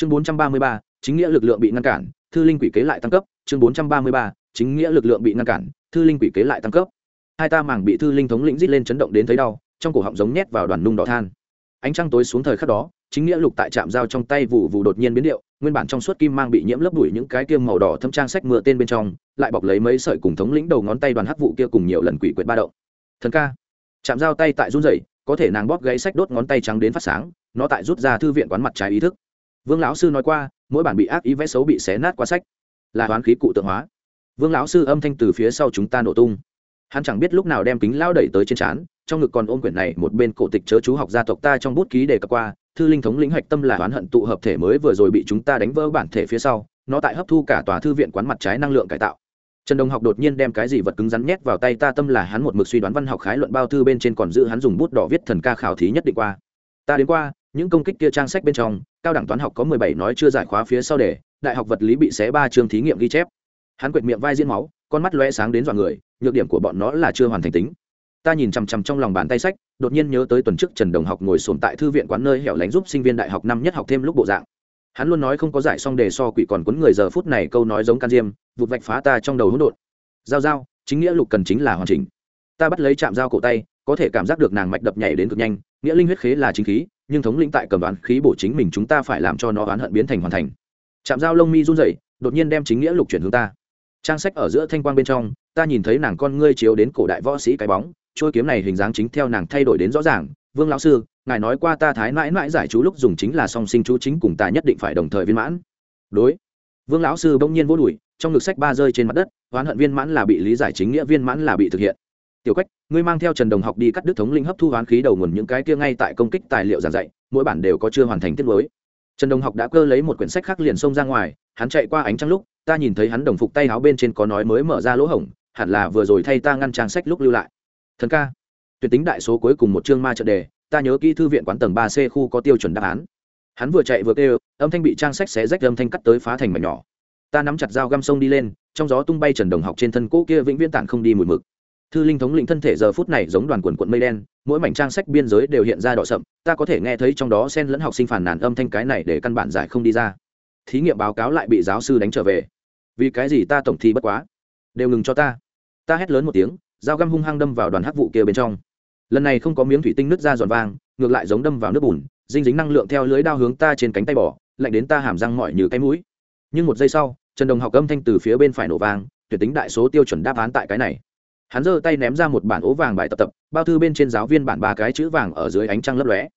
chương bốn trăm ba mươi ba, chính nghĩa lực lượng bị ngăn cản, thư linh quỷ kế lại tăng cấp. Chương bốn trăm ba mươi ba, chính nghĩa lực lượng bị ngăn cản, thư linh quỷ kế lại tăng cấp. Hai ta màng bị thư linh thống lĩnh rít lên chấn động đến thấy đau, trong cổ họng giống nhét vào đoàn nung đỏ than. Ánh trăng tối xuống thời khắc đó, chính nghĩa lục tại trạm dao trong tay vụ vụ đột nhiên biến điệu, nguyên bản trong suốt kim mang bị nhiễm lớp bụi những cái kiêm màu đỏ thâm trang sách mưa tên bên trong, lại bọc lấy mấy sợi cùng thống lĩnh đầu ngón tay đoàn hắc vụ kia cùng nhiều lần quỷ quyệt ba động. Thần ca. Chạm dao tay tại run rẩy, có thể nàng bóp gãy sách đốt ngón tay trắng đến phát sáng, nó tại rút ra thư viện quán mặt trái ý thức vương lão sư nói qua, mỗi bản bị ác ý vẽ xấu bị xé nát qua sách. Là toán khí cụ tượng hóa. Vương lão sư âm thanh từ phía sau chúng ta nổ tung. Hắn chẳng biết lúc nào đem kính lao đẩy tới trên trán, trong ngực còn ôm quyển này một bên cổ tịch chớ chú học gia tộc ta trong bút ký đề cập qua, thư linh thống lĩnh hạch tâm là oán hận tụ hợp thể mới vừa rồi bị chúng ta đánh vỡ bản thể phía sau, nó tại hấp thu cả tòa thư viện quán mặt trái năng lượng cải tạo. Trần đồng học đột nhiên đem cái gì vật cứng rắn nhét vào tay ta tâm là hắn một mực suy đoán văn học khái luận bao thư bên trên còn giữ hắn dùng bút đỏ viết thần ca khảo thí nhất định qua. Ta đến qua những công kích kia trang sách bên trong, cao đẳng toán học có mười bảy nói chưa giải khóa phía sau để đại học vật lý bị xé ba chương thí nghiệm ghi chép. Hắn quệt miệng vai diễn máu, con mắt lóe sáng đến dọa người, nhược điểm của bọn nó là chưa hoàn thành tính. Ta nhìn chằm chằm trong lòng bàn tay sách, đột nhiên nhớ tới tuần trước trần đồng học ngồi sồn tại thư viện quán nơi hẻo lánh giúp sinh viên đại học năm nhất học thêm lúc bộ dạng. Hắn luôn nói không có giải xong đề so quỷ còn quấn người giờ phút này câu nói giống can diêm, vụt vạch phá ta trong đầu hỗn độn. Giao giao, chính nghĩa lục cần chính là hoàn chỉnh. Ta bắt lấy chạm dao cổ tay, có thể cảm giác được nàng mạch đập nhảy đến cực nhanh nghĩa linh huyết khế là chính khí, nhưng thống lĩnh tại cầm đoán khí bổ chính mình chúng ta phải làm cho nó oán hận biến thành hoàn thành. Chạm dao lông mi run rẩy, đột nhiên đem chính nghĩa lục chuyển hướng ta. Trang sách ở giữa thanh quang bên trong, ta nhìn thấy nàng con ngươi chiếu đến cổ đại võ sĩ cái bóng trôi kiếm này hình dáng chính theo nàng thay đổi đến rõ ràng. Vương lão sư, ngài nói qua ta thái mãi mãi giải chú lúc dùng chính là song sinh chú chính cùng ta nhất định phải đồng thời viên mãn. Đối. Vương lão sư bỗng nhiên vô đùi trong ngực sách ba rơi trên mặt đất, oán hận viên mãn là bị lý giải chính nghĩa viên mãn là bị thực hiện tiểu quách, ngươi mang theo trần đồng học đi cắt đứt thống linh hấp thu oán khí đầu nguồn những cái kia ngay tại công kích tài liệu giảng dạy, mỗi bản đều có chưa hoàn thành tiết mới. Trần đồng học đã cơ lấy một quyển sách khác liền xông ra ngoài, hắn chạy qua ánh trăng lúc, ta nhìn thấy hắn đồng phục tay áo bên trên có nói mới mở ra lỗ hổng, hẳn là vừa rồi thay ta ngăn trang sách lúc lưu lại. Thần ca, tuyệt tính đại số cuối cùng một chương ma trợ đề, ta nhớ kỹ thư viện quán tầng ba c khu có tiêu chuẩn đáp án. Hắn vừa chạy vừa kêu, âm thanh bị trang sách xé rách, âm thanh cắt tới phá thành mảnh nhỏ. Ta nắm chặt dao găm sông đi lên, trong gió tung bay trần đồng học trên thân cỗ kia vĩnh viễn tản không đi mùi mực thư linh thống lĩnh thân thể giờ phút này giống đoàn quần quận mây đen, mỗi mảnh trang sách biên giới đều hiện ra đỏ sậm, ta có thể nghe thấy trong đó xen lẫn học sinh phản nàn âm thanh cái này để căn bản giải không đi ra. Thí nghiệm báo cáo lại bị giáo sư đánh trở về. Vì cái gì ta tổng thi bất quá? Đều ngừng cho ta. Ta hét lớn một tiếng, dao găm hung hăng đâm vào đoàn hắc vụ kia bên trong. Lần này không có miếng thủy tinh nứt ra giòn vang, ngược lại giống đâm vào nước bùn, dinh dính năng lượng theo lưới đao hướng ta trên cánh tay bỏ lạnh đến ta hàm răng mỏi như cái mũi. Nhưng một giây sau, trần đồng học âm thanh từ phía bên phải nổ vang, tuyệt tính đại số tiêu chuẩn đáp án tại cái này hắn giơ tay ném ra một bản ố vàng bài tập tập, bao thư bên trên giáo viên bản ba cái chữ vàng ở dưới ánh trăng lấp lóe.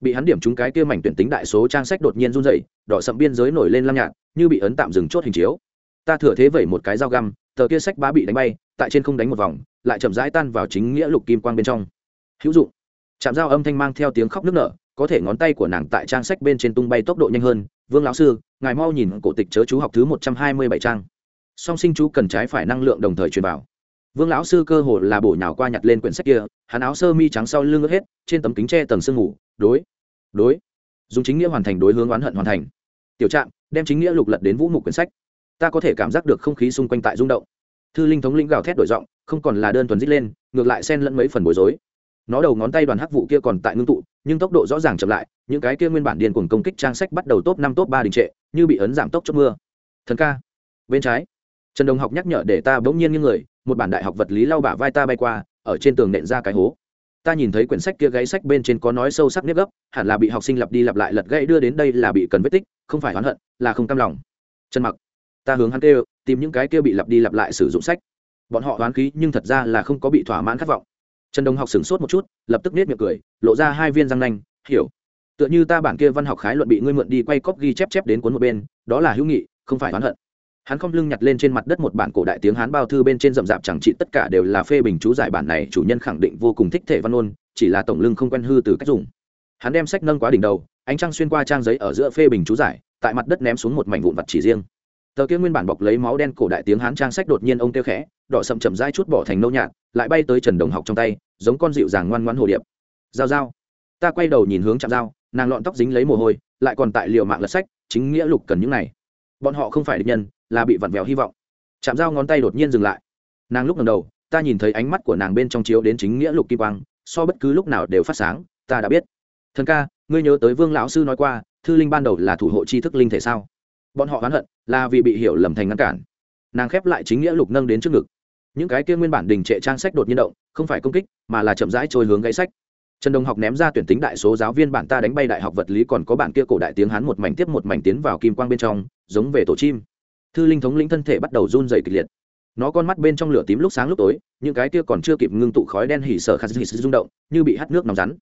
Bị hắn điểm trúng cái kia mảnh tuyển tính đại số trang sách đột nhiên run dậy đỏ sậm biên giới nổi lên lam nhạt, như bị ấn tạm dừng chốt hình chiếu. Ta thừa thế vẩy một cái dao găm, tờ kia sách bá bị đánh bay, tại trên không đánh một vòng, lại chậm rãi tan vào chính nghĩa lục kim quang bên trong. Hữu dụng. Chạm dao âm thanh mang theo tiếng khóc nức nở, có thể ngón tay của nàng tại trang sách bên trên tung bay tốc độ nhanh hơn. Vương lão sư, ngài mau nhìn cổ tịch chớ chú học thứ một trăm hai mươi bảy trang. Song sinh chú cần trái phải năng lượng đồng thời truyền vào vương lão sư cơ hồ là bổ nhào qua nhặt lên quyển sách kia, hắn áo sơ mi trắng sau lưng ướt hết, trên tấm kính tre tầng sương ngủ, đối đối. Dùng chính nghĩa hoàn thành đối hướng oán hận hoàn thành. Tiểu trạm, đem chính nghĩa lục lật đến vũ mục quyển sách. Ta có thể cảm giác được không khí xung quanh tại rung động. Thư linh thống lĩnh gào thét đổi giọng, không còn là đơn thuần dít lên, ngược lại xen lẫn mấy phần bối rối. Nó đầu ngón tay đoàn hắc vụ kia còn tại ngưng tụ, nhưng tốc độ rõ ràng chậm lại, những cái kia nguyên bản điên cuồng công kích trang sách bắt đầu top năm, top ba đình trệ, như bị ấn giảm tốc chốt mưa. Thần ca. Bên trái, trần đồng học nhắc nhở để ta bỗng nhiên những người một bản đại học vật lý lau bả vai ta bay qua, ở trên tường nện ra cái hố. Ta nhìn thấy quyển sách kia gáy sách bên trên có nói sâu sắc nếp gấp, hẳn là bị học sinh lặp đi lặp lại lật gãy đưa đến đây là bị cần vết tích, không phải oán hận, là không cam lòng. Trần mặc, ta hướng hắn kêu, tìm những cái kia bị lặp đi lặp lại sử dụng sách. Bọn họ oán khí nhưng thật ra là không có bị thỏa mãn khát vọng. Trần đồng học sửng sốt một chút, lập tức nết miệng cười, lộ ra hai viên răng nanh, hiểu. Tựa như ta bản kia văn học khái luận bị ngươi mượn đi quay cóp ghi chép chép đến cuốn một bên, đó là hữu nghị, không phải oán hận hắn không lưng nhặt lên trên mặt đất một bản cổ đại tiếng hán bao thư bên trên rậm rạp chẳng trị tất cả đều là phê bình chú giải bản này, chủ nhân khẳng định vô cùng thích thể văn ôn chỉ là tổng lưng không quen hư từ cách dùng. Hắn đem sách nâng quá đỉnh đầu, ánh trăng xuyên qua trang giấy ở giữa phê bình chú giải, tại mặt đất ném xuống một mảnh vụn vặt chỉ riêng. Tờ kia nguyên bản bọc lấy máu đen cổ đại tiếng hán trang sách đột nhiên ông kêu khẽ, đỏ sậm chậm dai chút bỏ thành nâu nhạt, lại bay tới trần đồng học trong tay, giống con dịu dàng ngoan ngoãn hồ điệp. Giao giao. Ta quay đầu nhìn hướng chạm dao nàng lọn tóc dính lấy mồ hôi, lại còn tại liệu mạng lật sách, chính nghĩa lục cần những này bọn họ không phải địch nhân, là bị vặn vẹo hy vọng. Chạm dao ngón tay đột nhiên dừng lại. Nàng lúc lần đầu, ta nhìn thấy ánh mắt của nàng bên trong chiếu đến chính nghĩa lục kim quang, so bất cứ lúc nào đều phát sáng, ta đã biết. Thần ca, ngươi nhớ tới vương lão sư nói qua, thư linh ban đầu là thủ hộ tri thức linh thể sao? Bọn họ oán hận, là vì bị hiểu lầm thành ngăn cản. Nàng khép lại chính nghĩa lục nâng đến trước ngực. Những cái kia nguyên bản đình trệ trang sách đột nhiên động, không phải công kích, mà là chậm rãi trôi hướng gãy sách trần đồng học ném ra tuyển tính đại số giáo viên bản ta đánh bay đại học vật lý còn có bản kia cổ đại tiếng hán một mảnh tiếp một mảnh tiến vào kim quang bên trong, giống về tổ chim. Thư linh thống lĩnh thân thể bắt đầu run dày kịch liệt. Nó con mắt bên trong lửa tím lúc sáng lúc tối, những cái kia còn chưa kịp ngưng tụ khói đen hỉ sợ khát hỉ rung động, như bị hắt nước nóng rắn.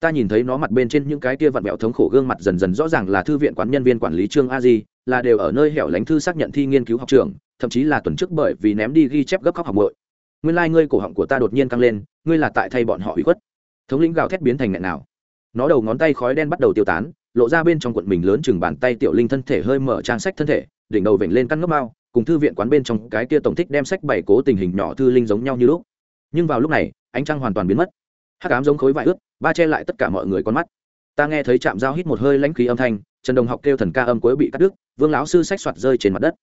Ta nhìn thấy nó mặt bên trên những cái kia vặn vẹo thống khổ gương mặt dần dần rõ ràng là thư viện quán nhân viên quản lý trương a di, là đều ở nơi hẻo lánh thư xác nhận thi nghiên cứu học trường, thậm chí là tuần trước bởi vì ném đi ghi chép gấp khóc học bội nguyên lai、like、ngươi cổ họng của ta đột nhiên căng lên, ngươi là tại thay bọn họ hủy khuất thống lĩnh gào thét biến thành nghẹn nào. Nó đầu ngón tay khói đen bắt đầu tiêu tán, lộ ra bên trong quận mình lớn chừng bàn tay tiểu linh thân thể hơi mở trang sách thân thể, đỉnh đầu vểnh lên căn ngốc mao, cùng thư viện quán bên trong cái kia tổng thích đem sách bày cố tình hình nhỏ thư linh giống nhau như lúc. Nhưng vào lúc này, ánh trăng hoàn toàn biến mất. Hát cám giống khối vải ướt, ba che lại tất cả mọi người con mắt. Ta nghe thấy chạm dao hít một hơi lãnh khí âm thanh, trần đồng học kêu thần ca âm cuối bị cắt đứt, vương lão sư sách soạt rơi trên mặt đất.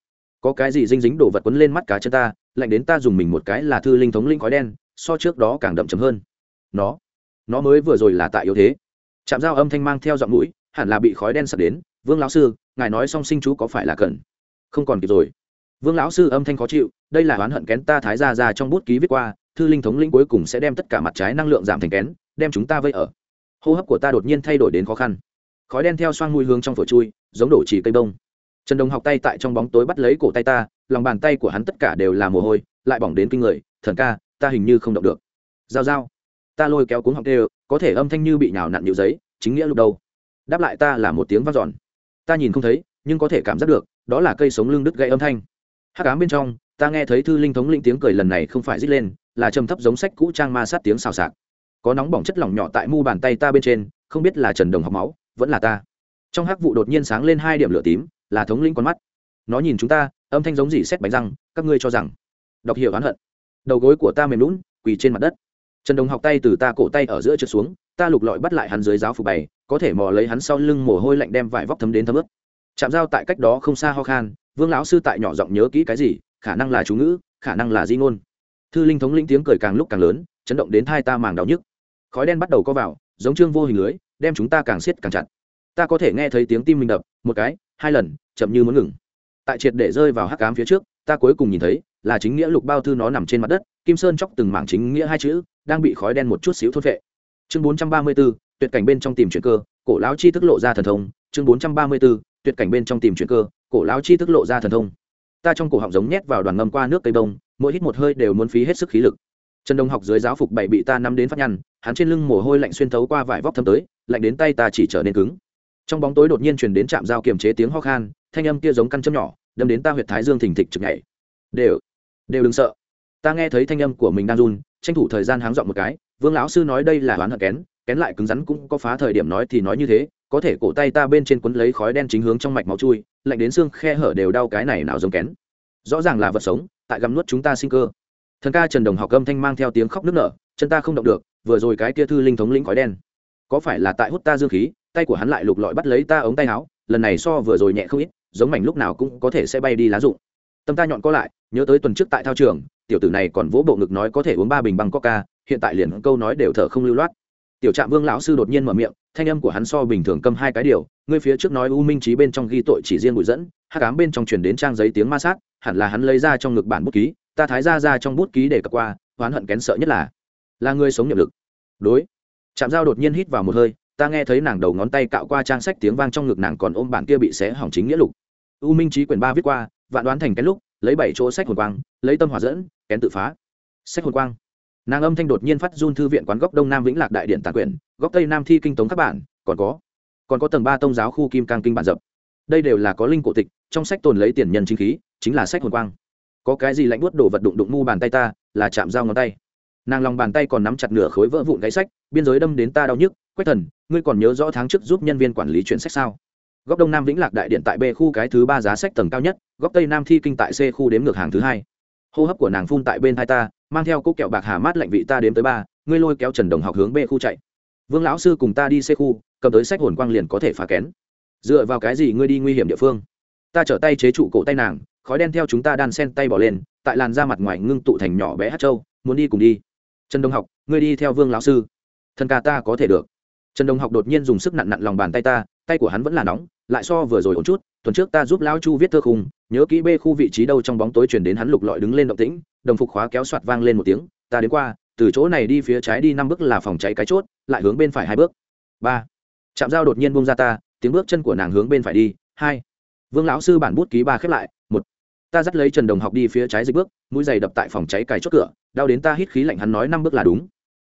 Có cái gì dinh dính đổ vật quấn lên mắt cá chân ta, lạnh đến ta dùng mình một cái là thư linh thống linh khói đen, so trước đó càng đậm chấm hơn. Nó nó mới vừa rồi là tại yếu thế. Chạm dao âm thanh mang theo giọng mũi, hẳn là bị khói đen sập đến. Vương lão sư, ngài nói song sinh chú có phải là cần? Không còn kịp rồi. Vương lão sư âm thanh khó chịu, đây là oán hận kén ta thái ra ra trong bút ký viết qua, thư linh thống linh cuối cùng sẽ đem tất cả mặt trái năng lượng giảm thành kén, đem chúng ta vây ở. Hô hấp của ta đột nhiên thay đổi đến khó khăn. Khói đen theo xoang mùi hướng trong phổi chui, giống đổ chỉ cây bông. Trần đồng học tay tại trong bóng tối bắt lấy cổ tay ta, lòng bàn tay của hắn tất cả đều là mồ hôi, lại bỏng đến kinh người. Thần ca, ta hình như không động được. Giao giao ta lôi kéo cuống học tê có thể âm thanh như bị nhào nặn nhịu giấy, chính nghĩa lúc đầu. đáp lại ta là một tiếng vang giòn ta nhìn không thấy, nhưng có thể cảm giác được, đó là cây sống lưng đứt gây âm thanh. Hắc ám bên trong, ta nghe thấy thư linh thống linh tiếng cười lần này không phải rít lên, là trầm thấp giống sách cũ trang ma sát tiếng xào xạc. Có nóng bỏng chất lỏng nhỏ tại mu bàn tay ta bên trên, không biết là trần đồng học máu, vẫn là ta. Trong hắc vụ đột nhiên sáng lên hai điểm lửa tím, là thống linh con mắt. Nó nhìn chúng ta, âm thanh giống gì xét bánh răng, các ngươi cho rằng. Đọc hiểu oán hận. Đầu gối của ta mềm lún, quỳ trên mặt đất trần đồng học tay từ ta cổ tay ở giữa trượt xuống, ta lục lọi bắt lại hắn dưới giáo phục bày, có thể mò lấy hắn sau lưng mồ hôi lạnh đem vải vóc thấm đến thấm ướt. Chạm dao tại cách đó không xa ho khan, vương lão sư tại nhỏ giọng nhớ kỹ cái gì, khả năng là chú ngữ, khả năng là di ngôn. Thư linh thống linh tiếng cười càng lúc càng lớn, chấn động đến thai ta màng đau nhức. Khói đen bắt đầu co vào, giống trương vô hình lưới, đem chúng ta càng siết càng chặt. Ta có thể nghe thấy tiếng tim mình đập, một cái, hai lần, chậm như muốn ngừng. Tại triệt để rơi vào hắc cám phía trước, ta cuối cùng nhìn thấy, là chính nghĩa lục bao thư nó nằm trên mặt đất, kim sơn chóc từng mảng chính nghĩa hai chữ đang bị khói đen một chút xíu thốt vệ chương bốn trăm ba mươi 434, tuyệt cảnh bên trong tìm chuyện cơ cổ lão chi thức lộ ra thần thông. Chương bốn trăm ba mươi 434, tuyệt cảnh bên trong tìm chuyện cơ cổ lão chi thức lộ ra thần thông. Ta trong cổ họng giống nhét vào đoàn ngâm qua nước cây bông mỗi hít một hơi đều muốn phí hết sức khí lực. Trần đông học dưới giáo phục bảy bị ta nắm đến phát nhăn hắn trên lưng mồ hôi lạnh xuyên thấu qua vải vóc thâm tới lạnh đến tay ta chỉ trở nên cứng. Trong bóng tối đột nhiên truyền đến trạm dao kiềm chế tiếng ho khan thanh âm kia giống căn châm nhỏ đâm đến ta huyệt thái dương thình thịch chực nhảy. Đều đều đừng sợ. Ta nghe thấy thanh âm của mình đang run tranh thủ thời gian háng dọn một cái, vương lão sư nói đây là oán hận kén kén lại cứng rắn cũng có phá thời điểm nói thì nói như thế, có thể cổ tay ta bên trên quấn lấy khói đen chính hướng trong mạch máu chui, lạnh đến xương khe hở đều đau cái này nào giống kén. Rõ ràng là vật sống, tại găm nuốt chúng ta sinh cơ. Thần ca trần đồng học âm thanh mang theo tiếng khóc nức nở, chân ta không động được, vừa rồi cái kia thư linh thống lĩnh khói đen. Có phải là tại hút ta dương khí, tay của hắn lại lục lọi bắt lấy ta ống tay áo, lần này so vừa rồi nhẹ không ít, giống mảnh lúc nào cũng có thể sẽ bay đi lá rụng. Tâm ta nhọn có lại, nhớ tới tuần trước tại thao trường tiểu tử này còn vỗ bộ ngực nói có thể uống ba bình băng coca, hiện tại liền câu nói đều thở không lưu loát. Tiểu trạm vương lão sư đột nhiên mở miệng, thanh âm của hắn so bình thường câm hai cái điều, ngươi phía trước nói u minh trí bên trong ghi tội chỉ riêng bụi dẫn hát cám bên trong truyền đến trang giấy tiếng ma sát, hẳn là hắn lấy ra trong ngực bản bút ký, ta thái ra ra trong bút ký để cập qua, oán hận kén sợ nhất là là ngươi sống nhiệm lực. Đối. Trạm dao đột nhiên hít vào một hơi, ta nghe thấy nàng đầu ngón tay cạo qua trang sách tiếng vang trong ngực nàng còn ôm bản kia bị xé hỏng chính nghĩa lục. U minh trí quyển ba viết qua, vạn đoán thành cái lúc lấy bảy chỗ sách hồn quang, lấy tâm hòa dẫn, kén tự phá. Sách hồn quang. Nàng âm thanh đột nhiên phát run thư viện quán góc đông nam vĩnh lạc đại điện tàn quyển, góc tây nam thi kinh tống các bản, còn có còn có tầng ba tông giáo khu kim cang kinh bản dập đây đều là có linh cổ tịch, trong sách tồn lấy tiền nhân chính khí, chính là sách hồn quang. Có cái gì lạnh buốt đổ vật đụng đụng mu bàn tay ta, là chạm dao ngón tay. Nàng lòng bàn tay còn nắm chặt nửa khối vỡ vụn gãy sách, biên giới đâm đến ta đau nhức, quách thần, ngươi còn nhớ rõ tháng trước giúp nhân viên quản lý chuyển sách sao? Góc đông nam vĩnh lạc đại điện tại b khu cái thứ ba giá sách tầng cao nhất góc tây nam thi kinh tại c khu đếm ngược hàng thứ hai. Hô hấp của nàng phun tại bên hai ta mang theo cốc kẹo bạc hà mát lạnh vị ta đếm tới ba ngươi lôi kéo trần đồng học hướng b khu chạy. Vương lão sư cùng ta đi c khu cầm tới sách hồn quang liền có thể phá kén. Dựa vào cái gì ngươi đi nguy hiểm địa phương? Ta trở tay chế trụ cổ tay nàng khói đen theo chúng ta đan sen tay bỏ lên tại làn da mặt ngoài ngưng tụ thành nhỏ bé hát châu, muốn đi cùng đi. Trần đông học ngươi đi theo vương lão sư. Thân ca ta có thể được. Trần đông học đột nhiên dùng sức nặn nặn lòng bàn tay ta tay của hắn vẫn là nóng, lại so vừa rồi ổn chút. Tuần trước ta giúp lão chu viết thơ khung, nhớ kỹ bê khu vị trí đâu trong bóng tối chuyển đến hắn lục lọi đứng lên động tĩnh, đồng phục khóa kéo soạt vang lên một tiếng, ta đến qua, từ chỗ này đi phía trái đi năm bước là phòng cháy cái chốt, lại hướng bên phải hai bước. Ba. Chạm dao đột nhiên bung ra ta, tiếng bước chân của nàng hướng bên phải đi. Hai. Vương lão sư bản bút ký ba khép lại. Một. Ta dắt lấy trần đồng học đi phía trái dịch bước, mũi giày đập tại phòng cháy cài chốt cửa, đau đến ta hít khí lạnh hắn nói năm bước là đúng.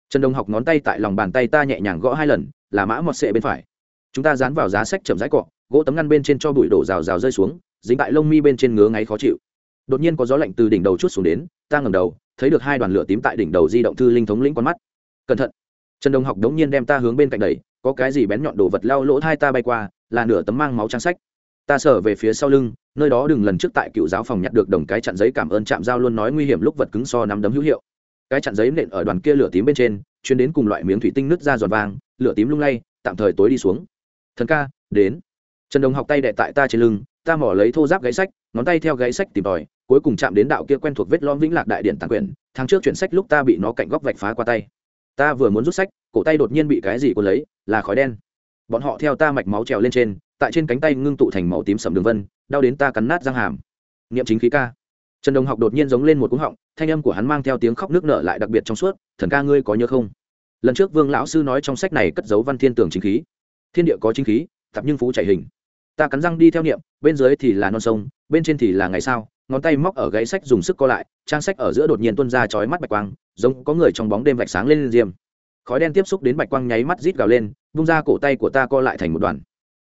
Trần đồng học ngón tay tại lòng bàn tay ta nhẹ nhàng gõ hai lần, là mã mọt sệ bên phải chúng ta dán vào giá sách chậm rãi cọ, gỗ tấm ngăn bên trên cho bụi đổ rào rào rơi xuống, dính tại lông mi bên trên ngứa ngáy khó chịu. Đột nhiên có gió lạnh từ đỉnh đầu chút xuống đến, ta ngầm đầu, thấy được hai đoàn lửa tím tại đỉnh đầu di động thư linh thống lĩnh con mắt. Cẩn thận. Trần đồng học đống nhiên đem ta hướng bên cạnh đầy có cái gì bén nhọn đồ vật lao lỗ hai ta bay qua, là nửa tấm mang máu trang sách. Ta sở về phía sau lưng, nơi đó đừng lần trước tại cựu giáo phòng nhặt được đồng cái chặn giấy cảm ơn chạm giao luôn nói nguy hiểm lúc vật cứng so nắm đấm hữu hiệu. Cái chặn giấy nện ở đoàn kia lửa tím bên trên, chuyến đến cùng loại miếng thủy tinh nứt ra giòn vàng lửa tím lung lay, tạm thời tối đi xuống thần ca, đến. Trần đồng học tay đệ tại ta trên lưng, ta mỏ lấy thô giáp gáy sách, ngón tay theo gáy sách tìm tòi, cuối cùng chạm đến đạo kia quen thuộc vết lõm vĩnh lạc đại điện tàn quyển, tháng trước chuyển sách lúc ta bị nó cạnh góc vạch phá qua tay. Ta vừa muốn rút sách, cổ tay đột nhiên bị cái gì cuốn lấy, là khói đen. Bọn họ theo ta mạch máu trèo lên trên, tại trên cánh tay ngưng tụ thành màu tím sầm đường vân, đau đến ta cắn nát răng hàm. Niệm chính khí ca. Trần đồng học đột nhiên giống lên một cúng họng, thanh âm của hắn mang theo tiếng khóc nước nở lại đặc biệt trong suốt, thần ca ngươi có nhớ không? Lần trước vương lão sư nói trong sách này cất dấu văn thiên tường chính khí thiên địa có chính khí tập nhưng phú chảy hình. Ta cắn răng đi theo niệm, bên dưới thì là non sông, bên trên thì là ngày sao, ngón tay móc ở gãy sách dùng sức co lại, trang sách ở giữa đột nhiên tuôn ra chói mắt bạch quang, giống có người trong bóng đêm vạch sáng lên diêm. Khói đen tiếp xúc đến bạch quang nháy mắt rít gào lên bung ra cổ tay của ta co lại thành một đoàn.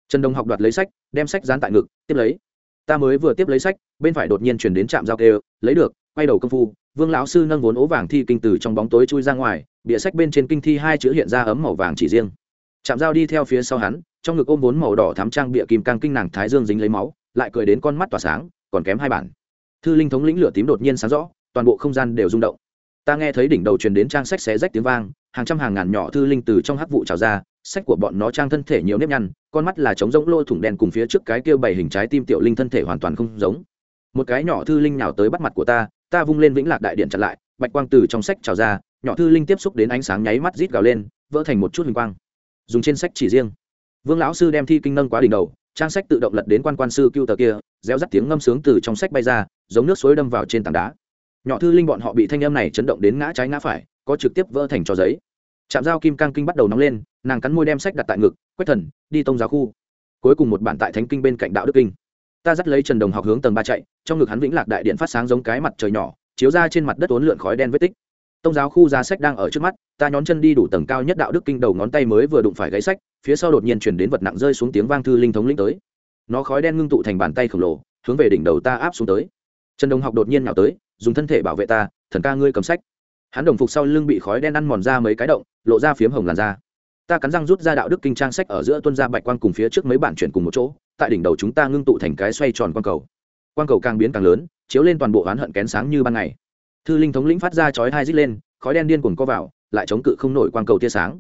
Trần đồng học đoạt lấy sách, đem sách dán tại ngực, tiếp lấy. Ta mới vừa tiếp lấy sách, bên phải đột nhiên chuyển đến trạm giao kêu lấy được, quay đầu công phu, vương lão sư nâng vốn ố vàng thi kinh từ trong bóng tối chui ra ngoài bịa sách bên trên kinh thi hai chữ hiện ra ấm màu vàng chỉ riêng chạm dao đi theo phía sau hắn, trong ngực ôm vốn màu đỏ thám trang bịa kim càng kinh nàng thái dương dính lấy máu, lại cười đến con mắt tỏa sáng, còn kém hai bản. Thư linh thống lĩnh lửa tím đột nhiên sáng rõ, toàn bộ không gian đều rung động. Ta nghe thấy đỉnh đầu truyền đến trang sách xé rách tiếng vang, hàng trăm hàng ngàn nhỏ thư linh từ trong hắc vụ trào ra, sách của bọn nó trang thân thể nhiều nếp nhăn, con mắt là trống rỗng lôi thủng đèn cùng phía trước cái kêu bảy hình trái tim tiểu linh thân thể hoàn toàn không giống. Một cái nhỏ thư linh nhào tới bắt mặt của ta ta vung lên vĩnh lạc đại điện chặn lại, bạch quang từ trong sách trào ra, nhỏ thư linh tiếp xúc đến ánh sáng nháy mắt rít gào lên, vỡ thành một chút hình quang dùng trên sách chỉ riêng. Vương lão sư đem thi kinh nâng quá đỉnh đầu, trang sách tự động lật đến quan quan sư cưu tờ kia, réo rắt tiếng ngâm sướng từ trong sách bay ra, giống nước suối đâm vào trên tảng đá. Nhỏ thư linh bọn họ bị thanh âm này chấn động đến ngã trái ngã phải, có trực tiếp vỡ thành cho giấy. Chạm dao kim cang kinh bắt đầu nóng lên, nàng cắn môi đem sách đặt tại ngực quét thần, đi tông giáo khu. Cuối cùng một bản tại thánh kinh bên cạnh đạo đức kinh. Ta dắt lấy trần đồng học hướng tầng ba chạy, trong ngực hắn vĩnh lạc đại điện phát sáng giống cái mặt trời nhỏ, chiếu ra trên mặt đất uốn lượn khói đen vết tích tông giáo khu giá sách đang ở trước mắt, ta nhón chân đi đủ tầng cao nhất đạo đức kinh đầu ngón tay mới vừa đụng phải gáy sách, phía sau đột nhiên chuyển đến vật nặng rơi xuống tiếng vang thư linh thống lĩnh tới. Nó khói đen ngưng tụ thành bàn tay khổng lồ, hướng về đỉnh đầu ta áp xuống tới. Trần đồng học đột nhiên nào tới, dùng thân thể bảo vệ ta, thần ca ngươi cầm sách. Hắn đồng phục sau lưng bị khói đen ăn mòn ra mấy cái động, lộ ra phiếm hồng làn da. Ta cắn răng rút ra đạo đức kinh trang sách ở giữa tuân ra bạch quang cùng phía trước mấy bản chuyển cùng một chỗ, tại đỉnh đầu chúng ta ngưng tụ thành cái xoay tròn quang cầu. Quang cầu càng biến càng lớn, chiếu lên toàn bộ oán hận kén sáng như ban ngày thư linh thống lĩnh phát ra chói hai rít lên, khói đen điên cuồng co vào, lại chống cự không nổi quang cầu tia sáng.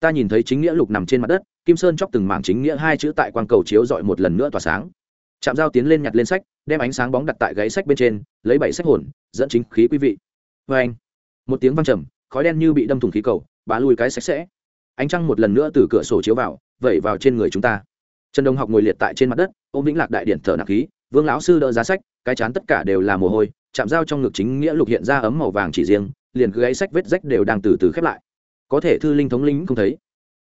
Ta nhìn thấy chính nghĩa lục nằm trên mặt đất, kim sơn chóc từng mảng chính nghĩa hai chữ tại quang cầu chiếu dọi một lần nữa tỏa sáng. Chạm dao tiến lên nhặt lên sách, đem ánh sáng bóng đặt tại gáy sách bên trên, lấy bảy sách hồn, dẫn chính khí quý vị. Vê anh, một tiếng văng trầm, khói đen như bị đâm thủng khí cầu, bá lùi cái sạch sẽ. Ánh trăng một lần nữa từ cửa sổ chiếu vào, vẩy vào trên người chúng ta. Trần đông học ngồi liệt tại trên mặt đất, ôm vĩnh lạc đại điện thở nặng khí, vương lão sư đỡ giá sách, cái chán tất cả đều là mồ hôi chạm dao trong ngực chính nghĩa lục hiện ra ấm màu vàng chỉ riêng, liền cứ gáy sách vết rách đều đang từ từ khép lại. Có thể thư linh thống lĩnh không thấy.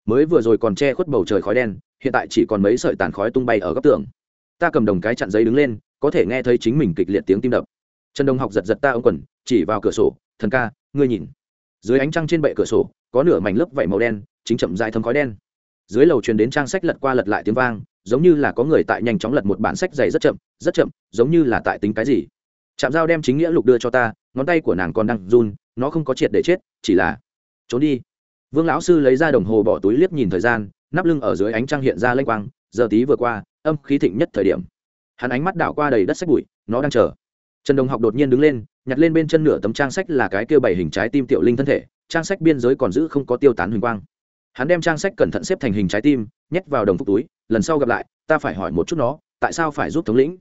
Mới vừa rồi còn che khuất bầu trời khói đen, hiện tại chỉ còn mấy sợi tàn khói tung bay ở góc tường. Ta cầm đồng cái chặn giấy đứng lên, có thể nghe thấy chính mình kịch liệt tiếng tim đập. Trần đông học giật giật ta ông quần, chỉ vào cửa sổ, thần ca, ngươi nhìn. Dưới ánh trăng trên bệ cửa sổ, có nửa mảnh lớp vảy màu đen, chính chậm dài thấm khói đen. Dưới lầu truyền đến trang sách lật qua lật lại tiếng vang, giống như là có người tại nhanh chóng lật một bản sách dày rất chậm rất chậm, giống như là tại tính cái gì chạm dao đem chính nghĩa lục đưa cho ta, ngón tay của nàng còn đang run, nó không có triệt để chết, chỉ là trốn đi. Vương lão sư lấy ra đồng hồ bỏ túi liếc nhìn thời gian, nắp lưng ở dưới ánh trăng hiện ra lênh quang, giờ tí vừa qua, âm khí thịnh nhất thời điểm. Hắn ánh mắt đảo qua đầy đất sách bụi, nó đang chờ. Trần đồng học đột nhiên đứng lên, nhặt lên bên chân nửa tấm trang sách là cái kêu bảy hình trái tim tiểu linh thân thể, trang sách biên giới còn giữ không có tiêu tán huỳnh quang. Hắn đem trang sách cẩn thận xếp thành hình trái tim, nhét vào đồng phục túi, lần sau gặp lại, ta phải hỏi một chút nó, tại sao phải giúp thống lĩnh?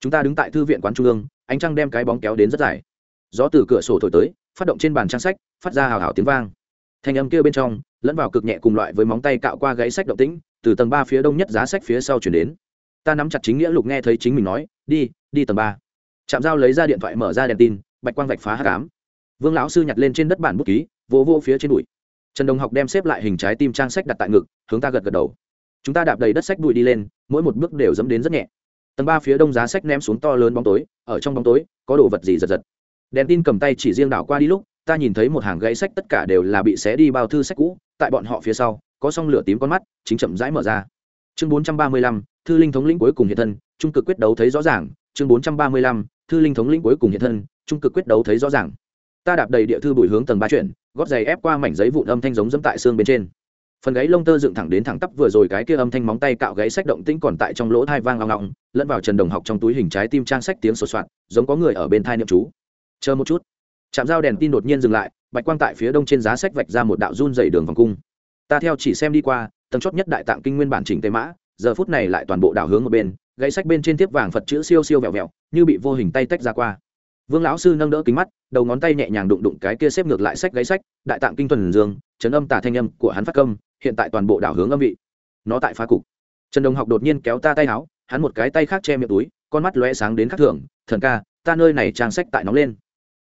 Chúng ta đứng tại thư viện quán trung ương ánh trăng đem cái bóng kéo đến rất dài. Gió từ cửa sổ thổi tới, phát động trên bàn trang sách, phát ra hào hào tiếng vang. Thanh âm kia bên trong, lẫn vào cực nhẹ cùng loại với móng tay cạo qua gãy sách động tĩnh, từ tầng ba phía đông nhất giá sách phía sau chuyển đến. Ta nắm chặt chính nghĩa lục nghe thấy chính mình nói, đi đi tầng ba. Chạm dao lấy ra điện thoại mở ra đèn tin, bạch quang vạch phá hạ cám. Vương lão sư nhặt lên trên đất bản bút ký, vỗ vỗ phía trên đùi trần đồng học đem xếp lại hình trái tim trang sách đặt tại ngực, hướng ta gật gật đầu. Chúng ta đạp đầy đất sách bụi đi lên, mỗi một bước đều dẫm đến rất nhẹ tầng ba phía đông giá sách ném xuống to lớn bóng tối, ở trong bóng tối, có đồ vật gì giật giật. Đèn tin cầm tay chỉ riêng đảo qua đi lúc, ta nhìn thấy một hàng gãy sách tất cả đều là bị xé đi bao thư sách cũ, tại bọn họ phía sau, có song lửa tím con mắt, chính chậm rãi mở ra. Chương bốn trăm ba mươi lăm, thư linh thống lĩnh cuối cùng hiện thân, trung cực quyết đấu thấy rõ ràng. Chương bốn trăm ba mươi lăm, thư linh thống lĩnh cuối cùng hiện thân, trung cực quyết đấu thấy rõ ràng. Ta đạp đầy địa thư bùi hướng tầng ba chuyển gót giày ép qua mảnh giấy vụn âm thanh giống dẫm tại xương bên trên phần gáy lông tơ dựng thẳng đến thẳng tắp vừa rồi cái kia âm thanh móng tay cạo gáy sách động tĩnh còn tại trong lỗ thai vang long ngọng lẫn vào trần đồng học trong túi hình trái tim trang sách tiếng sột soạt, giống có người ở bên thai niệm chú. Chờ một chút. Chạm dao đèn tin đột nhiên dừng lại, bạch quang tại phía đông trên giá sách vạch ra một đạo run dày đường vòng cung. Ta theo chỉ xem đi qua, tầng chót nhất đại tạng kinh nguyên bản chỉnh tây mã, giờ phút này lại toàn bộ đảo hướng một bên gãy sách bên trên tiếp vàng phật chữ siêu siêu vẹo vẹo, như bị vô hình tay tách ra qua. Vương lão sư nâng đỡ kính mắt, đầu ngón tay nhẹ nhàng đụng đụng cái kia xếp ngược lại sách gáy sách, đại tạng kinh tuần dương chấn âm tả thanh âm của hắn phát công hiện tại toàn bộ đảo hướng âm vị. Nó tại phá cục. Trần đồng học đột nhiên kéo ta tay áo, hắn một cái tay khác che miệng túi, con mắt lóe sáng đến khắc thưởng thần ca, ta nơi này trang sách tại nóng lên.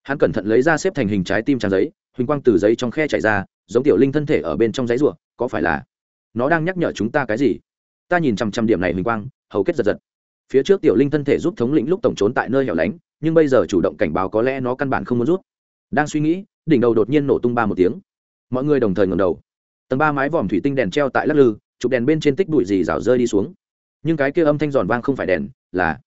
Hắn cẩn thận lấy ra xếp thành hình trái tim trang giấy, huỳnh quang từ giấy trong khe chạy ra, giống tiểu linh thân thể ở bên trong giấy ruộng có phải là nó đang nhắc nhở chúng ta cái gì? Ta nhìn chằm chằm điểm này huỳnh quang, hầu kết giật giật. Phía trước tiểu linh thân thể giúp thống lĩnh lúc tổng trốn tại nơi hẻo lánh, nhưng bây giờ chủ động cảnh báo có lẽ nó căn bản không muốn rút. Đang suy nghĩ, đỉnh đầu đột nhiên nổ tung ba một tiếng. Mọi người đồng thời ngầm đầu tầng ba mái vòm thủy tinh đèn treo tại lắc lư, chụp đèn bên trên tích bụi gì rào rơi đi xuống. Nhưng cái kia âm thanh giòn vang không phải đèn, là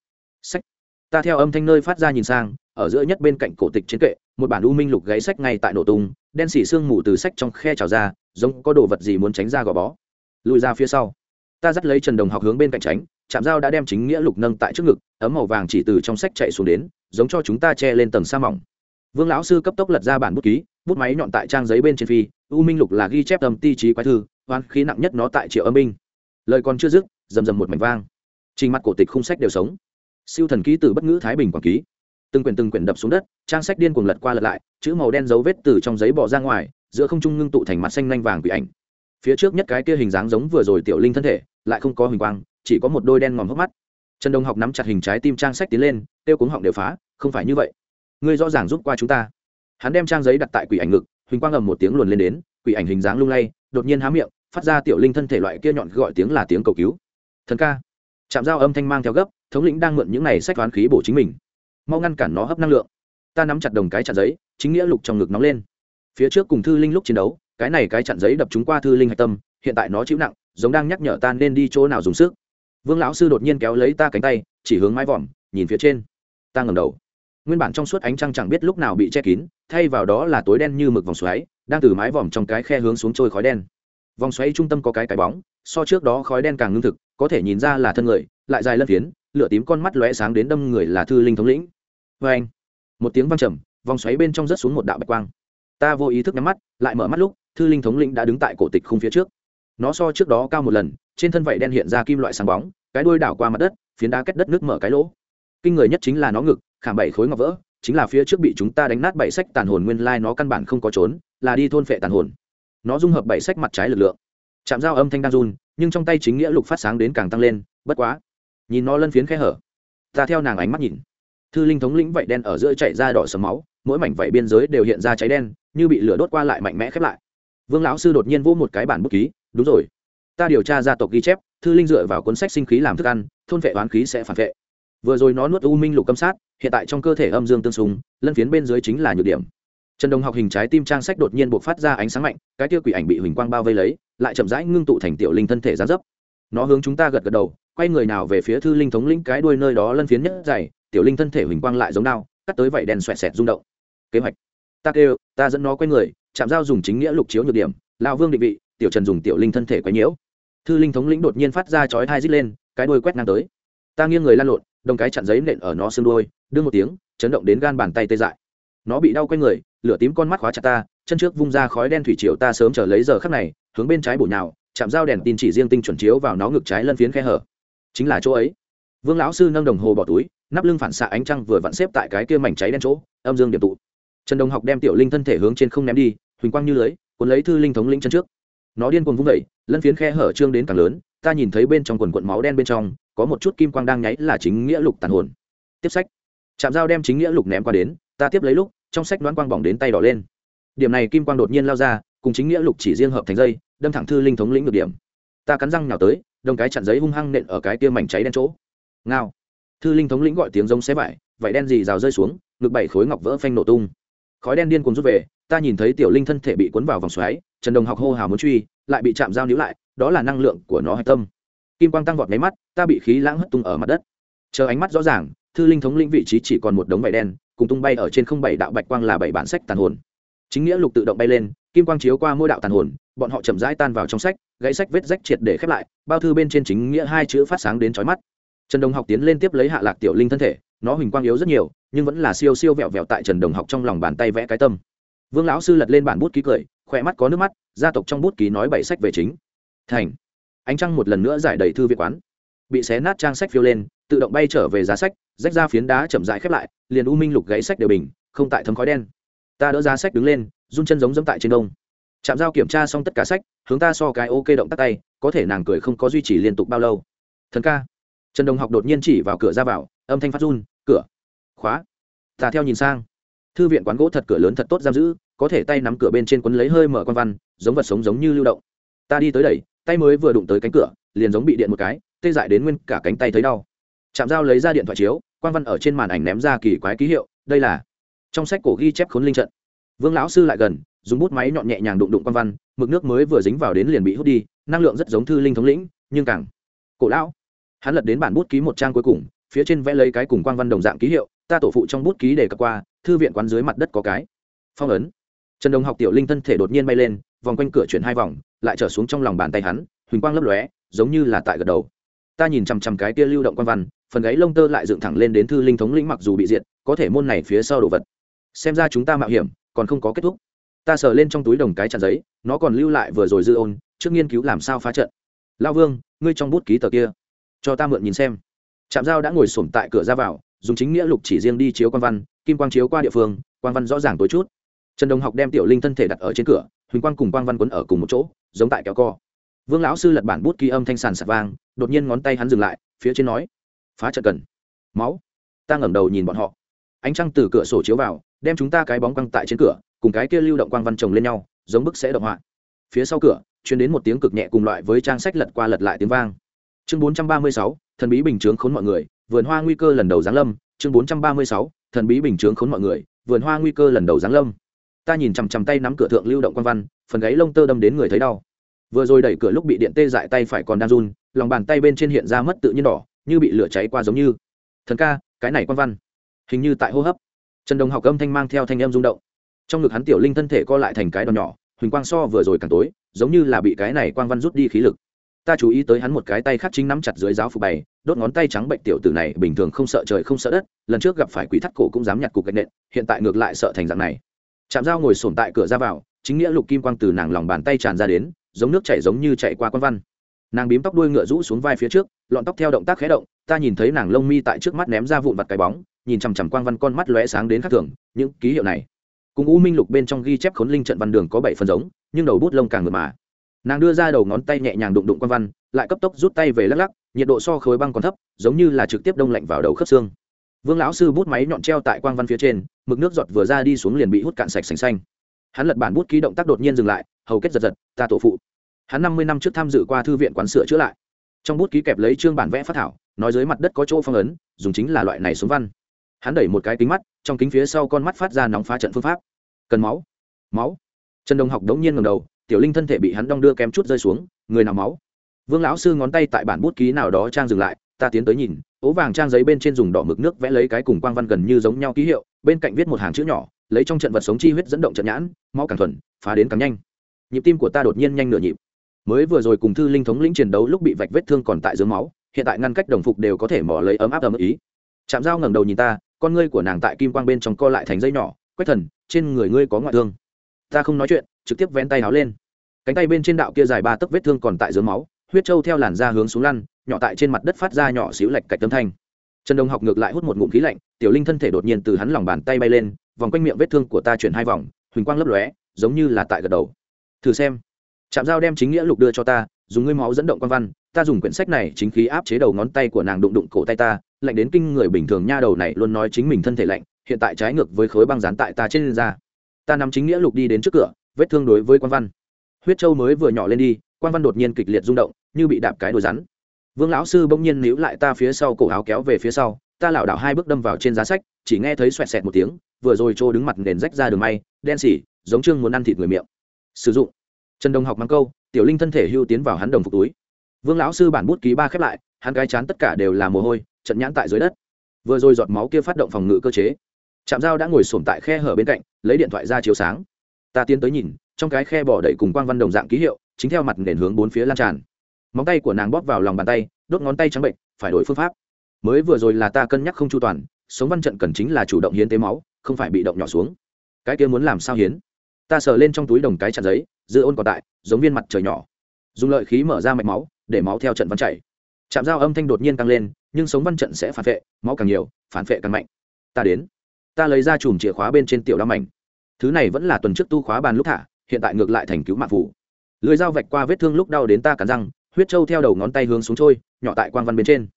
sách. Ta theo âm thanh nơi phát ra nhìn sang, ở giữa nhất bên cạnh cổ tịch trên kệ, một bản u minh lục gáy sách ngay tại nổ tung, đen xỉ sương mù từ sách trong khe trào ra, giống có đồ vật gì muốn tránh ra gò bó. Lùi ra phía sau, ta dắt lấy trần đồng học hướng bên cạnh tránh chạm dao đã đem chính nghĩa lục nâng tại trước ngực, ấm màu vàng chỉ từ trong sách chạy xuống đến, giống cho chúng ta che lên tầng sa mỏng. Vương lão sư cấp tốc lật ra bản bút ký, bút máy nhọn tại trang giấy bên trên phi u minh lục là ghi chép âm ti trí quái thư oan khí nặng nhất nó tại triệu âm minh. Lời còn chưa dứt, rầm rầm một mảnh vang. Trình mặt cổ tịch khung sách đều sống. Siêu thần ký từ bất ngữ thái bình quảng ký. Từng quyển từng quyển đập xuống đất, trang sách điên cuồng lật qua lật lại, chữ màu đen dấu vết từ trong giấy bỏ ra ngoài, giữa không trung ngưng tụ thành mặt xanh nhanh vàng quỷ ảnh. Phía trước nhất cái kia hình dáng giống vừa rồi tiểu linh thân thể, lại không có hình quang, chỉ có một đôi đen ngòm hốc mắt. Trần đông học nắm chặt hình trái tim trang sách tiến lên tiêu cuống họng đều phá, không phải như vậy. Ngươi rõ ràng giúp qua chúng ta. Hắn đem trang giấy đặt tại quỷ ảnh ngực huỳnh quang ầm một tiếng luồn lên đến, quỷ ảnh hình dáng lung lay, đột nhiên há miệng, phát ra tiểu linh thân thể loại kia nhọn gọi tiếng là tiếng cầu cứu. Thần ca. Chạm dao âm thanh mang theo gấp, thống lĩnh đang mượn những này sách toán khí bổ chính mình. Mau ngăn cản nó hấp năng lượng. Ta nắm chặt đồng cái chặn giấy, chính nghĩa lục trong ngực nóng lên. Phía trước cùng thư linh lúc chiến đấu, cái này cái chặn giấy đập chúng qua thư linh hạch tâm, hiện tại nó chịu nặng, giống đang nhắc nhở ta nên đi chỗ nào dùng sức. Vương lão sư đột nhiên kéo lấy ta cánh tay, chỉ hướng mái vòm, nhìn phía trên. Ta ngầm đầu nguyên bản trong suốt ánh trăng chẳng biết lúc nào bị che kín, thay vào đó là tối đen như mực vòng xoáy, đang từ mái vòm trong cái khe hướng xuống trôi khói đen. Vòng xoáy trung tâm có cái cái bóng, so trước đó khói đen càng ngưng thực, có thể nhìn ra là thân người, lại dài lân phiến, lửa tím con mắt lóe sáng đến đâm người là thư linh thống lĩnh. Vê anh, một tiếng văng trầm, vòng xoáy bên trong rớt xuống một đạo bạch quang. Ta vô ý thức nhắm mắt, lại mở mắt lúc, thư linh thống lĩnh đã đứng tại cổ tịch khung phía trước. Nó so trước đó cao một lần, trên thân vảy đen hiện ra kim loại sáng bóng, cái đuôi đảo qua mặt đất, phiến đá kết đất nước mở cái lỗ. Kinh người nhất chính là nó ngực khảm bảy khối ngọc vỡ, chính là phía trước bị chúng ta đánh nát bảy sách tàn hồn nguyên lai nó căn bản không có trốn, là đi thôn phệ tàn hồn. Nó dung hợp bảy sách mặt trái lực lượng. Chạm dao âm thanh đang run, nhưng trong tay chính nghĩa lục phát sáng đến càng tăng lên, bất quá. Nhìn nó lân phiến khe hở. Ta theo nàng ánh mắt nhìn. Thư linh thống lĩnh vảy đen ở giữa chạy ra đỏ sầm máu, mỗi mảnh vảy biên giới đều hiện ra cháy đen, như bị lửa đốt qua lại mạnh mẽ khép lại. Vương lão sư đột nhiên vô một cái bản bút ký, đúng rồi. Ta điều tra gia tộc ghi chép, thư linh dựa vào cuốn sách sinh khí làm thức ăn, thôn vệ oán khí sẽ phản vệ vừa rồi nó nuốt u minh lục cấm sát, hiện tại trong cơ thể âm dương tương xung, lân phiến bên dưới chính là nhược điểm. Trần đồng học hình trái tim trang sách đột nhiên buộc phát ra ánh sáng mạnh, cái tiêu quỷ ảnh bị huỳnh quang bao vây lấy, lại chậm rãi ngưng tụ thành tiểu linh thân thể gián dấp. Nó hướng chúng ta gật gật đầu, quay người nào về phía thư linh thống lĩnh cái đuôi nơi đó lân phiến nhất dày, tiểu linh thân thể huỳnh quang lại giống đao, cắt tới vảy đèn xoẹt xẹt rung động. Kế hoạch. Ta kêu, ta dẫn nó quay người chạm giao dùng chính nghĩa lục chiếu nhược điểm lao vương định vị, tiểu trần dùng tiểu linh thân thể quấy nhiễu. Thư linh thống lĩnh đột nhiên phát ra chói thai rít lên, cái đuôi quét ngang tới. Ta nghiêng người lan lộn đồng cái chặn giấy nện ở nó xương đuôi đương một tiếng, chấn động đến gan bàn tay tê dại. Nó bị đau quay người, lửa tím con mắt khóa chặt ta, chân trước vung ra khói đen thủy triều ta sớm chờ lấy giờ khắc này, hướng bên trái bổ nhào, chạm dao đèn tin chỉ riêng tinh chuẩn chiếu vào nó ngực trái lân phiến khe hở. Chính là chỗ ấy. Vương lão sư nâng đồng hồ bỏ túi, nắp lưng phản xạ ánh trăng vừa vặn xếp tại cái kia mảnh cháy đen chỗ, âm dương điểm tụ. Trần đồng học đem tiểu linh thân thể hướng trên không ném đi, huỳnh quang như lưới, cuốn lấy thư linh thống linh chân trước. Nó điên cuồng vung vẩy lân phiến khe hở trương đến càng lớn, ta nhìn thấy bên trong quần quận máu đen bên trong có một chút kim quang đang nháy là chính nghĩa lục tàn hồn. Tiếp sách. Chạm dao đem chính nghĩa lục ném qua đến, ta tiếp lấy lúc, trong sách đoán quang bỏng đến tay đỏ lên. Điểm này kim quang đột nhiên lao ra, cùng chính nghĩa lục chỉ riêng hợp thành dây, đâm thẳng thư linh thống lĩnh được điểm. Ta cắn răng nhào tới, đồng cái chặn giấy hung hăng nện ở cái kia mảnh cháy đen chỗ. Ngao. Thư linh thống lĩnh gọi tiếng giống xé vải vải đen gì rào rơi xuống, ngực bảy khối ngọc vỡ phanh nổ tung. Khói đen điên cuồng rút về, ta nhìn thấy tiểu linh thân thể bị cuốn vào vòng xoáy, trần đồng học hô hào muốn truy, lại bị chạm dao níu lại, đó là năng lượng của nó hạch tâm kim quang tăng vọt máy mắt, ta bị khí lãng hất tung ở mặt đất. Chờ ánh mắt rõ ràng, thư linh thống lĩnh vị trí chỉ còn một đống vải đen, cùng tung bay ở trên không bảy đạo bạch quang là bảy bản sách tàn hồn. Chính nghĩa lục tự động bay lên, kim quang chiếu qua mỗi đạo tàn hồn, bọn họ chậm rãi tan vào trong sách, gãy sách vết rách triệt để khép lại, bao thư bên trên chính nghĩa hai chữ phát sáng đến chói mắt. Trần đồng học tiến lên tiếp lấy hạ lạc tiểu linh thân thể, nó huỳnh quang yếu rất nhiều, nhưng vẫn là siêu siêu vẹo vẹo tại trần đồng học trong lòng bàn tay vẽ cái tâm. Vương lão sư lật lên bản bút ký cười khỏe mắt có nước mắt, gia tộc trong bút ký nói bảy sách về chính. Thành ánh trăng một lần nữa giải đầy thư viện quán. Bị xé nát trang sách phiêu lên, tự động bay trở về giá sách, rách ra phiến đá chậm rãi khép lại, liền u minh lục gãy sách đều bình, không tại thấm khói đen. Ta đỡ giá sách đứng lên, run chân giống dẫm tại trên đông. Chạm dao kiểm tra xong tất cả sách, hướng ta so cái ok động tắt tay, có thể nàng cười không có duy trì liên tục bao lâu. Thần ca. Trần đồng học đột nhiên chỉ vào cửa ra vào, âm thanh phát run, cửa. Khóa. Ta theo nhìn sang. Thư viện quán gỗ thật cửa lớn thật tốt giam giữ, có thể tay nắm cửa bên trên quấn lấy hơi mở quan văn, giống vật sống giống như lưu động. Ta đi tới đẩy tay mới vừa đụng tới cánh cửa, liền giống bị điện một cái, tê dại đến nguyên cả cánh tay thấy đau. Chạm dao lấy ra điện thoại chiếu quan văn ở trên màn ảnh ném ra kỳ quái ký hiệu, đây là trong sách cổ ghi chép khốn linh trận. Vương lão sư lại gần, dùng bút máy nhọn nhẹ nhàng đụng đụng quan văn, mực nước mới vừa dính vào đến liền bị hút đi, năng lượng rất giống thư linh thống lĩnh, nhưng càng cổ lão. Hắn lật đến bản bút ký một trang cuối cùng, phía trên vẽ lấy cái cùng quan văn đồng dạng ký hiệu, ta tổ phụ trong bút ký để cập qua, thư viện quán dưới mặt đất có cái. Phong ấn. Trần đồng học tiểu linh thân thể đột nhiên bay lên, vòng quanh cửa chuyển hai vòng lại trở xuống trong lòng bàn tay hắn, huỳnh quang lấp lóe, giống như là tại gật đầu. Ta nhìn chằm chằm cái kia lưu động quan văn, phần gáy lông tơ lại dựng thẳng lên đến thư linh thống lĩnh mặc dù bị diệt, có thể môn này phía sau đồ vật. Xem ra chúng ta mạo hiểm, còn không có kết thúc. Ta sờ lên trong túi đồng cái tràn giấy, nó còn lưu lại vừa rồi dư ôn, trước nghiên cứu làm sao phá trận. Lao vương, ngươi trong bút ký tờ kia, cho ta mượn nhìn xem. Trạm giao đã ngồi sổm tại cửa ra vào, dùng chính nghĩa lục chỉ riêng đi chiếu quan văn, kim quang chiếu qua địa phương, quan văn rõ ràng tối chút. Trần đồng học đem tiểu linh thân thể đặt ở trên cửa huỳnh quang cùng quang văn quấn ở cùng một chỗ, giống tại kéo co. Vương lão sư lật bản bút ký âm thanh sàn sạt vang, đột nhiên ngón tay hắn dừng lại, phía trên nói, phá trận cần. Máu. Ta ngẩng đầu nhìn bọn họ. Ánh trăng từ cửa sổ chiếu vào, đem chúng ta cái bóng quăng tại trên cửa, cùng cái kia lưu động quang văn chồng lên nhau, giống bức sẽ động họa. Phía sau cửa chuyển đến một tiếng cực nhẹ cùng loại với trang sách lật qua lật lại tiếng vang. Chương bốn trăm ba mươi sáu, thần bí bình chướng khốn mọi người, vườn hoa nguy cơ lần đầu giáng lâm. Chương bốn trăm ba mươi sáu, thần bí bình chướng khốn mọi người, vườn hoa nguy cơ lần đầu giáng lâm ta nhìn chằm chằm tay nắm cửa thượng lưu động quan văn, phần gáy lông tơ đâm đến người thấy đau. Vừa rồi đẩy cửa lúc bị điện tê dại tay phải còn đang run, lòng bàn tay bên trên hiện ra mất tự nhiên đỏ, như bị lửa cháy qua giống như. Thần ca, cái này quan văn, hình như tại hô hấp. Trần đồng học âm thanh mang theo thanh em rung động. Trong ngực hắn tiểu linh thân thể co lại thành cái đòn nhỏ, huỳnh quang so vừa rồi càng tối, giống như là bị cái này quang văn rút đi khí lực. Ta chú ý tới hắn một cái tay khác chính nắm chặt dưới giáo phục bày, đốt ngón tay trắng bệnh tiểu tử này bình thường không sợ trời không sợ đất, lần trước gặp phải quỷ thắt cổ cũng dám nhặt cục gạch nện, hiện tại ngược lại sợ thành dạng này chạm dao ngồi sổm tại cửa ra vào, chính nghĩa lục kim quang từ nàng lòng bàn tay tràn ra đến, giống nước chảy giống như chạy qua quan văn. Nàng bím tóc đuôi ngựa rũ xuống vai phía trước, lọn tóc theo động tác khé động, ta nhìn thấy nàng lông mi tại trước mắt ném ra vụn vặt cái bóng, nhìn chằm chằm quang văn con mắt lóe sáng đến khắc thường, những ký hiệu này. Cùng u minh lục bên trong ghi chép khốn linh trận văn đường có bảy phần giống, nhưng đầu bút lông càng mượt mà. Nàng đưa ra đầu ngón tay nhẹ nhàng đụng đụng quang văn, lại cấp tốc rút tay về lắc lắc, nhiệt độ so khối băng còn thấp, giống như là trực tiếp đông lạnh vào đầu khớp xương vương lão sư bút máy nhọn treo tại quang văn phía trên, mực nước giọt vừa ra đi xuống liền bị hút cạn sạch sành xanh. Hắn lật bản bút ký động tác đột nhiên dừng lại, hầu kết giật giật, ta tổ phụ. Hắn năm mươi năm trước tham dự qua thư viện quán sửa chữa lại. Trong bút ký kẹp lấy chương bản vẽ phát thảo, nói dưới mặt đất có chỗ phong ấn, dùng chính là loại này xuống văn. Hắn đẩy một cái kính mắt, trong kính phía sau con mắt phát ra nóng phá trận phương pháp. Cần máu. Máu? Trần đồng học đống nhiên ngầm đầu, tiểu linh thân thể bị hắn đong đưa kém chút rơi xuống, người nào máu? Vương lão sư ngón tay tại bản bút ký nào đó trang dừng lại ta tiến tới nhìn, ố vàng trang giấy bên trên dùng đỏ mực nước vẽ lấy cái cùng quang văn gần như giống nhau ký hiệu, bên cạnh viết một hàng chữ nhỏ, lấy trong trận vật sống chi huyết dẫn động trận nhãn máu càng thuần, phá đến càng nhanh. Nhịp tim của ta đột nhiên nhanh nửa nhịp. Mới vừa rồi cùng thư linh thống lĩnh chiến đấu lúc bị vạch vết thương còn tại dưới máu, hiện tại ngăn cách đồng phục đều có thể mỏ lấy ấm áp ấm ý. Chạm dao ngẩng đầu nhìn ta, con ngươi của nàng tại kim quang bên trong co lại thành dây nhỏ, quách thần, trên người ngươi có ngoại thương. Ta không nói chuyện, trực tiếp vén tay áo lên. Cánh tay bên trên đạo kia dài ba tấc vết thương còn tại dưới máu, huyết trâu theo làn da hướng xuống lăn nhỏ tại trên mặt đất phát ra nhỏ xíu lạch cạch tâm thanh. Trần đông học ngược lại hút một ngụm khí lạnh, tiểu linh thân thể đột nhiên từ hắn lòng bàn tay bay lên, vòng quanh miệng vết thương của ta chuyển hai vòng, huỳnh quang lấp lóe, giống như là tại gật đầu. Thử xem. Chạm dao đem chính nghĩa lục đưa cho ta, dùng ngươi máu dẫn động quan văn, ta dùng quyển sách này chính khí áp chế đầu ngón tay của nàng đụng đụng cổ tay ta, lạnh đến kinh người bình thường nha đầu này luôn nói chính mình thân thể lạnh, hiện tại trái ngược với khối băng dán tại ta trên da. Ta nắm chính nghĩa lục đi đến trước cửa, vết thương đối với quan văn. Huyết châu mới vừa nhỏ lên đi, quan văn đột nhiên kịch liệt rung động, như bị đạp cái đôi rắn vương lão sư bỗng nhiên níu lại ta phía sau cổ áo kéo về phía sau, ta lảo đảo hai bước đâm vào trên giá sách, chỉ nghe thấy xoẹt xẹt một tiếng, vừa rồi trô đứng mặt nền rách ra đường may, đen xỉ, giống trương muốn ăn thịt người miệng. Sử dụng. Trần đồng học mắng câu, tiểu linh thân thể hưu tiến vào hắn đồng phục túi. Vương lão sư bản bút ký ba khép lại, hắn cái chán tất cả đều là mồ hôi, trận nhãn tại dưới đất. Vừa rồi giọt máu kia phát động phòng ngự cơ chế. Trạm dao đã ngồi sổm tại khe hở bên cạnh, lấy điện thoại ra chiếu sáng. Ta tiến tới nhìn, trong cái khe bỏ đầy cùng quang văn đồng dạng ký hiệu, chính theo mặt nền hướng bốn phía lan tràn móng tay của nàng bóp vào lòng bàn tay, đốt ngón tay trắng bệnh, phải đổi phương pháp. Mới vừa rồi là ta cân nhắc không chu toàn, sống văn trận cần chính là chủ động hiến tế máu, không phải bị động nhỏ xuống. Cái kia muốn làm sao hiến? Ta sờ lên trong túi đồng cái chặt giấy giữ ôn còn tại, giống viên mặt trời nhỏ. Dùng lợi khí mở ra mạch máu, để máu theo trận văn chảy. Chạm dao âm thanh đột nhiên tăng lên, nhưng sống văn trận sẽ phản vệ, máu càng nhiều, phản vệ càng mạnh. Ta đến. Ta lấy ra chùm chìa khóa bên trên tiểu đao mảnh. Thứ này vẫn là tuần trước tu khóa bàn lúc thả, hiện tại ngược lại thành cứu mạng phủ lưới dao vạch qua vết thương lúc đau đến ta cắn răng huyết trâu theo đầu ngón tay hướng xuống trôi, nhỏ tại quang văn bên trên.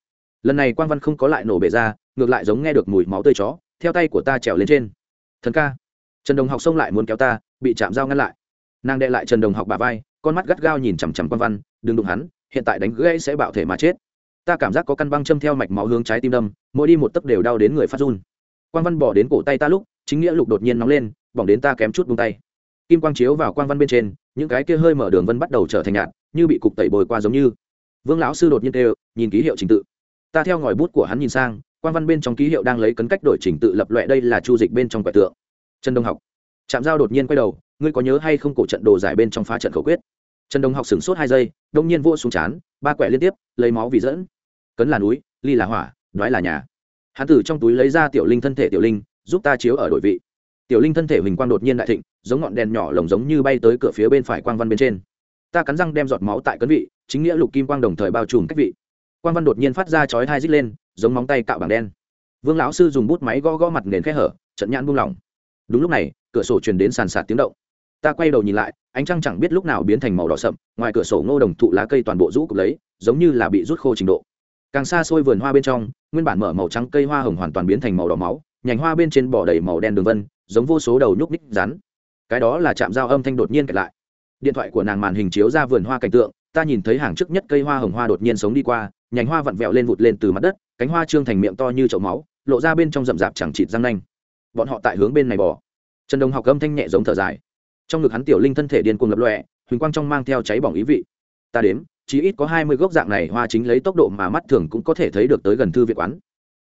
Lần này quang văn không có lại nổ bể ra, ngược lại giống nghe được mùi máu tươi chó, theo tay của ta trèo lên trên. Thần ca. Trần đồng học xông lại muốn kéo ta, bị chạm dao ngăn lại. Nàng đệ lại trần đồng học bà vai, con mắt gắt gao nhìn chằm chằm quang văn, đừng đụng hắn, hiện tại đánh gãy sẽ bạo thể mà chết. Ta cảm giác có căn băng châm theo mạch máu hướng trái tim đâm, mỗi đi một tấc đều đau đến người phát run. Quang văn bỏ đến cổ tay ta lúc, chính nghĩa lục đột nhiên nóng lên, bỏng đến ta kém chút bung tay. Kim quang chiếu vào quang văn bên trên, những cái kia hơi mở đường vân bắt đầu trở thành nhạt như bị cục tẩy bồi qua giống như. Vương lão sư đột nhiên kêu, nhìn ký hiệu trình tự. Ta theo ngòi bút của hắn nhìn sang, quan văn bên trong ký hiệu đang lấy cấn cách đổi trình tự lập loại đây là chu dịch bên trong quẻ tượng. Trần đông học. Trạm giao đột nhiên quay đầu, ngươi có nhớ hay không cổ trận đồ giải bên trong phá trận khẩu quyết? Trần đông học sửng sốt hai giây, đông nhiên vô xuống chán, ba quẻ liên tiếp, lấy máu vì dẫn. Cấn là núi, ly là hỏa, đoái là nhà. Hắn từ trong túi lấy ra tiểu linh thân thể tiểu linh, giúp ta chiếu ở đội vị. Tiểu linh thân thể huỳnh quang đột nhiên đại thịnh, giống ngọn đèn nhỏ lồng giống như bay tới cửa phía bên phải quang văn bên trên ta cắn răng đem giọt máu tại cấn vị, chính nghĩa lục kim quang đồng thời bao trùm cách vị. Quang văn đột nhiên phát ra chói thai rít lên, giống móng tay cạo bảng đen. Vương lão sư dùng bút máy gõ gõ mặt nền khe hở, trận nhãn buông lỏng. Đúng lúc này, cửa sổ truyền đến sàn sạt tiếng động. Ta quay đầu nhìn lại, ánh trăng chẳng biết lúc nào biến thành màu đỏ sậm, ngoài cửa sổ ngô đồng thụ lá cây toàn bộ rũ cục lấy, giống như là bị rút khô trình độ. Càng xa xôi vườn hoa bên trong, nguyên bản mở màu trắng cây hoa hồng hoàn toàn biến thành màu đỏ máu, nhành hoa bên trên bỏ đầy màu đen đường vân, giống vô số đầu nhúc ních rắn. Cái đó là chạm dao âm thanh đột nhiên kẹt lại điện thoại của nàng màn hình chiếu ra vườn hoa cảnh tượng, ta nhìn thấy hàng trước nhất cây hoa hồng hoa đột nhiên sống đi qua, nhành hoa vặn vẹo lên vụt lên từ mặt đất, cánh hoa trương thành miệng to như chậu máu, lộ ra bên trong rậm rạp chẳng chịt răng nanh. Bọn họ tại hướng bên này bỏ trần đồng học âm thanh nhẹ giống thở dài. Trong ngực hắn tiểu linh thân thể điên cuồng lập lọe huỳnh quang trong mang theo cháy bỏng ý vị. Ta đếm, chỉ ít có hai mươi gốc dạng này hoa chính lấy tốc độ mà mắt thường cũng có thể thấy được tới gần thư viện quán.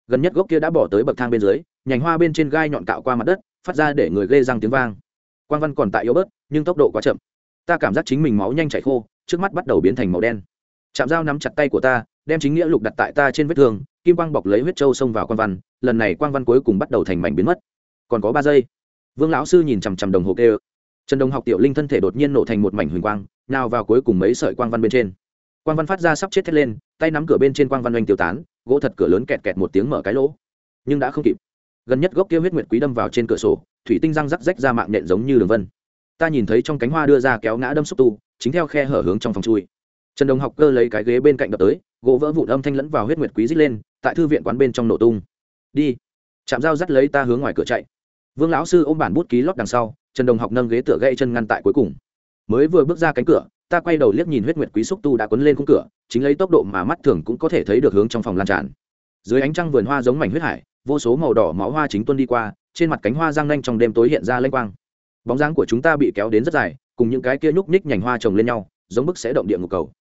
Gần nhất gốc kia đã bỏ tới bậc thang bên dưới, nhành hoa bên trên gai nhọn cạo qua mặt đất, phát ra để người ghê răng tiếng vang. Quang văn còn tại yếu bớt, nhưng tốc độ quá chậm ta cảm giác chính mình máu nhanh chảy khô, trước mắt bắt đầu biến thành màu đen. Chạm dao nắm chặt tay của ta, đem chính nghĩa lục đặt tại ta trên vết thương, kim quang bọc lấy huyết trâu xông vào quan văn, lần này quan văn cuối cùng bắt đầu thành mảnh biến mất. Còn có ba giây. Vương lão sư nhìn chằm chằm đồng hồ kê trần đồng học tiểu linh thân thể đột nhiên nổ thành một mảnh huỳnh quang, nào vào cuối cùng mấy sợi quang văn bên trên. Quang văn phát ra sắp chết thét lên, tay nắm cửa bên trên quang văn oanh tiêu tán, gỗ thật cửa lớn kẹt kẹt một tiếng mở cái lỗ. Nhưng đã không kịp. Gần nhất gốc kia huyết nguyệt quý đâm vào trên cửa sổ, thủy tinh răng rắc rách ra mạng nện giống như đường vân ta nhìn thấy trong cánh hoa đưa ra kéo ngã đâm xúc tu, chính theo khe hở hướng trong phòng chui. Trần đồng học cơ lấy cái ghế bên cạnh đập tới, gỗ vỡ vụn âm thanh lẫn vào huyết nguyệt quý dít lên, tại thư viện quán bên trong nổ tung. Đi. Chạm dao dắt lấy ta hướng ngoài cửa chạy. Vương lão sư ôm bản bút ký lót đằng sau, trần đồng học nâng ghế tựa gãy chân ngăn tại cuối cùng. Mới vừa bước ra cánh cửa, ta quay đầu liếc nhìn huyết nguyệt quý xúc tu đã quấn lên khung cửa, chính lấy tốc độ mà mắt thường cũng có thể thấy được hướng trong phòng lan tràn. Dưới ánh trăng vườn hoa giống mảnh huyết hải, vô số màu đỏ máu hoa chính tuân đi qua, trên mặt cánh hoa giang nanh trong đêm tối hiện ra lênh quang bóng dáng của chúng ta bị kéo đến rất dài cùng những cái kia nhúc ních nhành hoa trồng lên nhau giống bức sẽ động địa ngục cầu.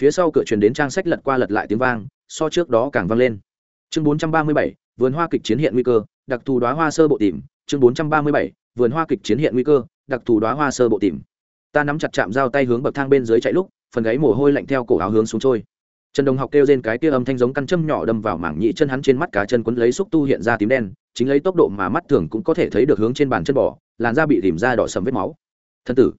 Phía sau cửa truyền đến trang sách lật qua lật lại tiếng vang so trước đó càng vang lên. Chương 437, vườn hoa kịch chiến hiện nguy cơ đặc thù đoá hoa sơ bộ tìm. Chương 437, vườn hoa kịch chiến hiện nguy cơ đặc thù đoá hoa sơ bộ tìm. Ta nắm chặt chạm dao tay hướng bậc thang bên dưới chạy lúc phần gáy mồ hôi lạnh theo cổ áo hướng xuống trôi. Trần đồng học kêu trên cái kia âm thanh giống căn châm nhỏ đâm vào mảng nhĩ chân hắn trên mắt cá chân quấn lấy xúc tu hiện ra tím đen chính lấy tốc độ mà mắt thường cũng có thể thấy được hướng trên bàn chân bò làn da bị tìm ra đỏ sầm vết máu. Thân tử.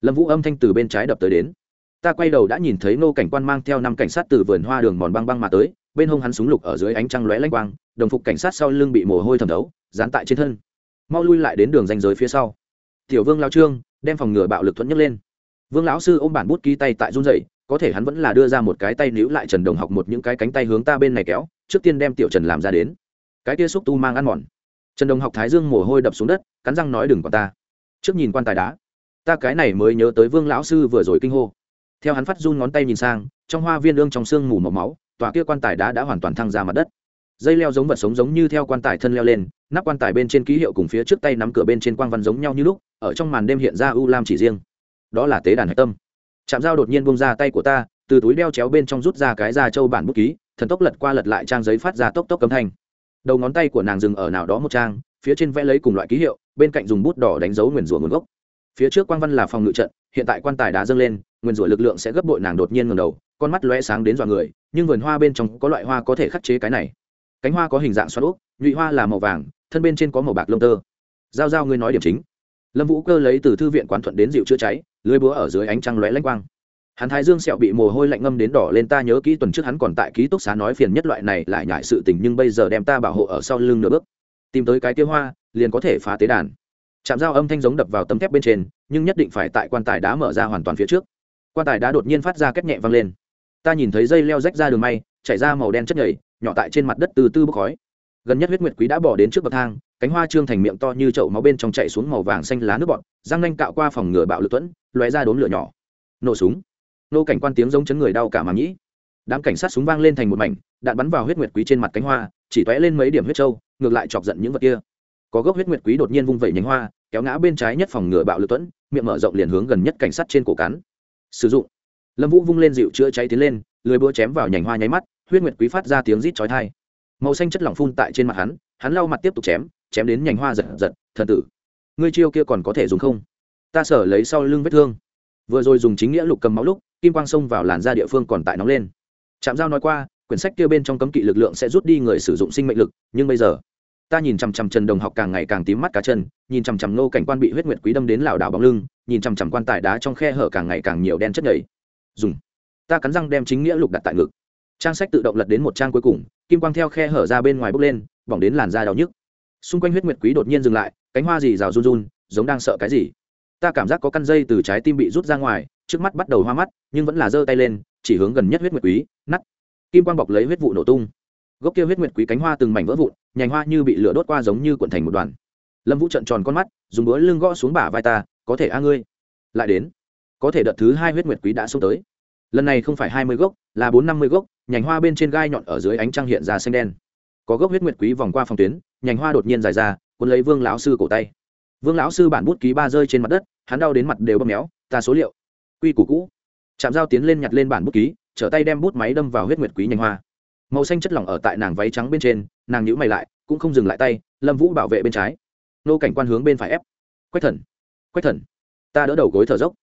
Lâm vũ âm thanh từ bên trái đập tới đến. Ta quay đầu đã nhìn thấy nô cảnh quan mang theo năm cảnh sát từ vườn hoa đường mòn băng băng mà tới, bên hông hắn súng lục ở dưới ánh trăng lóe lanh quang, đồng phục cảnh sát sau lưng bị mồ hôi thẩm đấu dán tại trên thân. Mau lui lại đến đường danh giới phía sau. Tiểu vương lao trương, đem phòng ngừa bạo lực thuận nhất lên. Vương lão sư ôm bản bút ký tay tại run dậy có thể hắn vẫn là đưa ra một cái tay níu lại trần đồng học một những cái cánh tay hướng ta bên này kéo, trước tiên đem tiểu trần làm ra đến. Cái kia xúc tu mang ăn mòn trần đồng học thái dương mồ hôi đập xuống đất, cắn răng nói đừng còn ta. Trước nhìn quan tài đá, ta cái này mới nhớ tới vương lão sư vừa rồi kinh hô. Theo hắn phát run ngón tay nhìn sang, trong hoa viên ương trong sương mù màu máu, tòa kia quan tài đá đã hoàn toàn thăng ra mặt đất. Dây leo giống vật sống giống như theo quan tài thân leo lên, nắp quan tài bên trên ký hiệu cùng phía trước tay nắm cửa bên trên quang văn giống nhau như lúc, ở trong màn đêm hiện ra u lam chỉ riêng. Đó là tế đàn hạch tâm. Chạm dao đột nhiên bông ra tay của ta, từ túi đeo chéo bên trong rút ra cái da trâu bản bút ký, thần tốc lật qua lật lại trang giấy phát ra tốc tốc cấm thanh đầu ngón tay của nàng dừng ở nào đó một trang, phía trên vẽ lấy cùng loại ký hiệu, bên cạnh dùng bút đỏ đánh dấu nguyền rủa nguồn gốc. Phía trước quang văn là phòng ngự trận, hiện tại quan tài đá dâng lên, nguyền rủa lực lượng sẽ gấp bội nàng đột nhiên ngầm đầu, con mắt lóe sáng đến dọa người, nhưng vườn hoa bên trong có loại hoa có thể khắc chế cái này. Cánh hoa có hình dạng xoắn úp, nhụy hoa là màu vàng, thân bên trên có màu bạc lông tơ. Giao giao ngươi nói điểm chính. Lâm vũ cơ lấy từ thư viện quán thuận đến dịu chữa cháy, lưới búa ở dưới ánh trăng lóe lanh quang hắn thái dương sẹo bị mồ hôi lạnh ngâm đến đỏ lên, ta nhớ kỹ tuần trước hắn còn tại ký túc xá nói phiền nhất loại này lại nhại sự tình, nhưng bây giờ đem ta bảo hộ ở sau lưng nửa bước. Tìm tới cái kia hoa, liền có thể phá tế đàn. Chạm dao âm thanh giống đập vào tấm thép bên trên, nhưng nhất định phải tại quan tài đá mở ra hoàn toàn phía trước. Quan tài đá đột nhiên phát ra cách nhẹ văng lên. Ta nhìn thấy dây leo rách ra đường may, chảy ra màu đen chất nhảy nhỏ tại trên mặt đất từ tư bốc khói. Gần nhất huyết nguyệt quý đã bỏ đến trước bậc thang, cánh hoa trương thành miệng to như chậu máu bên trong chạy xuống màu vàng xanh lá nước bọt, răng nanh cạo qua phòng ngừa bạo lực tuẫn, lóe ra đốn lửa nhỏ. Nổ súng nô cảnh quan tiếng giống chấn người đau cả màng nhĩ. Đám cảnh sát súng vang lên thành một mảnh đạn bắn vào huyết nguyệt quý trên mặt cánh hoa chỉ tóe lên mấy điểm huyết trâu ngược lại chọc giận những vật kia. Có gốc huyết nguyệt quý đột nhiên vung vẩy nhánh hoa kéo ngã bên trái nhất phòng ngựa bạo lực tuẫn miệng mở rộng liền hướng gần nhất cảnh sát trên cổ cắn. Sử dụng. Lâm vũ vung lên dịu chữa cháy tiến lên lười búa chém vào nhành hoa nháy mắt huyết nguyệt quý phát ra tiếng rít chói tai, màu xanh chất lỏng phun tại trên mặt hắn hắn lau mặt tiếp tục chém chém đến nhành hoa giật giật thần tử. Ngươi chiêu kia còn có thể dùng không? Ta sở lấy sau lưng vết thương. Vừa rồi dùng chính nghĩa lục cầm máu lúc kim quang xông vào làn da địa phương còn tại nóng lên. Trạm giao nói qua, quyển sách kia bên trong cấm kỵ lực lượng sẽ rút đi người sử dụng sinh mệnh lực, nhưng bây giờ, ta nhìn chằm chằm trần đồng học càng ngày càng tím mắt cá chân, nhìn chằm chằm nô cảnh quan bị huyết nguyệt quý đâm đến lảo đảo bóng lưng, nhìn chằm chằm quan tài đá trong khe hở càng ngày càng nhiều đen chất nhảy dùng. Ta cắn răng đem chính nghĩa lục đặt tại ngực. Trang sách tự động lật đến một trang cuối cùng, kim quang theo khe hở ra bên ngoài bốc lên, bỏng đến làn da đau nhức. Xung quanh huyết nguyệt quý đột nhiên dừng lại, cánh hoa gì rào run run, giống đang sợ cái gì. Ta cảm giác có căn dây từ trái tim bị rút ra ngoài trước mắt bắt đầu hoa mắt, nhưng vẫn là giơ tay lên, chỉ hướng gần nhất huyết nguyệt quý nắt kim quang bọc lấy huyết vụ nổ tung. Gốc kia huyết nguyệt quý cánh hoa từng mảnh vỡ vụn, nhành hoa như bị lửa đốt qua giống như cuộn thành một đoàn. Lâm vũ trận tròn con mắt, dùng búa lưng gõ xuống bả vai ta, có thể a ngươi. Lại đến, có thể đợt thứ hai huyết nguyệt quý đã xuống tới. Lần này không phải hai mươi gốc, là bốn năm mươi gốc, nhành hoa bên trên gai nhọn ở dưới ánh trăng hiện ra xanh đen. Có gốc huyết nguyệt quý vòng qua phòng tuyến, nhành hoa đột nhiên dài ra, cuốn lấy vương lão sư cổ tay. Vương lão sư bản bút ký ba rơi trên mặt đất, hắn đau đến mặt đều bơm méo, ta số liệu quy củ cũ. Chạm dao tiến lên nhặt lên bản bút ký, trở tay đem bút máy đâm vào huyết nguyệt quý nhanh hoa. Màu xanh chất lỏng ở tại nàng váy trắng bên trên, nàng nhữ mày lại, cũng không dừng lại tay, lâm vũ bảo vệ bên trái. Nô cảnh quan hướng bên phải ép. Quách thần quách thần, ta đỡ đầu gối thở dốc.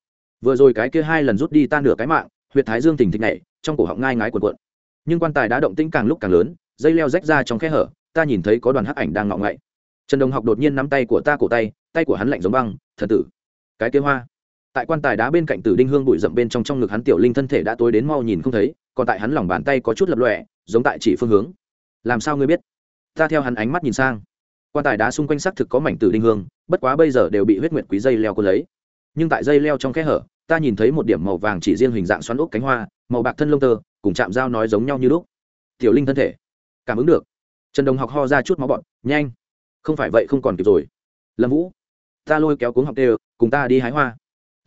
Vừa rồi cái kia hai lần rút đi ta nửa cái mạng, huyệt thái dương tỉnh thịt nhảy, trong cổ họng ngai ngái cuộn cuộn. Nhưng quan tài đã động tĩnh càng lúc càng lớn, dây leo rách ra trong khe hở, ta nhìn thấy có đoàn hắc ảnh đang ngọ ngậy. Trần đồng học đột nhiên nắm tay của ta cổ tay tay của hắn lạnh giống băng, thần tử, cái kia hoa tại quan tài đá bên cạnh tử đinh hương bụi rậm bên trong trong ngực hắn tiểu linh thân thể đã tối đến mau nhìn không thấy, còn tại hắn lòng bàn tay có chút lập lọe giống tại chỉ phương hướng. Làm sao ngươi biết? Ta theo hắn ánh mắt nhìn sang. Quan tài đá xung quanh xác thực có mảnh tử đinh hương, bất quá bây giờ đều bị huyết nguyệt quý dây leo cô lấy. Nhưng tại dây leo trong kẽ hở, ta nhìn thấy một điểm màu vàng chỉ riêng hình dạng xoắn ốc cánh hoa, màu bạc thân lông tơ, cùng chạm dao nói giống nhau như lúc. Tiểu linh thân thể. Cảm ứng được. Trần đồng học ho ra chút máu bọn nhanh. Không phải vậy không còn kịp rồi. Lâm vũ, ta lôi kéo cuống học đều, cùng ta đi hái hoa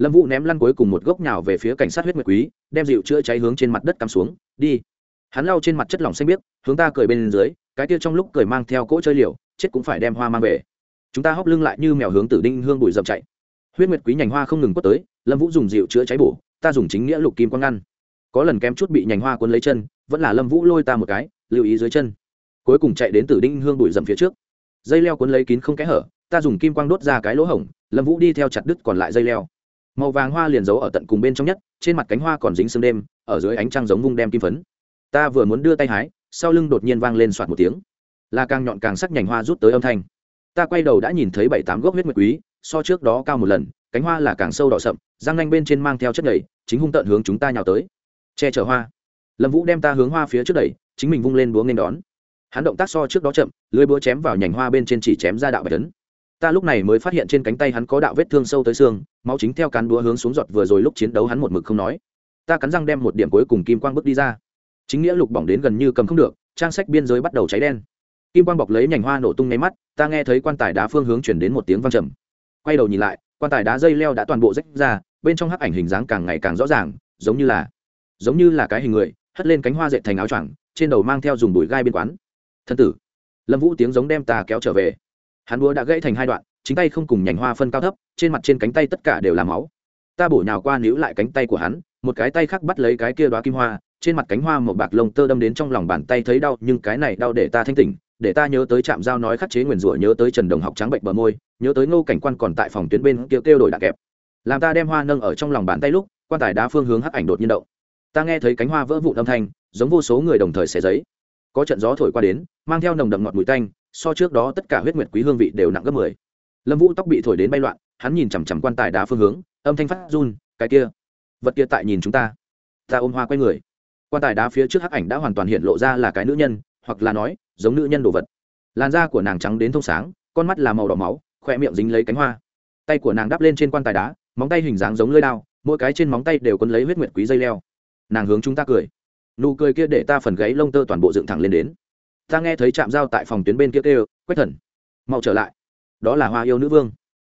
lâm vũ ném lăn cuối cùng một gốc nhào về phía cảnh sát huyết nguyệt quý, đem dịu chữa cháy hướng trên mặt đất cắm xuống, đi. Hắn lau trên mặt chất lỏng xanh biếc, hướng ta cười bên dưới, cái kia trong lúc cười mang theo cỗ chơi liều, chết cũng phải đem hoa mang về. Chúng ta hóc lưng lại như mèo hướng tử đinh hương bụi dậm chạy. Huyết nguyệt quý nhành hoa không ngừng quất tới, lâm vũ dùng dịu chữa cháy bổ, ta dùng chính nghĩa lục kim quang ngăn. Có lần kém chút bị nhành hoa cuốn lấy chân, vẫn là lâm vũ lôi ta một cái, lưu ý dưới chân. Cuối cùng chạy đến tử đinh hương bụi dậm phía trước. Dây leo cuốn lấy kín không kẽ hở, ta dùng kim quang đốt ra cái lỗ hổng, lâm vũ đi theo chặt đứt còn lại dây leo màu vàng hoa liền giấu ở tận cùng bên trong nhất, trên mặt cánh hoa còn dính sương đêm, ở dưới ánh trăng giống vung đem kim phấn. Ta vừa muốn đưa tay hái, sau lưng đột nhiên vang lên soạt một tiếng. Là càng nhọn càng sắc nhành hoa rút tới âm thanh. Ta quay đầu đã nhìn thấy bảy tám gốc huyết nguyệt quý, so trước đó cao một lần, cánh hoa là càng sâu đỏ sậm, răng nanh bên trên mang theo chất đầy, chính hung tận hướng chúng ta nhào tới. Che chở hoa. Lâm vũ đem ta hướng hoa phía trước đẩy, chính mình vung lên búa nên đón. Hắn động tác so trước đó chậm, lưới búa chém vào nhành hoa bên trên chỉ chém ra đạo bạch tấn ta lúc này mới phát hiện trên cánh tay hắn có đạo vết thương sâu tới xương, máu chính theo cán búa hướng xuống giọt vừa rồi lúc chiến đấu hắn một mực không nói. Ta cắn răng đem một điểm cuối cùng kim quang bước đi ra. Chính nghĩa lục bỏng đến gần như cầm không được, trang sách biên giới bắt đầu cháy đen. Kim quang bọc lấy nhành hoa nổ tung nháy mắt, ta nghe thấy quan tài đá phương hướng chuyển đến một tiếng văng trầm. Quay đầu nhìn lại, quan tài đá dây leo đã toàn bộ rách ra, bên trong hắc ảnh hình dáng càng ngày càng rõ ràng, giống như là, giống như là cái hình người, hất lên cánh hoa dệt thành áo choàng, trên đầu mang theo dùng bụi gai bên quán. Thân tử. Lâm vũ tiếng giống đem ta kéo trở về hắn búa đã gãy thành hai đoạn chính tay không cùng nhành hoa phân cao thấp trên mặt trên cánh tay tất cả đều là máu. Ta bổ nhào qua níu lại cánh tay của hắn một cái tay khác bắt lấy cái kia đoá kim hoa trên mặt cánh hoa một bạc lông tơ đâm đến trong lòng bàn tay thấy đau nhưng cái này đau để ta thanh tỉnh để ta nhớ tới trạm giao nói khắc chế nguyền rủa nhớ tới trần đồng học trắng bệnh bờ môi nhớ tới ngô cảnh quan còn tại phòng tuyến bên kia kêu, kêu đổi đạn kẹp. Làm ta đem hoa nâng ở trong lòng bàn tay lúc quan tài đá phương hướng hắc ảnh đột nhiên động. Ta nghe thấy cánh hoa vỡ vụn âm thanh giống vô số người đồng thời xẻ giấy. Có trận gió thổi qua đến mang theo nồng đậm ngọt mùi tanh so trước đó tất cả huyết nguyệt quý hương vị đều nặng gấp mười. Lâm vũ tóc bị thổi đến bay loạn, hắn nhìn chằm chằm quan tài đá phương hướng, âm thanh phát run, cái kia, vật kia tại nhìn chúng ta. Ta ôm hoa quay người. Quan tài đá phía trước hắc ảnh đã hoàn toàn hiện lộ ra là cái nữ nhân, hoặc là nói, giống nữ nhân đồ vật. Làn da của nàng trắng đến thông sáng, con mắt là màu đỏ máu khoe miệng dính lấy cánh hoa. Tay của nàng đắp lên trên quan tài đá, móng tay hình dáng giống lơi đao, mỗi cái trên móng tay đều quấn lấy huyết nguyệt quý dây leo. Nàng hướng chúng ta cười. Nụ cười kia để ta phần gáy lông tơ toàn bộ dựng thẳng lên đến ta nghe thấy chạm dao tại phòng tuyến bên kia kêu, quách thần, mau trở lại. Đó là hoa yêu nữ vương.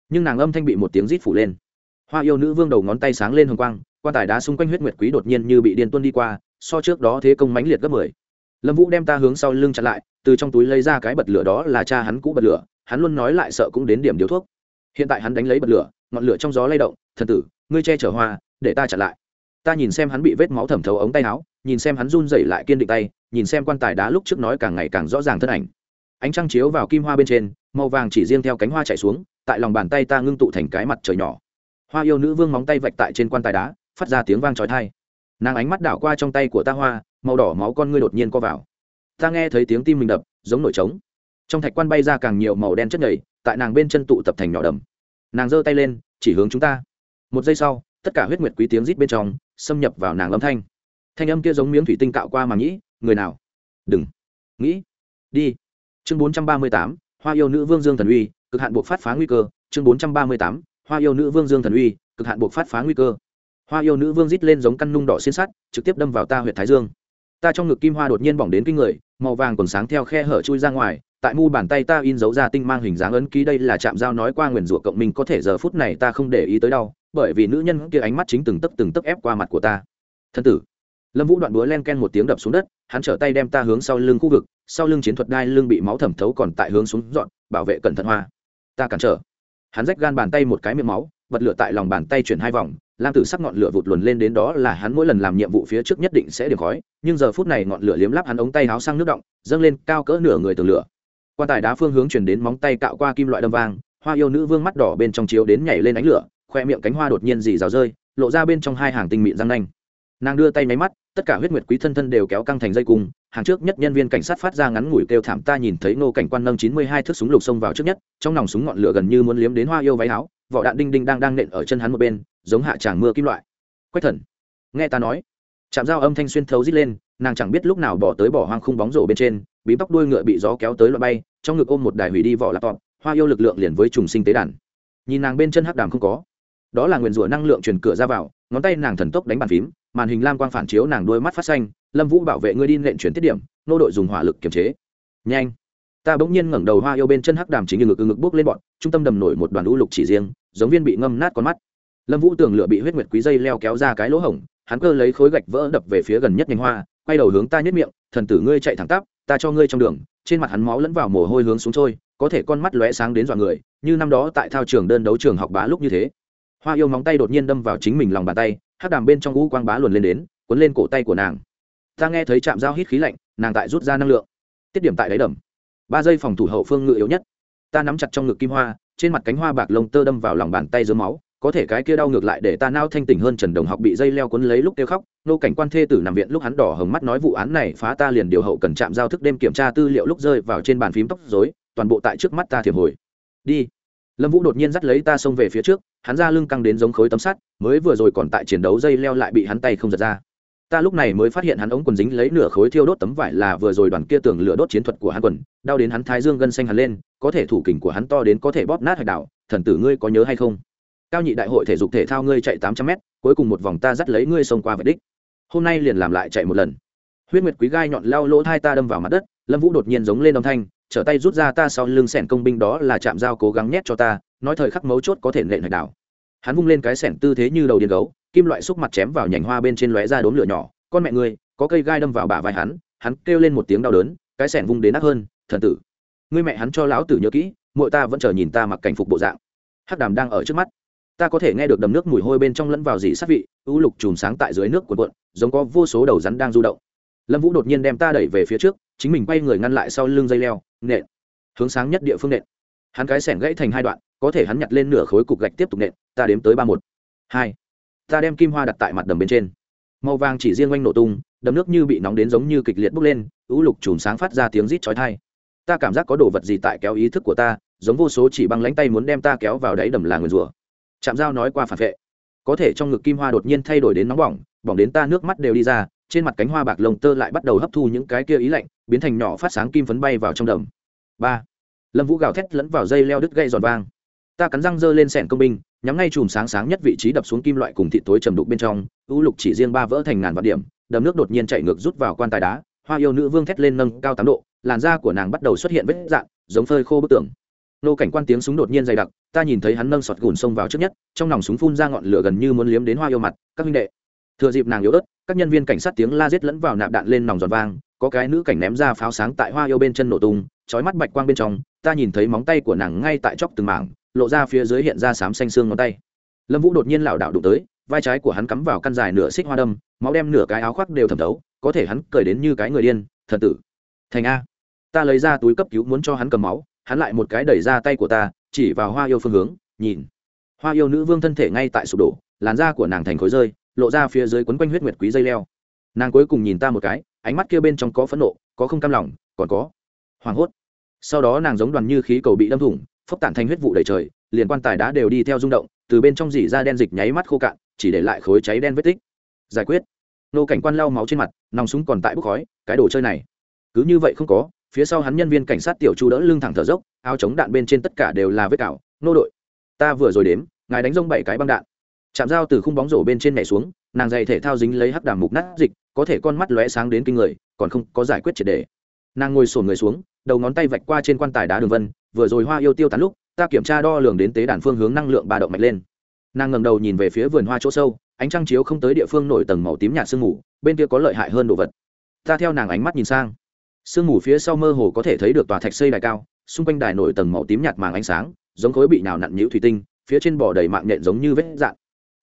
Nhưng nàng âm thanh bị một tiếng rít phủ lên. Hoa yêu nữ vương đầu ngón tay sáng lên hồng quang, quan tài đá xung quanh huyết nguyệt quý đột nhiên như bị điên tuân đi qua, so trước đó thế công mãnh liệt gấp mười. Lâm vũ đem ta hướng sau lưng chặn lại, từ trong túi lấy ra cái bật lửa đó là cha hắn cũ bật lửa, hắn luôn nói lại sợ cũng đến điểm điếu thuốc. Hiện tại hắn đánh lấy bật lửa, ngọn lửa trong gió lay động, thần tử, ngươi che chở hoa, để ta chặn lại. Ta nhìn xem hắn bị vết máu thẩm thấu ống tay áo nhìn xem hắn run dậy lại kiên định tay, nhìn xem quan tài đá lúc trước nói càng ngày càng rõ ràng thân ảnh. Ánh trăng chiếu vào kim hoa bên trên, màu vàng chỉ riêng theo cánh hoa chạy xuống, tại lòng bàn tay ta ngưng tụ thành cái mặt trời nhỏ. Hoa yêu nữ vương móng tay vạch tại trên quan tài đá, phát ra tiếng vang trói thai nàng ánh mắt đảo qua trong tay của ta hoa, màu đỏ máu con ngươi đột nhiên co vào. Ta nghe thấy tiếng tim mình đập, giống nổi trống. Trong thạch quan bay ra càng nhiều màu đen chất nhầy, tại nàng bên chân tụ tập thành nhỏ đầm. Nàng giơ tay lên, chỉ hướng chúng ta. Một giây sau, tất cả huyết nguyệt quý tiếng rít bên trong, xâm nhập vào nàng âm thanh thanh âm kia giống miếng thủy tinh cạo qua mà nghĩ, người nào? Đừng. Nghĩ. Đi. Chương bốn trăm ba mươi tám, hoa yêu nữ vương dương thần uy, cực hạn buộc phát phá nguy cơ. Chương bốn trăm ba mươi tám, hoa yêu nữ vương dương thần uy, cực hạn buộc phát phá nguy cơ. Hoa yêu nữ vương rít lên giống căn nung đỏ xin sắt, trực tiếp đâm vào ta huyện thái dương. Ta trong ngực kim hoa đột nhiên bỏng đến kinh người, màu vàng còn sáng theo khe hở chui ra ngoài, tại mu bàn tay ta in dấu ra tinh mang hình dáng ấn ký đây là chạm giao nói qua nguyền rủa cộng minh có thể giờ phút này ta không để ý tới đau, bởi vì nữ nhân kia ánh mắt chính từng tấc từng tấc ép qua mặt của ta. Thân tử lâm vũ đoạn búa len ken một tiếng đập xuống đất, hắn trở tay đem ta hướng sau lưng khu vực, sau lưng chiến thuật đai lưng bị máu thẩm thấu còn tại hướng xuống dọn, bảo vệ cẩn thận hoa. Ta cản trở. Hắn rách gan bàn tay một cái miệng máu vật lửa tại lòng bàn tay chuyển hai vòng, lam tử sắc ngọn lửa vụt luồn lên đến đó là hắn mỗi lần làm nhiệm vụ phía trước nhất định sẽ điểm khói, nhưng giờ phút này ngọn lửa liếm lắp hắn ống tay háo sang nước động, dâng lên cao cỡ nửa người từ lửa. Quan tài đá phương hướng chuyển đến móng tay cạo qua kim loại đâm vang, hoa yêu nữ vương mắt đỏ bên trong chiếu đến nhảy lên ánh lửa, khoe miệng cánh hoa đột nhiên dì rào rơi, lộ ra bên trong hai hàng tinh mịn răng nanh. Nàng đưa tay máy mắt tất cả huyết nguyệt quý thân thân đều kéo căng thành dây cung, hàng trước nhất nhân viên cảnh sát phát ra ngắn ngủi kêu thảm ta nhìn thấy nô cảnh quan nâng chín mươi hai thước súng lục xông vào trước nhất, trong nòng súng ngọn lửa gần như muốn liếm đến hoa yêu váy áo, vỏ đạn đinh đinh đang đang nện ở chân hắn một bên, giống hạ tràng mưa kim loại. Quách thần, nghe ta nói. Chạm dao âm thanh xuyên thấu rít lên, nàng chẳng biết lúc nào bỏ tới bỏ hoang khung bóng rổ bên trên, bí tóc đuôi ngựa bị gió kéo tới loại bay, trong ngực ôm một đài hủy đi vỏ laptop, hoa yêu lực lượng liền với trùng sinh tế đàn. Nhìn nàng bên chân hắc đàm không có. Đó là nguyền rủa năng lượng truyền cửa ra vào, ngón tay nàng thần tốc đánh bàn phím màn hình lam quang phản chiếu nàng đôi mắt phát xanh, lâm vũ bảo vệ ngươi đi nện chuyển tiết điểm, nô đội dùng hỏa lực kiềm chế. Nhanh. Ta bỗng nhiên ngẩng đầu hoa yêu bên chân hắc đàm chính như ngực ngực bước lên bọn, trung tâm đầm nổi một đoàn lũ lục chỉ riêng, giống viên bị ngâm nát con mắt. Lâm vũ tường lửa bị huyết nguyệt quý dây leo kéo ra cái lỗ hổng, hắn cơ lấy khối gạch vỡ đập về phía gần nhất nhánh hoa, quay đầu hướng ta nhất miệng, thần tử ngươi chạy thẳng tắp, ta cho ngươi trong đường. Trên mặt hắn máu lẫn vào mồ hôi hướng xuống trôi, có thể con mắt lóe sáng đến dọa người, như năm đó tại thao trường đơn đấu trường học bá lúc như thế hoa yêu móng tay đột nhiên đâm vào chính mình lòng bàn tay, hắc đàm bên trong gũ quang bá luồn lên đến, cuốn lên cổ tay của nàng. Ta nghe thấy chạm dao hít khí lạnh, nàng tại rút ra năng lượng. Tiết điểm tại đáy đầm. Ba giây phòng thủ hậu phương ngự yếu nhất. Ta nắm chặt trong ngực kim hoa, trên mặt cánh hoa bạc lông tơ đâm vào lòng bàn tay dưới máu, có thể cái kia đau ngược lại để ta nao thanh tỉnh hơn trần đồng học bị dây leo cuốn lấy lúc kêu khóc, nô cảnh quan thê tử nằm viện lúc hắn đỏ hồng mắt nói vụ án này phá ta liền điều hậu cần chạm giao thức đêm kiểm tra tư liệu lúc rơi vào trên bàn phím tóc dối toàn bộ tại trước mắt ta thiệp hồi. Đi lâm vũ đột nhiên dắt lấy ta xông về phía trước hắn ra lưng căng đến giống khối tấm sắt mới vừa rồi còn tại chiến đấu dây leo lại bị hắn tay không giật ra. Ta lúc này mới phát hiện hắn ống quần dính lấy nửa khối thiêu đốt tấm vải là vừa rồi đoàn kia tưởng lửa đốt chiến thuật của hắn quần đau đến hắn thái dương gân xanh hắn lên có thể thủ kình của hắn to đến có thể bóp nát hạch đảo thần tử ngươi có nhớ hay không? Cao nhị đại hội thể dục thể thao ngươi chạy tám trăm mét, cuối cùng một vòng ta dắt lấy ngươi xông qua vạch đích. Hôm nay liền làm lại chạy một lần. Huyết nguyệt quý gai nhọn lao lỗ thai ta đâm vào mặt đất lâm vũ đột nhiên giống lên âm thanh trở tay rút ra ta sau lưng sẻn công binh đó là chạm dao cố gắng nhét cho ta, nói thời khắc mấu chốt có thể nện hạch đảo. Hắn vung lên cái sẻn tư thế như đầu điên gấu, kim loại xúc mặt chém vào nhành hoa bên trên lóe ra đốm lửa nhỏ, con mẹ ngươi, có cây gai đâm vào bả vai hắn hắn kêu lên một tiếng đau đớn, cái sẻn vung đến ác hơn, thần tử. Ngươi mẹ hắn cho lão tử nhớ kỹ, muội ta vẫn chờ nhìn ta mặc cảnh phục bộ dạng. Hắc đàm đang ở trước mắt. Ta có thể nghe được đầm nước mùi hôi bên trong lẫn vào dì sát vị, u lục chùm sáng tại dưới nước cuộn cuộn, giống có vô số đầu rắn đang du động. Lâm vũ đột nhiên đem ta đẩy về phía trước chính mình quay người ngăn lại sau lưng dây leo, nện, hướng sáng nhất địa phương nện. Hắn cái sẻn gãy thành hai đoạn, có thể hắn nhặt lên nửa khối cục gạch tiếp tục nện, ta đếm tới ba một, hai. Ta đem kim hoa đặt tại mặt đầm bên trên. Màu vàng chỉ riêng quanh nổ tung, đầm nước như bị nóng đến giống như kịch liệt bốc lên ứ lục chùm sáng phát ra tiếng rít chói thai ta cảm giác có đồ vật gì tại kéo ý thức của ta, giống vô số chỉ băng lánh tay muốn đem ta kéo vào đáy đầm là người rùa chạm dao nói qua phản vệ. Có thể trong ngực kim hoa đột nhiên thay đổi đến nóng bỏng bỏng đến ta nước mắt đều đi ra trên mặt cánh hoa bạc lồng tơ lại bắt đầu hấp thu những cái kia ý lạnh, biến thành nhỏ phát sáng kim phấn bay vào trong đầm. Ba, lâm vũ gào thét lẫn vào dây leo đứt gây giòn vang. Ta cắn răng giơ lên sẻn công binh, nhắm ngay chùm sáng sáng nhất vị trí đập xuống kim loại cùng thịt tối trầm đục bên trong, ưu lục chỉ riêng ba vỡ thành ngàn vạn điểm, đầm nước đột nhiên chạy ngược rút vào quan tài đá, hoa yêu nữ vương thét lên nâng cao tám độ, làn da của nàng bắt đầu xuất hiện vết dạn giống phơi khô bức tường. Nô cảnh quan tiếng súng đột nhiên dày đặc, ta nhìn thấy hắn nâng sọt gùn xông vào trước nhất, trong nòng súng phun ra ngọn lửa gần như muốn liếm đến hoa yêu mặt, các huynh đệ thừa dịp nàng yếu ớt, các nhân viên cảnh sát tiếng la giết lẫn vào nạp đạn lên nòng giòn vang, có cái nữ cảnh ném ra pháo sáng tại hoa yêu bên chân nổ tung trói mắt bạch quang bên trong, ta nhìn thấy móng tay của nàng ngay tại chóc từng mảng, lộ ra phía dưới hiện ra xám xanh xương ngón tay. Lâm vũ đột nhiên lảo đảo đụng tới, vai trái của hắn cắm vào căn dài nửa xích hoa đâm, máu đem nửa cái áo khoác đều thẩm thấu, có thể hắn cười đến như cái người điên, thần tử, thành a, ta lấy ra túi cấp cứu muốn cho hắn cầm máu, hắn lại một cái đẩy ra tay của ta, chỉ vào hoa yêu phương hướng, nhìn. Hoa yêu nữ vương thân thể ngay tại sụp đổ, làn da của nàng thành khối rơi lộ ra phía dưới quấn quanh huyết nguyệt quý dây leo. Nàng cuối cùng nhìn ta một cái, ánh mắt kia bên trong có phẫn nộ, có không cam lòng, còn có hoảng hốt. Sau đó nàng giống đoàn như khí cầu bị đâm thủng, phốc tản thành huyết vụ đầy trời, liền quan tài đá đều đi theo rung động, từ bên trong dỉ ra đen dịch nháy mắt khô cạn, chỉ để lại khối cháy đen vết tích. Giải quyết. Nô cảnh quan lau máu trên mặt, nòng súng còn tại bốc khói, cái đồ chơi này, cứ như vậy không có, phía sau hắn nhân viên cảnh sát tiểu chu đỡ lưng thẳng thở dốc, áo chống đạn bên trên tất cả đều là vết cào. Nô đội, ta vừa rồi đếm, ngài đánh rông bảy cái băng đạn chạm dao từ khung bóng rổ bên trên nhảy xuống, nàng dày thể thao dính lấy hắc đàm mục nát dịch, có thể con mắt lóe sáng đến kinh người, còn không có giải quyết triệt đề. Nàng ngồi sổn người xuống, đầu ngón tay vạch qua trên quan tài đá đường vân, vừa rồi hoa yêu tiêu tán lúc, ta kiểm tra đo lường đến tế đàn phương hướng năng lượng ba động mạnh lên. Nàng ngầm đầu nhìn về phía vườn hoa chỗ sâu, ánh trăng chiếu không tới địa phương nổi tầng màu tím nhạt sương mù, bên kia có lợi hại hơn đồ vật. Ta theo nàng ánh mắt nhìn sang. Sương mù phía sau mơ hồ có thể thấy được tòa thạch xây đài cao, xung quanh đài nổi tầng màu tím nhạt màng ánh sáng, giống khối bị nào nặn nhũ thủy tinh, phía trên bò đầy mạng nhện giống như vết dạn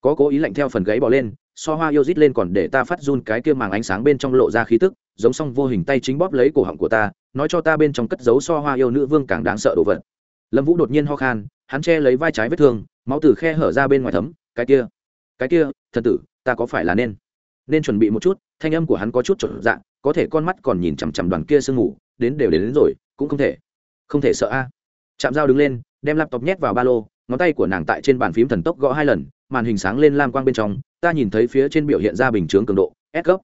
có cố ý lạnh theo phần gáy bò lên so hoa yêu rít lên còn để ta phát run cái kia màng ánh sáng bên trong lộ ra khí tức giống song vô hình tay chính bóp lấy cổ họng của ta nói cho ta bên trong cất giấu so hoa yêu nữ vương càng đáng sợ đồ vật. Lâm vũ đột nhiên ho khan hắn che lấy vai trái vết thương máu từ khe hở ra bên ngoài thấm cái kia cái kia thần tử ta có phải là nên nên chuẩn bị một chút thanh âm của hắn có chút trộn dạng có thể con mắt còn nhìn chằm chằm đoàn kia sương ngủ đến đều đến, đến rồi cũng không thể không thể sợ a. Chạm dao đứng lên đem laptop nhét vào ba lô ngón tay của nàng tại trên bàn phím thần tốc gõ hai lần, màn hình sáng lên lam quang bên trong, ta nhìn thấy phía trên biểu hiện ra bình chướng cường độ, s cấp.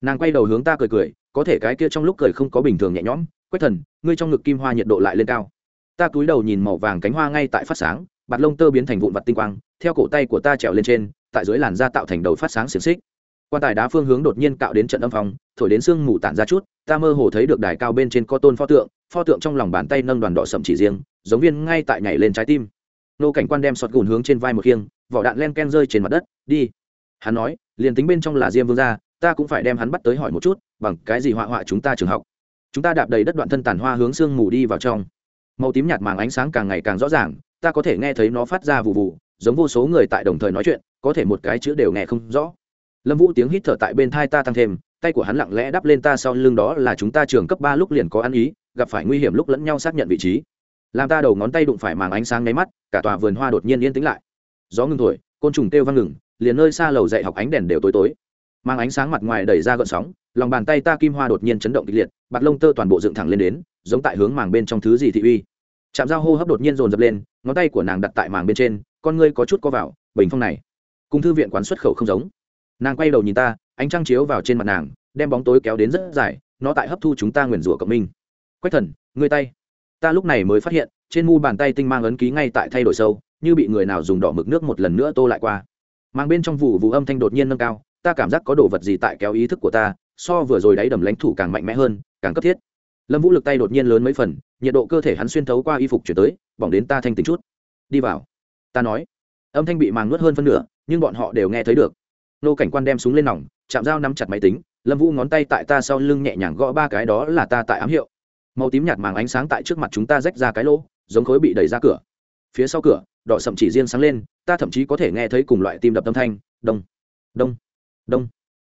nàng quay đầu hướng ta cười cười, có thể cái kia trong lúc cười không có bình thường nhẹ nhõm, quách thần, ngươi trong ngực kim hoa nhiệt độ lại lên cao. Ta cúi đầu nhìn màu vàng cánh hoa ngay tại phát sáng, bạt lông tơ biến thành vụn vặt tinh quang, theo cổ tay của ta trèo lên trên, tại dưới làn da tạo thành đầu phát sáng xiềng xích. Quan tài đá phương hướng đột nhiên cạo đến trận âm phòng thổi đến sương mù tản ra chút, ta mơ hồ thấy được đài cao bên trên có tôn pho tượng pho tượng trong lòng bàn tay nâng đoàn đỏ sậm chỉ riêng, giống viên ngay tại nhảy lên trái tim nô cảnh quan đem sọt gùn hướng trên vai một khiêng, vỏ đạn len ken rơi trên mặt đất, đi. Hắn nói, liền tính bên trong là diêm vương gia, ta cũng phải đem hắn bắt tới hỏi một chút, bằng cái gì họa họa chúng ta trường học. Chúng ta đạp đầy đất đoạn thân tàn hoa hướng sương mù đi vào trong. Màu tím nhạt màng ánh sáng càng ngày càng rõ ràng, ta có thể nghe thấy nó phát ra vụ vụ giống vô số người tại đồng thời nói chuyện, có thể một cái chữ đều nghe không rõ. Lâm vũ tiếng hít thở tại bên thai ta tăng thêm, tay của hắn lặng lẽ đắp lên ta sau lưng đó là chúng ta trường cấp ba lúc liền có ăn ý, gặp phải nguy hiểm lúc lẫn nhau xác nhận vị trí làm ta đầu ngón tay đụng phải màng ánh sáng nháy mắt, cả tòa vườn hoa đột nhiên yên tĩnh lại. Gió ngừng thổi, côn trùng kêu văng ngừng, liền nơi xa lầu dạy học ánh đèn đều tối tối. Mang ánh sáng mặt ngoài đẩy ra gợn sóng, lòng bàn tay ta kim hoa đột nhiên chấn động kịch liệt, bạc lông tơ toàn bộ dựng thẳng lên đến, giống tại hướng màng bên trong thứ gì thị uy. Chạm dao hô hấp đột nhiên dồn dập lên, ngón tay của nàng đặt tại màng bên trên, con ngươi có chút co vào, bình phong này. Cùng thư viện quán xuất khẩu không giống. Nàng quay đầu nhìn ta, ánh trăng chiếu vào trên mặt nàng, đem bóng tối kéo đến rất dài, nó tại hấp thu chúng ta nguyền rủa cộng minh. Quách thần, ngươi tay ta lúc này mới phát hiện, trên mu bàn tay tinh mang ấn ký ngay tại thay đổi sâu, như bị người nào dùng đỏ mực nước một lần nữa tô lại qua. Mang bên trong vụ vụ âm thanh đột nhiên nâng cao, ta cảm giác có đồ vật gì tại kéo ý thức của ta, so vừa rồi đáy đầm lãnh thủ càng mạnh mẽ hơn, càng cấp thiết. Lâm vũ lực tay đột nhiên lớn mấy phần, nhiệt độ cơ thể hắn xuyên thấu qua y phục chuyển tới, bỏng đến ta thanh tính chút. Đi vào. Ta nói. Âm thanh bị màng nuốt hơn phân nửa, nhưng bọn họ đều nghe thấy được. Nô cảnh quan đem súng lên nòng, chạm dao nắm chặt máy tính, lâm vũ ngón tay tại ta sau lưng nhẹ nhàng gõ ba cái đó là ta tại ám hiệu màu tím nhạt màng ánh sáng tại trước mặt chúng ta rách ra cái lỗ, giống khối bị đẩy ra cửa. Phía sau cửa, đỏ sậm chỉ riêng sáng lên, ta thậm chí có thể nghe thấy cùng loại tim đập âm thanh, đông đông đông.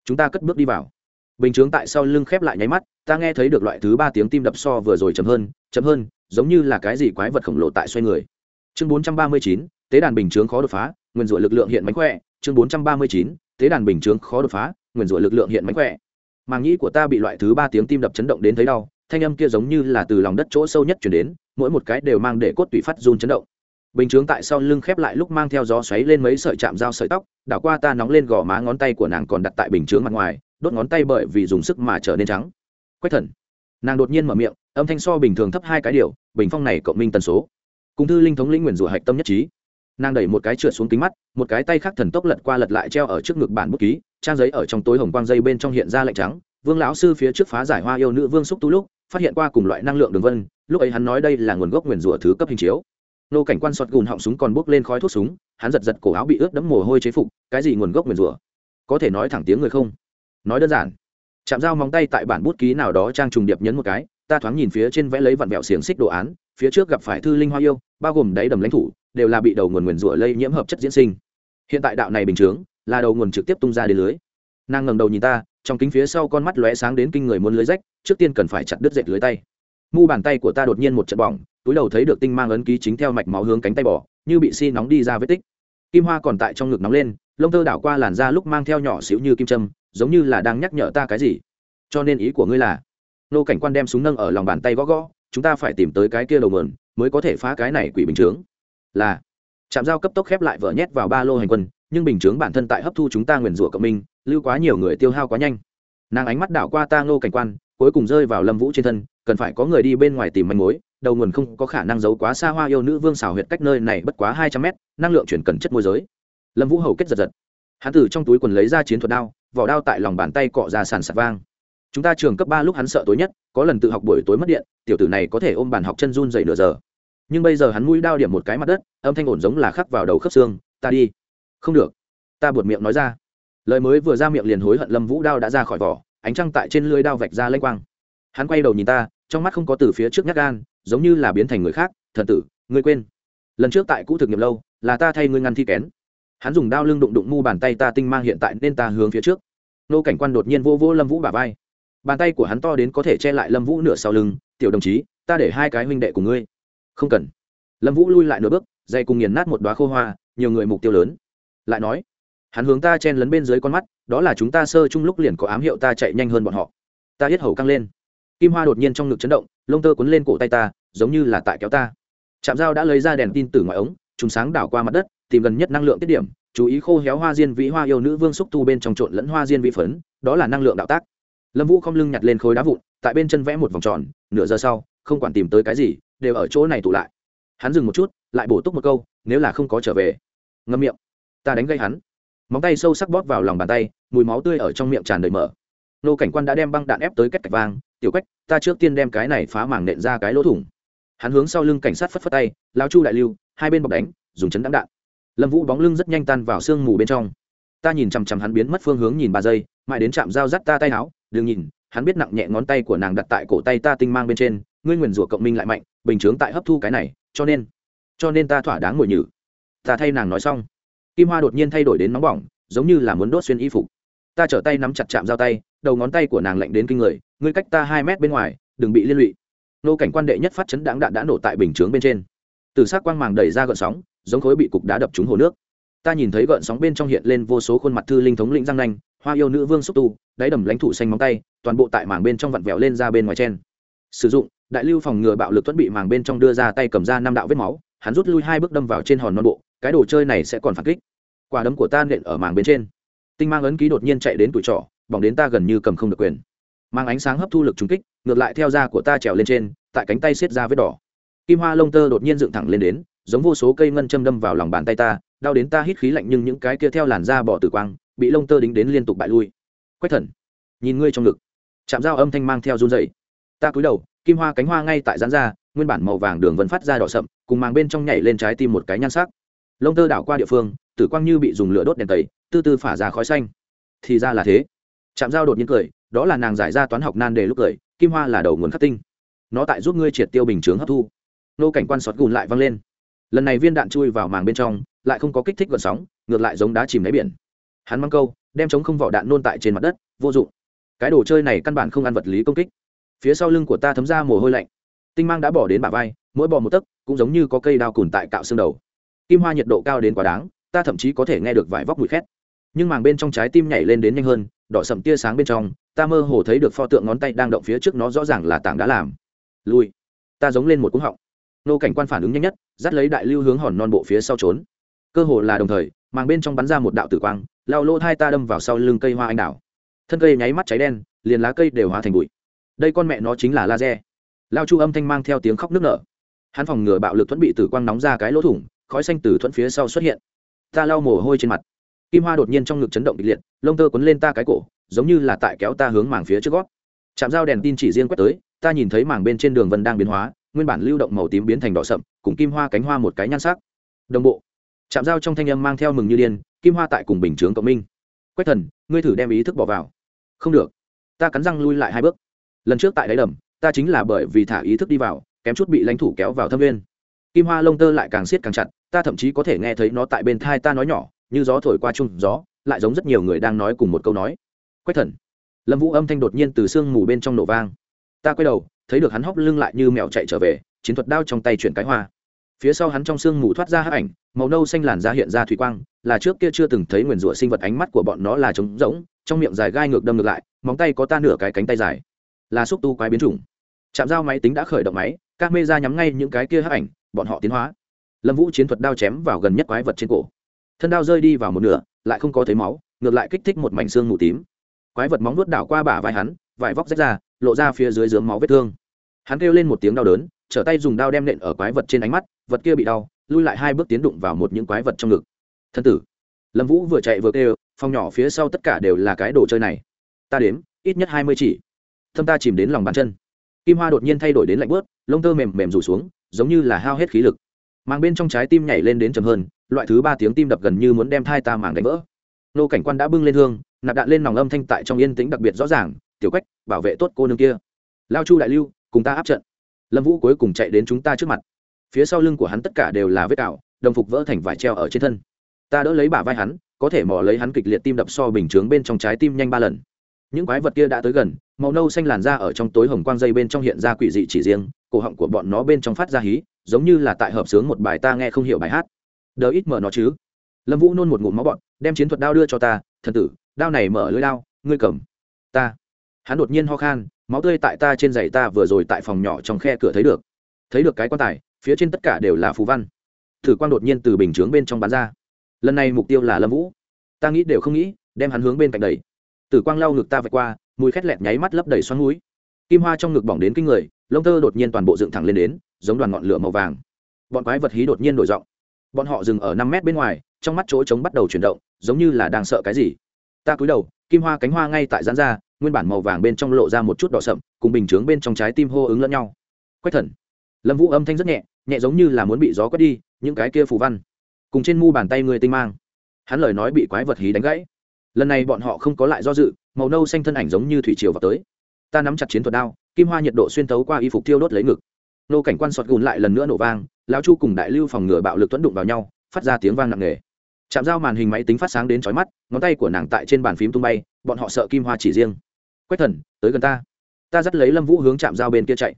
Chúng ta cất bước đi vào. Bình chướng tại sau lưng khép lại nháy mắt, ta nghe thấy được loại thứ ba tiếng tim đập so vừa rồi chậm hơn chậm hơn, giống như là cái gì quái vật khổng lồ tại xoay người. Chương bốn trăm ba mươi chín, tế đàn bình chướng khó đột phá, nguyên rủa lực lượng hiện mánh khỏe. Chương bốn trăm ba mươi chín, tế đàn bình chướng khó đột phá, nguyên rủa lực lượng hiện mánh khỏe. Màng nhĩ của ta bị loại thứ ba tiếng tim đập chấn động đến thấy đau thanh âm kia giống như là từ lòng đất chỗ sâu nhất chuyển đến, mỗi một cái đều mang để cốt tủy phát run chấn động. Bình chướng tại sau lưng khép lại lúc mang theo gió xoáy lên mấy sợi chạm dao sợi tóc, đảo qua ta nóng lên gò má ngón tay của nàng còn đặt tại bình chướng mặt ngoài, đốt ngón tay bởi vì dùng sức mà trở nên trắng. Quách thần. Nàng đột nhiên mở miệng, âm thanh so bình thường thấp hai cái điều, bình phong này cộng minh tần số. Cùng thư linh thống lĩnh nguyền rủa hạch tâm nhất trí. Nàng đẩy một cái trượt xuống kính mắt, một cái tay khác thần tốc lật qua lật lại treo ở trước ngực bản bút ký, trang giấy ở trong tối hồng quang dây bên trong hiện ra lạnh trắng. Vương lão sư phía trước phá giải hoa yêu nữ vương xúc tu lúc phát hiện qua cùng loại năng lượng đường vân, lúc ấy hắn nói đây là nguồn gốc nguyền rủa thứ cấp hình chiếu. Nô cảnh quan sọt gùn họng súng còn bốc lên khói thuốc súng, hắn giật giật cổ áo bị ướt đẫm mồ hôi chế phục, cái gì nguồn gốc nguyền rủa? Có thể nói thẳng tiếng người không? Nói đơn giản. Chạm dao móng tay tại bản bút ký nào đó trang trùng điệp nhấn một cái, ta thoáng nhìn phía trên vẽ lấy vặn vẹo xiềng xích đồ án, phía trước gặp phải thư linh hoa yêu, bao gồm đáy đầm lãnh thủ, đều là bị đầu nguồn nguyền rủa lây nhiễm hợp chất diễn sinh. Hiện tại đạo này bình chướng, là đầu nguồn trực tiếp tung ra đến lưới nàng ngẩng đầu nhìn ta, trong kính phía sau con mắt lóe sáng đến kinh người muốn lưới rách, trước tiên cần phải chặt đứt dệt lưới tay. Mu bàn tay của ta đột nhiên một trận bỏng, túi đầu thấy được tinh mang ấn ký chính theo mạch máu hướng cánh tay bỏ, như bị si nóng đi ra vết tích. Kim hoa còn tại trong ngực nóng lên, lông tơ đảo qua làn da lúc mang theo nhỏ xíu như kim châm, giống như là đang nhắc nhở ta cái gì. Cho nên ý của ngươi là, nô cảnh quan đem súng nâng ở lòng bàn tay gõ gõ, chúng ta phải tìm tới cái kia đầu mườn mới có thể phá cái này quỷ bình chướng. Là chạm dao cấp tốc khép lại vợ nhét vào ba lô hành quân nhưng bình chướng bản thân tại hấp thu chúng ta nguyền rủa cộng minh, lưu quá nhiều người tiêu hao quá nhanh. Nàng ánh mắt đảo qua ta ngô cảnh quan, cuối cùng rơi vào lâm vũ trên thân, cần phải có người đi bên ngoài tìm manh mối, đầu nguồn không có khả năng giấu quá xa hoa yêu nữ vương xào huyệt cách nơi này bất quá hai trăm mét, năng lượng chuyển cần chất môi giới. Lâm vũ hầu kết giật giật. Hắn từ trong túi quần lấy ra chiến thuật đao, vỏ đao tại lòng bàn tay cọ ra sàn sạt vang. Chúng ta trường cấp ba lúc hắn sợ tối nhất, có lần tự học buổi tối mất điện, tiểu tử này có thể ôm bàn học chân run dậy nửa giờ. Nhưng bây giờ hắn mũi đao điểm một cái mặt đất, âm thanh ổn giống là khắc vào đầu khớp xương, ta đi không được. Ta buột miệng nói ra. Lời mới vừa ra miệng liền hối hận lâm vũ đao đã ra khỏi vỏ, ánh trăng tại trên lưới đao vạch ra lênh quang. Hắn quay đầu nhìn ta, trong mắt không có từ phía trước nhát gan, giống như là biến thành người khác, thần tử, ngươi quên. Lần trước tại cũ thực nghiệm lâu, là ta thay ngươi ngăn thi kén. Hắn dùng đao lưng đụng đụng mu bàn tay ta tinh mang hiện tại nên ta hướng phía trước. Nô cảnh quan đột nhiên vô vô lâm vũ bà vai. Bàn tay của hắn to đến có thể che lại lâm vũ nửa sau lưng, tiểu đồng chí, ta để hai cái huynh đệ của ngươi. Không cần. Lâm vũ lui lại nửa bước, dây cùng nghiền nát một đoá khô hoa, nhiều người mục tiêu lớn lại nói, hắn hướng ta chen lấn bên dưới con mắt, đó là chúng ta sơ chung lúc liền có ám hiệu ta chạy nhanh hơn bọn họ. Ta hết hầu căng lên. Kim hoa đột nhiên trong ngực chấn động, lông tơ cuốn lên cổ tay ta, giống như là tại kéo ta. Trạm dao đã lấy ra đèn tin từ ngoài ống chúng sáng đảo qua mặt đất, tìm gần nhất năng lượng tiết điểm, chú ý khô héo hoa diên vĩ hoa yêu nữ vương xúc tu bên trong trộn lẫn hoa diên vĩ phấn, đó là năng lượng đạo tác. Lâm vũ không lưng nhặt lên khối đá vụn, tại bên chân vẽ một vòng tròn, nửa giờ sau, không quản tìm tới cái gì, đều ở chỗ này tụ lại. Hắn dừng một chút, lại bổ túc một câu, nếu là không có trở về. Ngâm miệng ta đánh gây hắn. Móng tay sâu sắc bóp vào lòng bàn tay, mùi máu tươi ở trong miệng tràn đầy mở nô cảnh quan đã đem băng đạn ép tới cách cạch vang, tiểu quách, ta trước tiên đem cái này phá mảng nện ra cái lỗ thủng. Hắn hướng sau lưng cảnh sát phất phất tay lao chu đại lưu, hai bên bọc đánh, dùng chấn đáng đạn. Lâm vũ bóng lưng rất nhanh tan vào sương mù bên trong. Ta nhìn chằm chằm hắn biến mất phương hướng nhìn ba giây, mãi đến chạm dao dắt ta tay áo, đừng nhìn, hắn biết nặng nhẹ ngón tay của nàng đặt tại cổ tay ta tinh mang bên trên, ngươi nguyền rủa cộng minh lại mạnh, bình chướng tại hấp thu cái này, cho nên cho nên ta thỏa đáng ngồi nhử. Ta thay nàng nói xong kim hoa đột nhiên thay đổi đến nóng bỏng, giống như là muốn đốt xuyên y phục. Ta trở tay nắm chặt chạm dao tay, đầu ngón tay của nàng lạnh đến kinh người, ngươi cách ta hai mét bên ngoài, đừng bị liên lụy. Nô cảnh quan đệ nhất phát chấn đáng đạn đã nổ tại bình chướng bên trên. Từ xác quang màng đẩy ra gợn sóng, giống khối bị cục đá đập trúng hồ nước. Ta nhìn thấy gợn sóng bên trong hiện lên vô số khuôn mặt thư linh thống lĩnh răng nanh, hoa yêu nữ vương xúc tu, đáy đầm lãnh thủ xanh móng tay, toàn bộ tại màng bên trong vặn vẹo lên ra bên ngoài trên. sử dụng, đại lưu phòng ngừa bạo lực thuẫn bị màng bên trong đưa ra tay cầm ra năm đạo vết máu, hắn rút lui hai bước đâm vào trên hòn non bộ, cái đồ chơi này sẽ còn phản kích quả đấm của ta nện ở màng bên trên. Tinh mang ấn ký đột nhiên chạy đến tủi trọ, bỏng đến ta gần như cầm không được quyền. Mang ánh sáng hấp thu lực trúng kích, ngược lại theo da của ta trèo lên trên, tại cánh tay xiết ra vết đỏ. Kim hoa lông tơ đột nhiên dựng thẳng lên đến, giống vô số cây ngân châm đâm vào lòng bàn tay ta, đau đến ta hít khí lạnh nhưng những cái kia theo làn da bỏ tử quang, bị lông tơ đính đến liên tục bại lui. Quách thần, nhìn ngươi trong ngực. Chạm dao âm thanh mang theo run dày ta cúi đầu, kim hoa cánh hoa ngay tại rán ra, nguyên bản màu vàng đường vẫn phát ra đỏ sậm, cùng màng bên trong nhảy lên trái tim một cái nhan sắc. Lông tơ đảo qua địa phương tử quang như bị dùng lửa đốt đèn tẩy, tư tư phả ra khói xanh. Thì ra là thế. Chạm dao đột nhiên cười, đó là nàng giải ra toán học nan đề lúc cười, kim hoa là đầu nguồn khắc tinh. Nó tại giúp ngươi triệt tiêu bình chướng hấp thu. Nô cảnh quan sọt gùn lại văng lên. Lần này viên đạn chui vào màng bên trong, lại không có kích thích gợn sóng, ngược lại giống đá chìm đáy biển. Hắn mang câu, đem chống không vỏ đạn nôn tại trên mặt đất, vô dụng. Cái đồ chơi này căn bản không ăn vật lý công kích. Phía sau lưng của ta thấm ra mồ hôi lạnh. Tinh mang đã bỏ đến bả vai, mỗi bò một tấc, cũng giống như có cây đao cùn tại cạo xương đầu. Kim hoa nhiệt độ cao đến quá đáng ta thậm chí có thể nghe được vải vóc mùi khét. Nhưng màng bên trong trái tim nhảy lên đến nhanh hơn, đỏ sậm tia sáng bên trong, ta mơ hồ thấy được pho tượng ngón tay đang động phía trước nó rõ ràng là tảng đá làm. Lui ta giống lên một cúng họng. Nô cảnh quan phản ứng nhanh nhất, dắt lấy đại lưu hướng hòn non bộ phía sau trốn. Cơ hồ là đồng thời, màng bên trong bắn ra một đạo tử quang, lao lô thai ta đâm vào sau lưng cây hoa anh đào. Thân cây nháy mắt cháy đen, liền lá cây đều hóa thành bụi. Đây con mẹ nó chính là laser. Lao chu âm thanh mang theo tiếng khóc nức nở. Hắn phòng ngừa bạo lực thuẫn bị tử quang nóng ra cái lỗ thủng, khói xanh từ thuẫn phía sau xuất hiện ta lau mồ hôi trên mặt. Kim hoa đột nhiên trong ngực chấn động kịch liệt, lông tơ quấn lên ta cái cổ, giống như là tại kéo ta hướng màng phía trước gót. Chạm dao đèn tin chỉ riêng quét tới, ta nhìn thấy màng bên trên đường vân đang biến hóa, nguyên bản lưu động màu tím biến thành đỏ sậm, cùng kim hoa cánh hoa một cái nhan sắc. Đồng bộ. Chạm dao trong thanh âm mang theo mừng như điên, kim hoa tại cùng bình chướng cộng minh. Quách thần, ngươi thử đem ý thức bỏ vào. Không được. Ta cắn răng lui lại hai bước. Lần trước tại đáy đầm, ta chính là bởi vì thả ý thức đi vào, kém chút bị lãnh thủ kéo vào thâm viên. Kim hoa lông tơ lại càng siết càng chặt ta thậm chí có thể nghe thấy nó tại bên thai ta nói nhỏ, như gió thổi qua chung gió, lại giống rất nhiều người đang nói cùng một câu nói. Quách thần. Lâm vũ âm thanh đột nhiên từ sương mù bên trong nổ vang. Ta quay đầu, thấy được hắn hóc lưng lại như mèo chạy trở về, chiến thuật đao trong tay chuyển cái hoa. Phía sau hắn trong sương mù thoát ra hắc ảnh, màu nâu xanh làn da hiện ra thủy quang, là trước kia chưa từng thấy nguyền rủa sinh vật ánh mắt của bọn nó là trống rỗng, trong miệng dài gai ngược đâm ngược lại, móng tay có ta nửa cái cánh tay dài. Là xúc tu quái biến chủng. Chạm dao máy tính đã khởi động máy các mê ra nhắm ngay những cái kia hắc ảnh, bọn họ tiến hóa lâm vũ chiến thuật đao chém vào gần nhất quái vật trên cổ thân đao rơi đi vào một nửa lại không có thấy máu ngược lại kích thích một mảnh xương mù tím quái vật móng nuốt đảo qua bả vai hắn vải vóc rách ra lộ ra phía dưới dướng máu vết thương hắn kêu lên một tiếng đau đớn trở tay dùng đao đem nện ở quái vật trên ánh mắt vật kia bị đau lui lại hai bước tiến đụng vào một những quái vật trong ngực thân tử lâm vũ vừa chạy vừa kêu phòng nhỏ phía sau tất cả đều là cái đồ chơi này ta đếm ít nhất hai mươi chỉ thâm ta chìm đến lòng bàn chân kim hoa đột nhiên thay đổi đến lạnh bớt lông tơ mềm mềm rủ xuống giống như là hao hết khí lực mang bên trong trái tim nhảy lên đến chầm hơn, loại thứ ba tiếng tim đập gần như muốn đem thai ta màng đánh vỡ. Nô cảnh quan đã bưng lên hương, nạp đạn lên nòng âm thanh tại trong yên tĩnh đặc biệt rõ ràng, tiểu quách, bảo vệ tốt cô nương kia. Lao chu đại lưu, cùng ta áp trận. Lâm vũ cuối cùng chạy đến chúng ta trước mặt. Phía sau lưng của hắn tất cả đều là vết cạo đồng phục vỡ thành vải treo ở trên thân. Ta đỡ lấy bả vai hắn, có thể mò lấy hắn kịch liệt tim đập so bình chướng bên trong trái tim nhanh ba lần. Những quái vật kia đã tới gần, màu nâu xanh làn ra ở trong tối hồng quang dây bên trong hiện ra quỷ dị chỉ riêng, cổ họng của bọn nó bên trong phát ra hí giống như là tại hợp sướng một bài ta nghe không hiểu bài hát. Đờ ít mở nó chứ? Lâm vũ nôn một ngụm máu bọn đem chiến thuật đao đưa cho ta, thần tử, đao này mở lưới đao, ngươi cầm. Ta. Hắn đột nhiên ho khan, máu tươi tại ta trên giày ta vừa rồi tại phòng nhỏ trong khe cửa thấy được. Thấy được cái quan tài, phía trên tất cả đều là phù văn. Thử quang đột nhiên từ bình chướng bên trong bán ra. Lần này mục tiêu là lâm vũ. Ta nghĩ đều không nghĩ, đem hắn hướng bên cạnh đầy tử quang lau ngực ta vạch qua, mùi khét lẹt nháy mắt lấp đầy xoắn núi. Kim hoa trong ngực bỏng đến kinh người, lông tơ đột nhiên toàn bộ dựng thẳng lên đến giống đoàn ngọn lửa màu vàng. Bọn quái vật hí đột nhiên đổi giọng. Bọn họ dừng ở năm mét bên ngoài, trong mắt chỗ trống bắt đầu chuyển động, giống như là đang sợ cái gì. Ta cúi đầu, kim hoa cánh hoa ngay tại gián ra, nguyên bản màu vàng bên trong lộ ra một chút đỏ sậm, cùng bình chướng bên trong trái tim hô ứng lẫn nhau. Quách thần. Lâm vũ âm thanh rất nhẹ nhẹ giống như là muốn bị gió quét đi, những cái kia phù văn. Cùng trên mu bàn tay người tinh mang. Hắn lời nói bị quái vật hí đánh gãy. Lần này bọn họ không có lại do dự, màu nâu xanh thân ảnh giống như thủy triều vào tới. Ta nắm chặt chiến thuật đao, kim hoa nhiệt độ xuyên tấu qua y phục thiêu đốt lấy ngực nô cảnh quan sọt gùn lại lần nữa nổ vang, lão chu cùng đại lưu phòng ngừa bạo lực tuấn đụng vào nhau, phát ra tiếng vang nặng nề. Chạm dao màn hình máy tính phát sáng đến chói mắt, ngón tay của nàng tại trên bàn phím tung bay, bọn họ sợ kim hoa chỉ riêng. Quách thần, tới gần ta. Ta dắt lấy lâm vũ hướng chạm dao bên kia chạy.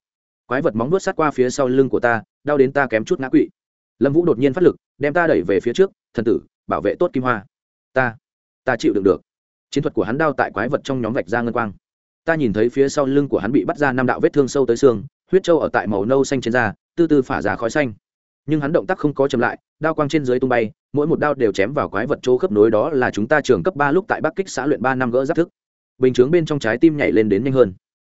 Quái vật móng nuốt sát qua phía sau lưng của ta, đau đến ta kém chút ngã quỵ. Lâm vũ đột nhiên phát lực, đem ta đẩy về phía trước, thần tử, bảo vệ tốt kim hoa. Ta ta chịu đựng được. Chiến thuật của hắn đao tại quái vật trong nhóm vạch ra ngân quang. Ta nhìn thấy phía sau lưng của hắn bị bắt ra năm đạo vết thương sâu tới xương huyết trâu ở tại màu nâu xanh trên da tư tư phả ra khói xanh. Nhưng hắn động tác không có chậm lại, đao quang trên dưới tung bay, mỗi một đao đều chém vào quái vật chỗ khớp nối đó là chúng ta trường cấp ba lúc tại bắc kích xã luyện ba năm gỡ giáp thức. Bình chướng bên trong trái tim nhảy lên đến nhanh hơn.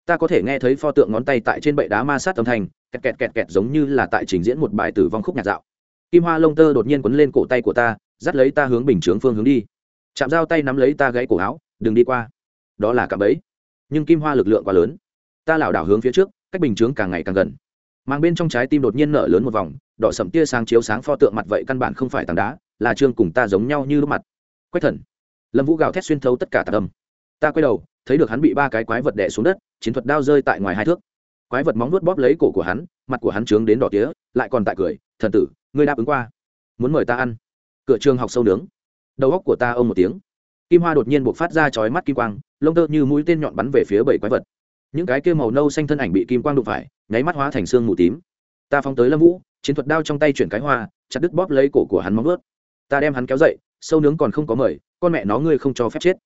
Ta có thể nghe thấy pho tượng ngón tay tại trên bệ đá ma sát âm thanh, kẹt kẹt kẹt kẹt giống như là tại trình diễn một bài tử vong khúc nhạc dạo. Kim hoa lông tơ đột nhiên quấn lên cổ tay của ta, dắt lấy ta hướng bình chướng phương hướng đi. Chạm dao tay nắm lấy ta gãy cổ áo, đừng đi qua. Đó là cạm bẫy. Nhưng kim hoa lực lượng quá lớn. Ta lảo đảo hướng phía trước cách bình chướng càng ngày càng gần. Mang bên trong trái tim đột nhiên nở lớn một vòng, đỏ sậm tia sáng chiếu sáng pho tượng mặt vậy căn bản không phải tảng đá, là trương cùng ta giống nhau như lúc mặt. Quách thần. Lâm vũ gào thét xuyên thấu tất cả tạc âm. Ta quay đầu, thấy được hắn bị ba cái quái vật đẻ xuống đất, chiến thuật đao rơi tại ngoài hai thước. Quái vật móng nuốt bóp lấy cổ của hắn, mặt của hắn trướng đến đỏ tía, lại còn tại cười, thần tử, ngươi đáp ứng qua. Muốn mời ta ăn. Cửa trường học sâu nướng. Đầu góc của ta ông một tiếng. Kim hoa đột nhiên buộc phát ra chói mắt kim quang, lông tơ như mũi tên nhọn bắn về phía bảy quái vật những cái kia màu nâu xanh thân ảnh bị kim quang đụng phải, nháy mắt hóa thành xương mù tím. Ta phóng tới lâm vũ, chiến thuật đao trong tay chuyển cái hoa, chặt đứt bóp lấy cổ của hắn móng ướt ta đem hắn kéo dậy, sâu nướng còn không có mời, con mẹ nó ngươi không cho phép chết.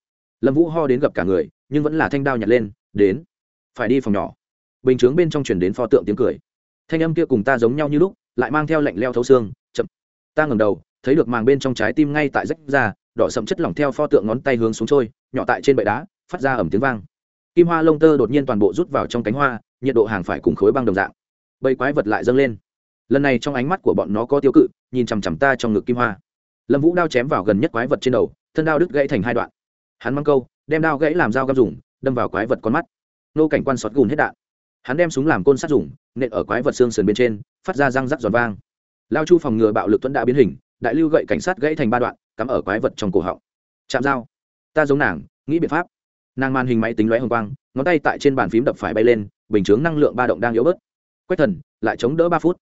Lâm vũ ho đến gặp cả người, nhưng vẫn là thanh đao nhặt lên, đến. Phải đi phòng nhỏ. Bình chướng bên trong chuyển đến pho tượng tiếng cười. Thanh âm kia cùng ta giống nhau như lúc, lại mang theo lạnh leo thấu xương, chậm. Ta ngầm đầu, thấy được màng bên trong trái tim ngay tại rách ra, đỏ sậm chất lỏng theo pho tượng ngón tay hướng xuống trôi, nhỏ tại trên bệ đá, phát ra ẩm tiếng vang kim hoa lông tơ đột nhiên toàn bộ rút vào trong cánh hoa, nhiệt độ hàng phải cùng khối băng đồng dạng. Bầy quái vật lại dâng lên. Lần này trong ánh mắt của bọn nó có tiêu cự, nhìn chằm chằm ta trong ngực kim hoa. Lâm vũ đao chém vào gần nhất quái vật trên đầu, thân đao đứt gãy thành hai đoạn. Hắn mang câu, đem đao gãy làm dao găm dùng, đâm vào quái vật con mắt. Nô cảnh quan sọt gùn hết đạn. Hắn đem súng làm côn sát dùng, nện ở quái vật xương sườn bên trên, phát ra răng rắc giòn vang. Lao chu phòng ngừa bạo lực tuấn đã biến hình, đại lưu gậy cảnh sát gãy thành ba đoạn, cắm ở quái vật trong cổ họng. Chạm dao. Ta giống nàng, nghĩ biện pháp nàng màn hình máy tính lóe hồng quang ngón tay tại trên bàn phím đập phải bay lên bình chướng năng lượng ba động đang yếu bớt. Quách thần lại chống đỡ ba phút.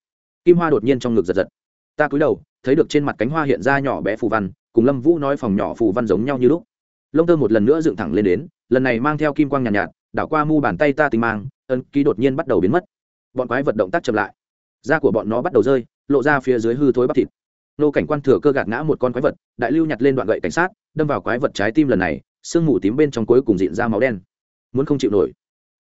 Kim hoa đột nhiên trong ngực giật giật. Ta cúi đầu thấy được trên mặt cánh hoa hiện ra nhỏ bé phù văn cùng lâm vũ nói phòng nhỏ phù văn giống nhau như lúc. Lông tơ một lần nữa dựng thẳng lên đến lần này mang theo kim quang nhàn nhạt, nhạt đảo qua mu bàn tay ta tình mang ân ký đột nhiên bắt đầu biến mất. Bọn quái vật động tác chậm lại. Da của bọn nó bắt đầu rơi lộ ra phía dưới hư thối bắp thịt. Nô cảnh quan thừa cơ gạt ngã một con quái vật đại lưu nhặt lên đoạn gậy cảnh sát đâm vào quái vật trái tim lần này sương mù tím bên trong cuối cùng dịn ra máu đen. Muốn không chịu nổi.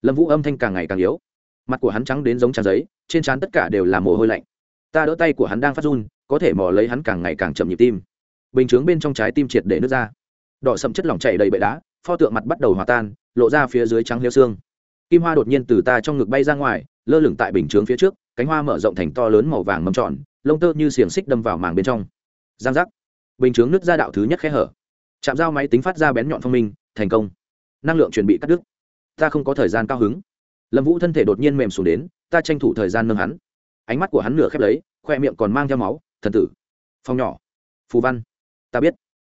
Lâm vũ âm thanh càng ngày càng yếu. Mặt của hắn trắng đến giống trang giấy, trên trán tất cả đều là mồ hôi lạnh. Ta đỡ tay của hắn đang phát run, có thể mò lấy hắn càng ngày càng chậm nhịp tim. Bình chướng bên trong trái tim triệt để nước ra. Đỏ sậm chất lỏng chảy đầy bệ đá, pho tượng mặt bắt đầu hòa tan, lộ ra phía dưới trắng liêu xương. Kim hoa đột nhiên từ ta trong ngực bay ra ngoài, lơ lửng tại bình chướng phía trước, cánh hoa mở rộng thành to lớn màu vàng mâm tròn, lông tơ như xiềng xích đâm vào màng bên trong. Giang giác. Bình chướng nứt ra đạo thứ nhất khe hở chạm dao máy tính phát ra bén nhọn phong minh, thành công. Năng lượng chuẩn bị cắt đứt. Ta không có thời gian cao hứng. Lâm vũ thân thể đột nhiên mềm xuống đến, ta tranh thủ thời gian nâng hắn. Ánh mắt của hắn nửa khép lấy, khoe miệng còn mang theo máu, thần tử phong nhỏ, phù văn, ta biết.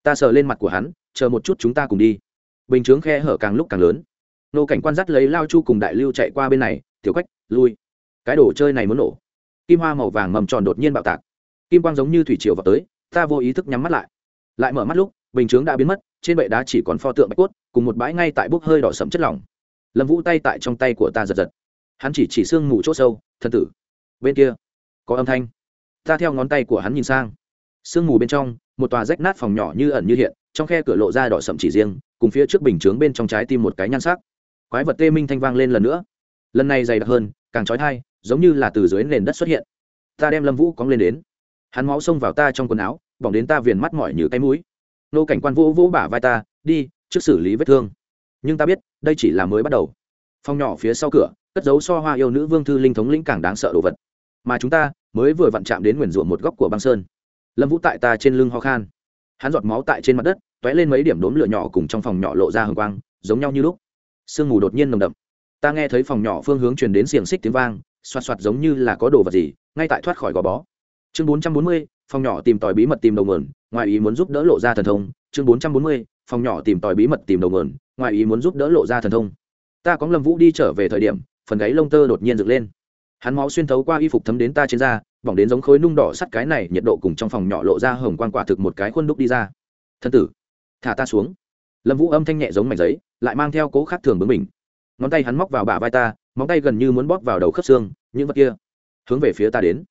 Ta sờ lên mặt của hắn, chờ một chút chúng ta cùng đi. Bình chướng khe hở càng lúc càng lớn. Nô cảnh quan dắt lấy lao chu cùng đại lưu chạy qua bên này, tiểu quách, lui. Cái đồ chơi này muốn nổ. Kim hoa màu vàng mầm tròn đột nhiên bạo tạc. Kim quang giống như thủy triều vào tới, ta vô ý thức nhắm mắt lại. Lại mở mắt lúc bình chướng đã biến mất, trên bệ đá chỉ còn pho tượng bạch cốt, cùng một bãi ngay tại bốc hơi đỏ sẫm chất lỏng. Lâm vũ tay tại trong tay của ta giật giật. Hắn chỉ chỉ xương mù c h ỗ sâu thân tử, bên kia có âm thanh. Ta theo ngón tay của hắn nhìn sang. Sương mù bên trong, một tòa rách nát phòng nhỏ như ẩn như hiện, trong khe cửa lộ ra đỏ sậm chỉ riêng, cùng phía trước bình chướng bên trong trái tim một cái nhan sắc. Quái vật tê minh thanh vang lên lần nữa. Lần này dày đặc hơn, càng trói thai, giống như là từ dưới nền đất xuất hiện. Ta đem lâm vũ cóng lên đến. Hắn máu xông vào ta trong quần áo, bỏng đến ta viền mắt mỏi như cái mũi nô cảnh quan vỗ vỗ bả vai ta, đi, trước xử lý vết thương. Nhưng ta biết, đây chỉ là mới bắt đầu. Phòng nhỏ phía sau cửa, cất dấu so hoa yêu nữ vương thư linh thống lĩnh càng đáng sợ đồ vật. Mà chúng ta, mới vừa vặn chạm đến nguyền rủa một góc của băng sơn. Lâm vũ tại ta trên lưng ho khan. Hắn giọt máu tại trên mặt đất t ó é lên mấy điểm đốm lửa nhỏ cùng trong phòng nhỏ lộ ra hồng quang, giống nhau như lúc. Sương mù đột nhiên nồng đậm. Ta nghe thấy phòng nhỏ phương hướng truyền đến xiềng xích tiếng vang, xoạt xoạt giống như là có đồ vật gì, ngay tại thoát khỏi gò bó. Chương bốn trăm bốn mươi, phòng nhỏ tìm tòi bí mật tìm đầu mườn ngoài ý muốn giúp đỡ lộ ra thần thông, chương bốn trăm bốn mươi, phòng nhỏ tìm tòi bí mật tìm đầu mườn ngoài ý muốn giúp đỡ lộ ra thần thông. Ta có lâm vũ đi trở về thời điểm, phần gáy lông tơ đột nhiên dựng lên. Hắn máu xuyên thấu qua y phục thấm đến ta trên da, bỏng đến giống khối nung đỏ sắt cái này, nhiệt độ cùng trong phòng nhỏ lộ ra hồng quan quả thực một cái khuôn đúc đi ra. Thân tử, thả ta xuống. Lâm vũ âm thanh nhẹ giống mảnh giấy, lại mang theo cố khác thường bướng mình ngón tay hắn móc vào bả vai ta, móng tay gần như muốn bóp vào đầu khớp xương, những vật kia. Hướng về phía ta đến.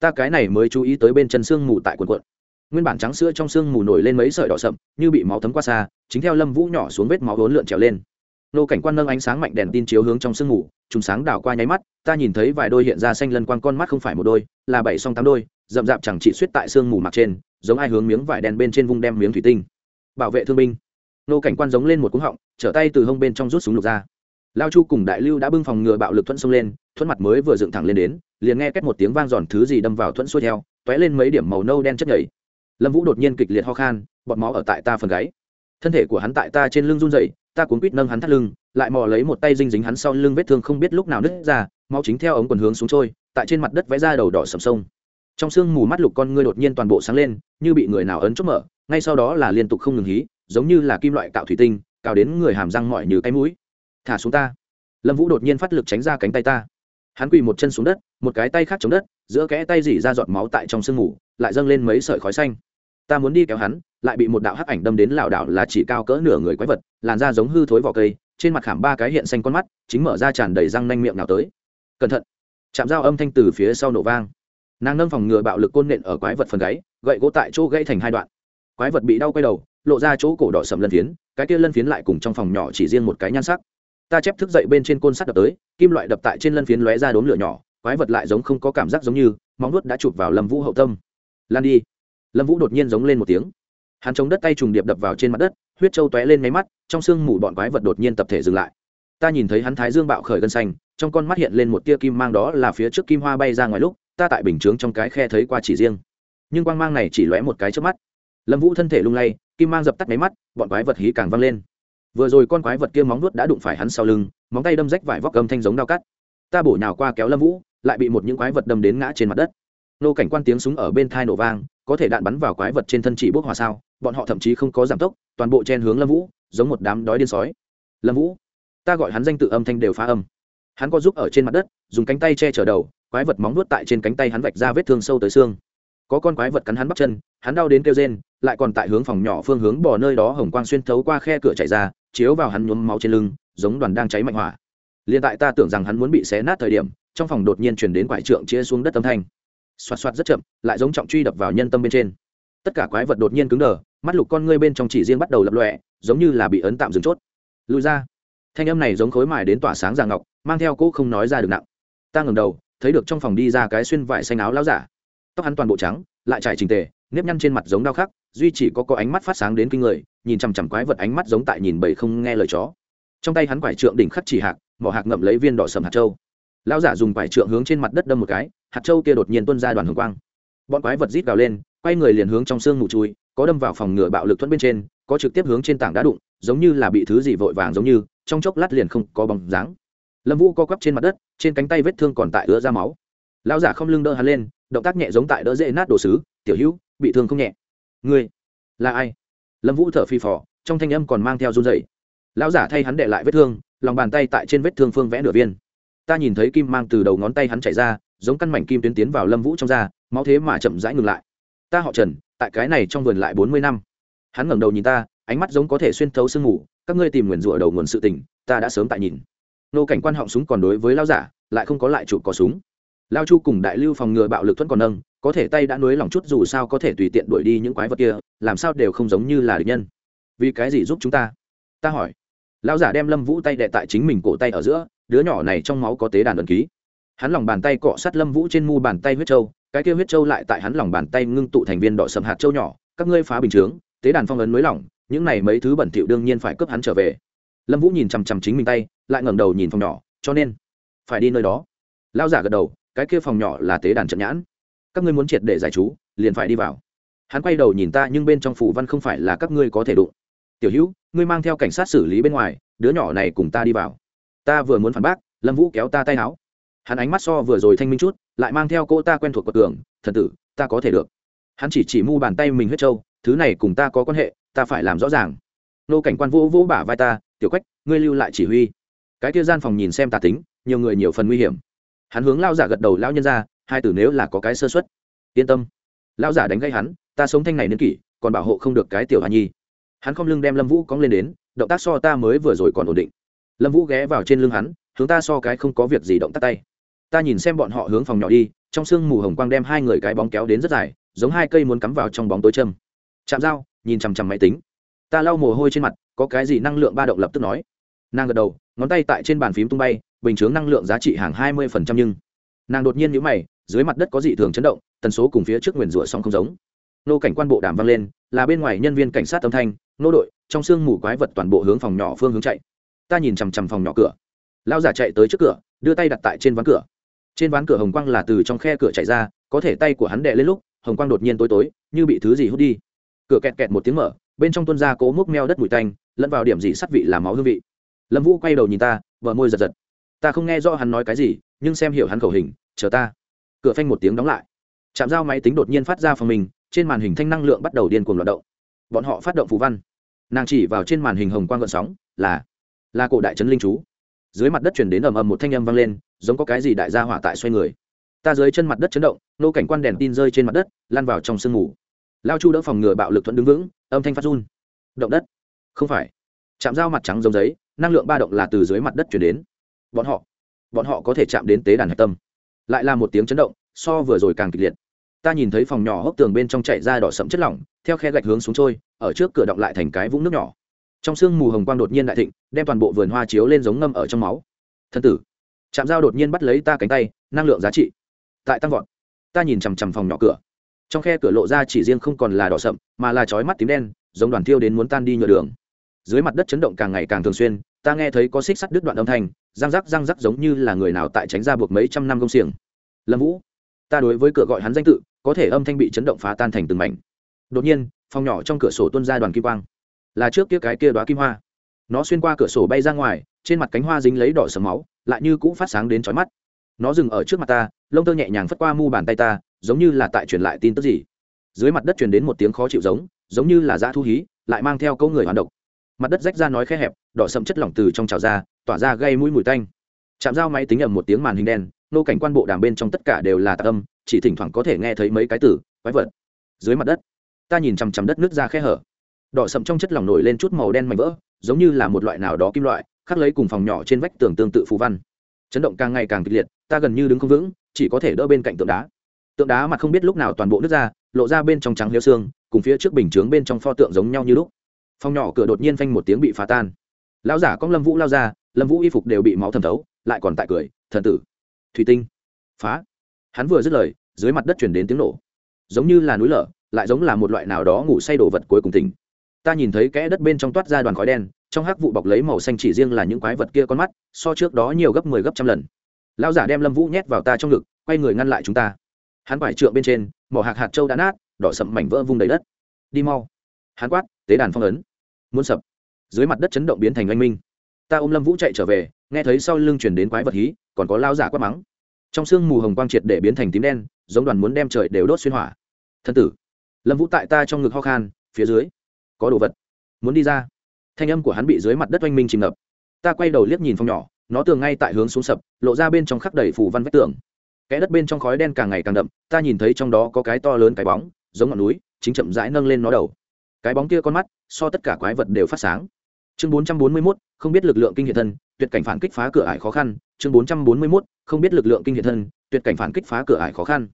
Ta cái này mới chú ý tới bên chân xương mù tại quần quận nguyên bản trắng sữa trong xương mù nổi lên mấy sợi đỏ sậm, như bị máu thấm qua xa, chính theo lâm vũ nhỏ xuống vết máu hốn lượn trèo lên. Nô cảnh quan nâng ánh sáng mạnh đèn tin chiếu hướng trong sương mù chúng sáng đảo qua nháy mắt, ta nhìn thấy vài đôi hiện ra xanh lân quang con mắt không phải một đôi, là bảy song tám đôi, rậm rạp chẳng chỉ suýt tại sương mù mặc trên, giống ai hướng miếng vải đèn bên trên vung đem miếng thủy tinh. Bảo vệ thương binh. Nô cảnh quan giống lên một cúng họng, trở tay từ hông bên trong rút súng lục ra. Lao chu cùng đại lưu đã bưng phòng ngừa bạo lực thuận xông lên thuận mặt mới vừa dựng thẳng lên đến, liền nghe két một tiếng vang giòn thứ gì đâm vào thuận xuôi theo t ó é lên mấy điểm màu nâu đen chất nhảy lâm vũ đột nhiên kịch liệt ho khan, bọt máu ở tại ta phần gáy. Thân thể của hắn tại ta trên lưng run dậy ta cuốn quýt nâng hắn thắt lưng, lại mò lấy một tay dinh dính hắn sau lưng vết thương không biết lúc nào nứt ra, máu chính theo ống quần hướng xuống trôi, tại trên mặt đất vẽ ra đầu đỏ sầm sông. Trong sương mù mắt lục con ngươi đột nhiên toàn bộ sáng lên, như bị người nào ấn chốt mở, ngay sau đó là liên tục không ngừng hí, giống như là kim loại cạo thủy tinh, cào đến người hàm răng mỏi như cái mũi. Thả xuống ta. Lâm vũ đột nhiên phát lực tránh ra cánh tay ta. Hắn quỳ một chân xuống đất, một cái tay khác chống đất, giữa kẽ tay dỉ ra giọt máu tại trong sương mù, lại dâng lên mấy sợi khói xanh ta muốn đi kéo hắn, lại bị một đạo hắc ảnh đâm đến lảo đảo là chỉ cao cỡ nửa người quái vật, làn da giống hư thối vỏ cây, trên mặt khảm ba cái hiện xanh con mắt, chính mở ra tràn đầy răng nanh miệng nào tới. Cẩn thận! Chạm dao âm thanh từ phía sau nổ vang. Nàng nâng phòng ngừa bạo lực côn nện ở quái vật phần gáy, gậy gỗ tại chỗ gãy thành hai đoạn. Quái vật bị đau quay đầu, lộ ra chỗ cổ đỏ sầm lân phiến, cái kia lân phiến lại cùng trong phòng nhỏ chỉ riêng một cái nhan sắc. Ta chép thức dậy bên trên côn sắt đập tới, kim loại đập tại trên lân phiến lóe ra đốm lửa nhỏ, quái vật lại giống không có cảm giác giống như, móng nuốt đã chụp vào lâm vũ hậu tâm. Lan đi! Lâm vũ đột nhiên giống lên một tiếng. Hắn chống đất tay trùng điệp đập vào trên mặt đất, huyết trâu tóe lên máy mắt, trong sương mù bọn quái vật đột nhiên tập thể dừng lại. Ta nhìn thấy hắn thái dương bạo khởi gân xanh, trong con mắt hiện lên một tia kim mang đó là phía trước kim hoa bay ra ngoài lúc, ta tại bình chướng trong cái khe thấy qua chỉ riêng. Nhưng quang mang này chỉ lóe một cái trước mắt. Lâm vũ thân thể lung lay, kim mang dập tắt máy mắt, bọn quái vật hí càng văng lên. Vừa rồi con quái vật kia móng nuốt đã đụng phải hắn sau lưng, móng tay đâm rách vải vóc âm thanh giống đau cắt. Ta bổ nhào qua kéo lâm vũ, lại bị một những quái vật đâm đến ngã trên mặt đất. Nô cảnh quan tiếng súng ở bên thai nổ vang có thể đạn bắn vào quái vật trên thân chỉ bốc hỏa sao, bọn họ thậm chí không có giảm tốc, toàn bộ chen hướng lâm vũ, giống một đám đói điên sói. Lâm vũ, ta gọi hắn danh tự âm thanh đều phá âm. Hắn có giúp ở trên mặt đất, dùng cánh tay che chở đầu, quái vật móng nuốt tại trên cánh tay hắn vạch ra vết thương sâu tới xương. Có con quái vật cắn hắn bắp chân, hắn đau đến kêu rên, lại còn tại hướng phòng nhỏ phương hướng bỏ nơi đó hồng quang xuyên thấu qua khe cửa chạy ra, chiếu vào hắn nhuốm máu trên lưng, giống đoàn đang cháy mạnh hỏa. Liền tại ta tưởng rằng hắn muốn bị xé nát thời điểm, trong phòng đột nhiên chuyển đến quải trượng chia xuống đất âm thanh xoạt xoạt rất chậm, lại giống trọng truy đập vào nhân tâm bên trên. Tất cả quái vật đột nhiên cứng đờ, mắt lục con ngươi bên trong chỉ riêng bắt đầu lập lọe giống như là bị ấn tạm dừng chốt. Lùi ra. Thanh âm này giống khối mài đến tỏa sáng già ngọc, mang theo cỗ không nói ra được nặng. Ta ngầm đầu, thấy được trong phòng đi ra cái xuyên vải xanh áo láo giả. Tóc hắn toàn bộ trắng, lại trải trình tề, nếp nhăn trên mặt giống đau khắc, duy chỉ có có ánh mắt phát sáng đến kinh người, nhìn chằm chằm quái vật ánh mắt giống tại nhìn bầy không nghe lời chó. Trong tay hắn quải trượng đỉnh khắc chỉ hạc, mỏ hạc ngậm lấy viên đỏ sầm hạt châu lão giả dùng quải trượng hướng trên mặt đất đâm một cái, hạt châu kia đột nhiên tuôn ra đoàn hồng quang. Bọn quái vật rít gào lên, quay người liền hướng trong xương mù chui, có đâm vào phòng ngựa bạo lực thuẫn bên trên, có trực tiếp hướng trên tảng đá đụng, giống như là bị thứ gì vội vàng giống như, trong chốc lát liền không có bóng dáng. Lâm vũ co quắp trên mặt đất, trên cánh tay vết thương còn tại ứa ra máu. Lão giả không lưng đỡ hắn lên, động tác nhẹ giống tại đỡ dễ nát đồ sứ, tiểu hữu, bị thương không nhẹ? Ngươi là ai? Lâm vũ thở phi phò, trong thanh âm còn mang theo run dày lão giả thay hắn để lại vết thương, lòng bàn tay tại trên vết thương phương vẽ nửa viên ta nhìn thấy kim mang từ đầu ngón tay hắn chạy ra, giống căn mảnh kim tuyến tiến vào lâm vũ trong da, máu thế mà chậm rãi ngừng lại. Ta họ trần, tại cái này trong vườn lại bốn mươi năm. Hắn ngẩng đầu nhìn ta, ánh mắt giống có thể xuyên thấu sương mù, các ngươi tìm nguyền rủa đầu nguồn sự tình, ta đã sớm tại nhìn. Nô cảnh quan họng súng còn đối với lao giả, lại không có lại chủ có súng. Lao chu cùng đại lưu phòng ngừa bạo lực thuẫn còn nâng, có thể tay đã nuối lòng chút dù sao có thể tùy tiện đuổi đi những quái vật kia, làm sao đều không giống như là địch nhân. Vì cái gì giúp chúng ta? Ta hỏi. Lao giả đem lâm vũ tay đệ tại chính mình cổ tay ở giữa đứa nhỏ này trong máu có tế đàn ẩn ký. Hắn lòng bàn tay cọ sát lâm vũ trên mu bàn tay huyết châu, cái kia huyết châu lại tại hắn lòng bàn tay ngưng tụ thành viên đỏ sầm hạt châu nhỏ các ngươi phá bình chướng tế đàn phong ấn nới lỏng những này mấy thứ bẩn thỉu đương nhiên phải cướp hắn trở về. Lâm vũ nhìn chằm chằm chính mình tay lại ngẩng đầu nhìn phòng nhỏ cho nên phải đi nơi đó. Lao giả gật đầu cái kia phòng nhỏ là tế đàn trận nhãn. Các ngươi muốn triệt để giải chú liền phải đi vào. Hắn quay đầu nhìn ta nhưng bên trong phủ văn không phải là các ngươi có thể đụng. Tiểu hữu ngươi mang theo cảnh sát xử lý bên ngoài đứa nhỏ này cùng ta đi vào ta vừa muốn phản bác, lâm vũ kéo ta tay áo. Hắn ánh mắt so vừa rồi thanh minh chút, lại mang theo cô ta quen thuộc quật tường thần tử, ta có thể được. Hắn chỉ chỉ mu bàn tay mình huyết trâu, thứ này cùng ta có quan hệ, ta phải làm rõ ràng. Nô cảnh quan vũ vũ bả vai ta, tiểu quách, ngươi lưu lại chỉ huy. Cái kia gian phòng nhìn xem tà tính, nhiều người nhiều phần nguy hiểm. Hắn hướng lao giả gật đầu lao nhân ra hai tử nếu là có cái sơ xuất yên tâm. Lao giả đánh gây hắn, ta sống thanh này niên kỷ, còn bảo hộ không được cái tiểu hoa nhi. Hắn không lưng đem lâm vũ cóng lên đến, động tác so ta mới vừa rồi còn ổn định lâm vũ ghé vào trên lưng hắn, hướng ta so cái không có việc gì động tác tay. Ta nhìn xem bọn họ hướng phòng nhỏ đi, trong sương mù hồng quang đem hai người cái bóng kéo đến rất dài, giống hai cây muốn cắm vào trong bóng tối châm. Chạm dao, nhìn chằm chằm máy tính. Ta lau mồ hôi trên mặt, có cái gì năng lượng ba động lập tức nói. Nàng gật đầu, ngón tay tại trên bàn phím tung bay, bình chướng năng lượng giá trị hàng hai mươi phần trăm nhưng. Nàng đột nhiên nhữ mày, dưới mặt đất có dị thường chấn động, tần số cùng phía trước nguyền rủa song không giống. Nô cảnh quan bộ đàm vang lên, là bên ngoài nhân viên cảnh sát âm thanh, nô đội, trong sương mù quái vật toàn bộ hướng phòng nhỏ phương hướng chạy ta nhìn chằm chằm phòng nhỏ cửa. Lao giả chạy tới trước cửa, đưa tay đặt tại trên ván cửa. Trên ván cửa hồng quang là từ trong khe cửa chạy ra, có thể tay của hắn đệ lên lúc, hồng quang đột nhiên tối tối, như bị thứ gì hút đi. Cửa kẹt kẹt một tiếng mở, bên trong tuân ra cố múc meo đất mùi tanh, lẫn vào điểm gì sắt vị làm máu hương vị. Lâm vũ quay đầu nhìn ta vợ môi giật giật. Ta không nghe rõ hắn nói cái gì, nhưng xem hiểu hắn khẩu hình, chờ ta. Cửa phanh một tiếng đóng lại. Chạm dao máy tính đột nhiên phát ra phòng mình, trên màn hình thanh năng lượng bắt đầu điên cuồng loạt động. Bọn họ phát động phù văn. Nàng chỉ vào trên màn hình hồng quang gợn sóng, là là cổ đại trấn linh chú. Dưới mặt đất chuyển đến ầm ầm một thanh âm vang lên, giống có cái gì đại gia hỏa tại xoay người. Ta dưới chân mặt đất chấn động, nô cảnh quan đèn tin rơi trên mặt đất, lan vào trong sương mù. Lao chu đỡ phòng ngừa bạo lực thuận đứng vững, âm thanh phát run. Động đất? Không phải. Chạm dao mặt trắng giống giấy, năng lượng ba động là từ dưới mặt đất chuyển đến. Bọn họ bọn họ có thể chạm đến tế đàn hạch tâm. Lại là một tiếng chấn động, so vừa rồi càng kịch liệt. Ta nhìn thấy phòng nhỏ hốc tường bên trong chạy ra đỏ sẫm chất lỏng, theo khe gạch hướng xuống trôi, ở trước cửa động lại thành cái vũng nước nhỏ trong sương mù hồng quang đột nhiên đại thịnh, đem toàn bộ vườn hoa chiếu lên giống ngâm ở trong máu. Thân tử chạm dao đột nhiên bắt lấy ta cánh tay, năng lượng giá trị tại tăng vọt. Ta nhìn chằm chằm phòng nhỏ cửa. Trong khe cửa lộ ra chỉ riêng không còn là đỏ sậm, mà là chói mắt tím đen, giống đoàn thiêu đến muốn tan đi nhựa đường. Dưới mặt đất chấn động càng ngày càng thường xuyên, ta nghe thấy có xích sắt đứt đoạn âm thanh, răng rắc răng rắc giống như là người nào tại tránh ra buộc mấy trăm năm công xiềng. Lâm vũ, ta đối với cửa gọi hắn danh tự, có thể âm thanh bị chấn động phá tan thành từng mảnh. Đột nhiên, phòng nhỏ trong cửa sổ tuôn ra đoàn kim quang là trước kia cái kia đoá kim hoa. Nó xuyên qua cửa sổ bay ra ngoài, trên mặt cánh hoa dính lấy đỏ sầm máu, lại như cũ phát sáng đến trói mắt. Nó dừng ở trước mặt ta, lông tơ nhẹ nhàng phất qua mu bàn tay ta, giống như là tại truyền lại tin tức gì. Dưới mặt đất truyền đến một tiếng khó chịu giống giống như là dã thu hí, lại mang theo câu người hoạt động mặt đất rách ra nói khe hẹp, đỏ sậm chất lỏng từ trong trào ra, tỏa ra gây mũi mùi tanh. Chạm dao máy tính ầm một tiếng màn hình đen, nô cảnh quan bộ đàm bên trong tất cả đều là tạc âm, chỉ thỉnh thoảng có thể nghe thấy mấy cái từ, quái vật. Dưới mặt đất, ta nhìn chằm chằm đất nước ra khe hở đỏ sậm trong chất lỏng nổi lên chút màu đen mảnh vỡ, giống như là một loại nào đó kim loại, khắc lấy cùng phòng nhỏ trên vách tường tương tự phù văn. Chấn động càng ngày càng kịch liệt, ta gần như đứng không vững, chỉ có thể đỡ bên cạnh tượng đá. Tượng đá mà không biết lúc nào toàn bộ nước ra, lộ ra bên trong trắng liêu xương, cùng phía trước bình chướng bên trong pho tượng giống nhau như lúc. Phòng nhỏ cửa đột nhiên phanh một tiếng bị phá tan. Lão giả con lâm vũ lao ra, lâm vũ y phục đều bị máu thẩm thấu, lại còn tại cười, thần tử. Thủy tinh. Phá. Hắn vừa dứt lời, dưới mặt đất chuyển đến tiếng nổ. Giống như là núi lở, lại giống là một loại nào đó ngủ say đồ vật cuối cùng tỉnh ta nhìn thấy kẽ đất bên trong toát ra đoàn khói đen, trong hắc vụ bọc lấy màu xanh chỉ riêng là những quái vật kia con mắt, so trước đó nhiều gấp mười 10 gấp trăm lần. Lão giả đem lâm vũ nhét vào ta trong ngực, quay người ngăn lại chúng ta. Hắn quải trượng bên trên, mỏ hạt hạt châu đã nát, đỏ sậm mảnh vỡ vung đầy đất. Đi mau. Hắn quát, tế đàn phong ấn. Muốn sập. Dưới mặt đất chấn động biến thành oanh minh. Ta ôm lâm vũ chạy trở về, nghe thấy sau lưng chuyển đến quái vật hí, còn có lao giả quát mắng. Trong sương mù hồng quang triệt để biến thành tím đen, giống đoàn muốn đem trời đều đốt xuyên hỏa. Thân tử. Lâm vũ tại ta trong ngực ho khan, phía dưới có đồ vật. Muốn đi ra. Thanh âm của hắn bị dưới mặt đất oanh minh chìm ngập. Ta quay đầu liếc nhìn phòng nhỏ nó tường ngay tại hướng xuống sập lộ ra bên trong khắc đầy phủ văn vách tường. Kẽ đất bên trong khói đen càng ngày càng đậm ta nhìn thấy trong đó có cái to lớn cái bóng giống ngọn núi chính chậm rãi nâng lên nó đầu. Cái bóng kia con mắt so tất cả quái vật đều phát sáng. Chương 441, không biết lực lượng kinh hiện thân tuyệt cảnh phản kích phá cửa ải khó khăn. Chương 441, không biết lực lượng kinh hiện thân tuyệt cảnh phản kích phá cửa ải khó khăn.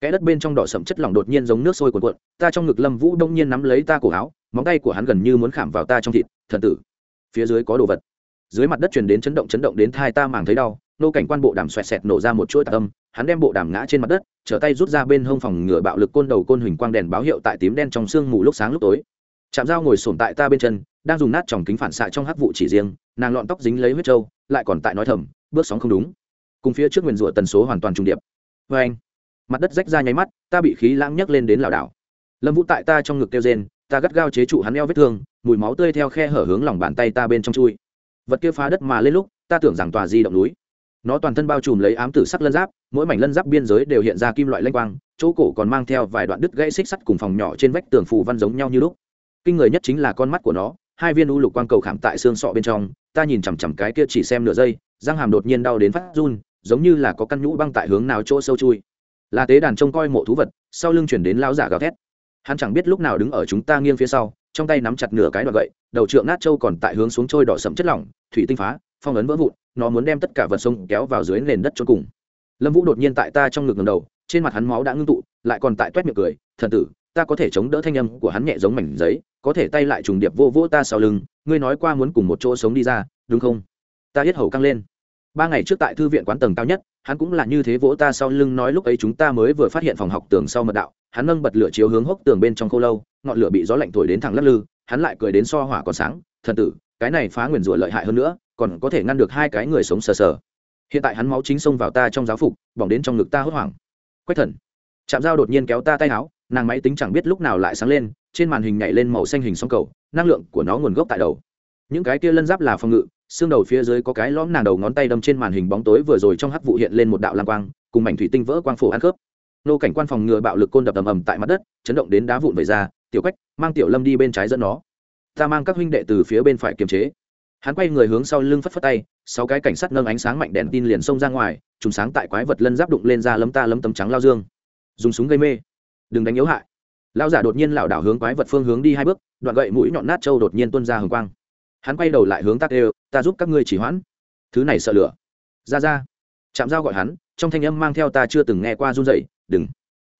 Kẽ đất bên trong đỏ sậm chất lỏng đột nhiên giống nước sôi cuộn cuộn ta trong ngực lâm vũ đông nhiên nắm lấy ta cổ áo móng tay của hắn gần như muốn khảm vào ta trong thịt, thần tử. Phía dưới có đồ vật. Dưới mặt đất truyền đến chấn động chấn động đến thai ta màng thấy đau, nô cảnh quan bộ đàm xoẹt xẹt nổ ra một chuỗi tạc âm, hắn đem bộ đàm ngã trên mặt đất, trở tay rút ra bên hông phòng ngựa bạo lực côn đầu côn huỳnh quang đèn báo hiệu tại tím đen trong sương mù lúc sáng lúc tối. Chạm dao ngồi sổm tại ta bên chân, đang dùng nát tròng kính phản xạ trong hắc vụ chỉ riêng, nàng lọn tóc dính lấy huyết trâu, lại còn tại nói thầm, bước sóng không đúng. Cùng phía trước nguyền rủa tần số hoàn toàn trùng điệp. Vê anh. Mặt đất rách ra nháy mắt, ta bị khí lãng nhấc lên đến lảo đảo. Lâm vũ tại ta trong ngực kêu rên ta gắt gao chế trụ hắn eo vết thương, mùi máu tươi theo khe hở hướng lòng bàn tay ta bên trong chui. Vật kia phá đất mà lên lúc, ta tưởng rằng tòa di động núi. Nó toàn thân bao trùm lấy ám tử sắc lân giáp, mỗi mảnh lân giáp biên giới đều hiện ra kim loại lanh quang, chỗ cổ còn mang theo vài đoạn đứt gãy xích sắt cùng phòng nhỏ trên vách tường phù văn giống nhau như lúc. Kinh người nhất chính là con mắt của nó, hai viên u lục quang cầu khảm tại xương sọ bên trong, ta nhìn chằm chằm cái kia chỉ xem nửa giây, răng hàm đột nhiên đau đến phát run, giống như là có căn nhũ băng tại hướng nào chỗ sâu chui. Là tế đàn trông coi mộ thú vật, sau lưng chuyển đến lao giả gào thét hắn chẳng biết lúc nào đứng ở chúng ta nghiêng phía sau, trong tay nắm chặt nửa cái đoạn gậy, đầu trượng nát trâu còn tại hướng xuống trôi đỏ sẫm chất lỏng, thủy tinh phá, phong ấn vỡ vụn, nó muốn đem tất cả vật sông kéo vào dưới nền đất cho cùng. Lâm vũ đột nhiên tại ta trong ngực ngầm đầu, trên mặt hắn máu đã ngưng tụ, lại còn tại toét miệng cười, thần tử, ta có thể chống đỡ thanh âm của hắn nhẹ giống mảnh giấy, có thể tay lại trùng điệp vô vỗ ta sau lưng, ngươi nói qua muốn cùng một chỗ sống đi ra, đúng không? Ta hết hầu căng lên ba ngày trước tại thư viện quán tầng cao nhất, hắn cũng là như thế vỗ ta sau lưng nói lúc ấy chúng ta mới vừa phát hiện phòng học tường sau mật đạo, hắn nâng bật lửa chiếu hướng hốc tường bên trong khô lâu, ngọn lửa bị gió lạnh thổi đến thẳng lắc lư, hắn lại cười đến so hỏa còn sáng, thần tử, cái này phá nguyền rủa lợi hại hơn nữa, còn có thể ngăn được hai cái người sống sờ sờ. Hiện tại hắn máu chính xông vào ta trong giáo phục, bỏng đến trong ngực ta hốt hoảng. Quách thần. Chạm dao đột nhiên kéo ta tay áo, nàng máy tính chẳng biết lúc nào lại sáng lên, trên màn hình nhảy lên màu xanh hình sóng cầu, năng lượng của nó nguồn gốc tại đầu. Những cái kia lân giáp là phòng ngự xương đầu phía dưới có cái lõm nàng đầu ngón tay đâm trên màn hình bóng tối vừa rồi trong hắc vụ hiện lên một đạo lam quang, cùng mảnh thủy tinh vỡ quang phổ ăn khớp. Nô cảnh quan phòng ngừa bạo lực côn đập ầm ầm tại mặt đất, chấn động đến đá vụn về ra, tiểu quách, mang tiểu lâm đi bên trái dẫn nó. Ta mang các huynh đệ từ phía bên phải kiềm chế. Hắn quay người hướng sau lưng phất phất tay, sáu cái cảnh sát nâng ánh sáng mạnh đèn tin liền xông ra ngoài, trùng sáng tại quái vật lân giáp đụng lên ra lấm ta lấm tấm trắng lao dương. Dùng súng gây mê. Đừng đánh yếu hại. Lao giả đột nhiên lảo đảo hướng quái vật phương hướng đi hai bước, đoạn gậy mũi nhọn nát trâu đột nhiên tuôn ra hồng quang hắn quay đầu lại hướng tắc đều ta giúp các ngươi chỉ hoãn. Thứ này sợ lửa. Ra ra. Chạm dao gọi hắn, trong thanh âm mang theo ta chưa từng nghe qua run dậy đừng.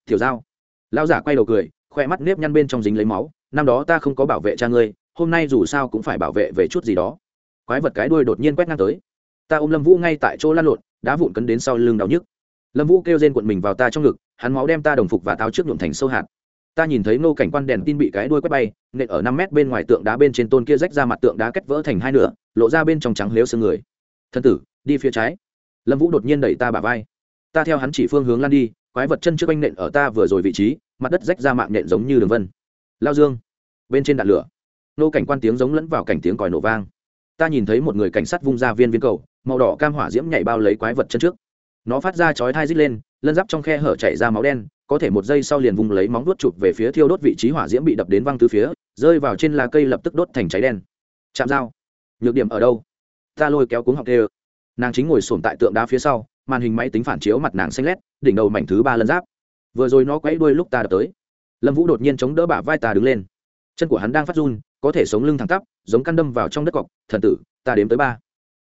Tiểu dao lao giả quay đầu cười, khoe mắt nếp nhăn bên trong dính lấy máu, năm đó ta không có bảo vệ cha ngươi, hôm nay dù sao cũng phải bảo vệ về chút gì đó. Quái vật cái đuôi đột nhiên quét ngang tới. Ta ôm lâm vũ ngay tại chỗ lăn lộn, đá vụn cấn đến sau lưng đau nhức. Lâm vũ kêu rên cuộn mình vào ta trong ngực, hắn máu đem ta đồng phục và táo trước nhuộm thành sâu hạt ta nhìn thấy nô cảnh quan đèn tin bị cái đuôi quét bay, nện ở năm mét bên ngoài tượng đá bên trên tôn kia rách ra mặt tượng đá kết vỡ thành hai nửa, lộ ra bên trong trắng lếu xương người. Thân tử, đi phía trái. Lâm vũ đột nhiên đẩy ta bả vai. Ta theo hắn chỉ phương hướng lan đi, quái vật chân trước anh nện ở ta vừa rồi vị trí, mặt đất rách ra mạng nện giống như đường vân. Lao dương. Bên trên đạn lửa. Nô cảnh quan tiếng giống lẫn vào cảnh tiếng còi nổ vang. Ta nhìn thấy một người cảnh sát vung ra viên viên cầu, màu đỏ cam hỏa diễm nhảy bao lấy quái vật chân trước. Nó phát ra chói thai rít lên, lân giáp trong khe hở chảy ra máu đen có thể một giây sau liền vung lấy móng đốt chụp về phía thiêu đốt vị trí hỏa diễm bị đập đến văng từ phía, rơi vào trên lá cây lập tức đốt thành cháy đen. Chạm dao. Nhược điểm ở đâu? Ta lôi kéo cuống học tê nàng chính ngồi sổm tại tượng đá phía sau, màn hình máy tính phản chiếu mặt nàng xanh lét, đỉnh đầu mảnh thứ ba lân giáp. Vừa rồi nó quấy đuôi lúc ta đập tới. Lâm vũ đột nhiên chống đỡ bả vai ta đứng lên. Chân của hắn đang phát run, có thể sống lưng thẳng tắp, giống căn đâm vào trong đất cọc. Thần tử, ta đếm tới ba.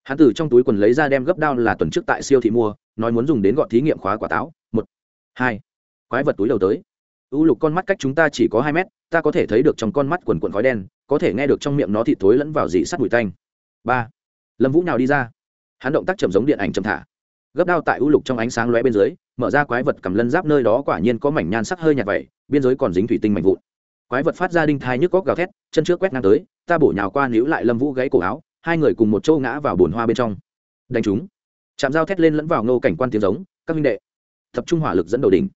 Hắn từ trong túi quần lấy ra đem gấp đao là tuần trước tại siêu thị mua, nói muốn dùng đến gọn thí nghiệm khóa quả táo. Một, hai quái vật túi đầu tới. U lục con mắt cách chúng ta chỉ có hai mét, ta có thể thấy được trong con mắt quần quần khói đen, có thể nghe được trong miệng nó thịt thối lẫn vào dị sắt bụi tanh. Ba. Lâm vũ nào đi ra. Hắn động tác chậm giống điện ảnh chậm thả. Gấp đao tại u lục trong ánh sáng lóe bên dưới, mở ra quái vật cầm lân giáp nơi đó quả nhiên có mảnh nhan sắc hơi nhạt vậy, biên giới còn dính thủy tinh mảnh vụn. Quái vật phát ra đinh thai nhức góc gào thét, chân trước quét ngang tới, ta bổ nhào qua níu lại lâm vũ gãy cổ áo, hai người cùng một châu ngã vào bồn hoa bên trong. Đánh chúng. Chạm dao thét lên lẫn vào ngô cảnh quan tiếng giống, các minh đệ, tập trung hỏa lực dẫn đầu đỉnh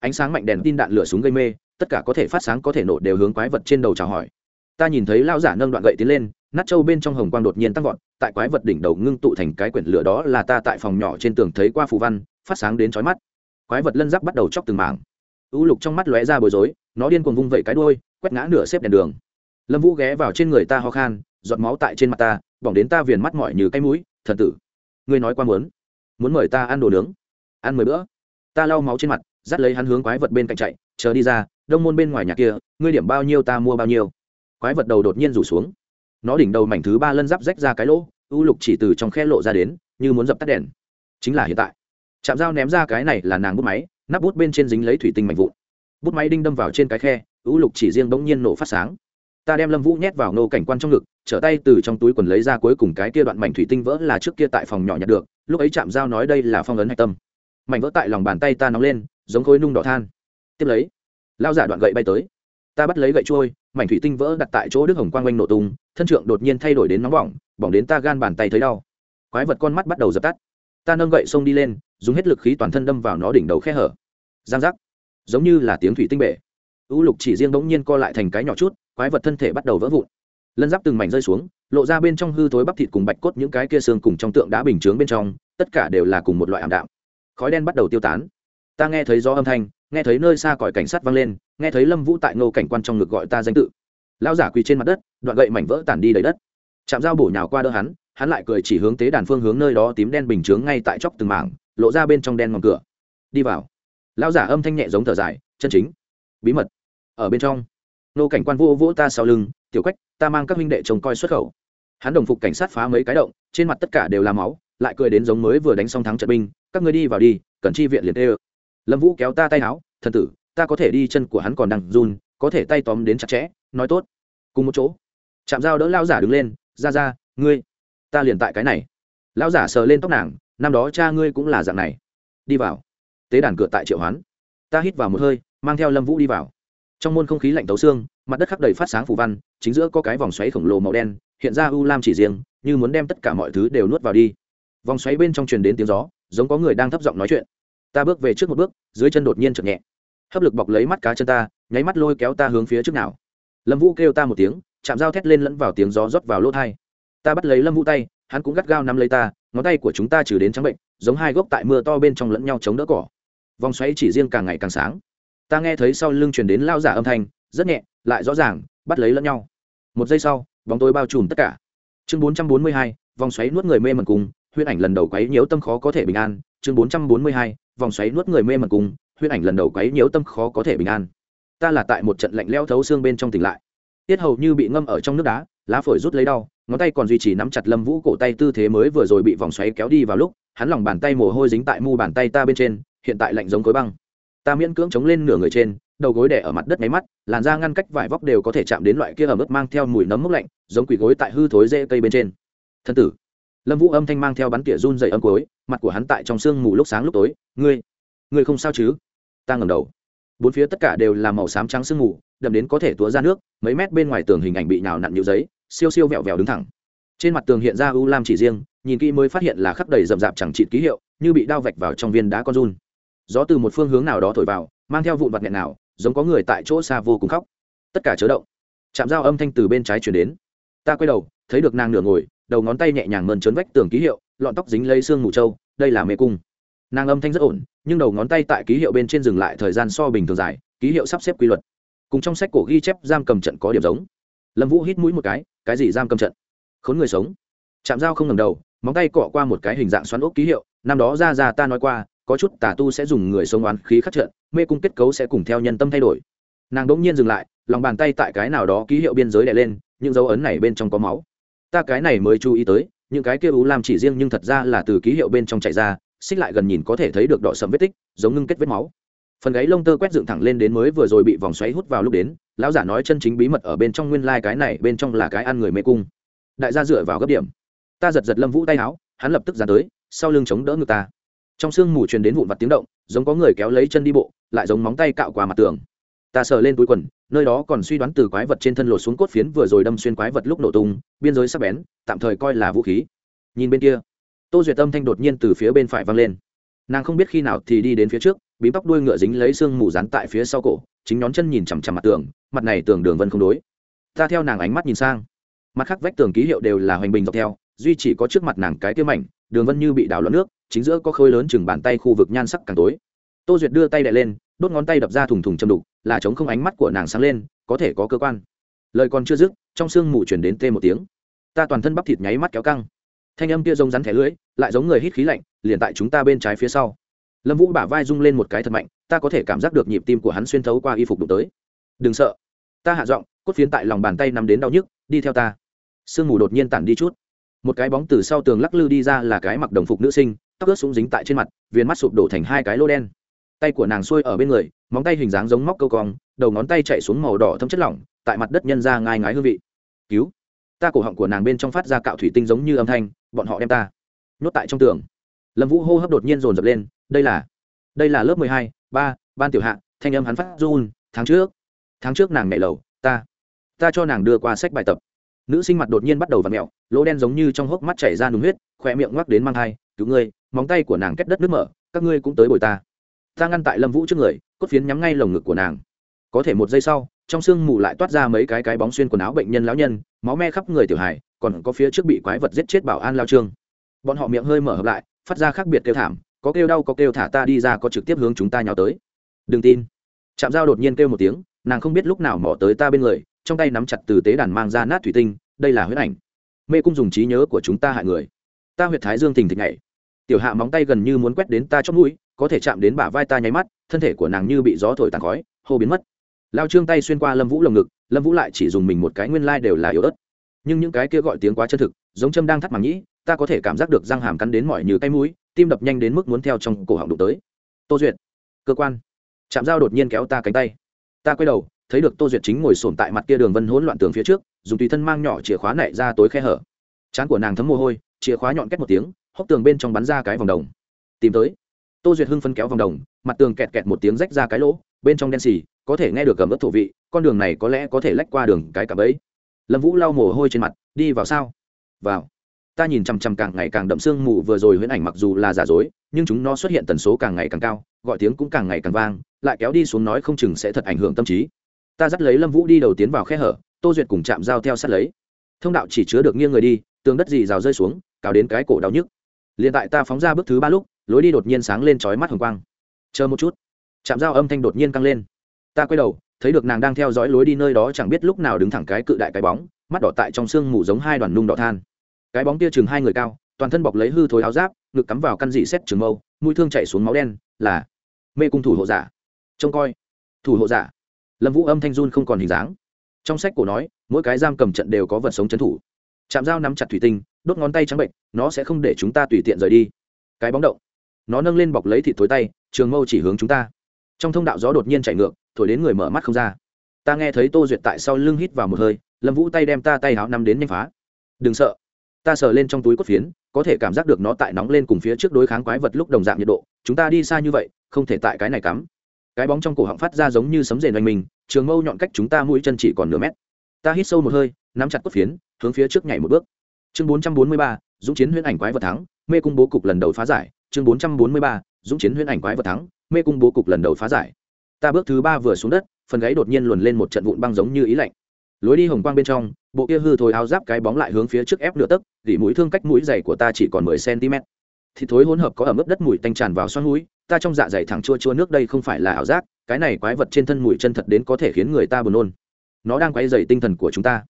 ánh sáng mạnh đèn tin đạn lửa súng gây mê, tất cả có thể phát sáng có thể nổ đều hướng quái vật trên đầu chào hỏi. Ta nhìn thấy lao giả nâng đoạn gậy tiến lên, nát trâu bên trong hồng quang đột nhiên tăng vọt, tại quái vật đỉnh đầu ngưng tụ thành cái quyển lửa đó là ta tại phòng nhỏ trên tường thấy qua phù văn, phát sáng đến chói mắt. Quái vật lân giáp bắt đầu chóc từng mảng. U lục trong mắt lóe ra bối rối, nó điên cuồng vung vẩy cái đuôi, quét ngã nửa xếp đèn đường. Lâm vũ ghé vào trên người ta ho khan, giọt máu tại trên mặt ta, bỏng đến ta viền mắt mỏi như cái mũi, thần tử, ngươi nói qua muốn muốn mời ta ăn đồ nướng, ăn mười bữa. Ta lau máu trên mặt dắt lấy hắn hướng quái vật bên cạnh chạy, chờ đi ra, đông môn bên ngoài nhà kia, ngươi điểm bao nhiêu ta mua bao nhiêu. Quái vật đầu đột nhiên rủ xuống. Nó đỉnh đầu mảnh thứ ba lân giáp rách ra cái lỗ u lục chỉ từ trong khe lộ ra đến, như muốn dập tắt đèn. Chính là hiện tại. Chạm dao ném ra cái này là nàng bút máy, nắp bút bên trên dính lấy thủy tinh mảnh vụn. Bút máy đinh đâm vào trên cái khe u lục chỉ riêng bỗng nhiên nổ phát sáng. Ta đem lâm vũ nhét vào nô cảnh quan trong ngực, trở tay từ trong túi quần lấy ra cuối cùng cái kia đoạn mảnh thủy tinh vỡ là trước kia tại phòng nhỏ nhặt được, lúc ấy chạm dao nói đây là phong ấn hạch tâm. Mảnh vỡ tại lòng bàn tay ta nóng lên giống khối nung đỏ than. Tiếp lấy lao giả đoạn gậy bay tới. Ta bắt lấy gậy trôi, mảnh thủy tinh vỡ đặt tại chỗ đức hồng quang quanh nổ tung, thân trượng đột nhiên thay đổi đến nóng bỏng bỏng đến ta gan bàn tay thấy đau. Quái vật con mắt bắt đầu dập tắt. Ta nâng gậy xông đi lên, dùng hết lực khí toàn thân đâm vào nó đỉnh đầu khe hở. Giang giác. Giống như là tiếng thủy tinh bể. U lục chỉ riêng bỗng nhiên co lại thành cái nhỏ chút, quái vật thân thể bắt đầu vỡ vụn. Lân giáp từng mảnh rơi xuống, lộ ra bên trong hư thối bắp thịt cùng bạch cốt những cái kia xương cùng trong tượng đá bình chướng bên trong, tất cả đều là cùng một loại ảm đạm. Khói đen bắt đầu tiêu tán ta nghe thấy gió âm thanh, nghe thấy nơi xa còi cảnh sát vang lên, nghe thấy lâm vũ tại ngô cảnh quan trong ngực gọi ta danh tự. Lao giả quỳ trên mặt đất, đoạn gậy mảnh vỡ tản đi đầy đất. Chạm dao bổ nhào qua đỡ hắn hắn lại cười chỉ hướng tế đàn phương hướng nơi đó tím đen bình chướng ngay tại chóc từng mảng, lộ ra bên trong đen ngọn cửa. Đi vào. Lao giả âm thanh nhẹ giống thở dài, chân chính. Bí mật. Ở bên trong. Nô cảnh quan vô vỗ ta sau lưng, tiểu quách, ta mang các huynh đệ trông coi xuất khẩu. Hắn đồng phục cảnh sát phá mấy cái động, trên mặt tất cả đều là máu, lại cười đến giống mới vừa đánh xong thắng trận binh, các ngươi đi vào đi, cần chi viện liền tê ơ lâm vũ kéo ta tay áo, thần tử, ta có thể đi chân của hắn còn đang run, có thể tay tóm đến chặt chẽ, nói tốt. Cùng một chỗ chạm dao đỡ lao giả đứng lên ra ra ngươi, ta liền tại cái này. Lao giả sờ lên tóc nàng, năm đó cha ngươi cũng là dạng này. Đi vào. Tế đàn cửa tại triệu hoán. Ta hít vào một hơi, mang theo lâm vũ đi vào. Trong môn không khí lạnh tấu xương, mặt đất khắp đầy phát sáng phù văn, chính giữa có cái vòng xoáy khổng lồ màu đen, hiện ra u lam chỉ riêng, như muốn đem tất cả mọi thứ đều nuốt vào đi. Vòng xoáy bên trong truyền đến tiếng gió, giống có người đang thấp giọng nói chuyện ta bước về trước một bước, dưới chân đột nhiên chợt nhẹ. Hấp lực bọc lấy mắt cá chân ta, nháy mắt lôi kéo ta hướng phía trước nào. Lâm vũ kêu ta một tiếng, chạm dao thét lên lẫn vào tiếng gió rót vào lỗ thai. Ta bắt lấy lâm vũ tay, hắn cũng gắt gao nắm lấy ta, ngón tay của chúng ta trừ đến trắng bệnh, giống hai gốc tại mưa to bên trong lẫn nhau chống đỡ cỏ. Vòng xoáy chỉ riêng càng ngày càng sáng. Ta nghe thấy sau lưng truyền đến lao giả âm thanh, rất nhẹ, lại rõ ràng, bắt lấy lẫn nhau. Một giây sau, bóng tối bao trùm tất cả. Chương bốn trăm bốn mươi hai, vòng xoáy nuốt người mê mẩn cùng, huyễn ảnh lần đầu quấy nhiễu tâm khó có thể bình an. Chương bốn trăm bốn mươi hai vòng xoáy nuốt người mê mẩn cùng huyễn ảnh lần đầu quấy nhiễu tâm khó có thể bình an. Ta là tại một trận lạnh leo thấu xương bên trong tỉnh lại. Tiết hầu như bị ngâm ở trong nước đá, lá phổi rút lấy đau, ngón tay còn duy trì nắm chặt lâm vũ cổ tay tư thế mới vừa rồi bị vòng xoáy kéo đi vào lúc, hắn lòng bàn tay mồ hôi dính tại mu bàn tay ta bên trên, hiện tại lạnh giống khối băng. Ta miễn cưỡng chống lên nửa người trên, đầu gối đẻ ở mặt đất máy mắt, làn da ngăn cách vải vóc đều có thể chạm đến loại kia ở mức mang theo mùi nấm mốc lạnh, giống quỷ gối tại hư thối dễ cây bên trên. Thân tử lâm vũ âm thanh mang theo bắn tỉa run dày âm cối mặt của hắn tại trong sương mù lúc sáng lúc tối. Ngươi ngươi không sao chứ? Ta ngầm đầu. Bốn phía tất cả đều là màu xám trắng sương mù, đậm đến có thể túa ra nước, mấy mét bên ngoài tường hình ảnh bị nhào nặn nhũ giấy, siêu siêu vẹo vẹo đứng thẳng. Trên mặt tường hiện ra u lam chỉ riêng, nhìn kỹ mới phát hiện là khắp đầy rậm rạp chẳng trị ký hiệu, như bị đao vạch vào trong viên đá con run. Gió từ một phương hướng nào đó thổi vào, mang theo vụn vặt nghẹn nào, giống có người tại chỗ xa vô cùng khóc. Tất cả chớ động. Chạm dao âm thanh từ bên trái chuyển đến. Ta quay đầu, thấy được nàng nửa ngồi đầu ngón tay nhẹ nhàng mơn trớn vách tường ký hiệu, lọn tóc dính lấy xương mù trâu, đây là mê cung. Nàng âm thanh rất ổn, nhưng đầu ngón tay tại ký hiệu bên trên dừng lại thời gian so bình thường dài, ký hiệu sắp xếp quy luật. Cùng trong sách cổ ghi chép giam cầm trận có điểm giống. Lâm vũ hít mũi một cái cái gì giam cầm trận? Khốn người sống. Chạm dao không ngầm đầu, móng tay cọ qua một cái hình dạng xoắn ốc ký hiệu, năm đó ra ra ta nói qua, có chút tà tu sẽ dùng người sống oán khí khắc trận, mê cung kết cấu sẽ cùng theo nhân tâm thay đổi. Nàng đ ỗ n g nhiên dừng lại, lòng bàn tay tại cái nào đó ký hiệu biên giới đè lên, những dấu ấn này bên trong có máu ta cái này mới chú ý tới, những cái kia ú làm chỉ riêng nhưng thật ra là từ ký hiệu bên trong chạy ra, xích lại gần nhìn có thể thấy được đỏ sầm vết tích, giống ngưng kết vết máu. Phần gáy lông tơ quét dựng thẳng lên đến mới vừa rồi bị vòng xoáy hút vào lúc đến, lão giả nói chân chính bí mật ở bên trong nguyên lai、like、cái này, bên trong là cái ăn người mê cung. Đại gia dựa vào gấp điểm. Ta giật giật lâm vũ tay áo, hắn lập tức ra tới, sau lưng chống đỡ ngực ta. Trong sương mù truyền đến vụn vặt tiếng động, giống có người kéo lấy chân đi bộ, lại giống móng tay cạo qua mặt tường. Ta sờ lên túi quần nơi đó còn suy đoán từ quái vật trên thân lột xuống cốt phiến vừa rồi đâm xuyên quái vật lúc nổ tung, biên giới sắp bén, tạm thời coi là vũ khí. Nhìn bên kia, tô duyệt tâm thanh đột nhiên từ phía bên phải văng lên. Nàng không biết khi nào thì đi đến phía trước, bím tóc đuôi ngựa dính lấy xương mù rán tại phía sau cổ, chính nhón chân nhìn chằm chằm mặt tường, mặt này tường đường vân không đối. Ta theo nàng ánh mắt nhìn sang. Mặt khác vách tường ký hiệu đều là hoành bình dọc theo, duy chỉ có trước mặt nàng cái kia mảnh, đường vân như bị đảo lẫn nước, chính giữa có khối lớn chừng bàn tay khu vực nhan sắc càng tối. Tô duyệt đưa tay đ lên, đốt ngón tay đập ra thùng thùng châm đục là chống không ánh mắt của nàng sáng lên, có thể có cơ quan. Lời còn chưa dứt, trong sương mù chuyển đến tê một tiếng. Ta toàn thân bắp thịt nháy mắt kéo căng. Thanh âm kia giống rắn thẻ lưỡi, lại giống người hít khí lạnh, liền tại chúng ta bên trái phía sau. Lâm vũ bả vai rung lên một cái thật mạnh, ta có thể cảm giác được nhịp tim của hắn xuyên thấu qua y phục đụng tới. Đừng sợ. Ta hạ giọng, cốt phiến tại lòng bàn tay nằm đến đau nhức, đi theo ta. Sương mù đột nhiên tản đi chút. Một cái bóng từ sau tường lắc lư đi ra là cái mặc đồng phục nữ sinh, tóc ướt súng dính tại trên mặt viên mắt sụp đổ thành hai cái lô đen. Tay của nàng xuôi ở bên người móng tay hình dáng giống móc câu cong, đầu ngón tay chạy xuống màu đỏ thâm chất lỏng, tại mặt đất nhân ra ngai ngái hương vị. Cứu, ta cổ họng của nàng bên trong phát ra cạo thủy tinh giống như âm thanh, bọn họ đem ta nhốt tại trong tường. Lâm vũ hô hấp đột nhiên dồn dập lên, đây là đây là lớp mười hai, ba, ban tiểu hạ, thanh âm hắn phát run, tháng trước tháng trước nàng nhảy lầu, ta ta cho nàng đưa qua sách bài tập. Nữ sinh mặt đột nhiên bắt đầu v ặ mẹo, lỗ đen giống như trong hốc mắt chảy ra đúng huyết khoe miệng ngoắc đến mang thai, cứu ngươi, móng tay của nàng kết đất nước mở, các ngươi cũng tới bồi ta ta ngăn tại lâm vũ trước người, cốt phiến nhắm ngay lồng ngực của nàng. Có thể một giây sau, trong sương mù lại toát ra mấy cái cái bóng xuyên quần áo bệnh nhân lão nhân, máu me khắp người tiểu hài, còn có phía trước bị quái vật giết chết bảo an lao trương. Bọn họ miệng hơi mở hợp lại, phát ra khác biệt kêu thảm, có kêu đau có kêu thả ta đi ra có trực tiếp hướng chúng ta nhào tới. Đừng tin. Chạm dao đột nhiên kêu một tiếng, nàng không biết lúc nào mỏ tới ta bên người, trong tay nắm chặt từ tế đàn mang ra nát thủy tinh, đây là huyết ảnh. Mê cung dùng trí nhớ của chúng ta hại người. Ta huyệt thái dương thình thịch nhảy. Tiểu hạ móng tay gần như muốn quét đến ta chót mũi có thể chạm đến bả vai ta nháy mắt, thân thể của nàng như bị gió thổi tàn khói, hô biến mất. Lao trương tay xuyên qua lâm vũ lồng ngực, lâm vũ lại chỉ dùng mình một cái nguyên lai、like、đều là yếu ớt. Nhưng những cái kia gọi tiếng quá chân thực, giống châm đang thắt màng nhĩ, ta có thể cảm giác được răng hàm cắn đến mỏi như cái mũi, tim đập nhanh đến mức muốn theo trong cổ họng đụng tới. Tô duyệt, cơ quan. Chạm dao đột nhiên kéo ta cánh tay. Ta quay đầu, thấy được tô duyệt chính ngồi sồn tại mặt kia đường vân hỗn loạn tường phía trước, dùng tùy thân mang nhỏ chìa khóa nảy ra tối khe hở. Chán của nàng thấm mồ hôi, chìa khóa nhọn két một tiếng, hốc tường bên trong bắn ra cái vòng đồng. Tìm tới tô duyệt hưng phân kéo vòng đồng, mặt tường kẹt kẹt một tiếng rách ra cái lỗ, bên trong đen xì, có thể nghe được gầm ớt thổ vị, con đường này có lẽ có thể lách qua đường cái cặp ấy lâm vũ lau mồ hôi trên mặt, đi vào sao? Vào. Ta nhìn chằm chằm càng ngày càng đậm sương mù vừa rồi huyễn ảnh mặc dù là giả dối, nhưng chúng nó xuất hiện tần số càng ngày càng cao, gọi tiếng cũng càng ngày càng vang, lại kéo đi xuống nói không chừng sẽ thật ảnh hưởng tâm trí. Ta dắt lấy lâm vũ đi đầu tiến vào khe hở, tô duyệt cùng chạm dao theo sát lấy. Thông đạo chỉ chứa được nghiêng người đi, tường đất dì rào rơi xuống, cào đến cái cổ đau nhức. Liền tại ta phóng ra bước thứ ba lúc lối đi đột nhiên sáng lên chói mắt hồng quang. Chờ một chút. Chạm dao âm thanh đột nhiên căng lên. Ta quay đầu, thấy được nàng đang theo dõi lối đi nơi đó chẳng biết lúc nào đứng thẳng cái cự đại cái bóng, mắt đỏ tại trong sương mù giống hai đoàn nung đỏ than. Cái bóng kia chừng hai người cao, toàn thân bọc lấy hư thối áo giáp, ngực cắm vào căn dị xét trường mâu, mũi thương chạy xuống máu đen, là mê cung thủ hộ giả. Trông coi. Thủ hộ giả. Lâm vũ âm thanh run không còn hình dáng. Trong sách cổ nói, mỗi cái giam cầm trận đều có vật sống trấn thủ. Chạm dao nắm chặt thủy tinh, đốt ngón tay trắng bệnh, nó sẽ không để chúng ta tùy tiện rời đi. Cái bóng động nó nâng lên bọc lấy thịt thối tay, trường mâu chỉ hướng chúng ta. Trong thông đạo gió đột nhiên chảy ngược, thổi đến người mở mắt không ra. Ta nghe thấy tô duyệt tại sau lưng hít vào một hơi, lâm vũ tay đem ta tay háo nắm đến nhanh phá. Đừng sợ. Ta sờ lên trong túi cốt phiến, có thể cảm giác được nó tại nóng lên cùng phía trước đối kháng quái vật lúc đồng dạng nhiệt độ. Chúng ta đi xa như vậy, không thể tại cái này cắm. Cái bóng trong cổ họng phát ra giống như sấm rền oanh mình, trường mâu nhọn cách chúng ta mũi chân chỉ còn nửa mét. Ta hít sâu một hơi, nắm chặt cốt phiến, hướng phía trước nhảy một bước. Chương bốn trăm bốn mươi ba, dũng chiến huyễn ảnh quái vật thắng, mê cung bố cục lần đầu phá giải chương bốn trăm bốn mươi ba, dũng chiến huyễn ảnh quái vật thắng, mê cung bố cục lần đầu phá giải. Ta bước thứ ba vừa xuống đất, phần gáy đột nhiên luồn lên một trận vụn băng giống như ý lạnh. Lối đi hồng quang bên trong, bộ kia hư thối áo giáp cái bóng lại hướng phía trước ép nửa tấc, gỉ mũi thương cách mũi dày của ta chỉ còn mười cm thì thối hỗn hợp có ở mức đất mùi tanh tràn vào xoắn mũi, ta trong dạ dày thẳng chua chua nước đây không phải là ảo giác, cái này quái vật trên thân mùi chân thật đến có thể khiến người ta buồn nôn. Nó đang quay dày tinh thần của chúng ta.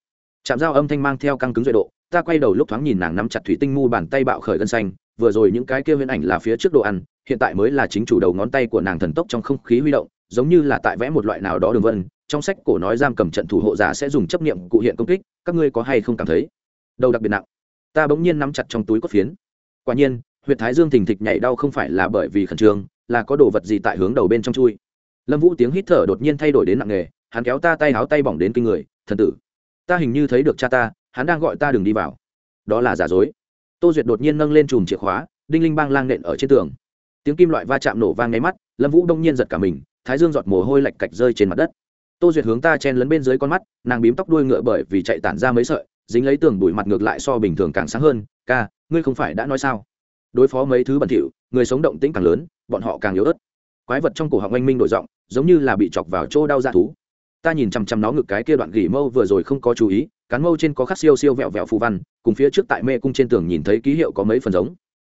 Chạm dao âm thanh mang theo căng cứng duệ độ, ta quay đầu lúc thoáng nhìn nàng nắm chặt thủy tinh mu bàn tay bạo khởi gân xanh vừa rồi những cái kia huyễn ảnh là phía trước đồ ăn, hiện tại mới là chính chủ đầu ngón tay của nàng thần tốc trong không khí huy động, giống như là tại vẽ một loại nào đó đường vân, trong sách cổ nói giam cầm trận thủ hộ giả sẽ dùng chấp niệm cụ hiện công kích, các ngươi có hay không cảm thấy? Đầu đặc biệt nặng. Ta bỗng nhiên nắm chặt trong túi cốt phiến. Quả nhiên huyện thái dương thình thịch nhảy đau không phải là bởi vì khẩn trương, là có đồ vật gì tại hướng đầu bên trong chui. Lâm vũ tiếng hít thở đột nhiên thay đổi đến nặng nề, hắn kéo ta tay háo tay bỏng đến kinh người, thần tử, ta hình như thấy được cha ta, hắn đang gọi ta đừng đi vào. Đó là giả dối tô duyệt đột nhiên nâng lên chùm chìa khóa, đinh linh bang lang nện ở trên tường. Tiếng kim loại va chạm nổ vang nháy mắt, lâm vũ đông nhiên giật cả mình, thái dương giọt mồ hôi lạch cạch rơi trên mặt đất. Tô duyệt hướng ta chen lấn bên dưới con mắt, nàng bím tóc đuôi ngựa bởi vì chạy tản ra mấy sợi, dính lấy tường bụi mặt ngược lại so bình thường càng sáng hơn. Ca, ngươi không phải đã nói sao? Đối phó mấy thứ bẩn thỉu, người sống động tĩnh càng lớn, bọn họ càng yếu ớt. Quái vật trong cổ họng anh minh đổi giọng, giống như là bị chọc vào chỗ đau ra thú. Ta nhìn chằm chằm nó ngực cái kia đoạn gỉ mâu vừa rồi không có chú ý cán mâu trên có khắc siêu siêu vẹo vẹo phù văn, cùng phía trước tại mê cung trên tường nhìn thấy ký hiệu có mấy phần giống.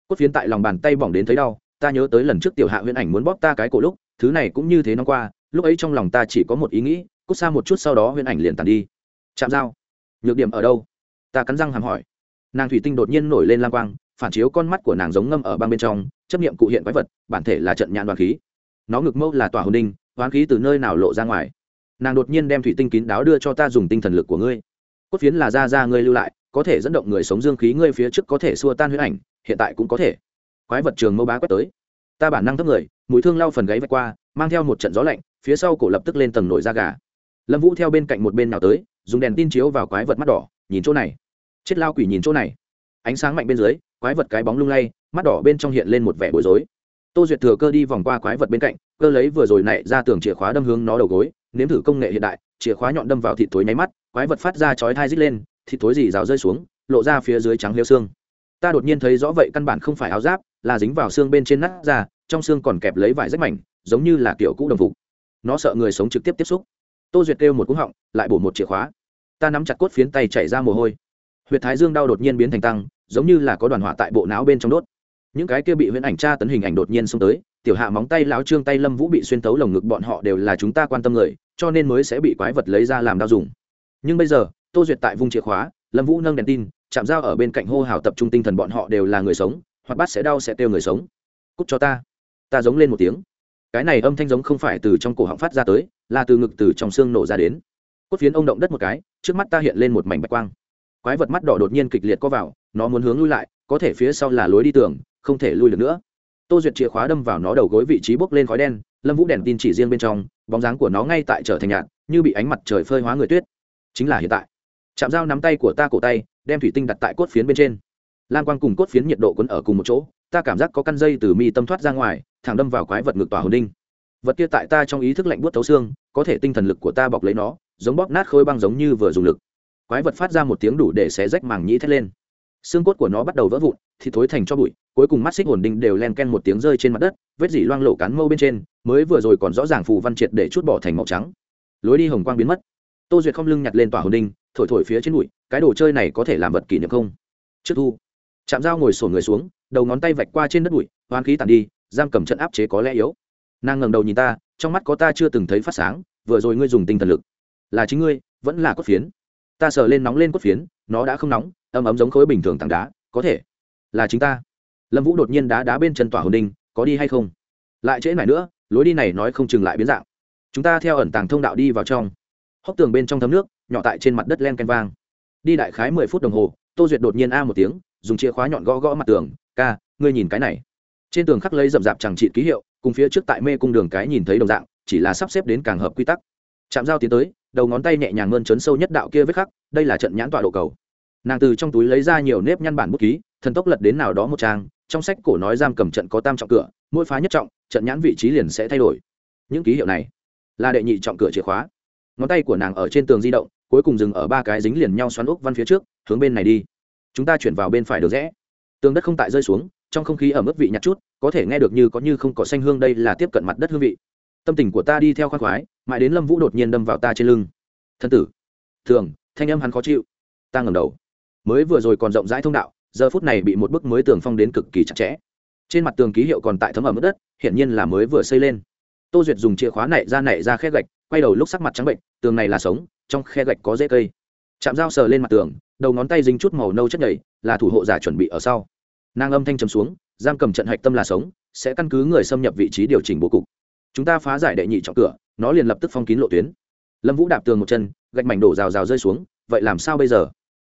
Cốt phiến tại lòng bàn tay bỏng đến thấy đau, ta nhớ tới lần trước tiểu hạ huyễn ảnh muốn bóp ta cái cổ lúc, thứ này cũng như thế nó qua, lúc ấy trong lòng ta chỉ có một ý nghĩ, cút xa một chút sau đó huyễn ảnh liền tàn đi. Chạm dao. Nhược điểm ở đâu? Ta cắn răng hàm hỏi. Nàng thủy tinh đột nhiên nổi lên lang quang, phản chiếu con mắt của nàng giống ngâm ở băng bên trong, chấp nghiệm cụ hiện quái vật, bản thể là trận nhãn đoàn khí. Nó ngực mâu là tòa hồn đinh hoán khí từ nơi nào lộ ra ngoài. Nàng đột nhiên đem thủy tinh kín đáo đưa cho ta dùng tinh thần lực của ngươi cốt phiến là ra ra ngươi lưu lại, có thể dẫn động người sống dương khí ngươi phía trước có thể xua tan huyết ảnh, hiện tại cũng có thể. Quái vật trường mâu bá quét tới. Ta bản năng thấp người, mũi thương lau phần gáy vạch qua, mang theo một trận gió lạnh, phía sau cổ lập tức lên tầng nổi da gà. Lâm vũ theo bên cạnh một bên nào tới, dùng đèn tin chiếu vào quái vật mắt đỏ, nhìn chỗ này. Chết lao quỷ nhìn chỗ này. Ánh sáng mạnh bên dưới, quái vật cái bóng lung lay, mắt đỏ bên trong hiện lên một vẻ bối rối. Tô duyệt thừa cơ đi vòng qua quái vật bên cạnh, cơ lấy vừa rồi nảy ra tường chìa khóa đâm hướng nó đầu gối nếm thử công nghệ hiện đại, chìa khóa nhọn đâm vào thịt thối nháy mắt, quái vật phát ra chói thai rít lên, thịt thối dì rào rơi xuống, lộ ra phía dưới trắng liêu xương. Ta đột nhiên thấy rõ vậy căn bản không phải áo giáp, là dính vào xương bên trên nát ra, trong xương còn kẹp lấy vải rách mảnh, giống như là kiểu cũ đồng phục. Nó sợ người sống trực tiếp tiếp xúc. Tô duyệt kêu một cúng họng, lại bổ một chìa khóa. Ta nắm chặt cốt phiến tay chảy ra mồ hôi. Huyệt thái dương đau đột nhiên biến thành tăng, giống như là có đoàn hỏa tại bộ não bên trong đốt. Những cái kia bị huyễn ảnh tra tấn hình ảnh đột nhiên xông tới tiểu hạ móng tay láo trương tay lâm vũ bị xuyên tấu lồng ngực bọn họ đều là chúng ta quan tâm người, cho nên mới sẽ bị quái vật lấy ra làm đau dùng. Nhưng bây giờ, tô duyệt tại vùng chìa khóa, lâm vũ nâng đèn tin, chạm dao ở bên cạnh hô hào tập trung tinh thần bọn họ đều là người sống, hoặc bắt sẽ đau sẽ tiêu người sống. Cúc cho ta. Ta giống lên một tiếng. Cái này âm thanh giống không phải từ trong cổ họng phát ra tới, là từ ngực từ trong xương nổ ra đến. Cốt phiến ông động đất một cái, trước mắt ta hiện lên một mảnh bạch quang. Quái vật mắt đỏ đột nhiên kịch liệt có vào, nó muốn hướng lui lại, có thể phía sau là lối đi tường, không thể lui được nữa tô duyệt chìa khóa đâm vào nó đầu gối vị trí bốc lên khói đen, lâm vũ đèn tin chỉ riêng bên trong, bóng dáng của nó ngay tại trở thành nhạt, như bị ánh mặt trời phơi hóa người tuyết. Chính là hiện tại. Chạm dao nắm tay của ta cổ tay, đem thủy tinh đặt tại cốt phiến bên trên. Lan quang cùng cốt phiến nhiệt độ quấn ở cùng một chỗ, ta cảm giác có căn dây từ mi tâm thoát ra ngoài, thẳng đâm vào quái vật ngực tỏa hồn đinh. Vật kia tại ta trong ý thức lạnh buốt thấu xương, có thể tinh thần lực của ta bọc lấy nó, giống bóp nát khối băng giống như vừa dùng lực. Quái vật phát ra một tiếng đủ để xé rách màng nhĩ thét lên xương cốt của nó bắt đầu vỡ vụn, thì thối thành cho bụi, cuối cùng mắt xích hồn đinh đều len ken một tiếng rơi trên mặt đất, vết dỉ loang lộ cán mâu bên trên, mới vừa rồi còn rõ ràng phù văn triệt để chút bỏ thành màu trắng. Lối đi hồng quang biến mất. Tô duyệt không lưng nhặt lên tòa hồn đinh, thổi thổi phía trên bụi, cái đồ chơi này có thể làm vật kỷ niệm không? Trước thu. Chạm dao ngồi sổ người xuống, đầu ngón tay vạch qua trên đất bụi hoán khí tàn đi, giam cầm trận áp chế có lẽ yếu. Nàng ngẩng đầu nhìn ta, trong mắt có ta chưa từng thấy phát sáng, vừa rồi ngươi dùng tinh thần lực. Là chính ngươi, vẫn là cốt phiến ta sờ lên nóng lên cốt phiến, nó đã không nóng, ấm ấm giống khối bình thường tảng đá, có thể. Là chính ta. Lâm vũ đột nhiên đá đá bên chân tỏa hồn đinh, có đi hay không? Lại trễ này nữa, lối đi này nói không chừng lại biến dạng. Chúng ta theo ẩn tàng thông đạo đi vào trong. Hốc tường bên trong thấm nước, nhỏ tại trên mặt đất len canh vang. Đi đại khái mười phút đồng hồ, tô duyệt đột nhiên a một tiếng, dùng chìa khóa nhọn gõ gõ mặt tường, ca, ngươi nhìn cái này. Trên tường khắc lấy rậm rạp chẳng trị ký hiệu, cùng phía trước tại mê cung đường cái nhìn thấy đồng dạng, chỉ là sắp xếp đến càng hợp quy tắc. Chạm dao tiến tới đầu ngón tay nhẹ nhàng mơn trớn sâu nhất đạo kia vết khắc, đây là trận nhãn tọa độ cầu. Nàng từ trong túi lấy ra nhiều nếp nhăn bản bút ký, thần tốc lật đến nào đó một trang, trong sách cổ nói giam cầm trận có tam trọng cửa, mỗi phá nhất trọng, trận nhãn vị trí liền sẽ thay đổi. Những ký hiệu này là đệ nhị trọng cửa chìa khóa. Ngón tay của nàng ở trên tường di động, cuối cùng dừng ở ba cái dính liền nhau xoắn ốc văn phía trước, hướng bên này đi. Chúng ta chuyển vào bên phải được rẽ. Tường đất không tại rơi xuống, trong không khí ở mức vị nhặt chút, có thể nghe được như có như không có xanh hương, đây là tiếp cận mặt đất hương vị tâm tình của ta đi theo khoan khoái, mãi đến lâm vũ đột nhiên đâm vào ta trên lưng. Thân tử, thường, thanh âm hắn khó chịu. Ta ngầm đầu. Mới vừa rồi còn rộng rãi thông đạo, giờ phút này bị một bức mới tường phong đến cực kỳ chặt chẽ. Trên mặt tường ký hiệu còn tại thấm ở mức đất, hiển nhiên là mới vừa xây lên. Tô duyệt dùng chìa khóa này ra nảy ra khe gạch, quay đầu lúc sắc mặt trắng bệnh, tường này là sống, trong khe gạch có dễ cây. Chạm dao sờ lên mặt tường, đầu ngón tay dính chút màu nâu chất nhầy, là thủ hộ giả chuẩn bị ở sau. Nàng âm thanh chấm xuống, giam cầm trận hạch tâm là sống, sẽ căn cứ người xâm nhập vị trí điều chỉnh bố cục chúng ta phá giải đệ nhị trọng cửa, nó liền lập tức phong kín lộ tuyến. Lâm vũ đạp tường một chân, gạch mảnh đổ rào rào rơi xuống, vậy làm sao bây giờ?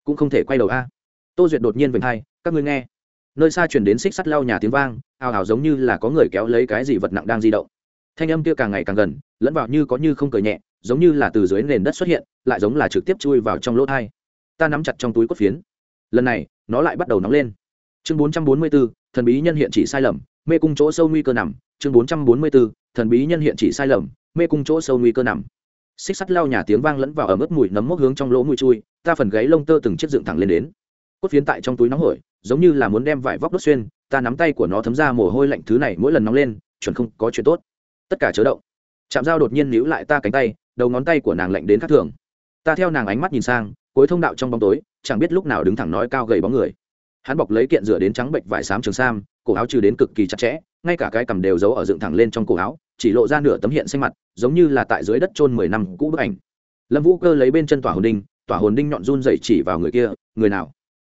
Cũng không thể quay đầu a. Tô duyệt đột nhiên vành hai các ngươi nghe. Nơi xa chuyển đến xích sắt lau nhà tiếng vang, ào ào giống như là có người kéo lấy cái gì vật nặng đang di động. Thanh âm kia càng ngày càng gần, lẫn vào như có như không cười nhẹ, giống như là từ dưới nền đất xuất hiện, lại giống là trực tiếp chui vào trong lỗ thai. Ta nắm chặt trong túi cốt phiến. Lần này, nó lại bắt đầu nóng lên. Chương bốn trăm bốn mươi bốn thần bí nhân hiện chỉ sai lầm, mê cung chỗ sâu nguy cơ nằm. Chương bốn trăm bốn mươi bốn thần bí nhân hiện chỉ sai lầm, mê cung chỗ sâu nguy cơ nằm. Xích sắt lao nhà tiếng vang lẫn vào ở mức mùi nấm mốc hướng trong lỗ mũi chui, ta phần gáy lông tơ từng chiếc dựng thẳng lên đến. Cốt phiến tại trong túi nóng hổi, giống như là muốn đem vải vóc đốt xuyên, ta nắm tay của nó thấm ra mồ hôi lạnh thứ này mỗi lần nóng lên, chuẩn không có chuyện tốt. Tất cả chớ động. Chạm dao đột nhiên níu lại ta cánh tay, đầu ngón tay của nàng lạnh đến khắc thường. Ta theo nàng ánh mắt nhìn sang, cuối thông đạo trong bóng tối, chẳng biết lúc nào đứng thẳng nói cao gầy bóng người. Hắn bọc lấy kiện rửa đến trắng bệnh vải xám trường sam, cổ áo trừ đến cực kỳ chặt chẽ, ngay cả cái cằm đều giấu ở dựng thẳng lên trong cổ áo chỉ lộ ra nửa tấm hiện xanh mặt, giống như là tại dưới đất trôn mười năm cũ bức ảnh. Lâm vũ cơ lấy bên chân tỏa hồn đinh, tỏa hồn đinh nhọn run dậy chỉ vào người kia, người nào?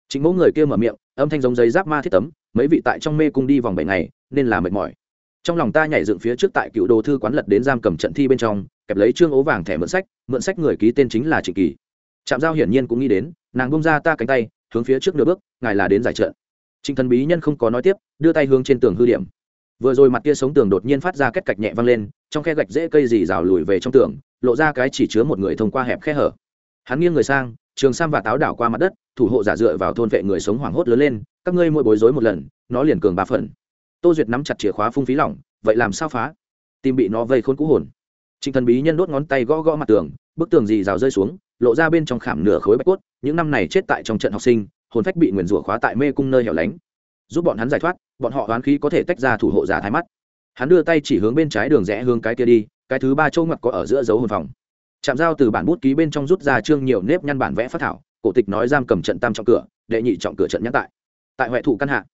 Chính mẫu người kia mở miệng, âm thanh giống giấy giáp ma thiết tấm, mấy vị tại trong mê cung đi vòng bảy ngày, nên là mệt mỏi. Trong lòng ta nhảy dựng phía trước tại cựu đồ thư quán lật đến giam cầm trận thi bên trong, kẹp lấy trương ố vàng thẻ mượn sách mượn sách người ký tên chính là trịnh kỳ. Trạm giao hiển nhiên cũng nghĩ đến, nàng bông ra ta cánh tay, hướng phía trước nửa bước, ngài là đến giải trận. Trịnh thần bí nhân không có nói tiếp, đưa tay hướng trên tường hư điểm vừa rồi mặt kia sống tường đột nhiên phát ra kết cạch nhẹ văng lên, trong khe gạch dễ cây dì rào lùi về trong tường, lộ ra cái chỉ chứa một người thông qua hẹp khe hở. Hắn nghiêng người sang, trường sam và táo đảo qua mặt đất, thủ hộ giả dựa vào thôn vệ người sống hoảng hốt lớn lên, các ngươi mỗi bối rối một lần, nó liền cường ba phần. Tô duyệt nắm chặt chìa khóa phung phí lỏng, vậy làm sao phá? Tim bị nó vây khôn cũ hồn. Trịnh thần bí nhân đốt ngón tay gõ gõ mặt tường, bức tường dì rào rơi xuống, lộ ra bên trong khảm nửa khối bạch cốt, những năm này chết tại trong trận học sinh, hồn phách bị nguyền rủa khóa tại mê cung nơi hẻo lánh giúp bọn hắn giải thoát, bọn họ oán khí có thể tách ra thủ hộ giả thái mắt. Hắn đưa tay chỉ hướng bên trái đường rẽ hướng cái kia đi, cái thứ ba châu ngặt có ở giữa dấu hồn phòng. Chạm dao từ bản bút ký bên trong rút ra chương nhiều nếp nhăn bản vẽ phát thảo, cổ tịch nói giam cầm trận tam trọng cửa, đệ nhị trọng cửa trận nhãn tại. Tại huệ thủ căn hạ.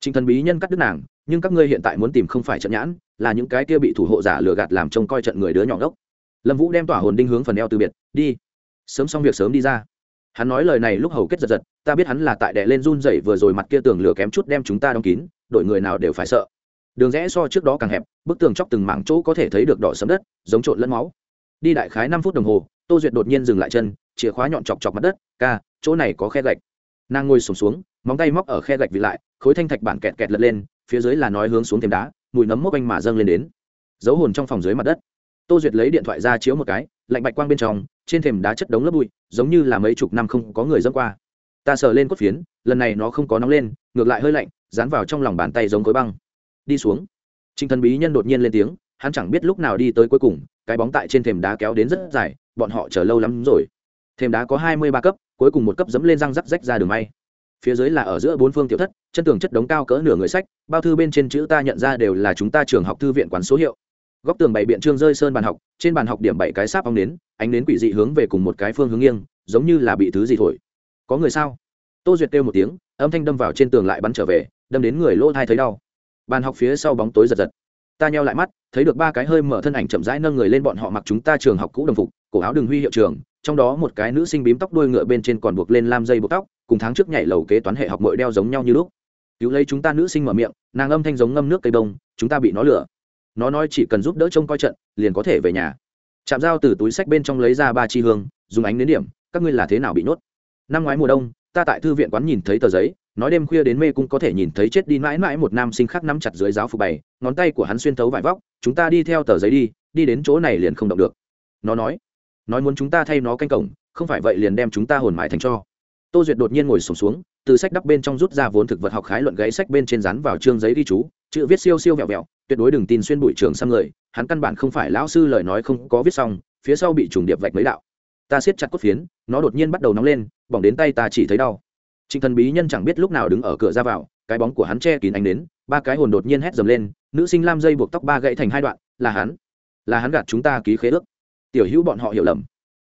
Trịnh thần bí nhân cắt đứt nàng, nhưng các ngươi hiện tại muốn tìm không phải trận nhãn, là những cái kia bị thủ hộ giả lừa gạt làm trông coi trận người đứa nhỏ gốc lâm vũ đem tỏa hồn đinh hướng phần eo từ biệt, đi. Sớm xong việc sớm đi ra hắn nói lời này lúc hầu kết giật giật ta biết hắn là tại đệ lên run dậy vừa rồi mặt kia tường lửa kém chút đem chúng ta đóng kín đội người nào đều phải sợ. Đường rẽ so trước đó càng hẹp bức tường chóc từng mảng chỗ có thể thấy được đỏ sấm đất giống trộn lẫn máu. Đi đại khái năm phút đồng hồ tô duyệt đột nhiên dừng lại chân chìa khóa nhọn chọc chọc mặt đất ca chỗ này có khe gạch. Nàng ngồi sùng xuống, xuống móng tay móc ở khe gạch vị lại khối thanh thạch bản kẹt kẹt lật lên phía dưới là nói hướng xuống thêm đá mùi nấm mốc anh mà dâng lên đến. Dấu hồn trong phòng dưới mặt đất. Tô duyệt lấy điện thoại ra chiếu một cái lạnh bạch quang bên trong trên thềm đá chất đống lớp bụi, giống như là mấy chục năm không có người dâng qua. Ta sờ lên cốt phiến, lần này nó không có nóng lên, ngược lại hơi lạnh, dán vào trong lòng bàn tay giống khối băng. Đi xuống. Trinh thần bí nhân đột nhiên lên tiếng, hắn chẳng biết lúc nào đi tới cuối cùng, cái bóng tại trên thềm đá kéo đến rất dài, bọn họ chờ lâu lắm rồi. Thềm đá có hai mươi ba cấp, cuối cùng một cấp dẫm lên răng rắc rách ra đường may. Phía dưới là ở giữa bốn phương tiểu thất, chân tường chất đống cao cỡ nửa người sách, bao thư bên trên chữ ta nhận ra đều là chúng ta trường học thư viện quán số hiệu góc tường bảy biện trương rơi sơn bàn học, trên bàn học điểm bảy cái sáp ong nến, ánh nến quỷ dị hướng về cùng một cái phương hướng nghiêng, giống như là bị thứ gì thổi. Có người sao? Tô duyệt kêu một tiếng, âm thanh đâm vào trên tường lại bắn trở về, đâm đến người lỗ thai thấy đau. Bàn học phía sau bóng tối giật giật. Ta nheo lại mắt, thấy được ba cái hơi mở thân ảnh chậm rãi nâng người lên bọn họ mặc chúng ta trường học cũ đồng phục, cổ áo đường huy hiệu trường, trong đó một cái nữ sinh bím tóc đuôi ngựa bên trên còn buộc lên lam dây buộc tóc, cùng tháng trước nhảy lầu kế toán hệ học mội đeo giống nhau như lúc. Cứu lấy chúng ta nữ sinh mở miệng, nàng âm thanh giống ngâm nước cây bông, chúng ta bị nó lửa nó nói chỉ cần giúp đỡ trông coi trận liền có thể về nhà. Chạm dao từ túi sách bên trong lấy ra ba chi hương dùng ánh đến điểm các ngươi là thế nào bị nhốt? Năm ngoái mùa đông ta tại thư viện quán nhìn thấy tờ giấy nói đêm khuya đến mê cung có thể nhìn thấy chết đi mãi mãi một nam sinh khác nắm chặt dưới giáo phục bày ngón tay của hắn xuyên thấu vải vóc chúng ta đi theo tờ giấy đi đi đến chỗ này liền không động được. Nó nói nói muốn chúng ta thay nó canh cổng không phải vậy liền đem chúng ta hồn mãi thành cho. Tô duyệt đột nhiên ngồi sùng xuống, xuống từ sách đắp bên trong rút ra vốn thực vật học khái luận gãy sách bên trên rán vào chương giấy ghi chú, chữ viết siêu siêu vẹo vẹo, tuyệt đối đừng tin xuyên bụi trường sang người, hắn căn bản không phải lão sư lời nói không có viết xong, phía sau bị trùng điệp vạch mấy đạo. Ta siết chặt cốt phiến, nó đột nhiên bắt đầu nóng lên, bỏng đến tay ta chỉ thấy đau. Trịnh thần bí nhân chẳng biết lúc nào đứng ở cửa ra vào, cái bóng của hắn che kín ánh đến ba cái hồn đột nhiên hét dầm lên, nữ sinh lam dây buộc tóc ba gãy thành hai đoạn, là hắn là hắn gạt chúng ta ký khế ước. Tiểu hữu bọn họ hiểu lầm.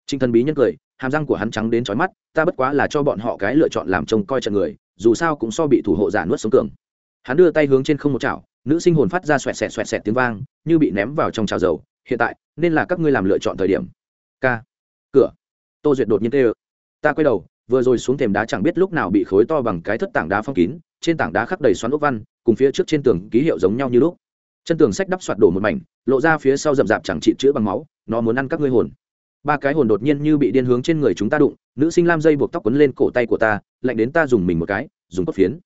Trịnh thần bí nhân cười hàm răng của hắn trắng đến trói mắt, ta bất quá là cho bọn họ cái lựa chọn làm trông coi trận người, dù sao cũng so bị thủ hộ giả nuốt sống cường. Hắn đưa tay hướng trên không một chảo, nữ sinh hồn phát ra xoẹt xẹt xoẹt xẹt tiếng vang, như bị ném vào trong chảo dầu. Hiện tại, nên là các ngươi làm lựa chọn thời điểm. K. Cửa. Tô duyệt đột nhiên tê ơ ta quay đầu, vừa rồi xuống thềm đá chẳng biết lúc nào bị khối to bằng cái thất tảng đá phong kín, trên tảng đá khắc đầy xoắn ốc văn, cùng phía trước trên tường ký hiệu giống nhau như lúc. Chân tường sách đắp soạt đổ một mảnh, lộ ra phía sau rậm rạp chẳng trị chữa bằng máu, nó muốn ăn các ngươi hồn ba cái hồn đột nhiên như bị điên hướng trên người chúng ta đụng, nữ sinh lam dây buộc tóc quấn lên cổ tay của ta, lạnh đến ta dùng mình một cái, dùng cốt phiến,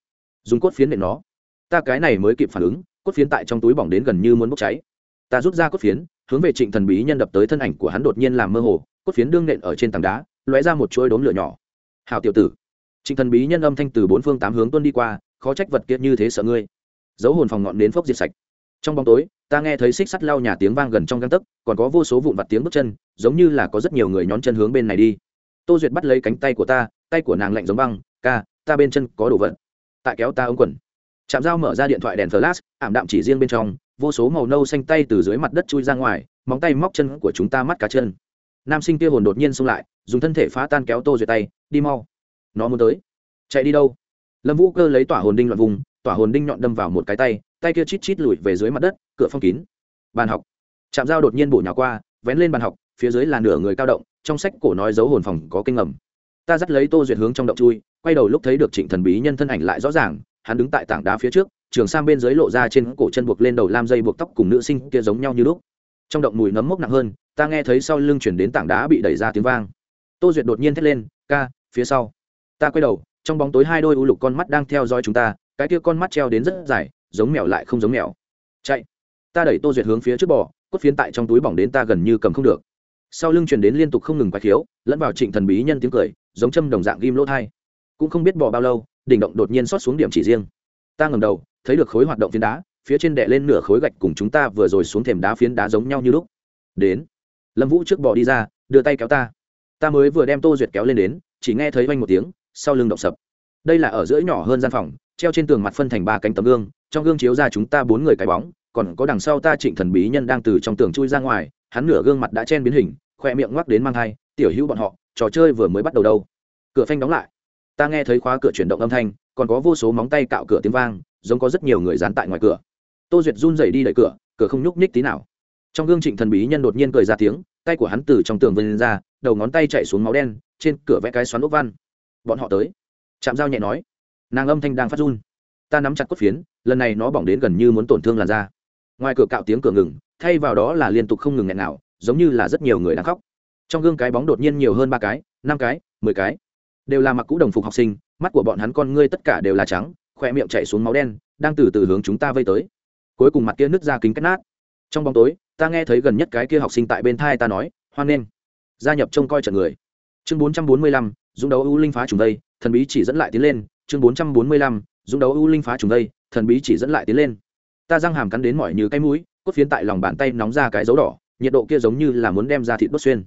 dùng cốt phiến để nó. Ta cái này mới kịp phản ứng, cốt phiến tại trong túi bỏng đến gần như muốn bốc cháy. Ta rút ra cốt phiến, hướng về trịnh thần bí nhân đập tới thân ảnh của hắn đột nhiên làm mơ hồ, cốt phiến đương nện ở trên tảng đá, lóe ra một chuỗi đốm lửa nhỏ. Hào tiểu tử. Trịnh thần bí nhân âm thanh từ bốn phương tám hướng tuân đi qua, khó trách vật kiệt như thế sợ ngươi. Dấu hồn phòng ngọn đến phốc diệt sạch trong bóng tối, ta nghe thấy xích sắt lau nhà tiếng vang gần trong găng tấc, còn có vô số vụn vặt tiếng bước chân, giống như là có rất nhiều người nhón chân hướng bên này đi. Tô duyệt bắt lấy cánh tay của ta, tay của nàng lạnh giống băng, ca, ta bên chân có đồ vật. Tại kéo ta ống quần. Chạm dao mở ra điện thoại đèn flash, ảm đạm chỉ riêng bên trong, vô số màu nâu xanh tay từ dưới mặt đất chui ra ngoài, móng tay móc chân của chúng ta mắt cá chân. Nam sinh kia hồn đột nhiên xông lại, dùng thân thể phá tan kéo tô duyệt tay, đi mau. Nó muốn tới. Chạy đi đâu? Lâm vũ cơ lấy tỏa hồn đinh loạn vùng, tỏa hồn đinh nhọn đâm vào một cái tay tay kia chít chít lùi về dưới mặt đất, cửa phong kín. Bàn học. Chạm dao đột nhiên bổ nhào qua, vén lên bàn học, phía dưới là nửa người cao động, trong sách cổ nói dấu hồn phòng có kinh ngầm. Ta dắt lấy tô duyệt hướng trong động chui, quay đầu lúc thấy được trịnh thần bí nhân thân ảnh lại rõ ràng, hắn đứng tại tảng đá phía trước, trường sang bên dưới lộ ra trên cổ chân buộc lên đầu lam dây buộc tóc cùng nữ sinh kia giống nhau như lúc. Trong động mùi nấm mốc nặng hơn, ta nghe thấy sau lưng chuyển đến tảng đá bị đẩy ra tiếng vang. Tô duyệt đột nhiên thét lên, ca, phía sau. Ta quay đầu, trong bóng tối hai đôi u lục con mắt đang theo dõi chúng ta, cái kia con mắt treo đến rất dài giống mèo lại không giống mèo. Chạy. Ta đẩy tô duyệt hướng phía trước bò, cốt phiến tại trong túi bỏng đến ta gần như cầm không được. Sau lưng truyền đến liên tục không ngừng quái khiếu, lẫn vào trịnh thần bí nhân tiếng cười, giống châm đồng dạng ghim lỗ thai. Cũng không biết bò bao lâu, đỉnh động đột nhiên xót xuống điểm chỉ riêng. Ta ngầm đầu, thấy được khối hoạt động phiến đá, phía trên đè lên nửa khối gạch cùng chúng ta vừa rồi xuống thềm đá phiến đá giống nhau như lúc. Đến. Lâm vũ trước bò đi ra, đưa tay kéo ta. Ta mới vừa đem tô duyệt kéo lên đến, chỉ nghe thấy vanh một tiếng, sau lưng động sập. Đây là ở giữa nhỏ hơn gian phòng treo trên tường mặt phân thành ba cánh tấm gương trong gương chiếu ra chúng ta bốn người cái bóng còn có đằng sau ta trịnh thần bí nhân đang từ trong tường chui ra ngoài hắn nửa gương mặt đã chen biến hình khoe miệng ngoắc đến mang thai, tiểu hữu bọn họ trò chơi vừa mới bắt đầu đâu? Cửa phanh đóng lại. Ta nghe thấy khóa cửa chuyển động âm thanh còn có vô số móng tay cạo cửa tiếng vang giống có rất nhiều người dán tại ngoài cửa. Tô duyệt run rẩy đi đẩy cửa cửa không nhúc nhích tí nào. Trong gương trịnh thần bí nhân đột nhiên cười ra tiếng tay của hắn từ trong tường vươn ra đầu ngón tay chạy xuống máu đen trên cửa vẽ cái xoắn ốc văn. Bọn họ tới. Chạm dao nhẹ nói nàng âm thanh đang phát run. Ta nắm chặt cốt phiến, lần này nó bỏng đến gần như muốn tổn thương làn da. Ngoài cửa cạo tiếng cửa ngừng, thay vào đó là liên tục không ngừng nghẹn nào giống như là rất nhiều người đang khóc. Trong gương cái bóng đột nhiên nhiều hơn ba cái, năm cái, mười cái. Đều là mặc cũ đồng phục học sinh, mắt của bọn hắn con ngươi tất cả đều là trắng khỏe miệng chạy xuống máu đen, đang từ từ hướng chúng ta vây tới. Cuối cùng mặt kia nứt ra kính cắt nát. Trong bóng tối, ta nghe thấy gần nhất cái kia học sinh tại bên thai ta nói, hoan nghênh. Gia nhập trông coi trận người. Chương bốn trăm bốn mươi lăm, dũng đấu ưu linh phá trùng đây, thần bí chỉ dẫn lại tiến lên chương bốn trăm bốn mươi lăm dũng đấu ưu linh phá trùng đây thần bí chỉ dẫn lại tiến lên. Ta răng hàm cắn đến mỏi như cái mũi cốt phiến tại lòng bàn tay nóng ra cái dấu đỏ nhiệt độ kia giống như là muốn đem ra thịt đốt xuyên.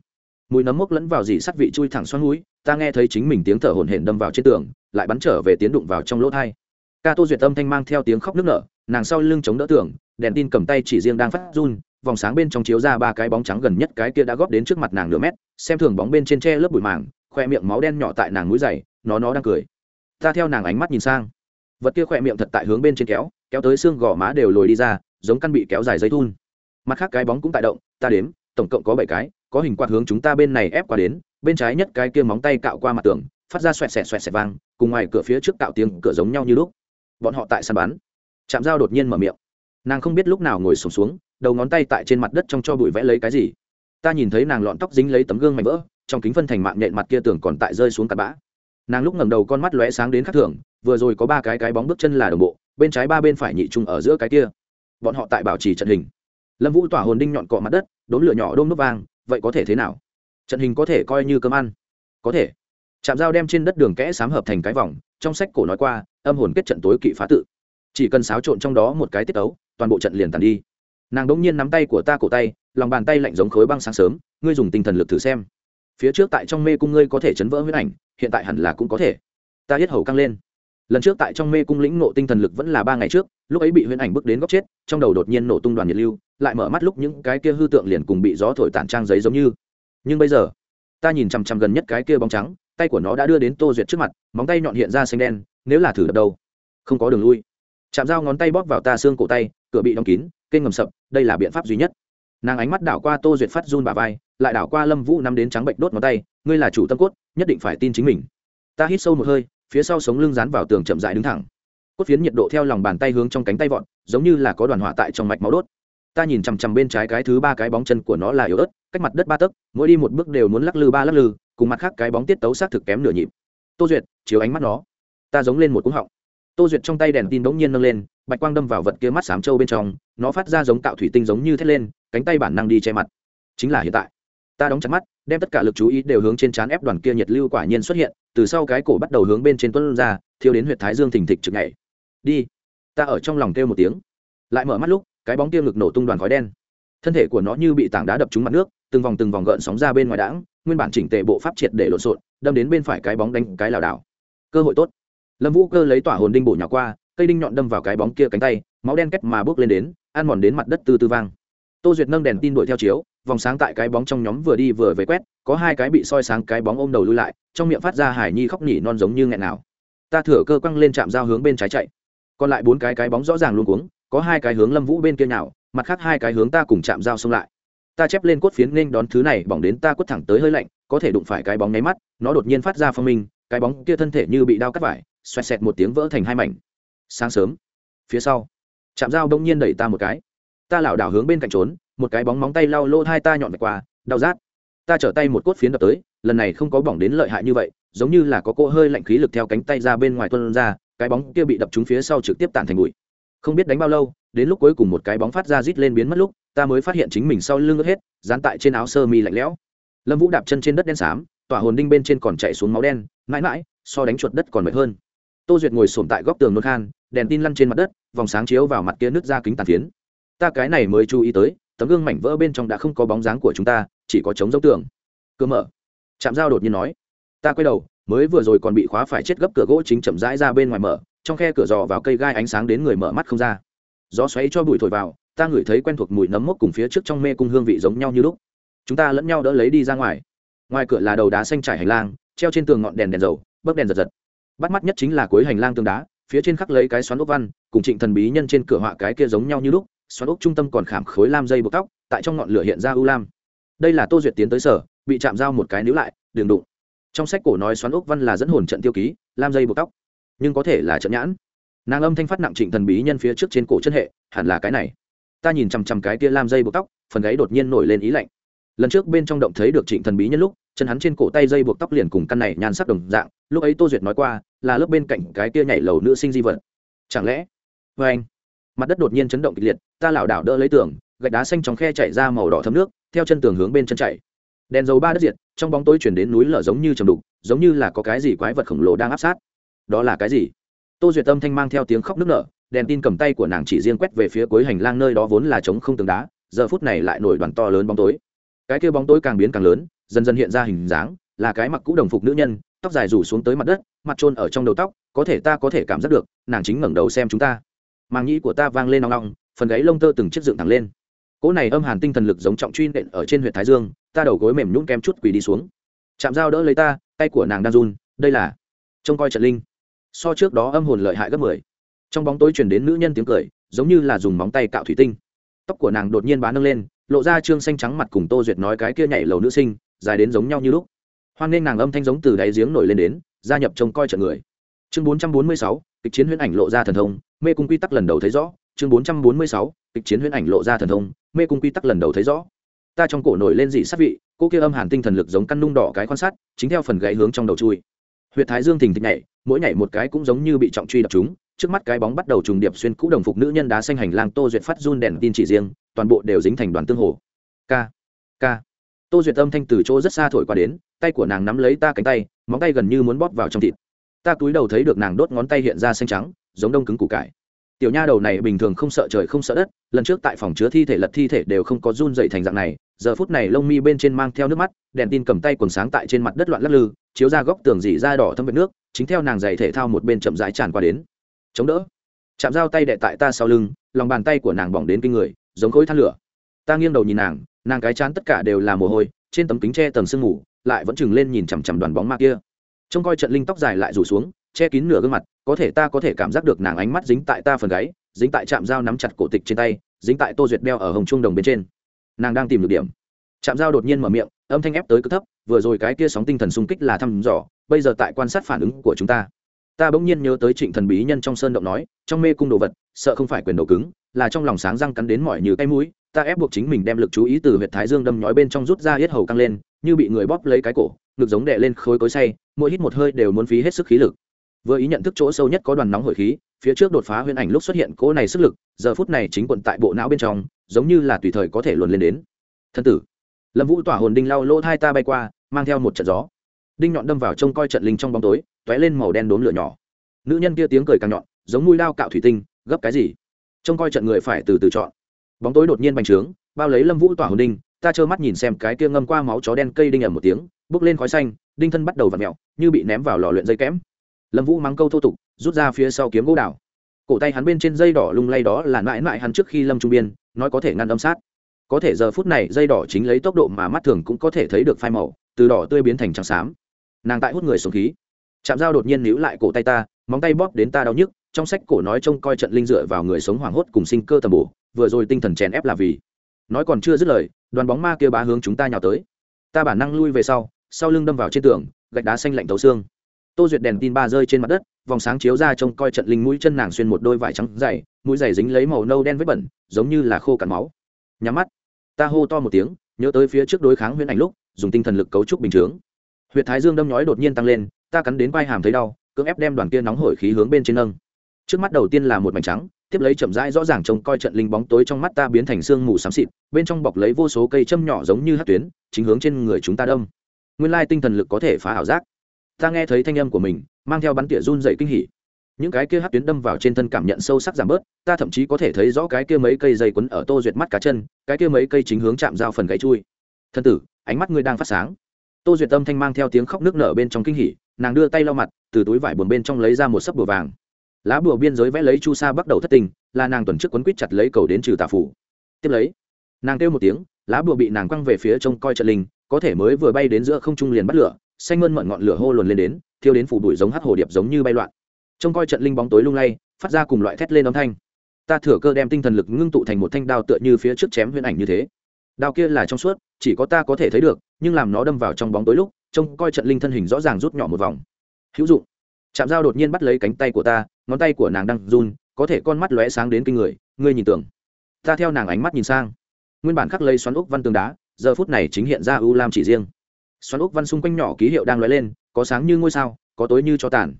Mùi nấm mốc lẫn vào dì sắt vị chui thẳng xoắn mũi, ta nghe thấy chính mình tiếng thở hổn hển đâm vào trên tường lại bắn trở về tiến đụng vào trong lỗ thai. Ca tô duyệt âm thanh mang theo tiếng khóc nức nở nàng sau lưng chống đỡ tường đèn tin cầm tay chỉ riêng đang phát run vòng sáng bên trong chiếu ra ba cái bóng trắng gần nhất cái kia đã góp đến trước mặt nàng nửa mét xem thường bóng bên trên tre lớp bụi màng khoe miệng máu đen nhỏ tại nàng mũi dày nó nó đang cười ta theo nàng ánh mắt nhìn sang. Vật kia khỏe miệng thật tại hướng bên trên kéo kéo tới xương gò má đều lồi đi ra giống căn bị kéo dài dây thun. Mặt khác cái bóng cũng tại động ta đếm tổng cộng có bảy cái có hình quạt hướng chúng ta bên này ép qua đến bên trái nhất cái kia móng tay cạo qua mặt tường phát ra xoẹt xẹt xoẹt xẹt vang cùng ngoài cửa phía trước cạo tiếng cửa giống nhau như lúc. Bọn họ tại săn bắn. Chạm dao đột nhiên mở miệng. Nàng không biết lúc nào ngồi sùng xuống, xuống đầu ngón tay tại trên mặt đất trong cho bụi vẽ lấy cái gì. Ta nhìn thấy nàng lọn tóc dính lấy tấm gương mảnh vỡ trong kính phân thành mạng nhện mặt kia tường còn tại rơi xuống cặp bã nàng lúc ngẩng đầu con mắt lóe sáng đến khắc thường, vừa rồi có ba cái cái bóng bước chân là đồng bộ, bên trái ba bên phải nhị trung ở giữa cái kia. Bọn họ tại bảo trì trận hình. Lâm vũ tỏa hồn đinh nhọn cọ mặt đất, đốn lửa nhỏ đôm nước vang, vậy có thể thế nào? Trận hình có thể coi như cơm ăn. Có thể. Chạm dao đem trên đất đường kẽ sám hợp thành cái vòng, trong sách cổ nói qua, âm hồn kết trận tối kỵ phá tự. Chỉ cần xáo trộn trong đó một cái tiết ấu toàn bộ trận liền tàn đi. Nàng đỗng nhiên nắm tay của ta cổ tay, lòng bàn tay lạnh giống khối băng sáng sớm, ngươi dùng tinh thần lực thử xem. Phía trước tại trong mê cung ngươi có thể chấn vỡ huyết ảnh hiện tại hẳn là cũng có thể. Ta hết hầu căng lên. Lần trước tại trong mê cung lĩnh nộ tinh thần lực vẫn là ba ngày trước, lúc ấy bị huyễn ảnh bước đến góc chết, trong đầu đột nhiên nổ tung đoàn nhiệt lưu, lại mở mắt lúc những cái kia hư tượng liền cùng bị gió thổi tản trang giấy giống như. Nhưng bây giờ, ta nhìn chằm chằm gần nhất cái kia bóng trắng, tay của nó đã đưa đến tô duyệt trước mặt, móng tay nhọn hiện ra xanh đen, nếu là thử đập đâu không có đường lui. Chạm dao ngón tay bóp vào ta xương cổ tay, cửa bị đóng kín, kênh ngầm sập, đây là biện pháp duy nhất. Nàng ánh mắt đảo qua tô duyệt phát run bà vai, lại đảo qua lâm vũ nắm đến trắng bệnh đốt ngón tay, ngươi là chủ tâm cốt nhất định phải tin chính mình. Ta hít sâu một hơi, phía sau sống lưng dán vào tường chậm dại đứng thẳng. Cốt phiến nhiệt độ theo lòng bàn tay hướng trong cánh tay vọn giống như là có đoàn hỏa tại trong mạch máu đốt. Ta nhìn chằm chằm bên trái cái thứ ba cái bóng chân của nó là yếu ớt, cách mặt đất ba tấc, mỗi đi một bước đều muốn lắc lư ba lắc lư, cùng mặt khác cái bóng tiết tấu xác thực kém nửa nhịp. Tô duyệt, chiếu ánh mắt nó. Ta giống lên một cúng họng. Tô duyệt trong tay đèn tin bỗng nhiên nâng lên, bạch quang đâm vào vật kia mắt sám trâu bên trong, nó phát ra giống tạo thủy tinh giống như thét lên, cánh tay bản năng đi che mặt. Chính là hiện tại ta đóng chặt mắt, đem tất cả lực chú ý đều hướng trên trán ép đoàn kia nhiệt lưu quả nhiên xuất hiện, từ sau cái cổ bắt đầu hướng bên trên tuấn ra, thiêu đến huyệt thái dương thình thịch trực ngày. Đi. Ta ở trong lòng kêu một tiếng. Lại mở mắt lúc, cái bóng kia ngực nổ tung đoàn khói đen. Thân thể của nó như bị tảng đá đập trúng mặt nước, từng vòng từng vòng gợn sóng ra bên ngoài đãng, nguyên bản chỉnh tề bộ pháp triệt để lộn xộn, đâm đến bên phải cái bóng đánh cái lảo đảo. Cơ hội tốt. Lâm vũ cơ lấy tỏa hồn đinh bổ nhỏ qua, cây đinh nhọn đâm vào cái bóng kia cánh tay, máu đen cách mà bước lên đến, ăn mòn đến mặt đất tư tư vang tô duyệt nâng đèn tin đuổi theo chiếu, vòng sáng tại cái bóng trong nhóm vừa đi vừa về quét, có hai cái bị soi sáng cái bóng ôm đầu lui lại, trong miệng phát ra hải nhi khóc nhỉ non giống như nghẹn nào. Ta thửa cơ quăng lên chạm dao hướng bên trái chạy. Còn lại bốn cái cái bóng rõ ràng luôn cuống, có hai cái hướng lâm vũ bên kia nào mặt khác hai cái hướng ta cùng chạm dao xông lại. Ta chép lên cốt phiến nên đón thứ này, bỏng đến ta quất thẳng tới hơi lạnh, có thể đụng phải cái bóng nháy mắt, nó đột nhiên phát ra phong minh, cái bóng kia thân thể như bị đau cắt vải, xoẹt xẹt một tiếng vỡ thành hai mảnh. Sáng sớm, phía sau chạm dao đông nhiên đẩy ta một cái ta lảo đảo hướng bên cạnh trốn, một cái bóng móng tay lau lô hai ta nhọn vạch qua, đau rát. Ta trở tay một cốt phiến đập tới, lần này không có bỏng đến lợi hại như vậy, giống như là có cỗ hơi lạnh khí lực theo cánh tay ra bên ngoài tuân ra, cái bóng kia bị đập trúng phía sau trực tiếp tản thành bụi. Không biết đánh bao lâu, đến lúc cuối cùng một cái bóng phát ra rít lên biến mất lúc, ta mới phát hiện chính mình sau lưng ướt hết, dán tại trên áo sơ mi lạnh lẽo. Lâm vũ đạp chân trên đất đen xám, tỏa hồn đinh bên trên còn chạy xuống máu đen, mãi mãi, so đánh chuột đất còn mệt hơn. Tô duyệt ngồi sổm tại góc tường nôn khan, đèn tin lăn trên mặt đất, vòng sáng chiếu vào mặt kia nứt ra kính tàn phiến ta cái này mới chú ý tới, tấm gương mảnh vỡ bên trong đã không có bóng dáng của chúng ta, chỉ có trống giống tường. Cơ mở. Chạm dao đột nhiên nói. Ta quay đầu, mới vừa rồi còn bị khóa phải chết gấp cửa gỗ chính chậm rãi ra bên ngoài mở, trong khe cửa dò vào cây gai ánh sáng đến người mở mắt không ra. Gió xoáy cho bụi thổi vào, ta ngửi thấy quen thuộc mùi nấm mốc cùng phía trước trong mê cung hương vị giống nhau như lúc. Chúng ta lẫn nhau đỡ lấy đi ra ngoài. Ngoài cửa là đầu đá xanh trải hành lang, treo trên tường ngọn đèn đèn dầu, bấc đèn giật giật. Bắt mắt nhất chính là cuối hành lang tường đá, phía trên khắc lấy cái xoắn ốc văn, cùng trịnh thần bí nhân trên cửa họa cái kia giống nhau như lúc xoắn ốc trung tâm còn khảm khối lam dây buộc tóc, tại trong ngọn lửa hiện ra u lam. Đây là tô duyệt tiến tới sở, bị chạm dao một cái níu lại đường đụng. Trong sách cổ nói xoắn ốc văn là dẫn hồn trận tiêu ký, lam dây buộc tóc. Nhưng có thể là trận nhãn. Nàng âm thanh phát nặng trịnh thần bí nhân phía trước trên cổ chân hệ, hẳn là cái này. Ta nhìn chằm chằm cái kia lam dây buộc tóc, phần gáy đột nhiên nổi lên ý lạnh. Lần trước bên trong động thấy được trịnh thần bí nhân lúc, chân hắn trên cổ tay dây buộc tóc liền cùng căn này nhan sắc đồng dạng. Lúc ấy tô duyệt nói qua, là lớp bên cạnh cái kia nhảy lầu nữ sinh di vật. Chẳng lẽ? Vê anh mặt đất đột nhiên chấn động kịch liệt, ta lảo đảo đỡ lấy tường, gạch đá xanh trong khe chạy ra màu đỏ thấm nước, theo chân tường hướng bên chân chạy. Đèn dầu ba đất diệt, trong bóng tối chuyển đến núi lở giống như trầm đục, giống như là có cái gì quái vật khổng lồ đang áp sát. Đó là cái gì? Tô duyệt tâm thanh mang theo tiếng khóc nức nở, đèn tin cầm tay của nàng chỉ riêng quét về phía cuối hành lang nơi đó vốn là trống không tường đá, giờ phút này lại nổi đoàn to lớn bóng tối. Cái kia bóng tối càng biến càng lớn, dần dần hiện ra hình dáng, là cái mặc cũ đồng phục nữ nhân, tóc dài rủ xuống tới mặt đất, mặt trôn ở trong đầu tóc, có thể ta có thể cảm giác được, nàng chính ngẩng đầu xem chúng ta màng nhĩ của ta vang lên nong nong, phần gáy lông tơ từng chiếc dựng thẳng lên. Cỗ này âm hàn tinh thần lực giống trọng truy nện ở trên huyện thái dương, ta đầu gối mềm nhún kem chút quỳ đi xuống. Chạm dao đỡ lấy ta, tay của nàng đang run, đây là trông coi trận linh. So trước đó âm hồn lợi hại gấp mười. Trong bóng tối chuyển đến nữ nhân tiếng cười, giống như là dùng móng tay cạo thủy tinh. Tóc của nàng đột nhiên bán nâng lên, lộ ra trương xanh trắng mặt cùng tô duyệt nói cái kia nhảy lầu nữ sinh, dài đến giống nhau như lúc. Hoan nghênh nàng âm thanh giống từ đáy giếng nổi lên đến, gia nhập trông coi trận người. Chương bốn trăm bốn mươi sáu, kịch chiến huyễn ảnh lộ ra thần thông mê cung quy tắc lần đầu thấy rõ, chương bốn trăm bốn mươi sáu, kịch chiến huyễn ảnh lộ ra thần thông, mê cung quy tắc lần đầu thấy rõ. Ta trong cổ nổi lên dị sát vị, cô kia âm hàn tinh thần lực giống căn nung đỏ cái quan sát, chính theo phần gãy hướng trong đầu chui. Huyệt thái dương thình thịch nhảy, mỗi nhảy một cái cũng giống như bị trọng truy đập chúng, trước mắt cái bóng bắt đầu trùng điệp xuyên cũ đồng phục nữ nhân đá xanh hành lang tô duyệt phát run đèn tin chỉ riêng, toàn bộ đều dính thành đoàn tương hồ. K k. Tô duyệt âm thanh từ chỗ rất xa thổi qua đến, tay của nàng nắm lấy ta cánh tay, móng tay gần như muốn bóp vào trong thịt. Ta cúi đầu thấy được nàng đốt ngón tay hiện ra xanh trắng giống đông cứng củ cải. Tiểu nha đầu này bình thường không sợ trời không sợ đất, lần trước tại phòng chứa thi thể lật thi thể đều không có run dậy thành dạng này, giờ phút này lông mi bên trên mang theo nước mắt, đèn tin cầm tay quần sáng tại trên mặt đất loạn lắc lư, chiếu ra góc tường dỉ da đỏ thâm vệt nước, chính theo nàng giày thể thao một bên chậm rãi tràn qua đến. Chống đỡ. Chạm dao tay đệ tại ta sau lưng, lòng bàn tay của nàng bỏng đến kinh người, giống khối than lửa. Ta nghiêng đầu nhìn nàng nàng cái chán tất cả đều là mồ hôi, trên tấm kính tre tầng sương ngủ lại vẫn chừng lên nhìn chằm chằm đoàn bóng ma kia. Trông coi trận linh tóc dài lại rủ xuống, che kín nửa gương mặt có thể ta có thể cảm giác được nàng ánh mắt dính tại ta phần gáy, dính tại trạm dao nắm chặt cổ tịch trên tay, dính tại tô duyệt đeo ở hồng trung đồng bên trên. Nàng đang tìm được điểm. Trạm dao đột nhiên mở miệng, âm thanh ép tới cực thấp, vừa rồi cái kia sóng tinh thần xung kích là thăm dò, bây giờ tại quan sát phản ứng của chúng ta. Ta bỗng nhiên nhớ tới trịnh thần bí nhân trong sơn động nói, trong mê cung đồ vật, sợ không phải quyền đầu cứng, là trong lòng sáng răng cắn đến mỏi như cái mũi, ta ép buộc chính mình đem lực chú ý từ huyệt thái dương đâm nhói bên trong rút ra hết hầu căng lên, như bị người bóp lấy cái cổ, ngực giống đè lên khối cối say, mỗi hít một hơi đều muốn phí hết sức khí lực vừa ý nhận thức chỗ sâu nhất có đoàn nóng hồi khí, phía trước đột phá huyễn ảnh lúc xuất hiện cỗ này sức lực, giờ phút này chính quận tại bộ não bên trong, giống như là tùy thời có thể luồn lên đến. Thân tử, lâm vũ tỏa hồn đinh lau lỗ hai ta bay qua, mang theo một trận gió. Đinh nhọn đâm vào trông coi trận linh trong bóng tối t ó é lên màu đen đốm lửa nhỏ. Nữ nhân kia tiếng cười càng nhọn, giống mũi lao cạo thủy tinh, gấp cái gì? Trông coi trận người phải từ từ chọn. Bóng tối đột nhiên bành trướng, bao lấy lâm vũ tỏa hồn đinh, ta trơ mắt nhìn xem cái kia ngâm qua máu chó đen cây đinh ẩm một tiếng bốc lên khói xanh, đinh thân bắt đầu v ặ mẹo như bị ném vào lò luyện dây kẽm lâm vũ mắng câu thô tục, rút ra phía sau kiếm gỗ đào cổ tay hắn bên trên dây đỏ lung lay đó là mãi mãi hắn trước khi lâm trung biên, nói có thể ngăn âm sát. Có thể giờ phút này dây đỏ chính lấy tốc độ mà mắt thường cũng có thể thấy được phai màu, từ đỏ tươi biến thành trắng xám. Nàng tại hút người sống khí. Chạm dao đột nhiên níu lại cổ tay ta, móng tay bóp đến ta đau nhức, trong sách cổ nói trông coi trận linh dựa vào người sống hoảng hốt cùng sinh cơ tầm bổ, vừa rồi tinh thần chèn ép là vì. Nói còn chưa dứt lời, đoàn bóng ma kia bá hướng chúng ta nhào tới. Ta bản năng lui về sau sau lưng đâm vào trên tường, gạch đá xanh lạnh tấu xương tô duyệt đèn tin ba rơi trên mặt đất, vòng sáng chiếu ra trông coi trận linh mũi chân nàng xuyên một đôi vải trắng dày, mũi dày dính lấy màu nâu đen vết bẩn, giống như là khô cạn máu. Nhắm mắt. Ta hô to một tiếng, nhớ tới phía trước đối kháng huyễn ảnh lúc, dùng tinh thần lực cấu trúc bình chướng. Huyệt thái dương đâm nhói đột nhiên tăng lên, ta cắn đến vai hàm thấy đau, cưỡng ép đem đoàn kia nóng hổi khí hướng bên trên nâng. Trước mắt đầu tiên là một mảnh trắng, tiếp lấy chậm rãi rõ ràng trông coi trận linh bóng tối trong mắt ta biến thành sương mù xám xịt, bên trong bọc lấy vô số cây châm nhỏ giống như hát tuyến, chính hướng trên người chúng ta đâm. Nguyên lai tinh thần lực có thể phá ảo giác ta nghe thấy thanh âm của mình, mang theo bắn tỉa run dậy kinh hỉ. Những cái kia hát tuyến đâm vào trên thân cảm nhận sâu sắc giảm bớt, ta thậm chí có thể thấy rõ cái kia mấy cây dây quấn ở tô duyệt mắt cá chân, cái kia mấy cây chính hướng chạm dao phần gãy chui. Thân tử, ánh mắt ngươi đang phát sáng. Tô duyệt tâm thanh mang theo tiếng khóc nước nở bên trong kinh hỉ, nàng đưa tay lau mặt, từ túi vải buồn bên trong lấy ra một sấp bùa vàng. Lá bùa biên giới vẽ lấy chu sa bắt đầu thất tình, là nàng tuần trước quấn quýt chặt lấy cầu đến trừ tà phủ. Tiếp lấy, nàng kêu một tiếng, lá bùa bị nàng quăng về phía trông coi trận linh, có thể mới vừa bay đến giữa không trung liền bắt lửa xanh mơn mận ngọn lửa hô luồn lên đến, thiêu đến phủ đuổi giống hát hồ điệp giống như bay loạn. Trông coi trận linh bóng tối lung lay, phát ra cùng loại thét lên âm thanh. Ta thừa cơ đem tinh thần lực ngưng tụ thành một thanh đao tựa như phía trước chém huyễn ảnh như thế. Đao kia là trong suốt, chỉ có ta có thể thấy được, nhưng làm nó đâm vào trong bóng tối lúc, trông coi trận linh thân hình rõ ràng rút nhỏ một vòng. Hữu dụng. Chạm dao đột nhiên bắt lấy cánh tay của ta, ngón tay của nàng đang run, có thể con mắt lóe sáng đến kinh người, ngươi nhìn tưởng. Ta theo nàng ánh mắt nhìn sang. Nguyên bản khắc lấy xoắn úc văn tường đá, giờ phút này chính hiện ra u lam chỉ riêng xoắn úc văn xung quanh nhỏ ký hiệu đang lóe lên, có sáng như ngôi sao, có tối như cho tàn.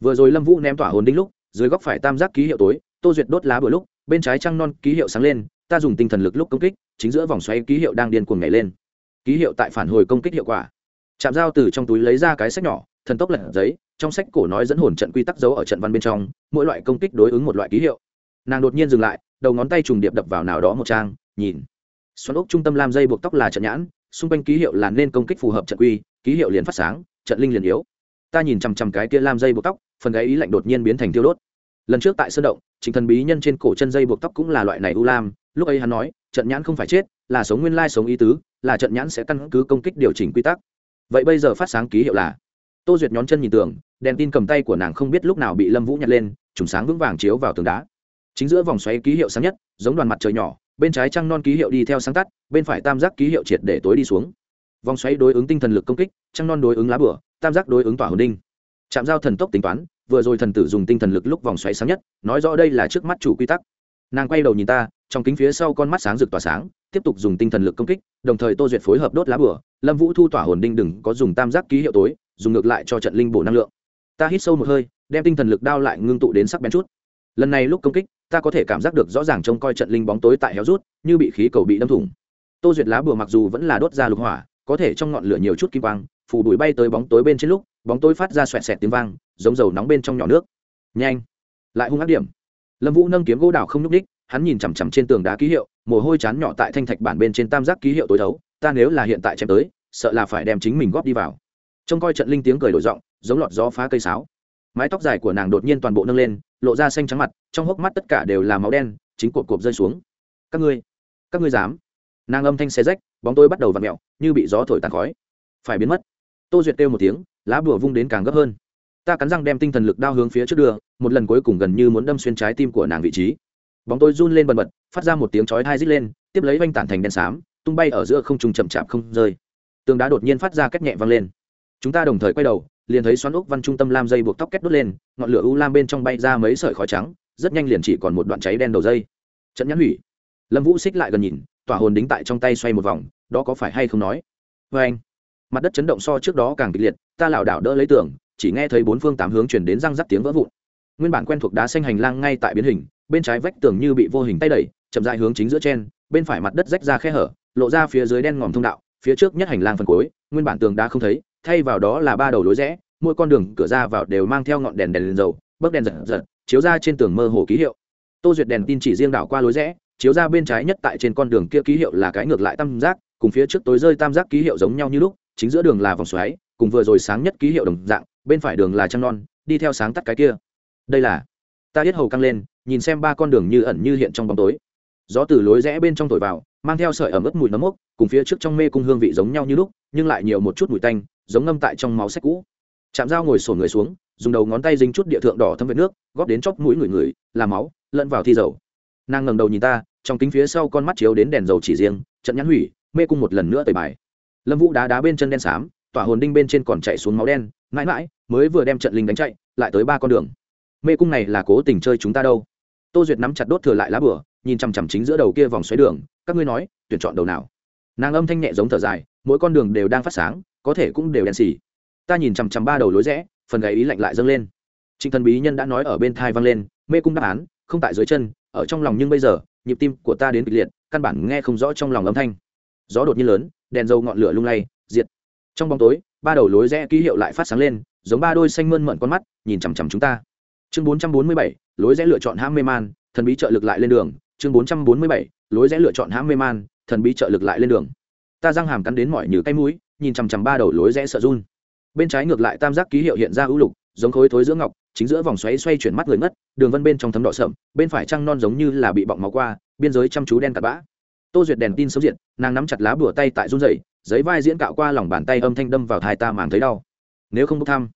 Vừa rồi lâm vũ ném tỏa hồn đinh lúc, dưới góc phải tam giác ký hiệu tối, tô duyệt đốt lá bữa lúc, bên trái trăng non ký hiệu sáng lên, ta dùng tinh thần lực lúc công kích, chính giữa vòng xoay ký hiệu đang điên cuồng nhảy lên. Ký hiệu tại phản hồi công kích hiệu quả. Chạm dao từ trong túi lấy ra cái sách nhỏ, thần tốc lật giấy, trong sách cổ nói dẫn hồn trận quy tắc giấu ở trận văn bên trong, mỗi loại công kích đối ứng một loại ký hiệu. Nàng đột nhiên dừng lại, đầu ngón tay trùng điệp đập vào nào đó một trang, nhìn. Xoắn ốc trung tâm làm dây buộc tóc là trận nhãn xung quanh ký hiệu là nên công kích phù hợp trận quy, ký hiệu liền phát sáng, trận linh liền yếu. Ta nhìn chằm chằm cái kia lam dây buộc tóc, phần gáy ý lạnh đột nhiên biến thành tiêu đốt. Lần trước tại sơn động trịnh thần bí nhân trên cổ chân dây buộc tóc cũng là loại này u lam, lúc ấy hắn nói, trận nhãn không phải chết, là sống nguyên lai sống ý tứ, là trận nhãn sẽ căn cứ công kích điều chỉnh quy tắc. Vậy bây giờ phát sáng ký hiệu là? Tô duyệt nhón chân nhìn tường, đèn tin cầm tay của nàng không biết lúc nào bị lâm vũ nhặt lên, trùng sáng vững vàng chiếu vào tường đá. Chính giữa vòng xoáy ký hiệu sáng nhất, giống đoàn mặt trời nhỏ bên trái trăng non ký hiệu đi theo sáng tắt, bên phải tam giác ký hiệu triệt để tối đi xuống. Vòng xoáy đối ứng tinh thần lực công kích, trăng non đối ứng lá bửa tam giác đối ứng tỏa hồn đinh. Chạm giao thần tốc tính toán, vừa rồi thần tử dùng tinh thần lực lúc vòng xoáy sáng nhất, nói rõ đây là trước mắt chủ quy tắc. Nàng quay đầu nhìn ta, trong kính phía sau con mắt sáng rực tỏa sáng, tiếp tục dùng tinh thần lực công kích, đồng thời tô duyệt phối hợp đốt lá bửa lâm vũ thu tỏa hồn đinh đừng có dùng tam giác ký hiệu tối, dùng ngược lại cho trận linh bổ năng lượng. Ta hít sâu một hơi, đem tinh thần lực đao lại ngưng tụ đến sắc bén chút. Lần này lúc công kích ta có thể cảm giác được rõ ràng trông coi trận linh bóng tối tại héo rút, như bị khí cầu bị đâm thủng. Tô duyệt lá bùa mặc dù vẫn là đốt ra lục hỏa, có thể trong ngọn lửa nhiều chút kim quang phủ đuổi bay tới bóng tối bên trên lúc, bóng tối phát ra xoẹt xẹt tiếng vang, giống dầu nóng bên trong nhỏ nước. Nhanh! Lại hung ác điểm. Lâm vũ nâng kiếm gỗ đào không nhúc ních hắn nhìn chằm chằm trên tường đá ký hiệu, mồ hôi chán nhỏ tại thanh thạch bản bên trên tam giác ký hiệu tối thấu, ta nếu là hiện tại chém tới, sợ là phải đem chính mình góp đi vào. Trông coi trận linh tiếng cười đổi giọng, giống lọt gió phá cây sáo. Mái tóc dài của nàng đột nhiên toàn bộ nâng lên lộ ra xanh trắng mặt, trong hốc mắt tất cả đều là máu đen, chính cột cột rơi xuống. Các ngươi các ngươi dám? Nàng âm thanh xe rách, bóng tôi bắt đầu vặn mẹo, như bị gió thổi tàn khói. Phải biến mất. Tô duyệt kêu một tiếng, lá bùa vung đến càng gấp hơn. Ta cắn răng đem tinh thần lực đao hướng phía trước đường một lần cuối cùng gần như muốn đâm xuyên trái tim của nàng vị trí. Bóng tôi run lên bần bật, phát ra một tiếng chói hai rít lên, tiếp lấy vanh tản thành đen xám, tung bay ở giữa không trùng chậm chạp không rơi. Tường đá đột nhiên phát ra cách nhẹ vang lên. Chúng ta đồng thời quay đầu liền thấy xoắn ốc văn trung tâm lam dây buộc tóc kết đốt lên, ngọn lửa u lam bên trong bay ra mấy sợi khói trắng, rất nhanh liền chỉ còn một đoạn cháy đen đầu dây. Trận nhãn hủy. Lâm vũ xích lại gần nhìn, tỏa hồn đính tại trong tay xoay một vòng, đó có phải hay không nói? Vê anh, mặt đất chấn động so trước đó càng kịch liệt, ta lảo đảo đỡ lấy tường, chỉ nghe thấy bốn phương tám hướng chuyển đến răng rắc tiếng vỡ vụn. Nguyên bản quen thuộc đá xanh hành lang ngay tại biến hình, bên trái vách tường như bị vô hình tay đẩy, chậm dại hướng chính giữa trên bên phải mặt đất rách ra khe hở, lộ ra phía dưới đen ngòm thông đạo, phía trước nhất hành lang phần cuối, nguyên bản tường đá không thấy thay vào đó là ba đầu lối rẽ mỗi con đường cửa ra vào đều mang theo ngọn đèn đèn, đèn dầu bấc đèn giật giật chiếu ra trên tường mơ hồ ký hiệu. Tô duyệt đèn tin chỉ riêng đảo qua lối rẽ chiếu ra bên trái nhất tại trên con đường kia ký hiệu là cái ngược lại tam giác cùng phía trước tối rơi tam giác ký hiệu giống nhau như lúc chính giữa đường là vòng xoáy cùng vừa rồi sáng nhất ký hiệu đồng dạng bên phải đường là trăng non đi theo sáng tắt cái kia. Đây là ta biết hầu căng lên nhìn xem ba con đường như ẩn như hiện trong bóng tối. Gió từ lối rẽ bên trong thổi vào mang theo sợi ẩm ướt mùi nấm mốc cùng phía trước trong mê cung hương vị giống nhau như lúc nhưng lại nhiều một chút mùi tanh giống ngâm tại trong máu sách cũ. Chạm dao ngồi sổ người xuống, dùng đầu ngón tay dính chút địa thượng đỏ thâm vệt nước, góp đến chóp mũi người người làm máu, lẫn vào thi dầu. Nàng ngẩng đầu nhìn ta, trong kính phía sau con mắt chiếu đến đèn dầu chỉ riêng, trận nhãn hủy, mê cung một lần nữa tẩy bài. Lâm vũ đá đá bên chân đen xám, tỏa hồn đinh bên trên còn chạy xuống máu đen, mãi mãi, mới vừa đem trận linh đánh chạy, lại tới ba con đường. Mê cung này là cố tình chơi chúng ta đâu? Tô duyệt nắm chặt đốt thừa lại lá bửa nhìn chằm chằm chính giữa đầu kia vòng xoáy đường, các ngươi nói, tuyển chọn đầu nào? Nàng âm thanh nhẹ giống thở dài, mỗi con đường đều đang phát sáng có thể cũng đều đèn xì. Ta nhìn chằm chằm ba đầu lối rẽ, phần gáy ý lạnh lại dâng lên. Trịnh thần bí nhân đã nói ở bên thai vang lên, mê cung đáp án, không tại dưới chân, ở trong lòng nhưng bây giờ, nhịp tim của ta đến kịch liệt, căn bản nghe không rõ trong lòng âm thanh. Gió đột nhiên lớn, đèn dầu ngọn lửa lung lay, diệt. Trong bóng tối, ba đầu lối rẽ ký hiệu lại phát sáng lên, giống ba đôi xanh mơn mận con mắt, nhìn chằm chằm chúng ta. Chương bốn trăm bốn mươi bảy, lối rẽ lựa chọn hãm mê man, thần bí trợ lực lại lên đường. Chương bốn trăm bốn mươi bảy, lối rẽ lựa chọn hãm mê man, thần bí trợ lực lại lên đường. Ta răng hàm cắn đến mỏi như cái mũi nhìn chằm chằm ba đầu lối rẽ sợ run. Bên trái ngược lại tam giác ký hiệu hiện ra ưu lục, giống khối thối giữa ngọc, chính giữa vòng xoáy xoay chuyển mắt người ngất, đường vân bên trong thấm đỏ sậm, bên phải trăng non giống như là bị bọng máu qua, biên giới chăm chú đen tạt bã. Tô duyệt đèn tin xấu diện nàng nắm chặt lá bùa tay tại run rẩy, giấy vai diễn cạo qua lòng bàn tay âm thanh đâm vào thai ta màng thấy đau. Nếu không bốc thăm,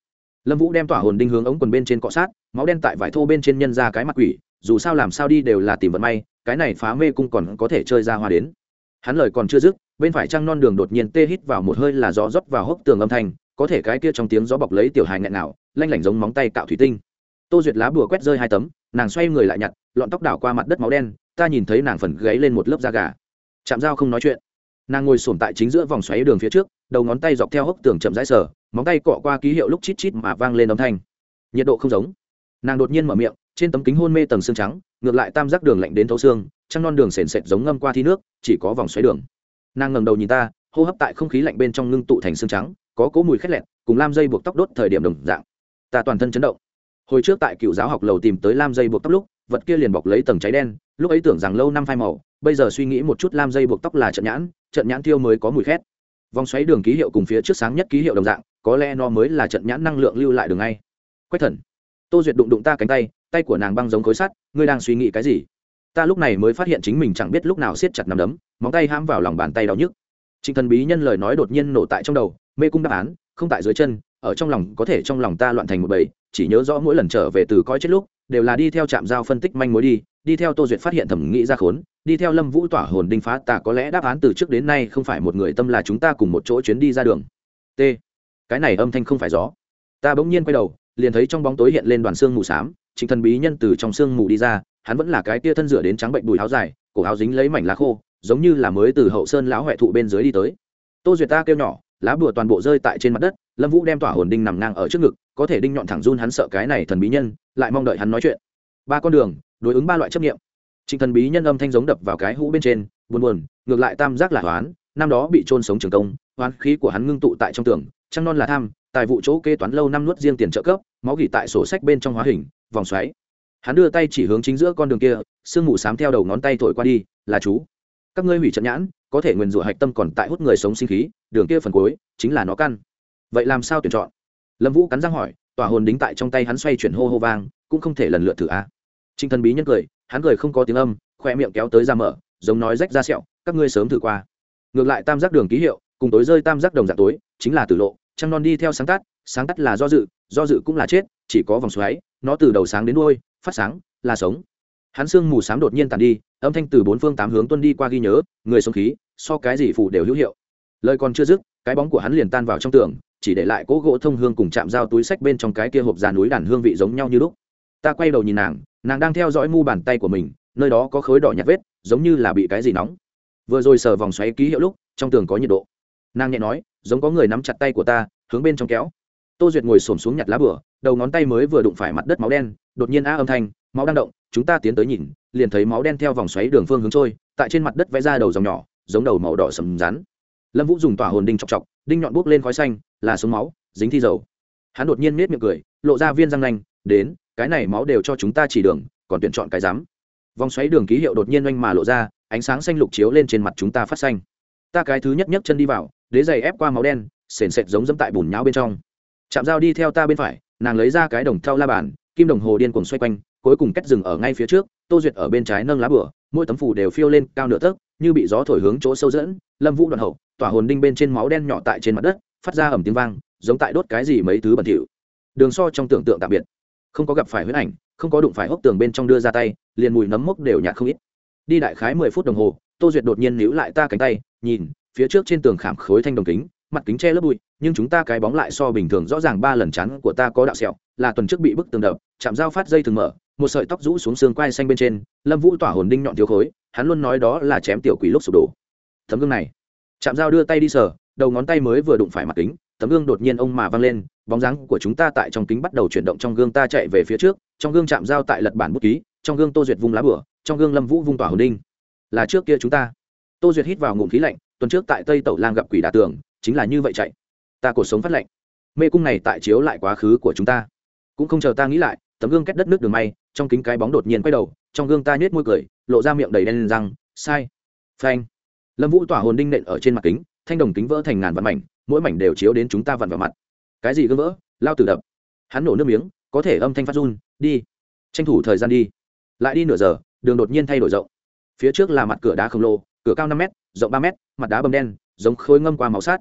lâm vũ đem tỏa hồn đinh hướng ống quần bên trên cọ sát, máu đen tại vải thô bên trên nhân ra cái mặt quỷ, dù sao làm sao đi đều là tìm vận may, cái này phá mê cung còn có thể chơi ra hoa đến. Hắn lời còn chưa dứt bên phải trăng non đường đột nhiên tê hít vào một hơi là gió rót vào hốc tường âm thanh, có thể cái kia trong tiếng gió bọc lấy tiểu hài nghẹn nào lanh lảnh giống móng tay cạo thủy tinh. Tô duyệt lá bùa quét rơi hai tấm, nàng xoay người lại nhặt, lọn tóc đảo qua mặt đất máu đen, ta nhìn thấy nàng phần gáy lên một lớp da gà. Chạm dao không nói chuyện. Nàng ngồi sổm tại chính giữa vòng xoáy đường phía trước, đầu ngón tay dọc theo hốc tường chậm rãi sờ, móng tay cọ qua ký hiệu lúc chít chít mà vang lên âm thanh. Nhiệt độ không giống. Nàng đột nhiên mở miệng, trên tấm kính hôn mê tầng xương trắng, ngược lại tam giác đường lạnh đến thấu xương, trăng non đường sền sệt giống ngâm qua thi nước, chỉ có vòng xoáy đường nàng ngẩng đầu nhìn ta, hô hấp tại không khí lạnh bên trong ngưng tụ thành xương trắng, có cố mùi khét lẹt, cùng lam dây buộc tóc đốt thời điểm đồng dạng. Ta toàn thân chấn động. Hồi trước tại cựu giáo học lầu tìm tới lam dây buộc tóc lúc, vật kia liền bọc lấy tầng cháy đen, lúc ấy tưởng rằng lâu năm phai màu, bây giờ suy nghĩ một chút lam dây buộc tóc là trận nhãn trận nhãn tiêu mới có mùi khét. Vòng xoáy đường ký hiệu cùng phía trước sáng nhất ký hiệu đồng dạng, có lẽ nó mới là trận nhãn năng lượng lưu lại đường ngay. Quách thần, tô duyệt đụng đụng ta cánh tay tay của nàng băng giống khối sắt, ngươi đang suy nghĩ cái gì? Ta lúc này mới phát hiện chính mình chẳng biết lúc nào siết chặt nằm đấm, móng tay hãm vào lòng bàn tay đau nhức. Trịnh thần bí nhân lời nói đột nhiên nổ tại trong đầu, mê cung đáp án, không tại dưới chân, ở trong lòng có thể trong lòng ta loạn thành một bầy, chỉ nhớ rõ mỗi lần trở về từ coi chết lúc, đều là đi theo trạm giao phân tích manh mối đi đi theo tô duyệt phát hiện thẩm nghĩ ra khốn, đi theo lâm vũ tỏa hồn đinh phá tà có lẽ đáp án từ trước đến nay không phải một người tâm là chúng ta cùng một chỗ chuyến đi ra đường. T. Cái này âm thanh không phải gió. Ta bỗng nhiên quay đầu, liền thấy trong bóng tối hiện lên đoàn xương mù xám á trịnh thần bí nhân từ trong xương mù đi ra hắn vẫn là cái tia thân rửa đến trắng bệnh đùi áo dài, cổ áo dính lấy mảnh lá khô, giống như là mới từ hậu sơn lão huệ thụ bên dưới đi tới. Tô duyệt ta kêu nhỏ, lá bùa toàn bộ rơi tại trên mặt đất, lâm vũ đem tỏa hồn đinh nằm ngang ở trước ngực, có thể đinh nhọn thẳng run hắn sợ cái này thần bí nhân, lại mong đợi hắn nói chuyện. Ba con đường, đối ứng ba loại chấp nghiệm trịnh thần bí nhân âm thanh giống đập vào cái hũ bên trên, buồn buồn, ngược lại tam giác là hoán, năm đó bị trôn sống trường công, hoán khí của hắn ngưng tụ tại trong tường, trăng non là tham, tài vụ chỗ kê toán lâu năm nuốt riêng tiền trợ cấp, máu gỉ tại sổ sách bên trong hóa hình, vòng xoáy hắn đưa tay chỉ hướng chính giữa con đường kia, sương mù sám theo đầu ngón tay thổi qua đi, là chú, các ngươi hủy trận nhãn, có thể nguyền rủa hạch tâm còn tại hút người sống sinh khí, đường kia phần cuối chính là nó căn. Vậy làm sao tuyển chọn? Lâm vũ cắn răng hỏi tòa hồn đính tại trong tay hắn xoay chuyển hô hô vang, cũng không thể lần lượt thử a. À. trinh thần bí nhân cười, hắn cười không có tiếng âm khoe miệng kéo tới ra mở, giống nói rách ra sẹo, các ngươi sớm thử qua. Ngược lại tam giác đường ký hiệu, cùng tối rơi tam giác đồng dạng tối, chính là tử lộ, trăng non đi theo sáng tắt sáng tắt là do dự do dự cũng là chết, chỉ có vòng xoáy, nó từ đầu sáng đến đuôi phát sáng, là sống. Hắn sương mù sáng đột nhiên tàn đi, âm thanh từ bốn phương tám hướng tuân đi qua ghi nhớ, người sống khí, so cái gì phủ đều hữu hiệu. Lời còn chưa dứt, cái bóng của hắn liền tan vào trong tường, chỉ để lại cỗ gỗ thông hương cùng chạm dao túi sách bên trong cái kia hộp già núi đàn hương vị giống nhau như lúc. Ta quay đầu nhìn nàng nàng đang theo dõi mu bàn tay của mình, nơi đó có khối đỏ nhạt vết, giống như là bị cái gì nóng. Vừa rồi sờ vòng xoáy ký hiệu lúc, trong tường có nhiệt độ. Nàng nhẹ nói, giống có người nắm chặt tay của ta, hướng bên trong kéo. Tô duyệt ngồi xổm xuống nhặt lá bửa đầu ngón tay mới vừa đụng phải mặt đất máu đen, đột nhiên a âm thanh, máu đang động, chúng ta tiến tới nhìn, liền thấy máu đen theo vòng xoáy đường phương hướng trôi, tại trên mặt đất vẽ ra đầu dòng nhỏ, giống đầu màu đỏ sầm rắn. Lâm vũ dùng tỏa hồn đinh chọc chọc, đinh nhọn buốc lên khói xanh, là sống máu, dính thi dầu. Hắn đột nhiên nết miệng cười, lộ ra viên răng nanh, đến, cái này máu đều cho chúng ta chỉ đường, còn tuyển chọn cái dám vòng xoáy đường ký hiệu đột nhiên oanh mà lộ ra, ánh sáng xanh lục chiếu lên trên mặt chúng ta phát xanh. Ta cái thứ nhất nhấc chân đi vào, đế giày ép qua máu đen, sền sệt giống dẫm tại bùn nhão bên trong. Chạm dao đi theo ta bên phải nàng lấy ra cái đồng thau la bàn, kim đồng hồ điên cuồng xoay quanh, cuối cùng cách rừng ở ngay phía trước, tô duyệt ở bên trái nâng lá bửa, mỗi tấm phủ đều phiêu lên cao nửa tấc, như bị gió thổi hướng chỗ sâu dẫn, lâm vũ đoạn hậu, tỏa hồn đinh bên trên máu đen nhỏ tại trên mặt đất, phát ra ẩm tiếng vang, giống tại đốt cái gì mấy thứ bẩn thỉu. Đường so trong tưởng tượng tạm biệt. Không có gặp phải huyết ảnh, không có đụng phải hốc tường bên trong đưa ra tay, liền mùi nấm mốc đều nhạt không ít. Đi đại khái mười phút đồng hồ, tô duyệt đột nhiên níu lại ta cánh tay, nhìn, phía trước trên tường khảm khối thanh đồng kính mặt kính che lớp bụi, nhưng chúng ta cái bóng lại so bình thường rõ ràng ba lần chắn của ta có đạo sẹo, là tuần trước bị bức tường đập, chạm dao phát dây thường mở, một sợi tóc rũ xuống xương quai xanh bên trên, lâm vũ tỏa hồn đinh nhọn thiếu khối, hắn luôn nói đó là chém tiểu quỷ lúc sụp đổ. Tấm gương này. Chạm dao đưa tay đi sờ, đầu ngón tay mới vừa đụng phải mặt kính, tấm gương đột nhiên ông mà văng lên, bóng dáng của chúng ta tại trong kính bắt đầu chuyển động trong gương ta chạy về phía trước, trong gương chạm dao tại lật bản bút ký, trong gương tô duyệt vung lá bửa, trong gương lâm vũ vung tỏa hồn đinh. Là trước kia chúng ta. Tô duyệt hít vào ngụm khí lạnh, tuần trước tại tây tẩu lang gặp quỷ đà tường chính là như vậy chạy. Ta cuộc sống phát lạnh mê cung này tại chiếu lại quá khứ của chúng ta. Cũng không chờ ta nghĩ lại, tấm gương kết đất nước đường may, trong kính cái bóng đột nhiên quay đầu, trong gương ta nhếch môi cười, lộ ra miệng đầy đen răng, sai. Phanh. Lâm vũ tỏa hồn đinh nện ở trên mặt kính, thanh đồng kính vỡ thành ngàn vạn mảnh, mỗi mảnh đều chiếu đến chúng ta vặn vào mặt. Cái gì gương vỡ? Lao tử đập. Hắn nổ nước miếng, có thể âm thanh phát run, đi. Tranh thủ thời gian đi. Lại đi nửa giờ, đường đột nhiên thay đổi rộng. Phía trước là mặt cửa đá khổng lồ, cửa cao năm m rộng ba m mặt đá bầm đen, giống khối ngâm qua màu sát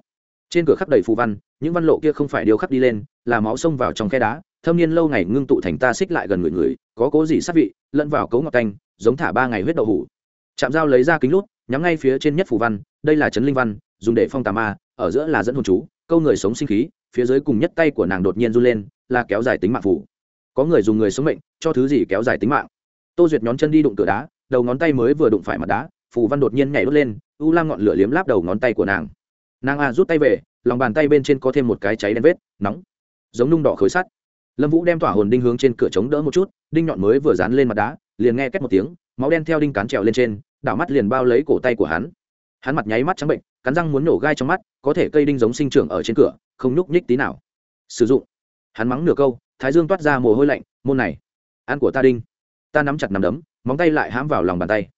trên cửa khắc đầy phù văn, những văn lộ kia không phải điều khắc đi lên, là máu xông vào trong khe đá, thâm niên lâu ngày ngưng tụ thành ta xích lại gần người người, có cố gì sát vị, lẫn vào cấu ngọc canh giống thả ba ngày huyết đậu hủ. Chạm dao lấy ra kính lút, nhắm ngay phía trên nhất phù văn, đây là trấn linh văn, dùng để phong tà ma, ở giữa là dẫn hồn chú, câu người sống sinh khí, phía dưới cùng nhất tay của nàng đột nhiên run lên, là kéo dài tính mạng phủ có người dùng người sống mệnh, cho thứ gì kéo dài tính mạng. Tô duyệt nhón chân đi đụng cửa đá, đầu ngón tay mới vừa đụng phải mặt đá, phù văn đột nhiên nhảy đốt lên, u lam ngọn lửa liếm láp đầu ngón tay của nàng nàng a rút tay về, lòng bàn tay bên trên có thêm một cái cháy đen vết, nóng. Giống nung đỏ khối sắt. Lâm vũ đem tỏa hồn đinh hướng trên cửa chống đỡ một chút, đinh nhọn mới vừa dán lên mặt đá, liền nghe két một tiếng, máu đen theo đinh cán trèo lên trên, đảo mắt liền bao lấy cổ tay của hắn. Hắn mặt nháy mắt trắng bệnh, cắn răng muốn nổ gai trong mắt, có thể cây đinh giống sinh trưởng ở trên cửa, không nhúc nhích tí nào. Sử dụng. Hắn mắng nửa câu, thái dương toát ra mồ hôi lạnh, môn này, ăn của ta đinh. Ta nắm chặt nằm đấm, móng tay lại hãm vào lòng bàn tay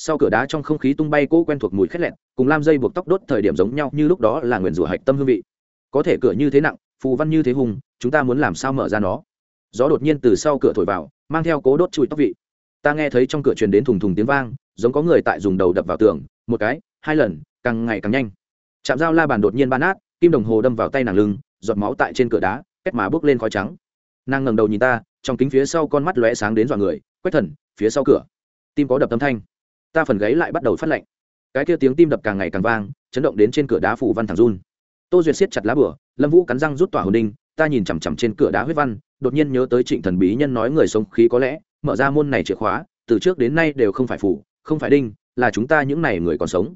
sau cửa đá trong không khí tung bay cỗ quen thuộc mùi khét lẹn cùng lam dây buộc tóc đốt thời điểm giống nhau như lúc đó là nguyền rủa hạch tâm hương vị. Có thể cửa như thế nặng, phù văn như thế hùng, chúng ta muốn làm sao mở ra nó? Gió đột nhiên từ sau cửa thổi vào, mang theo cố đốt chui tóc vị. Ta nghe thấy trong cửa truyền đến thùng thùng tiếng vang, giống có người tại dùng đầu đập vào tường, một cái, hai lần, càng ngày càng nhanh. Chạm dao la bàn đột nhiên ban át kim đồng hồ đâm vào tay nàng lưng, giọt máu tại trên cửa đá kết má bước lên khói trắng. Nàng ngẩng đầu nhìn ta, trong kính phía sau con mắt lóe sáng đến dọa người quét thần, phía sau cửa. Tim có đập tâm thanh ta phần gáy lại bắt đầu phát lạnh. Cái kia tiếng tim đập càng ngày càng vang, chấn động đến trên cửa đá phủ văn thẳng run. Tô duyệt siết chặt lá bửa lâm vũ cắn răng rút tỏa hồn đinh, ta nhìn chằm chằm trên cửa đá huyết văn, đột nhiên nhớ tới trịnh thần bí nhân nói người sống khí có lẽ, mở ra môn này chìa khóa, từ trước đến nay đều không phải phủ, không phải đinh, là chúng ta những này người còn sống.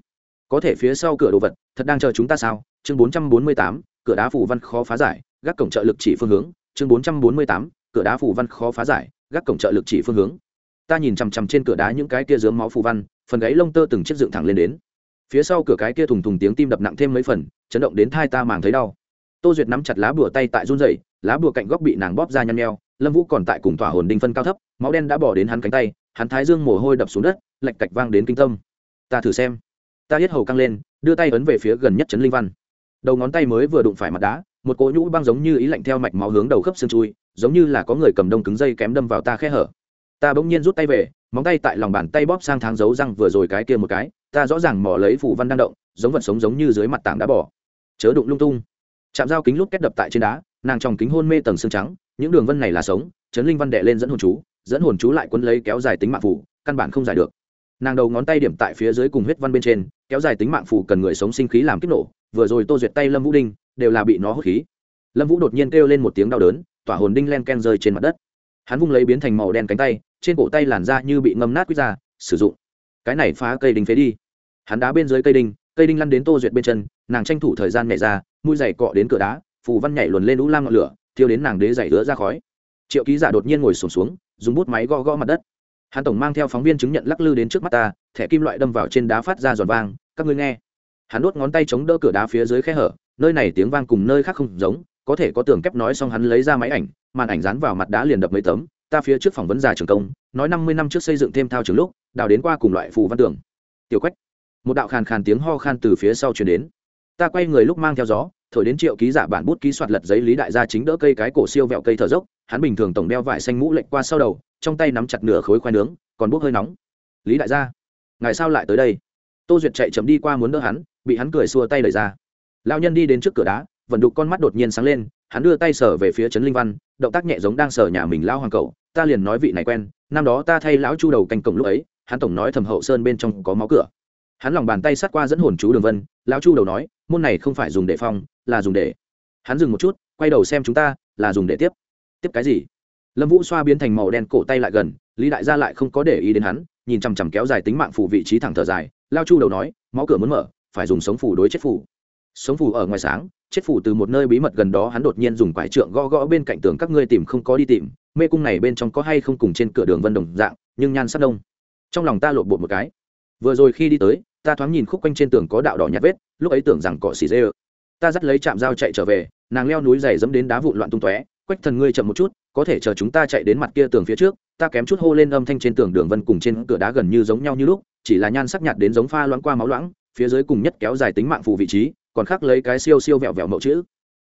Có thể phía sau cửa đồ vật, thật đang chờ chúng ta sao? Chương bốn trăm bốn mươi tám, cửa đá phủ văn khó phá giải, gác cổng trợ lực chỉ phương hướng. Chương bốn trăm bốn mươi tám, cửa đá phủ văn khó phá giải, gác cổng trợ lực chỉ phương hướng ta nhìn chằm chằm trên cửa đá những cái kia dướng máu phù văn phần gáy lông tơ từng chiếc dựng thẳng lên đến. Phía sau cửa cái kia thùng thùng tiếng tim đập nặng thêm mấy phần chấn động đến thai ta màng thấy đau. Tô duyệt nắm chặt lá bùa tay tại run rẩy, lá bùa cạnh góc bị nàng bóp ra nhăn nheo lâm vũ còn tại cùng tỏa hồn đinh phân cao thấp máu đen đã bỏ đến hắn cánh tay hắn thái dương mồ hôi đập xuống đất lạch cạch vang đến kinh tâm. Ta thử xem. Ta hết hầu căng lên đưa tay ấn về phía gần nhất trấn linh văn. Đầu ngón tay mới vừa đụng phải mặt đá một cỗ nhũ băng giống như ý lạnh theo mạch máu hướng đầu khớp xương chui giống như là có người cầm đông cứng dây kém đâm vào ta khe hở ta bỗng nhiên rút tay về, móng tay tại lòng bàn tay bóp sang tháng dấu răng vừa rồi cái kia một cái, ta rõ ràng mỏ lấy phủ văn đang động, giống vật sống giống như dưới mặt tảng đá bỏ chớ đụng lung tung. Chạm dao kính lúc kết đập tại trên đá, nàng trong kính hôn mê tầng xương trắng, những đường vân này là sống chấn linh văn đệ lên dẫn hồn chú, dẫn hồn chú lại quấn lấy kéo dài tính mạng phủ, căn bản không giải được. Nàng đầu ngón tay điểm tại phía dưới cùng huyết văn bên trên, kéo dài tính mạng phủ cần người sống sinh khí làm kích nổ, vừa rồi tô duyệt tay lâm vũ đinh, đều là bị nó hút khí. Lâm vũ đột nhiên kêu lên một tiếng đau đớn, tỏa hồn đinh len ken rơi trên mặt đất hắn vung lấy biến thành màu đen cánh tay trên cổ tay làn da như bị ngâm nát quýt ra sử dụng. Cái này phá cây đinh phế đi. Hắn đá bên dưới cây đinh cây đinh lăn đến tô duyệt bên chân nàng tranh thủ thời gian nhảy ra mũi giày cọ đến cửa đá phù văn nhảy luồn lên lũ lam ngọn lửa thiêu đến nàng đế giày đứa ra khói. Triệu ký giả đột nhiên ngồi sổm xuống, xuống dùng bút máy gõ gõ mặt đất. Hắn tổng mang theo phóng viên chứng nhận lắc lư đến trước mắt ta thẻ kim loại đâm vào trên đá phát ra giòn vang các ngươi nghe. Hắn đốt ngón tay chống đỡ cửa đá phía dưới khe hở nơi này tiếng vang cùng nơi khác không giống có thể có tường kép nói xong hắn lấy ra máy ảnh, màn ảnh dán vào mặt đá liền đập mấy tấm, ta phía trước phỏng vấn già trường công, nói năm mươi năm trước xây dựng thêm thao trường lúc, đào đến qua cùng loại phù văn tường. Tiểu quách. Một đạo khàn khàn tiếng ho khan từ phía sau chuyển đến. Ta quay người lúc mang theo gió, thổi đến triệu ký giả bản bút ký soạt lật giấy lý đại gia chính đỡ cây cái cổ siêu vẹo cây thở dốc, hắn bình thường tổng đeo vải xanh mũ lệnh qua sau đầu, trong tay nắm chặt nửa khối khoai nướng, còn bút hơi nóng. Lý đại gia ngày sao lại tới đây? Tô duyệt chạy chậm đi qua muốn đỡ hắn, bị hắn cười xua tay đẩy ra. Lao nhân đi đến trước cửa đá vận đục con mắt đột nhiên sáng lên, hắn đưa tay sở về phía trấn linh văn, động tác nhẹ giống đang sở nhà mình lao hoàng cậu, ta liền nói vị này quen, năm đó ta thay lão chu đầu canh cổng lúc ấy, hắn tổng nói thầm hậu sơn bên trong có máu cửa. Hắn lòng bàn tay sát qua dẫn hồn chú đường vân, lão chu đầu nói, môn này không phải dùng để phong, là dùng để. Hắn dừng một chút, quay đầu xem chúng ta, là dùng để tiếp. Tiếp cái gì? Lâm vũ xoa biến thành màu đen cổ tay lại gần, lý đại gia lại không có để ý đến hắn, nhìn chằm chằm kéo dài tính mạng phủ vị trí thẳng thở dài lao chu đầu nói, máu cửa muốn mở, phải dùng sống phủ đối chết phủ sống phủ ở ngoài sáng chết phủ từ một nơi bí mật gần đó hắn đột nhiên dùng quải trượng gõ gõ bên cạnh tường các ngươi tìm không có đi tìm, mê cung này bên trong có hay không cùng trên cửa đường vân đồng dạng, nhưng nhan sắc đông. Trong lòng ta lộn bột một cái. Vừa rồi khi đi tới, ta thoáng nhìn khúc quanh trên tường có đạo đỏ nhạt vết, lúc ấy tưởng rằng cỏ xì dê ơ. Ta dắt lấy chạm dao chạy trở về, nàng leo núi dày dẫm đến đá vụn loạn tung tóe, quách thần ngươi chậm một chút, có thể chờ chúng ta chạy đến mặt kia tường phía trước, ta kém chút hô lên âm thanh trên tường đường vân cùng trên cửa đá gần như giống nhau như lúc, chỉ là nhan sắc nhạt đến giống pha loãng qua máu loãng, phía dưới cùng nhất kéo dài tính mạng phù vị trí còn khắc lấy cái siêu siêu vẹo vẹo mẫu chữ.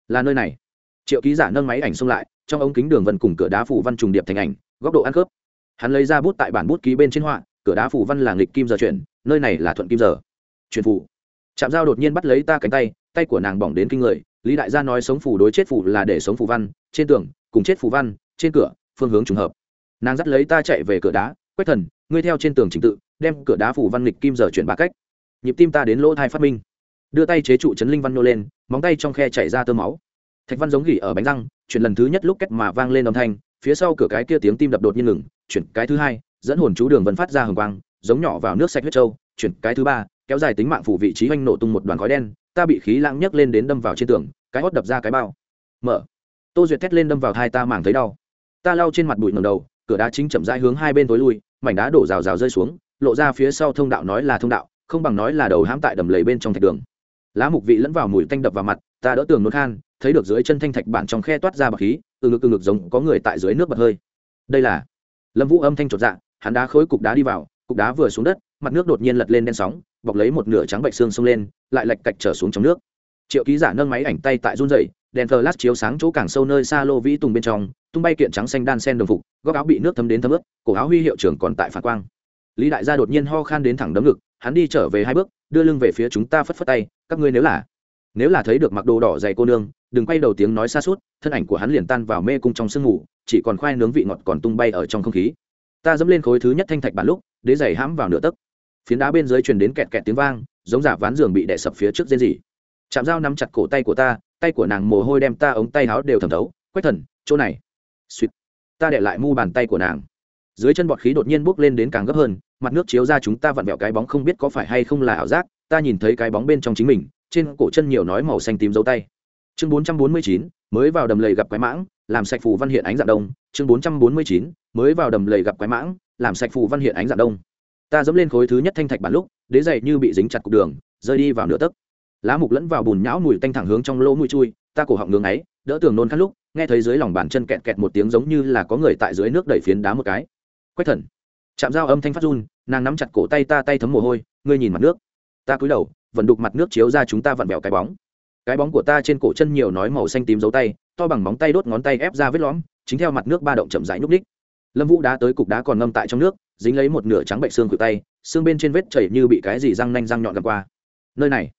Là nơi này. Triệu ký giả nâng máy ảnh xông lại, trong ống kính đường vân cùng cửa đá phủ văn trùng điệp thành ảnh, góc độ ăn khớp. Hắn lấy ra bút tại bản bút ký bên trên họa, cửa đá phủ văn là nghịch kim giờ chuyển, nơi này là thuận kim giờ. Chuyển phủ. Chạm dao đột nhiên bắt lấy ta cánh tay tay của nàng bỏng đến kinh người, lý đại gia nói sống phủ đối chết phủ là để sống phủ văn, trên tường, cùng chết phủ văn, trên cửa, phương hướng trùng hợp. Nàng dắt lấy ta chạy về cửa đá, quách thần, ngươi theo trên tường trình tự, đem cửa đá phủ văn nghịch kim giờ chuyển ba cách. Nhịp tim ta đến lỗ thai phát minh đưa tay chế trụ chấn linh văn nô lên, móng tay trong khe chảy ra tơ máu. Thạch văn giống gỉ ở bánh răng, chuyển lần thứ nhất lúc cách mà vang lên âm thanh, phía sau cửa cái kia tiếng tim đập đột nhiên ngừng, chuyển cái thứ hai, dẫn hồn chú đường vân phát ra hồng quang, giống nhỏ vào nước sạch huyết trâu, chuyển cái thứ ba, kéo dài tính mạng phủ vị trí oanh nổ tung một đoàn khói đen, ta bị khí lãng nhấc lên đến đâm vào trên tường, cái hót đập ra cái bao. Mở. Tô duyệt thét lên đâm vào hai ta mảng thấy đau. Ta lau trên mặt bụi ngầm đầu, cửa đá chính chậm rãi hướng hai bên tối lui, mảnh đá đổ rào rào rơi xuống, lộ ra phía sau thông đạo nói là thông đạo, không bằng nói là đầu hãm tại đầm lầy bên trong thạch đường lá mục vị lẫn vào mùi tanh đập vào mặt, ta đỡ tường nốt khan, thấy được dưới chân thanh thạch bản trong khe toát ra bọc khí, từ ngực từ ngực giống có người tại dưới nước bật hơi. Đây là lâm vũ âm thanh chột dạ hắn đá khối cục đá đi vào, cục đá vừa xuống đất, mặt nước đột nhiên lật lên đen sóng, bọc lấy một nửa trắng bạch xương xông lên, lại lạch cạch trở xuống trong nước. Triệu ký giả nâng máy ảnh tay tại run dậy đèn thờ lát chiếu sáng chỗ càng sâu nơi xa lô vĩ tùng bên trong, tung bay kiện trắng xanh đan sen đồng phục, góc áo bị nước thấm đến thấm ướt, cổ áo huy hiệu trưởng còn tại phản quang. Lý đại gia đột nhiên ho khan đến thẳng đấm ngực, hắn đi trở về hai bước, đưa lưng về phía chúng ta phất phất tay các ngươi nếu là nếu là thấy được mặc đồ đỏ dày cô nương, đừng quay đầu tiếng nói xa suốt, thân ảnh của hắn liền tan vào mê cung trong sương ngủ, chỉ còn khoai nướng vị ngọt còn tung bay ở trong không khí. Ta dẫm lên khối thứ nhất thanh thạch bản lúc, đế giày hãm vào nửa tấc. Phiến đá bên dưới truyền đến kẹt kẹt tiếng vang, giống giả ván giường bị đè sập phía trước rên rỉ. Chạm dao nắm chặt cổ tay của ta, tay của nàng mồ hôi đem ta ống tay áo đều thẩm thấu, quách thần, chỗ này. Suýt. Ta để lại mu bàn tay của nàng. Dưới chân bọt khí đột nhiên bốc lên đến càng gấp hơn, mặt nước chiếu ra chúng ta vặn vẹo cái bóng không biết có phải hay không là ảo giác ta nhìn thấy cái bóng bên trong chính mình, trên cổ chân nhiều nói màu xanh tím dấu tay. Chương bốn trăm bốn mươi chín, mới vào đầm lầy gặp quái mãng, làm sạch phù văn hiện ánh dạng đông. Chương bốn trăm bốn mươi chín, mới vào đầm lầy gặp quái mãng, làm sạch phù văn hiện ánh dạng đông. Ta dẫm lên khối thứ nhất thanh thạch bản lúc, đế dày như bị dính chặt cục đường, rơi đi vào nửa tấc. Lá mục lẫn vào bùn nhão mùi tanh thẳng hướng trong lỗ mũi chui, ta cổ họng ngưng ấy đỡ tường nôn khát lúc, nghe thấy dưới lòng bàn chân kẹt kẹt một tiếng giống như là có người tại dưới nước đẩy phiến đá một cái. Quách thần. Chạm dao âm thanh phát run, nàng nắm chặt cổ tay ta, tay thấm mồ hôi, ngươi nhìn mặt nước ta cúi đầu, vẫn đục mặt nước chiếu ra chúng ta vặn vẹo cái bóng. Cái bóng của ta trên cổ chân nhiều nói màu xanh tím dấu tay, to bằng móng tay đốt ngón tay ép ra vết lõm, chính theo mặt nước ba động chậm rãi núp ních lâm vũ đá tới cục đá còn ngâm tại trong nước, dính lấy một nửa trắng bệnh xương cự tay, xương bên trên vết chảy như bị cái gì răng nanh răng nhọn gặp qua. Nơi này,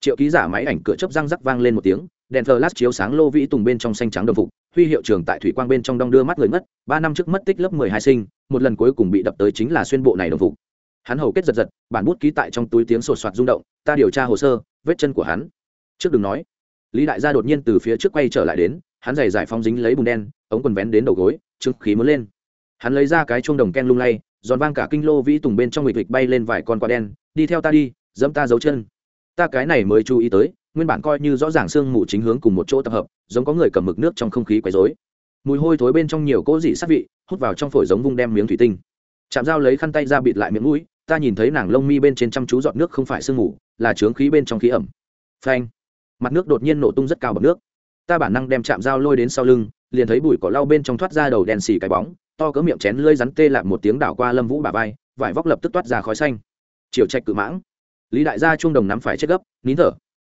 triệu ký giả máy ảnh cửa chớp răng rắc vang lên một tiếng, đèn flash chiếu sáng lô vĩ tùng bên trong xanh trắng đồng phục, huy hiệu trường tại thủy quang bên trong đong đưa mắt người mất, ba năm trước mất tích lớp mười hai sinh, một lần cuối cùng bị đập tới chính là xuyên bộ này đồng phục hắn hầu kết giật giật, bản bút ký tại trong túi tiếng sột soạt rung động, ta điều tra hồ sơ, vết chân của hắn. Trước đừng nói, lý đại gia đột nhiên từ phía trước quay trở lại đến, hắn giày giải phóng dính lấy bùn đen, ống quần vén đến đầu gối chứng khí muốn lên. Hắn lấy ra cái chuông đồng ken lung lay, giòn vang cả kinh lô vĩ tùng bên trong nghịch nghịch bay lên vài con quả đen, đi theo ta đi, dẫm ta giấu chân. Ta cái này mới chú ý tới, nguyên bản coi như rõ ràng sương mù chính hướng cùng một chỗ tập hợp, giống có người cầm mực nước trong không khí quấy rối. Mùi hôi thối bên trong nhiều cỗ dị sát vị, hút vào trong phổi giống vung đem miếng thủy tinh. Chạm dao lấy khăn tay ra bịt lại miệng mũi ta nhìn thấy nàng lông mi bên trên chăm chú giọt nước không phải sương mù là trướng khí bên trong khí ẩm. Phanh. Mặt nước đột nhiên nổ tung rất cao bậc nước. Ta bản năng đem chạm dao lôi đến sau lưng liền thấy bụi cỏ lau bên trong thoát ra đầu đèn xì cái bóng to cỡ miệng chén lưỡi rắn tê lại một tiếng đảo qua lâm vũ bà vai vải vóc lập tức toát ra khói xanh. Chiều trạch cự mãng. Lý đại gia chuông đồng nắm phải chết gấp nín thở.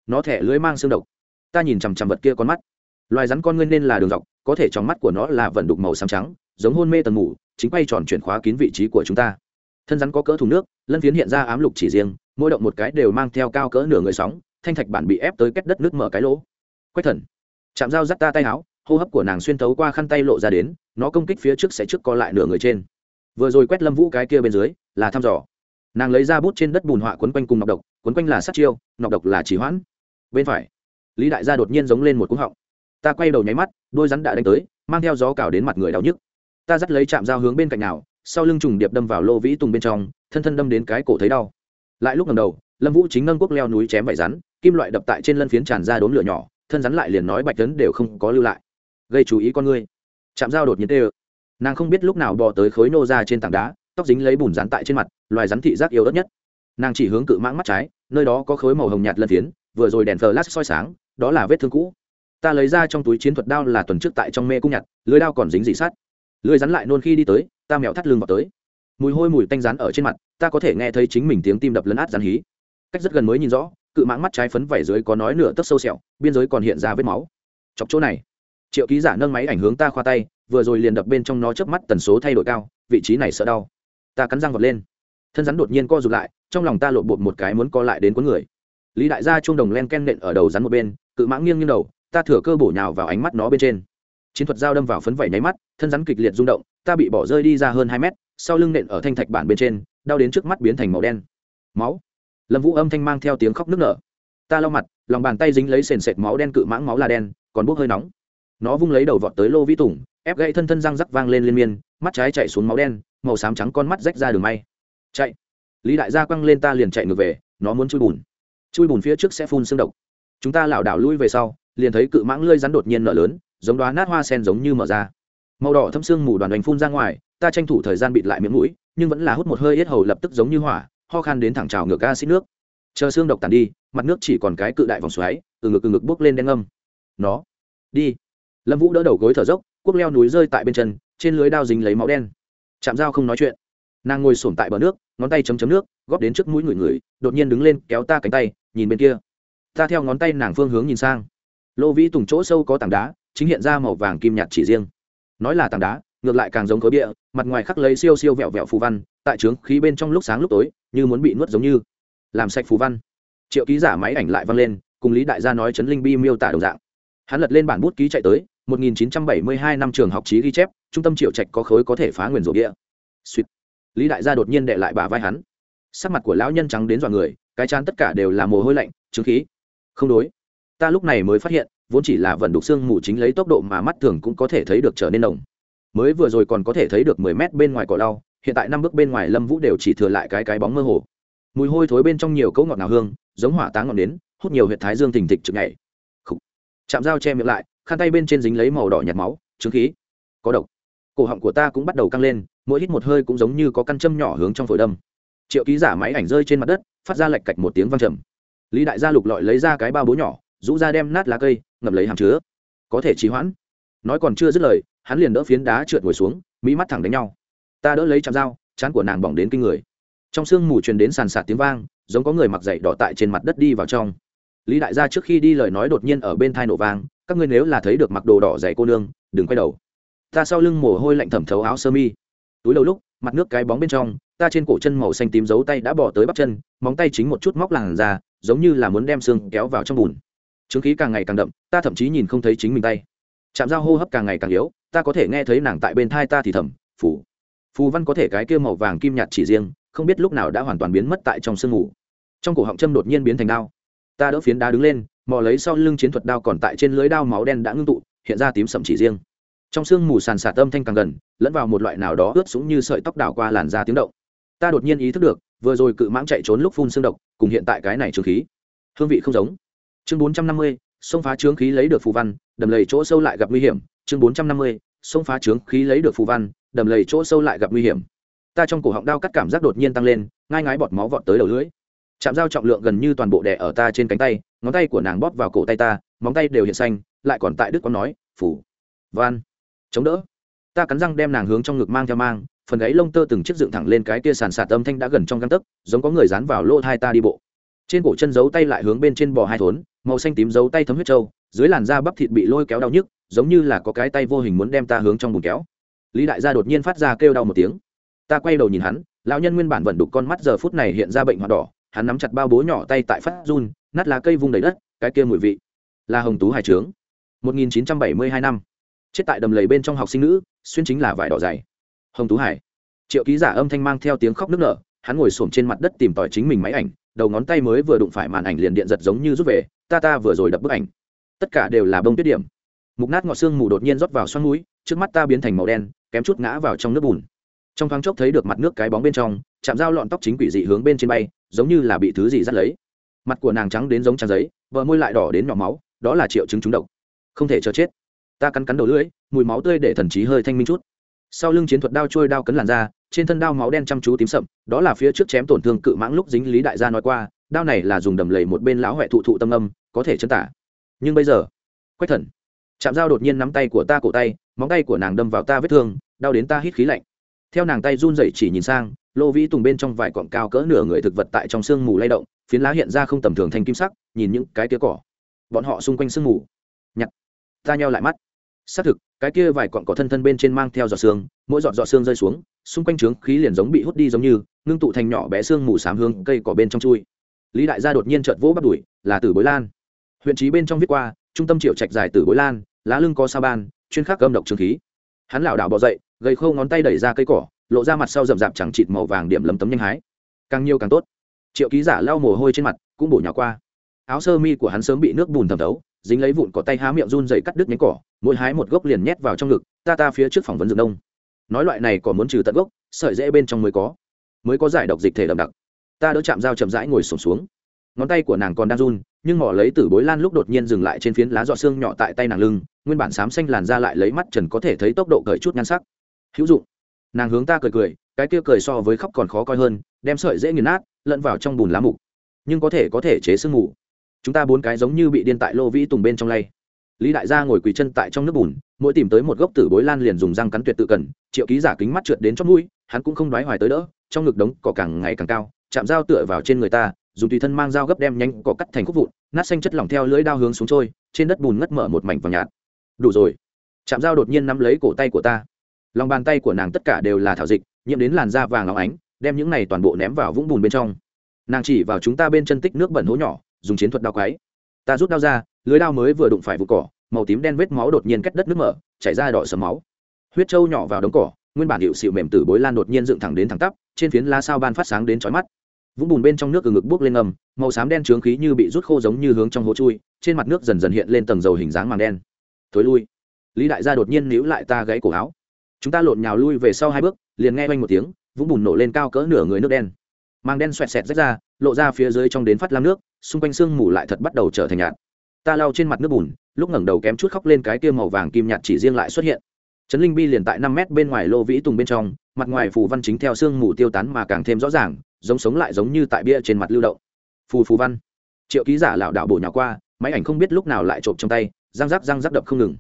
Nó thẻ lưỡi mang xương độc. Ta nhìn chằm chằm vật kia con mắt. Loài rắn con ngươi nên là đường dọc có thể trong mắt của nó là vận đục màu xám trắng giống hôn mê tần ngủ, chính quay tròn chuyển khóa kín vị trí của chúng ta thân rắn có cỡ thùng nước, lân phiến hiện ra ám lục chỉ riêng, mỗi động một cái đều mang theo cao cỡ nửa người sóng, thanh thạch bản bị ép tới kết đất nước mở cái lỗ. Quách thần, chạm dao dắt ta tay áo, hô hấp của nàng xuyên thấu qua khăn tay lộ ra đến, nó công kích phía trước sẽ trước co lại nửa người trên. Vừa rồi quét lâm vũ cái kia bên dưới, là thăm dò. Nàng lấy ra bút trên đất bùn họa quấn quanh cùng nọc độc, quấn quanh là sát chiêu, nọc độc là chỉ hoãn. Bên phải, lý đại gia đột nhiên giống lên một cúng họng. Ta quay đầu nháy mắt, đôi rắn đã đánh tới, mang theo gió cào đến mặt người đau nhức. Ta dắt lấy chạm dao hướng bên cạnh nào sau lưng trùng điệp đâm vào lô vĩ tùng bên trong, thân thân đâm đến cái cổ thấy đau. Lại lúc ngầm đầu, lâm vũ chính ngân quốc leo núi chém vải rắn, kim loại đập tại trên lân phiến tràn ra đốn lửa nhỏ, thân rắn lại liền nói bạch tấn đều không có lưu lại. Gây chú ý con ngươi. Chạm dao đột nhiên tê ơ. Nàng không biết lúc nào bò tới khối nô ra trên tảng đá, tóc dính lấy bùn rắn tại trên mặt, loài rắn thị giác yếu ớt nhất. Nàng chỉ hướng cự mãng mắt trái, nơi đó có khối màu hồng nhạt lân phiến, vừa rồi đèn flash soi sáng, đó là vết thương cũ. Ta lấy ra trong túi chiến thuật đao là tuần trước tại trong mê cung nhặt, lưới đao còn dính dị sát lưới rắn lại nôn khi đi tới, ta mèo thắt lưng vào tới. Mùi hôi mùi tanh rắn ở trên mặt, ta có thể nghe thấy chính mình tiếng tim đập lấn át rắn hí. Cách rất gần mới nhìn rõ, cự mãng mắt trái phấn vảy dưới có nói nửa tấc sâu sẹo, biên giới còn hiện ra vết máu. Chọc chỗ này. Triệu ký giả nâng máy ảnh hướng ta khoa tay, vừa rồi liền đập bên trong nó chớp mắt tần số thay đổi cao, vị trí này sợ đau. Ta cắn răng vọt lên. Thân rắn đột nhiên co rụt lại, trong lòng ta lộn bột một cái muốn co lại đến cuốn người. Lý đại gia chuông đồng len ken nện ở đầu rắn một bên, cự mãng nghiêng nghiêng đầu, ta thừa cơ bổ nhào vào ánh mắt nó bên trên chiến thuật dao đâm vào phấn vẩy nháy mắt, thân rắn kịch liệt rung động, ta bị bỏ rơi đi ra hơn hai mét, sau lưng nện ở thanh thạch bản bên trên, đau đến trước mắt biến thành màu đen. Máu. Lâm vũ âm thanh mang theo tiếng khóc nức nở. Ta lau mặt, lòng bàn tay dính lấy sền sệt máu đen cự mãng máu là đen, còn bốc hơi nóng. Nó vung lấy đầu vọt tới lô vĩ tùng, ép gãy thân thân răng rắc vang lên liên miên, mắt trái chạy xuống máu đen, màu xám trắng con mắt rách ra đường may. Chạy. Lý đại gia quăng lên ta liền chạy ngược về, nó muốn chui bùn. Chui bùn phía trước sẽ phun xương độc. Chúng ta lảo đảo lui về sau, liền thấy cự mãng lơi rắn đột nhiên nở lớn giống đoá nát hoa sen giống như mở ra. Màu đỏ thâm xương mù đoàn đánh phun ra ngoài, ta tranh thủ thời gian bịt lại miệng mũi, nhưng vẫn là hút một hơi yết hầu lập tức giống như hỏa, ho khan đến thẳng trào ngược ga xích nước. Chờ xương độc tàn đi, mặt nước chỉ còn cái cự đại vòng xoáy, từ ngực từ ngực bốc lên đen ngâm. Nó, đi. Lâm vũ đỡ đầu gối thở dốc, cuốc leo núi rơi tại bên chân, trên lưới đao dính lấy máu đen. Chạm dao không nói chuyện. Nàng ngồi sổm tại bờ nước, ngón tay chấm chấm nước, góp đến trước mũi người người, đột nhiên đứng lên, kéo ta cánh tay, nhìn bên kia. Ta theo ngón tay nàng phương hướng nhìn sang. Lô vĩ tùng chỗ sâu có tảng đá chính hiện ra màu vàng kim nhạt chỉ riêng. Nói là tảng đá, ngược lại càng giống khối bịa mặt ngoài khắc lấy siêu siêu vẹo vẹo phù văn, tại trướng khí bên trong lúc sáng lúc tối, như muốn bị nuốt giống như. Làm sạch phù văn. Triệu ký giả máy ảnh lại văng lên, cùng lý đại gia nói chấn linh bi miêu tả đồng dạng. Hắn lật lên bản bút ký chạy tới 1972 năm trường học trí ghi chép, trung tâm triệu trạch có khối có thể phá nguyền rổ địa suýt lý đại gia đột nhiên đệ lại bà vai hắn. Sắc mặt của lão nhân trắng đến dọa người, cái chán tất cả đều là mồ hôi lạnh chứng khí. Không đối. Ta lúc này mới phát hiện vốn chỉ là vận đục xương mù chính lấy tốc độ mà mắt thường cũng có thể thấy được trở nên nồng. Mới vừa rồi còn có thể thấy được mười mét bên ngoài cỏ lau, hiện tại năm bước bên ngoài lâm vũ đều chỉ thừa lại cái cái bóng mơ hồ. Mùi hôi thối bên trong nhiều cấu ngọt nào hương giống hỏa táng ngọn nến hút nhiều huyệt thái dương thình thịch chực nhảy. Chạm dao che miệng lại khăn tay bên trên dính lấy màu đỏ nhạt máu trứng khí. Có độc. Cổ họng của ta cũng bắt đầu căng lên mỗi hít một hơi cũng giống như có căn châm nhỏ hướng trong phổi đâm. Triệu ký giả máy ảnh rơi trên mặt đất phát ra lạch cạch một tiếng văng trầm. Lý đại gia lục lọi lấy ra cái bao bố nhỏ rũ ra đem nát lá cây ngập lấy hàm chứa. Có thể trì hoãn. Nói còn chưa dứt lời, hắn liền đỡ phiến đá trượt ngồi xuống, mỹ mắt thẳng đánh nhau. Ta đỡ lấy chạm dao, chán của nàng bỏng đến kinh người. Trong sương mù truyền đến sàn sạt tiếng vang, giống có người mặc dậy đỏ tại trên mặt đất đi vào trong. Lý đại gia trước khi đi lời nói đột nhiên ở bên thai nổ vang, các ngươi nếu là thấy được mặc đồ đỏ dày cô nương, đừng quay đầu. Ta sau lưng mồ hôi lạnh thẩm thấu áo sơ mi. Túi đầu lúc, mặt nước cái bóng bên trong, ta trên cổ chân màu xanh tím giấu tay đã bỏ tới bắp chân, móng tay chính một chút móc làn ra giống như là muốn đem xương kéo vào trong bùn chứng khí càng ngày càng đậm, ta thậm chí nhìn không thấy chính mình tay. Chạm dao hô hấp càng ngày càng yếu, ta có thể nghe thấy nàng tại bên thai ta thì thầm phủ phù văn có thể cái kia màu vàng kim nhạt chỉ riêng, không biết lúc nào đã hoàn toàn biến mất tại trong sương mù. Trong cổ họng châm đột nhiên biến thành đao. Ta đỡ phiến đá đứng lên, mò lấy sau lưng chiến thuật đao còn tại trên lưới đao máu đen đã ngưng tụ, hiện ra tím sậm chỉ riêng. Trong sương mù sàn sạt âm thanh càng gần, lẫn vào một loại nào đó ướt sũng như sợi tóc đảo qua làn da tiếng động. Ta đột nhiên ý thức được, vừa rồi cự mãng chạy trốn lúc phun xương độc, cùng hiện tại cái này trừ khí. Hương vị không giống chương bốn trăm năm mươi, xông phá trướng khí lấy được phù văn, đầm lầy chỗ sâu lại gặp nguy hiểm. chương bốn trăm năm mươi, xông phá trướng khí lấy được phù văn, đầm lầy chỗ sâu lại gặp nguy hiểm. ta trong cổ họng đau cắt cảm giác đột nhiên tăng lên, ngai ngái bọt máu vọt tới đầu lưỡi. chạm dao trọng lượng gần như toàn bộ đè ở ta trên cánh tay, ngón tay của nàng bóp vào cổ tay ta, móng tay đều hiện xanh, lại còn tại đức có nói phủ van chống đỡ. ta cắn răng đem nàng hướng trong ngực mang theo mang, phần gáy lông tơ từng chiếc dựng thẳng lên cái kia sàn sạt âm thanh đã gần trong găng tấc, giống có người dán vào lỗ hai ta đi bộ. trên cổ chân giấu tay lại hướng bên trên bò hai thốn màu xanh tím dấu tay thấm huyết trâu, dưới làn da bắp thịt bị lôi kéo đau nhức, giống như là có cái tay vô hình muốn đem ta hướng trong bùn kéo. Lý đại gia đột nhiên phát ra kêu đau một tiếng. Ta quay đầu nhìn hắn, lão nhân nguyên bản vận đục con mắt giờ phút này hiện ra bệnh hoạt đỏ, hắn nắm chặt bao bố nhỏ tay tại phát run, nát lá cây vung đầy đất, cái kia mùi vị. Là hồng tú hải trướng. 1972 năm. Chết tại đầm lầy bên trong học sinh nữ, xuyên chính là vải đỏ dày. Hồng tú hải. Triệu ký giả âm thanh mang theo tiếng khóc nức nở, hắn ngồi xổm trên mặt đất tìm tòi chính mình máy ảnh đầu ngón tay mới vừa đụng phải màn ảnh liền điện giật giống như rút về, ta ta vừa rồi đập bức ảnh. Tất cả đều là bông tuyết điểm. Mục nát ngọt xương mù đột nhiên rót vào xoăn núi trước mắt ta biến thành màu đen, kém chút ngã vào trong nước bùn. Trong thoáng chốc thấy được mặt nước cái bóng bên trong, chạm dao lọn tóc chính quỷ dị hướng bên trên bay, giống như là bị thứ gì dắt lấy. Mặt của nàng trắng đến giống trang giấy vợ môi lại đỏ đến nhỏ máu, đó là triệu chứng trúng độc. Không thể chờ chết. Ta cắn cắn đầu lưỡi, mùi máu tươi để thần trí hơi thanh minh chút. Sau lưng chiến thuật đao trôi đao cấn làn da trên thân đao máu đen chăm chú tím sậm, đó là phía trước chém tổn thương cự mãng lúc dính lý đại gia nói qua, đao này là dùng đầm lầy một bên lão huệ thụ thụ tâm âm, có thể chân tả. Nhưng bây giờ, quách thần. Chạm dao đột nhiên nắm tay của ta cổ tay, móng tay của nàng đâm vào ta vết thương, đau đến ta hít khí lạnh. Theo nàng tay run rẩy chỉ nhìn sang, lô vĩ tùng bên trong vài cọng cao cỡ nửa người thực vật tại trong sương mù lay động, phiến lá hiện ra không tầm thường thành kim sắc, nhìn những cái kia cỏ. Bọn họ xung quanh sương mù. Nhặt. Ta nheo lại mắt xác thực, cái kia vài cọng cỏ thân thân bên trên mang theo giọt xương mỗi giọt giọt xương rơi xuống, xung quanh trướng khí liền giống bị hút đi giống như, ngưng tụ thành nhỏ bé xương mù sám hương cây cỏ bên trong chui. Lý đại gia đột nhiên chợt vỗ bắt đuổi là tử bối lan. Huyện trí bên trong viết qua, trung tâm triệu trạch dài tử bối lan, lá lưng có sa ban, chuyên khắc âm độc trương khí. Hắn lảo đảo bỏ dậy, gầy khâu ngón tay đẩy ra cây cỏ, lộ ra mặt sau rậm rạp chẳng chịt màu vàng điểm lấm tấm nhanh hái. Càng nhiều càng tốt. Triệu ký giả lau mồ hôi trên mặt, cũng bổ nhỏ qua. Áo sơ mi của hắn sớm bị nước bùn thẩm thấu dính lấy vụn cỏ tay há miệng run dày cắt đứt nhánh cỏ, mỗi hái một gốc liền nhét vào trong ngực, ta ta phía trước phỏng vấn rừng đông nói loại này còn muốn trừ tận gốc, sợi dễ bên trong mới có mới có giải độc dịch thể đậm đặc. Ta đỡ chạm dao chậm rãi ngồi sổm xuống. Ngón tay của nàng còn đang run, nhưng mỏ lấy từ bối lan lúc đột nhiên dừng lại trên phiến lá dọ xương nhỏ tại tay nàng lưng, nguyên bản xám xanh làn ra lại lấy mắt trần có thể thấy tốc độ cởi chút nhan sắc. Hữu dụng. Nàng hướng ta cười cười, cái kia cười so với khóc còn khó coi hơn, đem sợi dễ nghiền nát, lẫn vào trong bùn lá mục. Nhưng có thể có thể chế sương mù chúng ta bốn cái giống như bị điên tại lô vĩ tùng bên trong lay. Lý đại gia ngồi quỳ chân tại trong nước bùn, mỗi tìm tới một gốc tử bối lan liền dùng răng cắn tuyệt tự cần, triệu ký giả kính mắt trượt đến chót mũi, hắn cũng không đoái hoài tới đỡ, trong ngực đống cỏ càng ngày càng cao, chạm dao tựa vào trên người ta, dùng tùy thân mang dao gấp đem nhanh cỏ cắt thành khúc vụn, nát xanh chất lỏng theo lưỡi đao hướng xuống trôi, trên đất bùn ngất mở một mảnh vàng nhạt. Đủ rồi. Chạm dao đột nhiên nắm lấy cổ tay của ta. Lòng bàn tay của nàng tất cả đều là thảo dịch, nhiễm đến làn da vàng óng ánh, đem những này toàn bộ ném vào vũng bùn bên trong. Nàng chỉ vào chúng ta bên chân tích nước bẩn hố nhỏ dùng chiến thuật đao quái. Ta rút đao ra, lưới đao mới vừa đụng phải vụ cỏ, màu tím đen vết máu đột nhiên cách đất nước mở, chảy ra đỏ sầm máu. Huyết trâu nhỏ vào đống cỏ, nguyên bản hiệu xịu mềm tử bối lan đột nhiên dựng thẳng đến thẳng tắp, trên phiến lá sao ban phát sáng đến chói mắt. Vũng bùn bên trong nước từ ngực buốc lên ngầm, màu xám đen trướng khí như bị rút khô giống như hướng trong hố chui, trên mặt nước dần dần hiện lên tầng dầu hình dáng màng đen. Thối lui. Lý đại gia đột nhiên níu lại ta gãy cổ áo. Chúng ta lộn nhào lui về sau hai bước, liền nghe oanh một tiếng, vũng bùn nổ lên cao cỡ nửa người nước đen mang đen xoẹt xẹt rách ra, lộ ra phía dưới trong đến phát lam nước, xung quanh sương mù lại thật bắt đầu trở thành nhạt. Ta lau trên mặt nước bùn, lúc ngẩng đầu kém chút khóc lên cái kia màu vàng kim nhạt chỉ riêng lại xuất hiện. Trấn linh bi liền tại năm mét bên ngoài lô vĩ tùng bên trong, mặt ngoài phù văn chính theo sương mù tiêu tán mà càng thêm rõ ràng, giống sống lại giống như tại bia trên mặt lưu động. Phù phù văn. Triệu ký giả lảo đảo bổ nhỏ qua, máy ảnh không biết lúc nào lại trộm trong tay, răng rắc răng rắc đập không ngừng.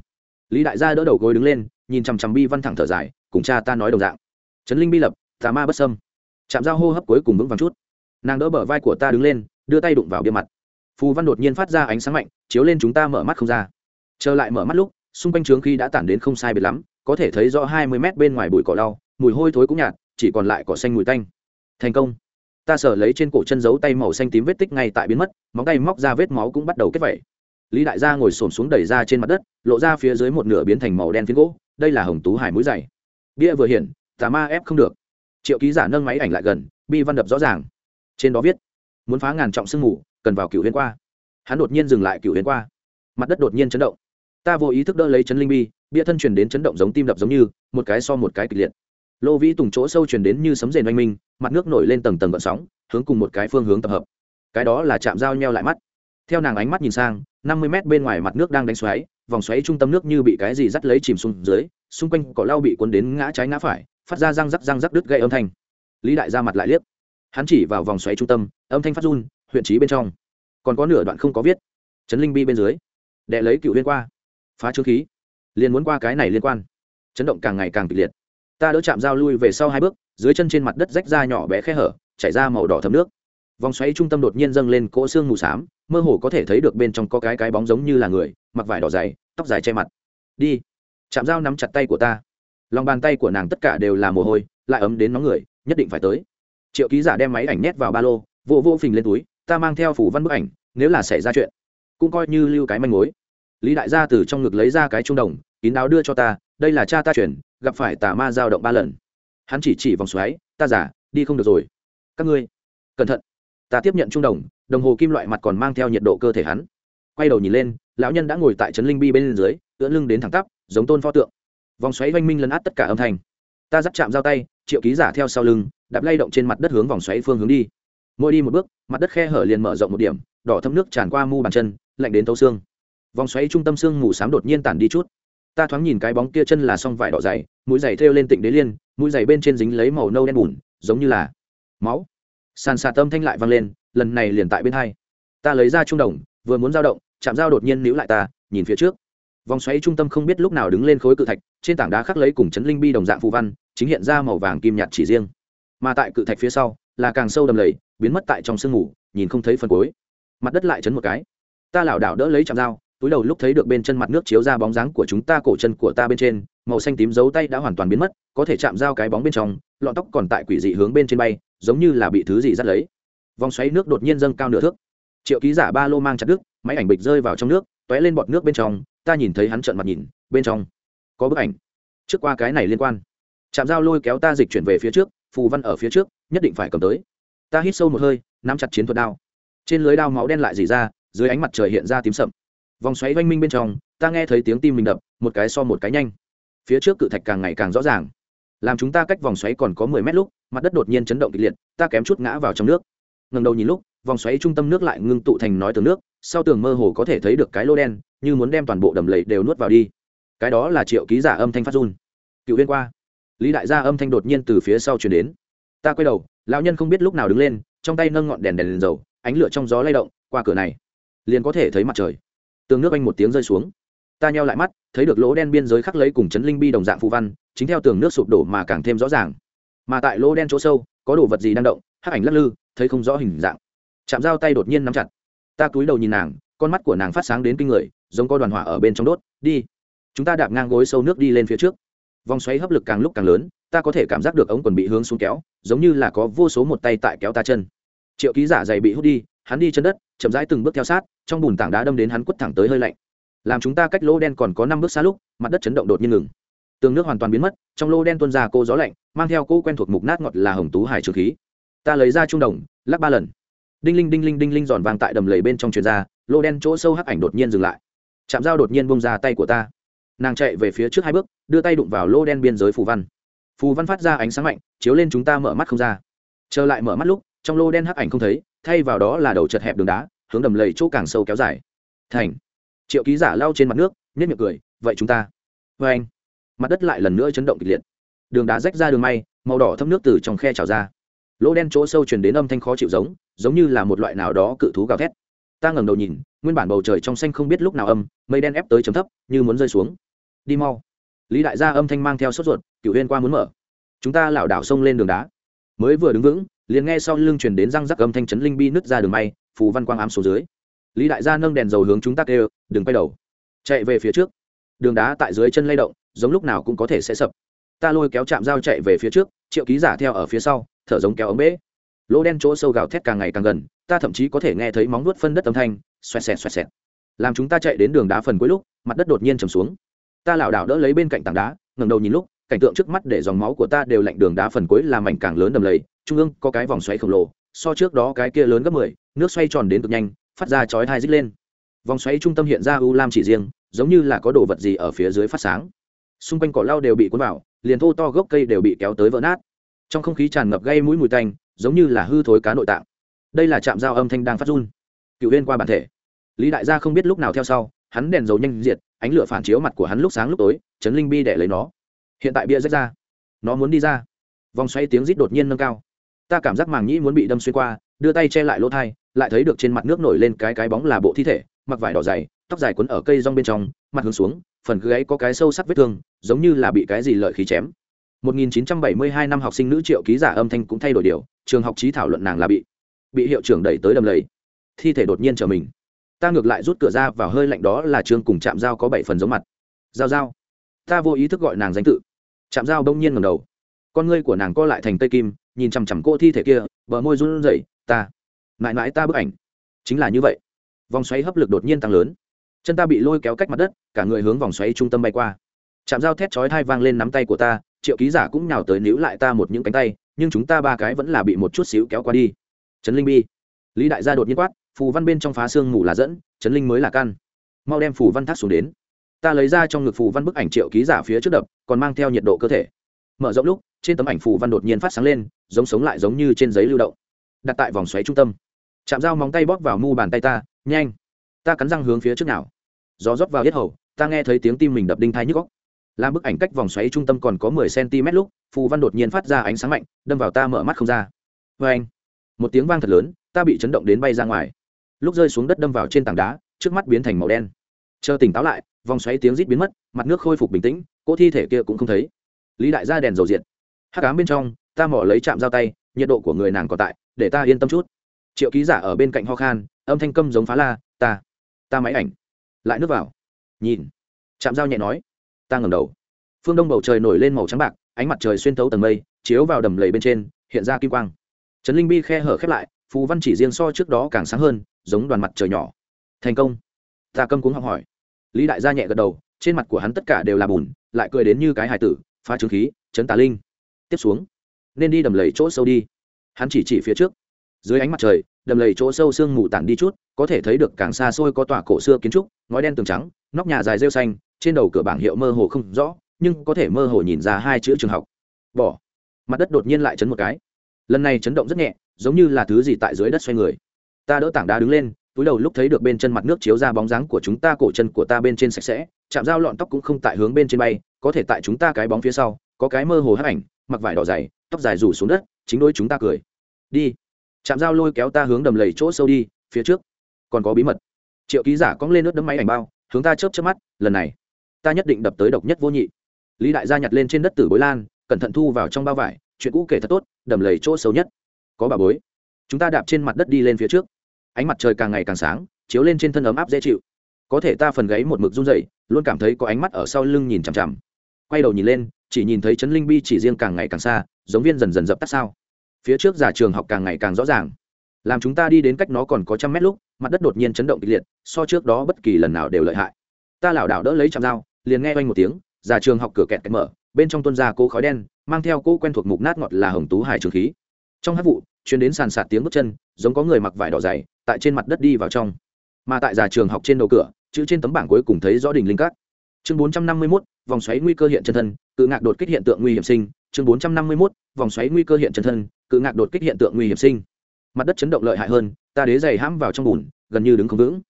Lý đại gia đỡ đầu gối đứng lên, nhìn chằm chằm bi văn thẳng thở dài, cùng cha ta nói đồng dạng. Trấn linh bi lập, tà ma bất sâm chạm dao hô hấp cuối cùng vững vàng chút. Nàng đỡ bờ vai của ta đứng lên, đưa tay đụng vào bia mặt. Phù văn đột nhiên phát ra ánh sáng mạnh, chiếu lên chúng ta mở mắt không ra. Trở lại mở mắt lúc, xung quanh trướng khí đã tản đến không sai biệt lắm, có thể thấy rõ hai mươi mét bên ngoài bụi cỏ lau, mùi hôi thối cũng nhạt, chỉ còn lại cỏ xanh mùi tanh. Thành công. Ta sở lấy trên cổ chân giấu tay màu xanh tím vết tích ngay tại biến mất, móng tay móc ra vết máu cũng bắt đầu kết vẩy. Lý đại gia ngồi xổm xuống đẩy ra trên mặt đất, lộ ra phía dưới một nửa biến thành màu đen phiến gỗ, đây là hồng tú hải mũi dày. Bia vừa hiển tà ma ép không được triệu ký giả nâng máy ảnh lại gần bi văn đập rõ ràng. Trên đó viết, muốn phá ngàn trọng sương mù, cần vào cựu huyền qua. Hắn đột nhiên dừng lại cựu huyền qua. Mặt đất đột nhiên chấn động. Ta vô ý thức đỡ lấy chấn linh bi, bia thân truyền đến chấn động giống tim đập giống như, một cái so một cái kịch liệt. Lô vĩ tùng chỗ sâu truyền đến như sấm rền oanh minh, mặt nước nổi lên tầng tầng gợn sóng, hướng cùng một cái phương hướng tập hợp. Cái đó là chạm dao nheo lại mắt. Theo nàng ánh mắt nhìn sang, năm mươi mét bên ngoài mặt nước đang đánh xoáy, vòng xoáy trung tâm nước như bị cái gì dắt lấy chìm xuống dưới, xung quanh cỏ lau bị cuốn đến ngã trái ngã phải phát ra răng rắc răng rắc đứt gây âm thanh. Lý đại ra mặt lại liếc. Hắn chỉ vào vòng xoáy trung tâm, âm thanh phát run, huyện trí bên trong. Còn có nửa đoạn không có viết. Trấn linh bi bên dưới. Đệ lấy cựu liên qua. Phá trương khí. Liền muốn qua cái này liên quan. Chấn động càng ngày càng kịch liệt. Ta đỡ chạm dao lui về sau hai bước, dưới chân trên mặt đất rách ra nhỏ bé khe hở, chảy ra màu đỏ thấm nước. Vòng xoáy trung tâm đột nhiên dâng lên cỗ xương mù s á m mơ hồ có thể thấy được bên trong có cái cái bóng giống như là người, mặc vải đỏ dày, tóc dài che mặt. Đi. Chạm dao nắm chặt tay của ta lòng bàn tay của nàng tất cả đều là mồ hôi, lại ấm đến nóng người, nhất định phải tới. Triệu ký giả đem máy ảnh nhét vào ba lô vô vô phình lên túi, ta mang theo phủ văn bức ảnh, nếu là xảy ra chuyện, cũng coi như lưu cái manh mối. Lý đại gia từ trong ngực lấy ra cái trung đồng, kín đáo đưa cho ta, đây là cha ta chuyển, gặp phải tà ma dao động ba lần. Hắn chỉ chỉ vòng xoáy, ta giả đi không được rồi. Các ngươi, cẩn thận. Ta tiếp nhận trung đồng đồng hồ kim loại mặt còn mang theo nhiệt độ cơ thể hắn. Quay đầu nhìn lên, lão nhân đã ngồi tại trấn linh bi bên dưới, ưỡn lưng đến thẳng tắp, giống tôn pho tượng vòng xoáy oanh minh lấn át tất cả âm thanh. Ta dắt chạm giao tay, triệu ký giả theo sau lưng, đạp lay động trên mặt đất hướng vòng xoáy phương hướng đi. Mỗi đi một bước, mặt đất khe hở liền mở rộng một điểm, đỏ thấm nước tràn qua mu bàn chân, lạnh đến thấu xương. Vòng xoáy trung tâm xương mù s á m đột nhiên tản đi chút. Ta thoáng nhìn cái bóng kia chân là s o n g vải đỏ dày, mũi dày thêu lên tịnh đế liên, mũi dày bên trên dính lấy màu nâu đen bùn, giống như là máu. Sàn xà tâm thanh lại vang lên, lần này liền tại bên hai. Ta lấy ra trung đồng, vừa muốn dao động, chạm dao đột nhiên níu lại ta, nhìn phía trước vòng xoáy trung tâm không biết lúc nào đứng lên khối cự thạch, trên tảng đá khắc lấy cùng chấn linh bi đồng dạng phù văn, chính hiện ra màu vàng kim nhạt chỉ riêng. Mà tại cự thạch phía sau, là càng sâu đầm lầy, biến mất tại trong sương mù, nhìn không thấy phần cuối. Mặt đất lại chấn một cái. Ta lảo đảo đỡ lấy chạm dao, túi đầu lúc thấy được bên chân mặt nước chiếu ra bóng dáng của chúng ta, cổ chân của ta bên trên, màu xanh tím dấu tay đã hoàn toàn biến mất, có thể chạm dao cái bóng bên trong, lọn tóc còn tại quỷ dị hướng bên trên bay, giống như là bị thứ gì dắt lấy. Vòng xoáy nước đột nhiên dâng cao nửa thước. Triệu ký giả ba lô mang chặt đứt, máy ảnh bịch rơi vào trong nước t ó é lên bọt nước bên trong ta nhìn thấy hắn trợn mặt nhìn, bên trong có bức ảnh. Trước qua cái này liên quan. Chạm dao lôi kéo ta dịch chuyển về phía trước, phù văn ở phía trước, nhất định phải cầm tới. Ta hít sâu một hơi, nắm chặt chiến thuật đao. Trên lưới đao máu đen lại dỉ ra, dưới ánh mặt trời hiện ra tím sậm. Vòng xoáy oanh minh bên trong, ta nghe thấy tiếng tim mình đập, một cái so một cái nhanh. Phía trước cự thạch càng ngày càng rõ ràng. Làm chúng ta cách vòng xoáy còn có mười mét lúc, mặt đất đột nhiên chấn động kịch liệt, ta kém chút ngã vào trong nước. Ngần đầu nhìn lúc, vòng xoáy trung tâm nước lại ngưng tụ thành nói tường nước sau tường mơ hồ có thể thấy được cái lô đen như muốn đem toàn bộ đầm lầy đều nuốt vào đi. Cái đó là triệu ký giả âm thanh phát run. Cựu viên qua. Lý đại gia âm thanh đột nhiên từ phía sau chuyển đến. Ta quay đầu lão nhân không biết lúc nào đứng lên trong tay nâng ngọn đèn đèn, đèn dầu ánh lửa trong gió lay động qua cửa này liền có thể thấy mặt trời. Tường nước anh một tiếng rơi xuống. Ta nheo lại mắt thấy được lỗ đen biên giới khắc lấy cùng chấn linh bi đồng dạng phụ văn chính theo tường nước sụp đổ mà càng thêm rõ ràng. Mà tại lỗ đen chỗ sâu có đồ vật gì đang động hắc ảnh lắc lư thấy không rõ hình dạng. Chạm dao tay đột nhiên nắm chặt ta cúi đầu nhìn nàng, con mắt của nàng phát sáng đến kinh người, giống có đoàn hỏa ở bên trong đốt, đi. Chúng ta đạp ngang gối sâu nước đi lên phía trước. Vòng xoáy hấp lực càng lúc càng lớn, ta có thể cảm giác được ống quần bị hướng xuống kéo, giống như là có vô số một tay tại kéo ta chân. Triệu ký giả dày bị hút đi, hắn đi chân đất, chậm rãi từng bước theo sát, trong bùn tảng đá đâm đến hắn quất thẳng tới hơi lạnh. Làm chúng ta cách lỗ đen còn có năm bước xa lúc, mặt đất chấn động đột nhiên ngừng. Tường nước hoàn toàn biến mất, trong lô đen tuôn ra cô gió lạnh, mang theo cô quen thuộc mục nát ngọt là hồng tú hải trường khí. Ta lấy ra trung đồng, lắc ba lần đinh linh đinh linh đinh linh giòn vàng tại đầm lầy bên trong truyền ra, lô đen chỗ sâu hắc ảnh đột nhiên dừng lại. Chạm dao đột nhiên bông ra tay của ta. Nàng chạy về phía trước hai bước, đưa tay đụng vào lô đen biên giới phù văn. Phù văn phát ra ánh sáng mạnh, chiếu lên chúng ta mở mắt không ra. Trở lại mở mắt lúc, trong lô đen hắc ảnh không thấy, thay vào đó là đầu chật hẹp đường đá, hướng đầm lầy chỗ càng sâu kéo dài. Thành. Triệu ký giả lao trên mặt nước nhất miệng cười, vậy chúng ta vê anh. Mặt đất lại lần nữa chấn động kịch liệt. Đường đá rách ra đường may, màu đỏ thấm nước từ trong khe trào ra lỗ đen chỗ sâu truyền đến âm thanh khó chịu giống giống như là một loại nào đó cự thú gào thét. Ta ngẩng đầu nhìn, nguyên bản bầu trời trong xanh không biết lúc nào âm, mây đen ép tới chấm thấp, như muốn rơi xuống. Đi mau. Lý đại gia âm thanh mang theo sốt ruột cựu huyên qua muốn mở. Chúng ta lảo đảo xông lên đường đá. Mới vừa đứng vững, liền nghe sau lưng truyền đến răng rắc âm thanh chấn linh bi nứt ra đường may, phù văn quang ám số dưới. Lý đại gia nâng đèn dầu hướng chúng ta kêu, đừng quay đầu. Chạy về phía trước. Đường đá tại dưới chân lay động, giống lúc nào cũng có thể sẽ sập. Ta lôi kéo chạm dao chạy về phía trước, triệu ký giả theo ở phía sau thở giống kéo ống bể lỗ đen chỗ sâu gào thét càng ngày càng gần, ta thậm chí có thể nghe thấy móng nuốt phân đất âm thanh, xoẹt xẹt xoẹt xẹt. Làm chúng ta chạy đến đường đá phần cuối lúc, mặt đất đột nhiên trầm xuống. Ta lảo đảo đỡ lấy bên cạnh tảng đá, ngẩng đầu nhìn lúc, cảnh tượng trước mắt để dòng máu của ta đều lạnh đường đá phần cuối làm mảnh càng lớn đầm lầy, trung ương có cái vòng xoáy khổng lồ, so trước đó cái kia lớn gấp mười, nước xoay tròn đến cực nhanh, phát ra chói hai dít lên. Vòng xoáy trung tâm hiện ra u lam chỉ riêng, giống như là có đồ vật gì ở phía dưới phát sáng. Xung quanh cỏ lau đều bị cuốn vào, liền thô to gốc cây đều bị kéo tới vỡ nát trong không khí tràn ngập gây mũi mùi tanh, giống như là hư thối cá nội tạng. Đây là trạm giao âm thanh đang phát run. Cựu huyên qua bản thể. Lý đại gia không biết lúc nào theo sau, hắn đèn dầu nhanh diệt, ánh lửa phản chiếu mặt của hắn lúc sáng lúc tối, chấn linh bi để lấy nó. Hiện tại bia rách ra. Nó muốn đi ra. Vòng xoay tiếng rít đột nhiên nâng cao. Ta cảm giác màng nhĩ muốn bị đâm xuyên qua, đưa tay che lại lỗ thai, lại thấy được trên mặt nước nổi lên cái cái bóng là bộ thi thể, mặc vải đỏ dày, tóc dài quấn ở cây rong bên trong, mặt hướng xuống, phần gáy có cái sâu sắc vết thương, giống như là bị cái gì lợi khí chém. 1972 năm học sinh nữ triệu ký giả âm thanh cũng thay đổi điều, trường học trí thảo luận nàng là bị bị hiệu trưởng đẩy tới đầm lầy. Thi thể đột nhiên trở mình. Ta ngược lại rút cửa ra vào hơi lạnh đó là trường cùng chạm dao có bảy phần giống mặt. Dao dao ta vô ý thức gọi nàng danh tự. Chạm dao đông nhiên ngẩng đầu. Con ngươi của nàng co lại thành tây kim, nhìn chằm chằm cô thi thể kia, bờ môi run rẩy, ta, mãi mãi ta bức ảnh. Chính là như vậy. Vòng xoáy hấp lực đột nhiên tăng lớn. Chân ta bị lôi kéo cách mặt đất, cả người hướng vòng xoáy trung tâm bay qua. Chạm dao thét chói tai vang lên nắm tay của ta triệu ký giả cũng nhào tới níu lại ta một những cánh tay, nhưng chúng ta ba cái vẫn là bị một chút xíu kéo qua đi. Trấn linh bi. Lý đại gia đột nhiên quát, phù văn bên trong phá xương mù là dẫn, trấn linh mới là căn. Mau đem phù văn thác xuống đến. Ta lấy ra trong ngực phù văn bức ảnh triệu ký giả phía trước đập, còn mang theo nhiệt độ cơ thể. Mở rộng lúc, trên tấm ảnh phù văn đột nhiên phát sáng lên, giống sống lại giống như trên giấy lưu động. Đặt tại vòng xoáy trung tâm. Chạm dao móng tay bóp vào mu bàn tay ta, nhanh. Ta cắn răng hướng phía trước nào. Gió rót vào yết hầu, ta nghe thấy tiếng tim mình đập đinh thai nhức góc làm bức ảnh cách vòng xoáy trung tâm còn có mười cm lúc, phù văn đột nhiên phát ra ánh sáng mạnh, đâm vào ta mở mắt không ra. Vê anh, một tiếng vang thật lớn, ta bị chấn động đến bay ra ngoài. Lúc rơi xuống đất đâm vào trên tảng đá, trước mắt biến thành màu đen. Chờ tỉnh táo lại, vòng xoáy tiếng rít biến mất, mặt nước khôi phục bình tĩnh, cỗ thi thể kia cũng không thấy. Lý đại ra đèn dầu diện hát cám bên trong, ta mỏ lấy chạm dao tay, nhiệt độ của người nàng còn tại, để ta yên tâm chút. Triệu ký giả ở bên cạnh ho khan, âm thanh câm giống phá la, ta ta máy ảnh. Lại nước vào. Nhìn. Chạm dao nhẹ nói ta ngầm đầu. Phương đông bầu trời nổi lên màu trắng bạc, ánh mặt trời xuyên thấu tầng mây, chiếu vào đầm lầy bên trên, hiện ra kim quang. Trấn linh bi khe hở khép lại, phù văn chỉ riêng so trước đó càng sáng hơn, giống đoàn mặt trời nhỏ. Thành công. Ta câm cuống học hỏi. Lý đại gia nhẹ gật đầu, trên mặt của hắn tất cả đều là bùn, lại cười đến như cái hài tử, phá trướng khí, chấn tà linh. Tiếp xuống. Nên đi đầm lầy chỗ sâu đi. Hắn chỉ chỉ phía trước dưới ánh mặt trời, đầm lầy chỗ sâu sương mù tản đi chút, có thể thấy được càng xa xôi có tòa cổ xưa kiến trúc, ngói đen tường trắng, nóc nhà dài rêu xanh, trên đầu cửa bảng hiệu mơ hồ không rõ, nhưng có thể mơ hồ nhìn ra hai chữ trường học. Bỏ. Mặt đất đột nhiên lại chấn một cái. Lần này chấn động rất nhẹ, giống như là thứ gì tại dưới đất xoay người. Ta đỡ tảng đá đứng lên, túi đầu lúc thấy được bên chân mặt nước chiếu ra bóng dáng của chúng ta, cổ chân của ta bên trên sạch sẽ, chạm dao lọn tóc cũng không tại hướng bên trên bay, có thể tại chúng ta cái bóng phía sau, có cái mơ hồ hấp ảnh, mặc vải đỏ dày, tóc dài rủ xuống đất, chính đôi chúng ta cười. Đi chạm dao lôi kéo ta hướng đầm lầy chỗ sâu đi, phía trước. Còn có bí mật. Triệu ký giả cong lên nước đấm máy ảnh bao, hướng ta chớp chớp mắt, lần này, ta nhất định đập tới độc nhất vô nhị. Lý đại gia nhặt lên trên đất tử bối lan, cẩn thận thu vào trong bao vải, chuyện cũ kể thật tốt, đầm lầy chỗ xấu nhất. Có bà bối. Chúng ta đạp trên mặt đất đi lên phía trước. Ánh mặt trời càng ngày càng sáng, chiếu lên trên thân ấm áp dễ chịu. Có thể ta phần gáy một mực run dậy luôn cảm thấy có ánh mắt ở sau lưng nhìn chằm chằm. Quay đầu nhìn lên, chỉ nhìn thấy chấn linh bi chỉ riêng càng ngày càng xa, giống viên dần dần dập tắt sao phía trước giả trường học càng ngày càng rõ ràng. Làm chúng ta đi đến cách nó còn có trăm mét lúc mặt đất đột nhiên chấn động kịch liệt so trước đó bất kỳ lần nào đều lợi hại. Ta lảo đảo đỡ lấy chạm dao liền nghe oanh một tiếng giả trường học cửa kẹt kẹt mở bên trong tuân ra cỗ khói đen mang theo cỗ quen thuộc mục nát ngọt là hồng tú hải trường khí. Trong hát vụ chuyến đến sàn sạt tiếng bước chân giống có người mặc vải đỏ dày tại trên mặt đất đi vào trong. Mà tại giả trường học trên đầu cửa chữ trên tấm bảng cuối cùng thấy rõ đình linh cát chương bốn trăm năm mươi 451, vòng xoáy nguy cơ hiện chân thân cự ngạc đột kích hiện tượng nguy hiểm sinh. Chương bốn trăm năm mươi 451, vòng xoáy nguy cơ hiện chân thân cự ngạc đột kích hiện tượng nguy hiểm sinh. Mặt đất chấn động lợi hại hơn, ta đế dày hãm vào trong bùn, gần như đứng không vững.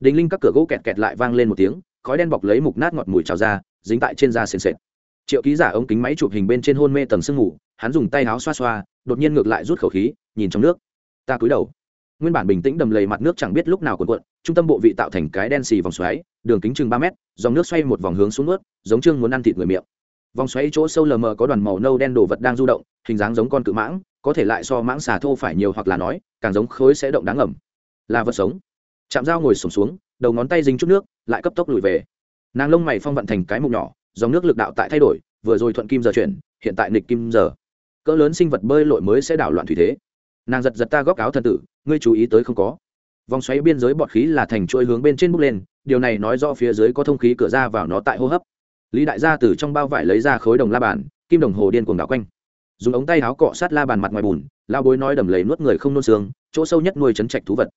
Đình linh các cửa gỗ kẹt kẹt lại vang lên một tiếng, khói đen bọc lấy mục nát ngọt mùi trào ra, dính tại trên da sền sệt. Triệu ký giả ống kính máy chụp hình bên trên hôn mê tầng sương ngủ hắn dùng tay áo xoa xoa, đột nhiên ngược lại rút khẩu khí, nhìn trong nước. Ta cúi đầu. Nguyên bản bình tĩnh đầm lầy mặt nước chẳng biết lúc nào cuộn cuộn, trung tâm bộ vị tạo thành cái đen xì vòng xoáy, đường kính chừng ba mét, dòng nước xoay một vòng hướng xuống nước, giống chương muốn ăn thịt người miệng. Vòng xoáy chỗ sâu lờ mờ có đoàn màu nâu đen đồ vật đang du động, hình dáng giống con cự mãng có thể lại so mãng xà thô phải nhiều hoặc là nói, càng giống khối sẽ động đáng ẩm là vật sống. Chạm dao ngồi sổm xuống, đầu ngón tay dính chút nước, lại cấp tốc lùi về. Nàng lông mày phong vận thành cái mục nhỏ, dòng nước lực đạo tại thay đổi, vừa rồi thuận kim giờ chuyển, hiện tại nịch kim giờ. Cỡ lớn sinh vật bơi lội mới sẽ đảo loạn thủy thế. Nàng giật giật ta góc áo thần tử, ngươi chú ý tới không có. Vòng xoáy biên giới bọt khí là thành chuỗi hướng bên trên bốc lên, điều này nói do phía dưới có thông khí cửa ra vào nó tại hô hấp. Lý đại gia từ trong bao vải lấy ra khối đồng la bàn, kim đồng hồ điên cuồng đảo quanh dùng ống tay áo cọ sát la bàn mặt ngoài bùn lao bối nói đầm lầy nuốt người không nôn xương, chỗ sâu nhất nuôi chấn trạch thú vật.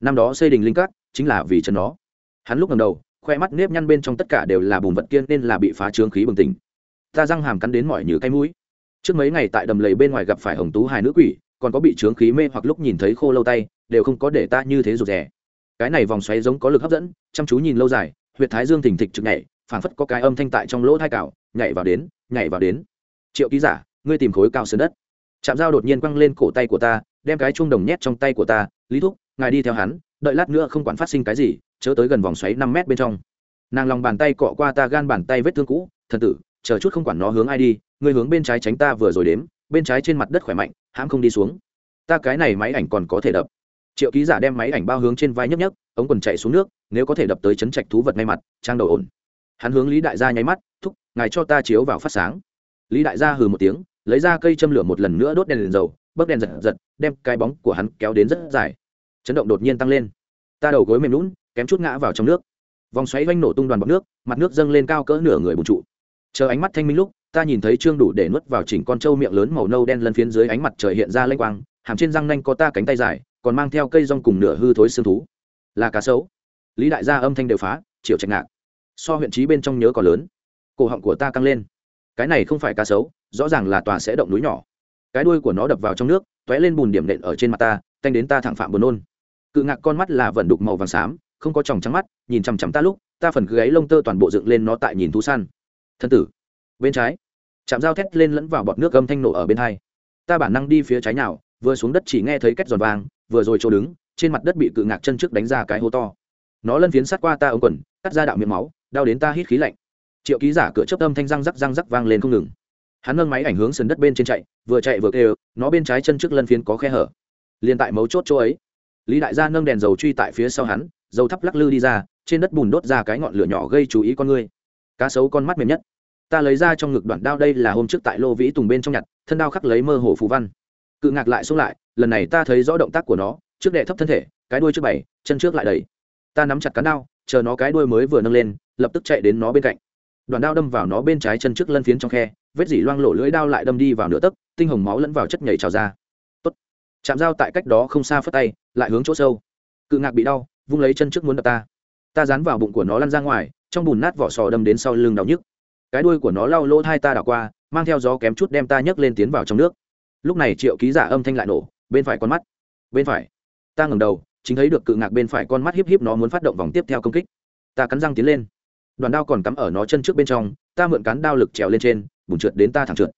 Năm đó xây đình linh cát chính là vì chân nó. Hắn lúc ngầm đầu, khoe mắt nếp nhăn bên trong tất cả đều là bùn vật kiên nên là bị phá trướng khí bừng tỉnh. Ta răng hàm cắn đến mỏi như cái mũi. Trước mấy ngày tại đầm lầy bên ngoài gặp phải hồng tú hai nữ quỷ, còn có bị trướng khí mê hoặc lúc nhìn thấy khô lâu tay, đều không có để ta như thế rụt rè. Cái này vòng xoáy giống có lực hấp dẫn, chăm chú nhìn lâu dài, huyệt thái dương thình thịch trực nhảy, phảng phất có cái âm thanh tại trong lỗ thai cào, nhảy vào đến, nhảy vào đến. Triệu ký giả ngươi tìm khối cao sơn đất. Chạm dao đột nhiên quăng lên cổ tay của ta, đem cái chuông đồng nhét trong tay của ta, lý thúc, ngài đi theo hắn, đợi lát nữa không quản phát sinh cái gì, chớ tới gần vòng xoáy năm mét bên trong. Nàng lòng bàn tay cọ qua ta gan bàn tay vết thương cũ, thần tử, chờ chút không quản nó hướng ai đi người hướng bên trái tránh ta vừa rồi đếm, bên trái trên mặt đất khỏe mạnh, hãm không đi xuống. Ta cái này máy ảnh còn có thể đập. Triệu ký giả đem máy ảnh bao hướng trên vai nhấp nhấp, ống quần chạy xuống nước, nếu có thể đập tới chấn trạch thú vật ngay mặt, trang đầu ổn. Hắn hướng lý đại gia nháy mắt, thúc, ngài cho ta chiếu vào phát sáng. Lý đại gia hừ một tiếng lấy ra cây châm lửa một lần nữa đốt đèn, đèn dầu bấc đèn giật giật đem cái bóng của hắn kéo đến rất dài. Chấn động đột nhiên tăng lên. Ta đầu gối mềm lún kém chút ngã vào trong nước. Vòng xoáy oanh nổ tung đoàn bọc nước mặt nước dâng lên cao cỡ nửa người bùn trụ. Chờ ánh mắt thanh minh lúc ta nhìn thấy trương đủ để nuốt vào chỉnh con trâu miệng lớn màu nâu đen lân phiến dưới ánh mặt trời hiện ra lênh quang hàm trên răng nanh có ta cánh tay dài còn mang theo cây rong cùng nửa hư thối xương thú. Là cá sấu. Lý đại gia âm thanh đều phá triệu trạch ngạc. So huyện trí bên trong nhớ còn lớn. Cổ họng của ta căng lên cái này không phải cá sấu, rõ ràng là tòa sẽ động núi nhỏ. Cái đuôi của nó đập vào trong nước t ó é lên bùn điểm nện ở trên mặt ta tanh đến ta thẳng phạm buồn nôn. Cự ngạc con mắt là vẩn đục màu vàng xám, không có tròng trắng mắt, nhìn chằm chằm ta lúc, ta phần gáy lông tơ toàn bộ dựng lên nó tại nhìn thú săn. Thân tử, bên trái, chạm dao thét lên lẫn vào bọt nước gâm thanh nổ ở bên hai. Ta bản năng đi phía trái nào vừa xuống đất chỉ nghe thấy két giòn vàng vừa rồi chỗ đứng, trên mặt đất bị cự ngạc chân trước đánh ra cái hố to. Nó lân phiến sát qua ta ống quần, cắt ra đạo miệng máu, đau đến ta hít khí lạnh triệu ký giả cửa chấp âm thanh răng rắc răng rắc vang lên không ngừng. Hắn nâng máy ảnh hướng sườn đất bên trên chạy, vừa chạy vừa kêu, nó bên trái chân trước lân phiến có khe hở. Liền tại mấu chốt chỗ ấy, lý đại gia nâng đèn dầu truy tại phía sau hắn, dầu thắp lắc lư đi ra, trên đất bùn đốt ra cái ngọn lửa nhỏ gây chú ý con ngươi cá sấu con mắt mềm nhất. Ta lấy ra trong ngực đoạn đao đây là hôm trước tại lô vĩ tùng bên trong nhặt, thân đao khắc lấy mơ hồ phù văn. Cự ngạc lại xuống lại, lần này ta thấy rõ động tác của nó, trước đệ thấp thân thể, cái đuôi trước bảy, chân trước lại đẩy ta nắm chặt cán đao, chờ nó cái đuôi mới vừa nâng lên, lập tức chạy đến nó bên cạnh đoạn đao đâm vào nó bên trái chân trước lân phiến trong khe, vết dỉ loang lộ lưỡi đao lại đâm đi vào nửa tấc, tinh hồng máu lẫn vào chất nhảy trào ra. Tốt. Chạm dao tại cách đó không xa phất tay, lại hướng chỗ sâu. Cự ngạc bị đau, vung lấy chân trước muốn đập ta. Ta dán vào bụng của nó lăn ra ngoài, trong bùn nát vỏ sò đâm đến sau lưng đau nhức. Cái đuôi của nó lau lỗ hai ta đảo qua, mang theo gió kém chút đem ta nhấc lên tiến vào trong nước. Lúc này triệu ký giả âm thanh lại nổ, bên phải con mắt. Bên phải. Ta ngẩng đầu, chính thấy được cự ngạc bên phải con mắt hiếp hiếp nó muốn phát động vòng tiếp theo công kích. Ta cắn răng tiến lên đoàn đao còn cắm ở nó chân trước bên trong, ta mượn cán đao lực trèo lên trên bùn trượt đến ta thẳng trượt.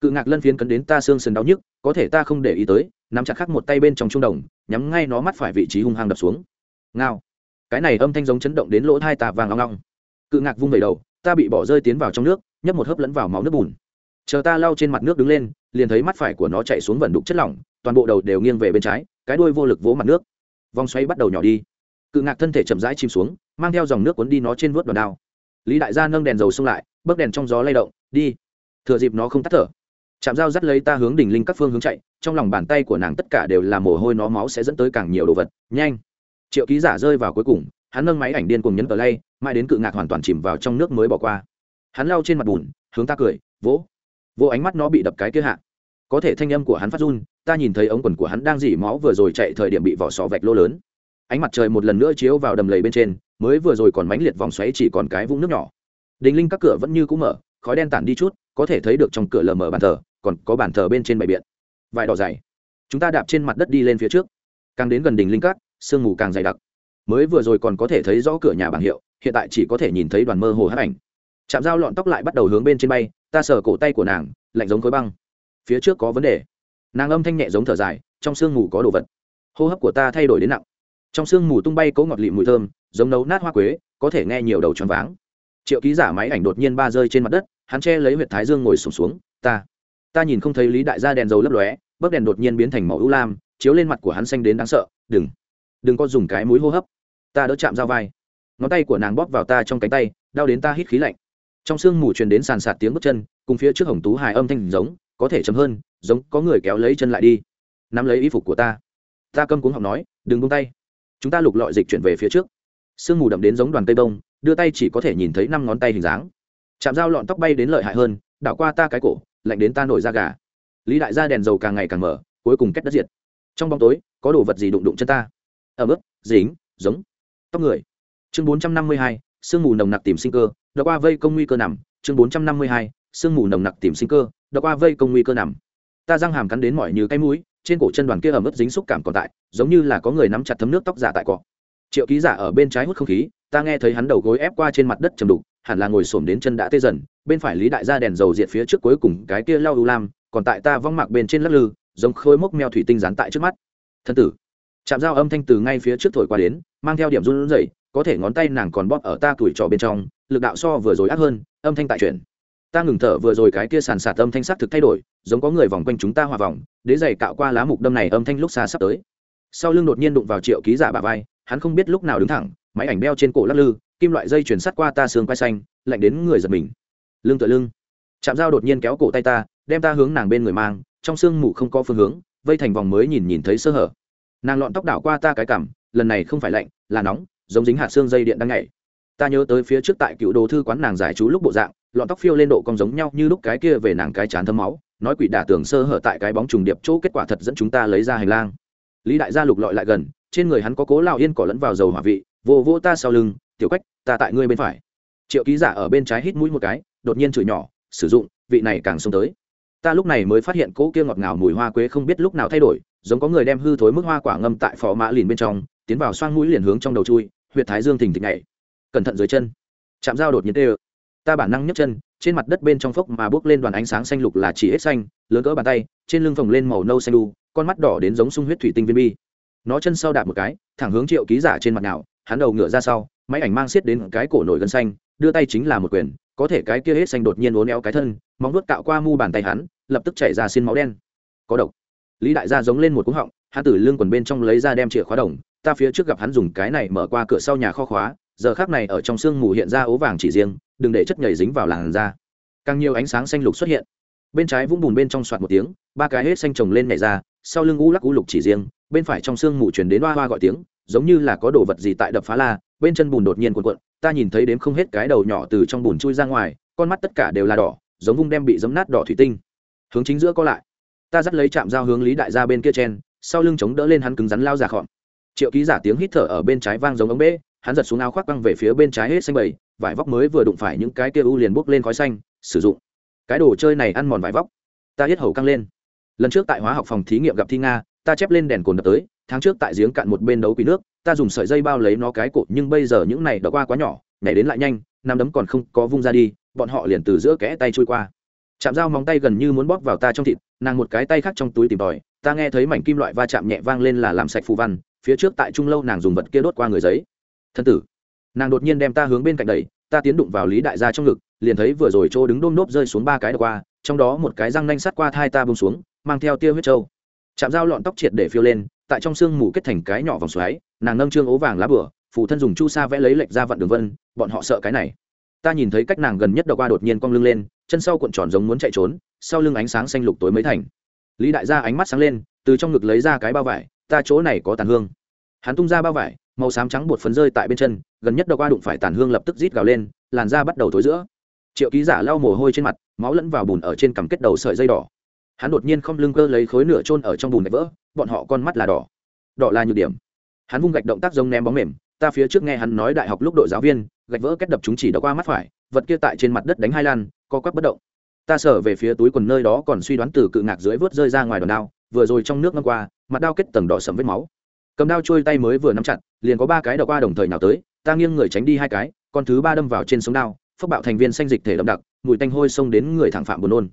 Cự ngạc lân phiến cấn đến ta xương sần đau nhức, có thể ta không để ý tới, nắm chặt khắc một tay bên trong trung đồng, nhắm ngay nó mắt phải vị trí hung hăng đập xuống. Ngao. Cái này âm thanh giống chấn động đến lỗ thai tà vàng long long cự ngạc vung vẩy đầu, ta bị bỏ rơi tiến vào trong nước, nhấp một hớp lẫn vào máu nước bùn. Chờ ta lau trên mặt nước đứng lên, liền thấy mắt phải của nó chạy xuống vẩn đục chất lỏng, toàn bộ đầu đều nghiêng về bên trái, cái đuôi vô lực vỗ mặt nước. Vòng xoay bắt đầu nhỏ đi. Cự ngạc thân thể chậm rãi chìm xuống, mang theo dòng nước cuốn đi nó trên vớt đòn đao lý đại gia nâng đèn dầu xông lại bấc đèn trong gió lay động, đi. Thừa dịp nó không tắt thở chạm dao dắt lấy ta hướng đỉnh linh các phương hướng chạy, trong lòng bàn tay của nàng tất cả đều là mồ hôi, nó máu sẽ dẫn tới càng nhiều đồ vật, nhanh. Triệu ký giả rơi vào cuối cùng, hắn nâng máy ảnh điên cùng nhấn tờ lay mãi đến cự ngạc hoàn toàn chìm vào trong nước mới bỏ qua. Hắn lau trên mặt bùn, hướng ta cười, vỗ. Vỗ ánh mắt nó bị đập cái kia hạ. Có thể thanh âm của hắn phát run, ta nhìn thấy ống quần của hắn đang dỉ máu vừa rồi chạy thời điểm bị vỏ sò vạch lô lớn ánh mặt trời một lần nữa chiếu vào đầm lầy bên trên, mới vừa rồi còn mánh liệt vòng xoáy chỉ còn cái vũng nước nhỏ. Đình linh các cửa vẫn như cũ mở, khói đen tản đi chút, có thể thấy được trong cửa lờ mờ bàn thờ, còn có bàn thờ bên trên bãi biển vải đỏ dày. Chúng ta đạp trên mặt đất đi lên phía trước. Càng đến gần đình linh các, sương mù càng dày đặc. Mới vừa rồi còn có thể thấy rõ cửa nhà bảng hiệu, hiện tại chỉ có thể nhìn thấy đoàn mơ hồ hát ảnh. Chạm dao lọn tóc lại bắt đầu hướng bên trên bay, ta sờ cổ tay của nàng, lạnh giống khối băng. Phía trước có vấn đề. Nàng âm thanh nhẹ giống thở dài, trong sương mù có đồ vật. Hô hấp của ta thay đổi đến nặng trong sương mù tung bay cố ngọt lịm mùi thơm giống nấu nát hoa quế có thể nghe nhiều đầu tròn váng. Triệu ký giả máy ảnh đột nhiên ba rơi trên mặt đất hắn che lấy huyệt thái dương ngồi sùng xuống, xuống ta ta nhìn không thấy lý đại gia đèn dầu lấp lóe bấc đèn đột nhiên biến thành màu ưu lam chiếu lên mặt của hắn xanh đến đáng sợ đừng đừng có dùng cái mũi hô hấp ta đỡ chạm dao vai. Ngón tay của nàng bóp vào ta trong cánh tay đau đến ta hít khí lạnh. Trong sương mù truyền đến sàn sạt tiếng bước chân cùng phía trước hồng tú hài âm thanh giống có thể chấm hơn giống có người kéo lấy chân lại đi nắm lấy y phục của ta. Ta câm cuống học nói đừng buông tay chúng ta lục lọi dịch chuyển về phía trước. Sương mù đậm đến giống đoàn cây bông, đưa tay chỉ có thể nhìn thấy năm ngón tay hình dáng. Chạm dao lọn tóc bay đến lợi hại hơn, đảo qua ta cái cổ, lạnh đến ta nổi da gà. Lý đại gia đèn dầu càng ngày càng mở, cuối cùng kết đất diệt. Trong bóng tối, có đồ vật gì đụng đụng chân ta? Ở mức dính, giống. Tóc người. Chương bốn trăm năm mươi hai, sương mù nồng nặc tìm sinh cơ đã qua vây công nguy cơ nằm. Chương bốn trăm năm mươi hai, sương mù nồng nặc tìm sinh cơ đã qua vây công nguy cơ nằm. Ta răng hàm cắn đến mỏi như cái mũi trên cổ chân đoàn kia ẩm ướt dính xúc cảm còn tại, giống như là có người nắm chặt thấm nước tóc giả tại cọ. Triệu ký giả ở bên trái hút không khí, ta nghe thấy hắn đầu gối ép qua trên mặt đất chầm đục, hẳn là ngồi xổm đến chân đã tê dần, bên phải lý đại gia đèn dầu diệt phía trước cuối cùng cái kia lau u lam, còn tại ta vong mạc bên trên lắc lư, giống khôi mốc meo thủy tinh dán tại trước mắt. Thân tử. Chạm dao âm thanh từ ngay phía trước thổi qua đến, mang theo điểm run rẩy, có thể ngón tay nàng còn bóp ở ta tuổi trò bên trong, lực đạo so vừa rồi ác hơn, âm thanh tại chuyển ta ngừng thở vừa rồi cái kia sàn sạt âm thanh sắc thực thay đổi, giống có người vòng quanh chúng ta hòa vòng, đế giày cạo qua lá mục đâm này âm thanh lúc xa sắp tới. Sau lưng đột nhiên đụng vào triệu ký giả bà vai, hắn không biết lúc nào đứng thẳng, máy ảnh đeo trên cổ lắc lư, kim loại dây chuyển sắt qua ta xương quai xanh, lạnh đến người giật mình. Lưng tựa lưng. Chạm dao đột nhiên kéo cổ tay ta, đem ta hướng nàng bên người mang, trong sương mù không có phương hướng, vây thành vòng mới nhìn nhìn thấy sơ hở. Nàng lọn tóc đảo qua ta cái cảm lần này không phải lạnh, là nóng, giống dính hạt xương dây điện đang nhảy ta nhớ tới phía trước tại cựu đồ thư quán nàng giải chú lúc bộ dạng, lọn tóc phiêu lên độ cong giống nhau như lúc cái kia về nàng cái chán thấm máu, nói quỷ đả tưởng sơ hở tại cái bóng trùng điệp chỗ kết quả thật dẫn chúng ta lấy ra hành lang. Lý đại gia lục lọi lại gần, trên người hắn có cố lào yên cỏ lẫn vào dầu hỏa vị, vô vô ta sau lưng, tiểu cách ta tại ngươi bên phải. Triệu ký giả ở bên trái hít mũi một cái, đột nhiên chửi nhỏ, sử dụng, vị này càng xông tới. Ta lúc này mới phát hiện cỗ kia ngọt ngào mùi hoa quế không biết lúc nào thay đổi, giống có người đem hư thối mức hoa quả ngâm tại phò mã lìn bên trong, tiến vào xoang mũi liền hướng trong đầu chui, huyệt thái dương thình thịch nhảy cẩn thận dưới chân. Chạm dao đột nhiên tê ơ. Ta bản năng nhấc chân, trên mặt đất bên trong phốc mà bước lên đoàn ánh sáng xanh lục là chỉ hết xanh, lớn cỡ bàn tay, trên lưng phồng lên màu nâu xanh đu, con mắt đỏ đến giống sung huyết thủy tinh viên bi. Nó chân sau đạp một cái, thẳng hướng triệu ký giả trên mặt nào, hắn đầu ngựa ra sau, máy ảnh mang xiết đến cái cổ nổi gân xanh, đưa tay chính là một quyền, có thể cái kia hết xanh đột nhiên uốn éo cái thân, móng vuốt cạo qua mu bàn tay hắn, lập tức chảy ra xin máu đen. Có độc. Lý đại gia giống lên một cú họng, hắn từ lưng quần bên trong lấy ra đem chìa khóa đồng, ta phía trước gặp hắn dùng cái này mở qua cửa sau nhà kho khóa giờ khác này ở trong sương mù hiện ra ố vàng chỉ riêng, đừng để chất nhảy dính vào làn da. Càng nhiều ánh sáng xanh lục xuất hiện. Bên trái vũng bùn bên trong soạt một tiếng, ba cái hết xanh trồng lên nhảy ra, sau lưng u lắc u lục chỉ riêng, bên phải trong sương mù chuyển đến hoa hoa gọi tiếng, giống như là có đồ vật gì tại đập phá la, bên chân bùn đột nhiên cuộn cuộn, ta nhìn thấy đếm không hết cái đầu nhỏ từ trong bùn chui ra ngoài, con mắt tất cả đều là đỏ, giống vung đem bị giấm nát đỏ thủy tinh. Hướng chính giữa có lại. Ta dắt lấy chạm dao hướng lý đại gia bên kia chen, sau lưng chống đỡ lên hắn cứng rắn lao ra khọn triệu ký giả tiếng hít thở ở bên trái vang giống ống bê hắn giật xuống áo khoác băng về phía bên trái hết xanh bầy, vải vóc mới vừa đụng phải những cái kia u liền bốc lên khói xanh, sử dụng. Cái đồ chơi này ăn mòn vải vóc. Ta hết hầu căng lên. Lần trước tại hóa học phòng thí nghiệm gặp thi nga, ta chép lên đèn cồn đập tới, tháng trước tại giếng cạn một bên đấu quý nước, ta dùng sợi dây bao lấy nó cái cột, nhưng bây giờ những này đã qua quá nhỏ, nhảy đến lại nhanh, năm đấm còn không có vung ra đi, bọn họ liền từ giữa kẽ tay trôi qua. Chạm dao móng tay gần như muốn bóp vào ta trong thịt, nàng một cái tay khác trong túi tìm tòi, ta nghe thấy mảnh kim loại va chạm nhẹ vang lên là làm sạch phù văn, phía trước tại trung lâu nàng dùng vật kia đốt qua người giấy thân tử. Nàng đột nhiên đem ta hướng bên cạnh đẩy, ta tiến đụng vào lý đại gia trong ngực, liền thấy vừa rồi chỗ đứng đôm nốt rơi xuống ba cái đ qua, trong đó một cái răng nanh sát qua thai ta bông xuống, mang theo tia huyết trâu. Chạm dao lọn tóc triệt để phiêu lên, tại trong sương mù kết thành cái nhỏ vòng xoáy, nàng nâng trương ố vàng lá bửa phụ thân dùng chu sa vẽ lấy lệch ra vận đường vân, bọn họ sợ cái này. Ta nhìn thấy cách nàng gần nhất đọc qua đột nhiên cong lưng lên, chân sau cuộn tròn giống muốn chạy trốn, sau lưng ánh sáng xanh lục tối mới thành. Lý đại gia ánh mắt sáng lên, từ trong ngực lấy ra cái bao vải, ta chỗ này có tàn hương. Hắn tung ra bao vải màu xám trắng bột phấn rơi tại bên chân, gần nhất đậu qua đụng phải tàn hương lập tức rít gào lên, làn da bắt đầu thối giữa. Triệu ký giả lau mồ hôi trên mặt, máu lẫn vào bùn ở trên cằm kết đầu sợi dây đỏ. Hắn đột nhiên không lưng cơ lấy khối nửa trôn ở trong bùn gạch vỡ, bọn họ con mắt là đỏ. Đỏ là nhược điểm. Hắn vung gạch động tác giống ném bóng mềm, ta phía trước nghe hắn nói đại học lúc đội giáo viên, gạch vỡ kết đập chúng chỉ đã qua mắt phải, vật kia tại trên mặt đất đánh hai lan, co quắp bất động. Ta sở về phía túi quần nơi đó còn suy đoán từ cự ngạc dưới vớt rơi ra ngoài đòn đao, vừa rồi trong nước ngâm qua, mặt đao kết tầng đỏ sầm vết máu cầm đao trôi tay mới vừa nắm chặt, liền có ba cái đậu qua đồng thời nào tới, ta nghiêng người tránh đi hai cái, con thứ ba đâm vào trên sống đao phước bạo thành viên xanh dịch thể đậm đặc, mùi tanh hôi xông đến người thẳng phạm buồn nôn.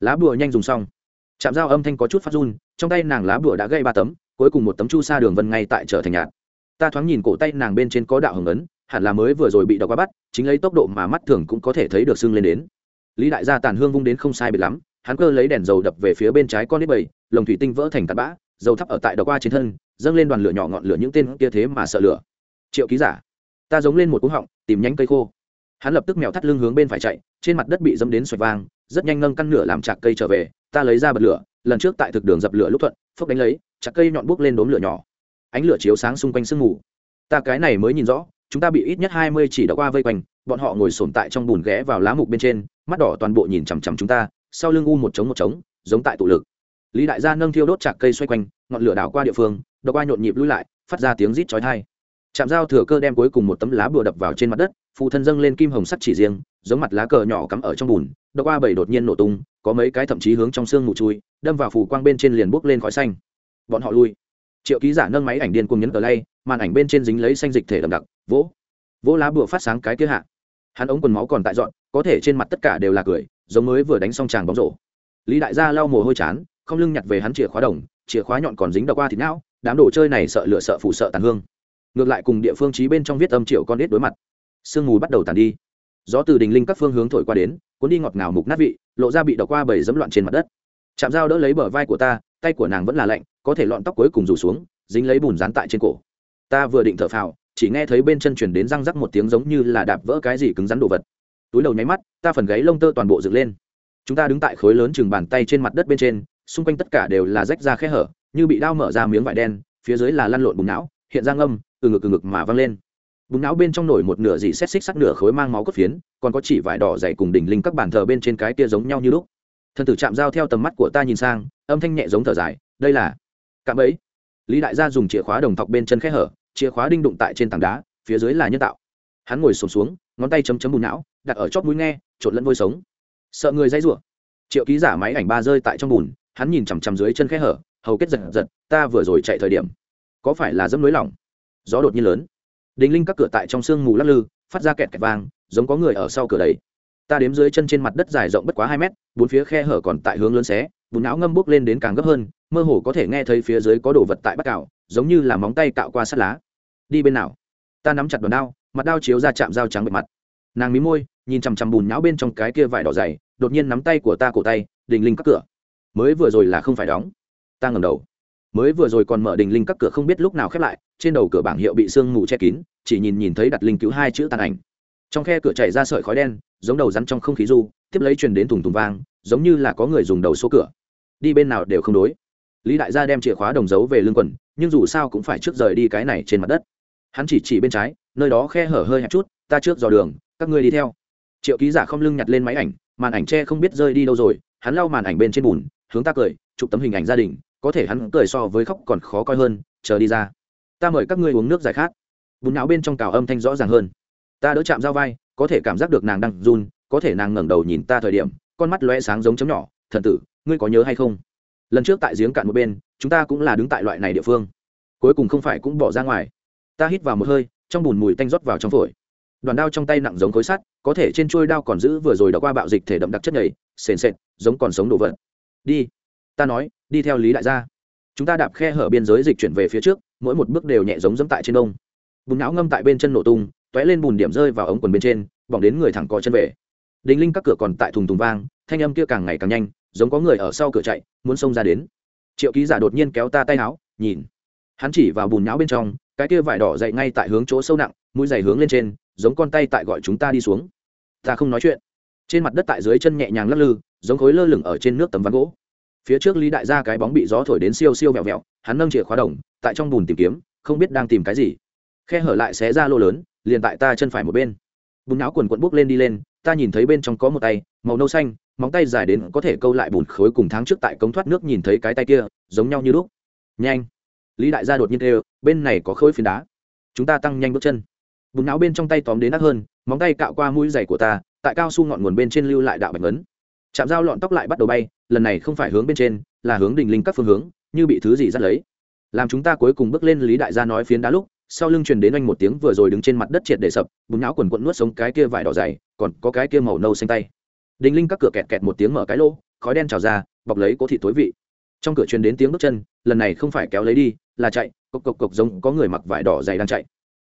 Lá bùa nhanh dùng xong. Chạm dao âm thanh có chút phát run, trong tay nàng lá bùa đã gây ba tấm, cuối cùng một tấm chu sa đường vân ngay tại trở thành nhạt. Ta thoáng nhìn cổ tay nàng bên trên có đạo hồng ấn, hẳn là mới vừa rồi bị đọc qua bắt, chính lấy tốc độ mà mắt thường cũng có thể thấy được sưng lên đến. Lý đại gia tàn hương vung đến không sai biệt lắm, hắn cơ lấy đèn dầu đập về phía bên trái con nít bầy lồng thủy tinh vỡ thành tạt bã dầu thắp ở tại đọc qua trên thân, dâng lên đoàn lửa nhỏ ngọn lửa những tên kia thế mà sợ lửa. Triệu ký giả, ta giống lên một cú họng, tìm nhánh cây khô. Hắn lập tức mèo thắt lưng hướng bên phải chạy, trên mặt đất bị dâm đến xoạch vang, rất nhanh nâng căn lửa làm chạc cây trở về, ta lấy ra bật lửa, lần trước tại thực đường dập lửa lúc thuận, phốc đánh lấy chặt cây nhọn buốc lên đốm lửa nhỏ. Ánh lửa chiếu sáng xung quanh sương mù. Ta cái này mới nhìn rõ, chúng ta bị ít nhất hai mươi chỉ đã qua vây quanh, bọn họ ngồi sồn tại trong bùn ghé vào lá mục bên trên, mắt đỏ toàn bộ nhìn chằm chằm chúng ta, sau lưng u một trống một trống, giống tại tụ lực lý đại gia nâng thiêu đốt chạc cây xoay quanh, ngọn lửa đảo qua địa phương đ qua nhộn nhịp lui lại, phát ra tiếng rít chói thai chạm dao thừa cơ đem cuối cùng một tấm lá bùa đập vào trên mặt đất phụ thân dâng lên kim hồng sắt chỉ riêng, giống mặt lá cờ nhỏ cắm ở trong bùn đ qua bảy đột nhiên nổ tung, có mấy cái thậm chí hướng trong xương mù chui, đâm vào phủ quang bên trên liền bốc lên khói xanh. Bọn họ lui. Triệu ký giả nâng máy ảnh điên cùng nhấn cờ lay màn ảnh bên trên dính lấy xanh dịch thể đậm đặc, vỗ. Vỗ lá bùa phát sáng cái kia hạ. Hắn ống quần máu còn tại dọn, có thể trên mặt tất cả đều là cười, giống mới vừa đánh xong tràng bóng rổ. Lý đại gia lau mồ hôi chán không lưng nhặt về hắn chìa khóa đồng, chìa khóa nhọn còn dính đầu qua thịt não, đám đồ chơi này sợ lựa sợ phụ sợ tàn hương. Ngược lại cùng địa phương trí bên trong viết âm triệu con đít đối mặt. Sương mù bắt đầu tàn đi. Gió từ đình linh các phương hướng thổi qua đến, cuốn đi ngọt ngào mục nát vị, lộ ra bị đọc qua bầy dẫm loạn trên mặt đất. Chạm dao đỡ lấy bờ vai của ta, tay của nàng vẫn là lạnh, có thể lọn tóc cuối cùng rủ xuống, dính lấy bùn dán tại trên cổ. Ta vừa định thở phào, chỉ nghe thấy bên chân chuyển đến răng rắc một tiếng giống như là đạp vỡ cái gì cứng rắn đồ vật. Túi đầu nháy mắt, ta phần gáy lông tơ toàn bộ dựng lên. Chúng ta đứng tại khối lớn chừng bàn tay trên mặt đất bên trên xung quanh tất cả đều là rách ra khe hở như bị đao mở ra miếng vải đen phía dưới là lăn lộn bùng não hiện ra ngâm từ ngực từ ngực mà văng lên. Bùng não bên trong nổi một nửa dị xét xích sắc nửa khối mang máu cốt phiến còn có chỉ vải đỏ dày cùng đỉnh linh các bàn thờ bên trên cái kia giống nhau như lúc. Thân tử chạm dao theo tầm mắt của ta nhìn sang âm thanh nhẹ giống thở dài đây là cạm ấy lý đại gia dùng chìa khóa đồng thọc bên chân khe hở chìa khóa đinh đụng tại trên tảng đá phía dưới là nhân tạo. Hắn ngồi sổm xuống, xuống ngón tay chấm chấm bùn não đặt ở chóp mũi nghe trộn lẫn vôi sống. Sợ người dây rủa. Triệu ký giả máy ảnh ba rơi tại trong bùn hắn nhìn chằm chằm dưới chân khe hở, hầu kết giật giật, ta vừa rồi chạy thời điểm, có phải là dẫm lưới lỏng? Gió đột nhiên lớn. Đình linh các cửa tại trong sương mù lắc lư, phát ra kẹt kẹt vang, giống có người ở sau cửa đấy ta đếm dưới chân trên mặt đất dài rộng bất quá hai mét, bốn phía khe hở còn tại hướng lớn xé, bùn não ngâm bốc lên đến càng gấp hơn, mơ hồ có thể nghe thấy phía dưới có đồ vật tại bắt cào, giống như là móng tay cạo qua sắt lá. Đi bên nào? Ta nắm chặt đòn đao, mặt đao chiếu ra chạm dao trắng bề mặt. Nàng mí môi, nhìn chằm chằm bùn nhão bên trong cái kia vải đỏ dày, đột nhiên nắm tay của ta cổ tay, đình linh các cửa mới vừa rồi là không phải đóng. Ta ngầm đầu. Mới vừa rồi còn mở đình linh các cửa không biết lúc nào khép lại, trên đầu cửa bảng hiệu bị sương mù che kín, chỉ nhìn nhìn thấy đặt linh cứu hai chữ tàn ảnh. Trong khe cửa chảy ra sợi khói đen, giống đầu rắn trong không khí du, tiếp lấy truyền đến thùng thùng vang, giống như là có người dùng đầu số cửa. Đi bên nào đều không đối. Lý đại gia đem chìa khóa đồng giấu về lưng quần, nhưng dù sao cũng phải trước rời đi cái này trên mặt đất. Hắn chỉ chỉ bên trái, nơi đó khe hở hơi hẹp chút, ta trước dò đường, các ngươi đi theo. Triệu ký giả không lưng nhặt lên máy ảnh, màn ảnh tre không biết rơi đi đâu rồi, hắn lau màn ảnh bên trên bùn hướng ta cười, chụp tấm hình ảnh gia đình, có thể hắn cười so với khóc còn khó coi hơn, chờ đi ra. Ta mời các ngươi uống nước giải khát. Bùn não bên trong cào âm thanh rõ ràng hơn. Ta đỡ chạm dao vai, có thể cảm giác được nàng đang run, có thể nàng ngẩng đầu nhìn ta thời điểm, con mắt lóe sáng giống chấm nhỏ. Thần tử, ngươi có nhớ hay không? Lần trước tại giếng cạn một bên, chúng ta cũng là đứng tại loại này địa phương. Cuối cùng không phải cũng bỏ ra ngoài. Ta hít vào một hơi, trong bùn mùi tanh rót vào trong phổi. Đoàn đao trong tay nặng giống khối sắt, có thể trên chuôi đao còn giữ vừa rồi đã qua bạo dịch thể đậm đặc chất nhầy, sền sệt, giống còn sống đồ vật đi. Ta nói, đi theo lý đại gia. Chúng ta đạp khe hở biên giới dịch chuyển về phía trước, mỗi một bước đều nhẹ giống dẫm tại trên đông. Bùn não ngâm tại bên chân nổ tung t ó é lên bùn điểm rơi vào ống quần bên trên, bỏng đến người thẳng có chân về. Đình linh các cửa còn tại thùng thùng vang, thanh âm kia càng ngày càng nhanh, giống có người ở sau cửa chạy, muốn xông ra đến. Triệu ký giả đột nhiên kéo ta tay áo, nhìn. Hắn chỉ vào bùn nhão bên trong, cái kia vải đỏ dậy ngay tại hướng chỗ sâu nặng, mũi dày hướng lên trên, giống con tay tại gọi chúng ta đi xuống. Ta không nói chuyện. Trên mặt đất tại dưới chân nhẹ nhàng lắc lư giống khối lơ lửng ở trên nước tấm ván gỗ. Phía trước lý đại gia cái bóng bị gió thổi đến siêu siêu vẹo vẹo, hắn nâng chìa khóa đồng, tại trong bùn tìm kiếm, không biết đang tìm cái gì. Khe hở lại xé ra lô lớn, liền tại ta chân phải một bên. Bùn não quần quận bốc lên đi lên, ta nhìn thấy bên trong có một tay, màu nâu xanh, móng tay dài đến có thể câu lại bùn khối cùng tháng trước tại cống thoát nước nhìn thấy cái tay kia, giống nhau như lúc. Nhanh! Lý đại gia đột nhiên kêu, bên này có khối phiến đá. Chúng ta tăng nhanh bước chân. Bùn não bên trong tay tóm đến nát hơn, móng tay cạo qua mũi giày của ta, tại cao su ngọn nguồn bên trên lưu lại đạo bạch ấn chạm dao lọn tóc lại bắt đầu bay, lần này không phải hướng bên trên, là hướng đình linh các phương hướng, như bị thứ gì dắt lấy. Làm chúng ta cuối cùng bước lên lý đại gia nói phiến đá lúc, sau lưng truyền đến anh một tiếng vừa rồi đứng trên mặt đất triệt để sập, bùn não quần quận nuốt sống cái kia vải đỏ dày, còn có cái kia màu nâu xanh tay. Đình linh các cửa kẹt kẹt một tiếng mở cái lỗ, khói đen trào ra, bọc lấy cố thị tối vị. Trong cửa truyền đến tiếng bước chân, lần này không phải kéo lấy đi, là chạy, cộc cộc cộc giống có người mặc vải đỏ dày đang chạy.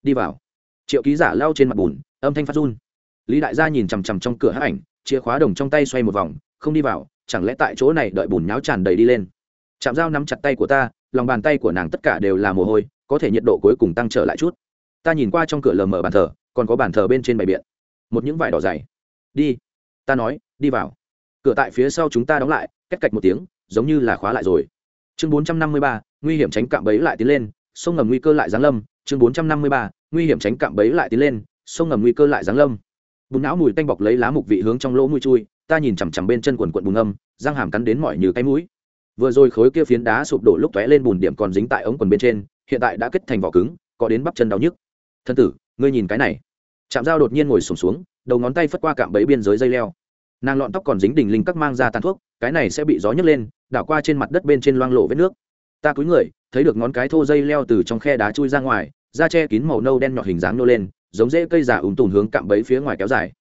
Đi vào. Triệu ký giả lao trên mặt bùn, âm thanh phát run. Lý đại gia nhìn chằm chằm trong cửa hát ảnh chìa khóa đồng trong tay xoay một vòng, không đi vào, chẳng lẽ tại chỗ này đợi bùn nháo tràn đầy đi lên. Chạm dao nắm chặt tay của ta, lòng bàn tay của nàng tất cả đều là mồ hôi, có thể nhiệt độ cuối cùng tăng trở lại chút. Ta nhìn qua trong cửa lờ mở bàn thờ, còn có bàn thờ bên trên bày biện. Một những vải đỏ dày. Đi. Ta nói, đi vào. Cửa tại phía sau chúng ta đóng lại, cách cạch một tiếng, giống như là khóa lại rồi. Chương bốn trăm năm mươi ba, nguy hiểm tránh cạm bẫy lại tiến lên, sông ngầm nguy cơ lại giáng lâm. Chương bốn trăm năm mươi ba, nguy hiểm tránh cạm bẫy lại tiến lên, sông ngầm nguy cơ lại giáng lâm bùn não mùi tanh bọc lấy lá mục vị hướng trong lỗ mũi chui ta nhìn chằm chằm bên chân quần quận bùn âm răng hàm cắn đến mỏi như cái mũi. Vừa rồi khối kia phiến đá sụp đổ lúc tóe lên bùn điểm còn dính tại ống quần bên trên hiện tại đã kết thành vỏ cứng có đến bắp chân đau nhức. Thân tử ngươi nhìn cái này. Chạm dao đột nhiên ngồi sùng xuống, xuống đầu ngón tay phất qua cạm bẫy biên giới dây leo. Nàng lọn tóc còn dính đỉnh linh các mang ra tàn thuốc cái này sẽ bị gió nhấc lên đảo qua trên mặt đất bên trên loang lộ vết nước. Ta cúi người thấy được ngón cái thô dây leo từ trong khe đá chui ra ngoài da che kín màu nâu đen nhọt hình dáng nô lên giống dễ cây giả ùm tùn hướng cạm bẫy phía ngoài kéo dài.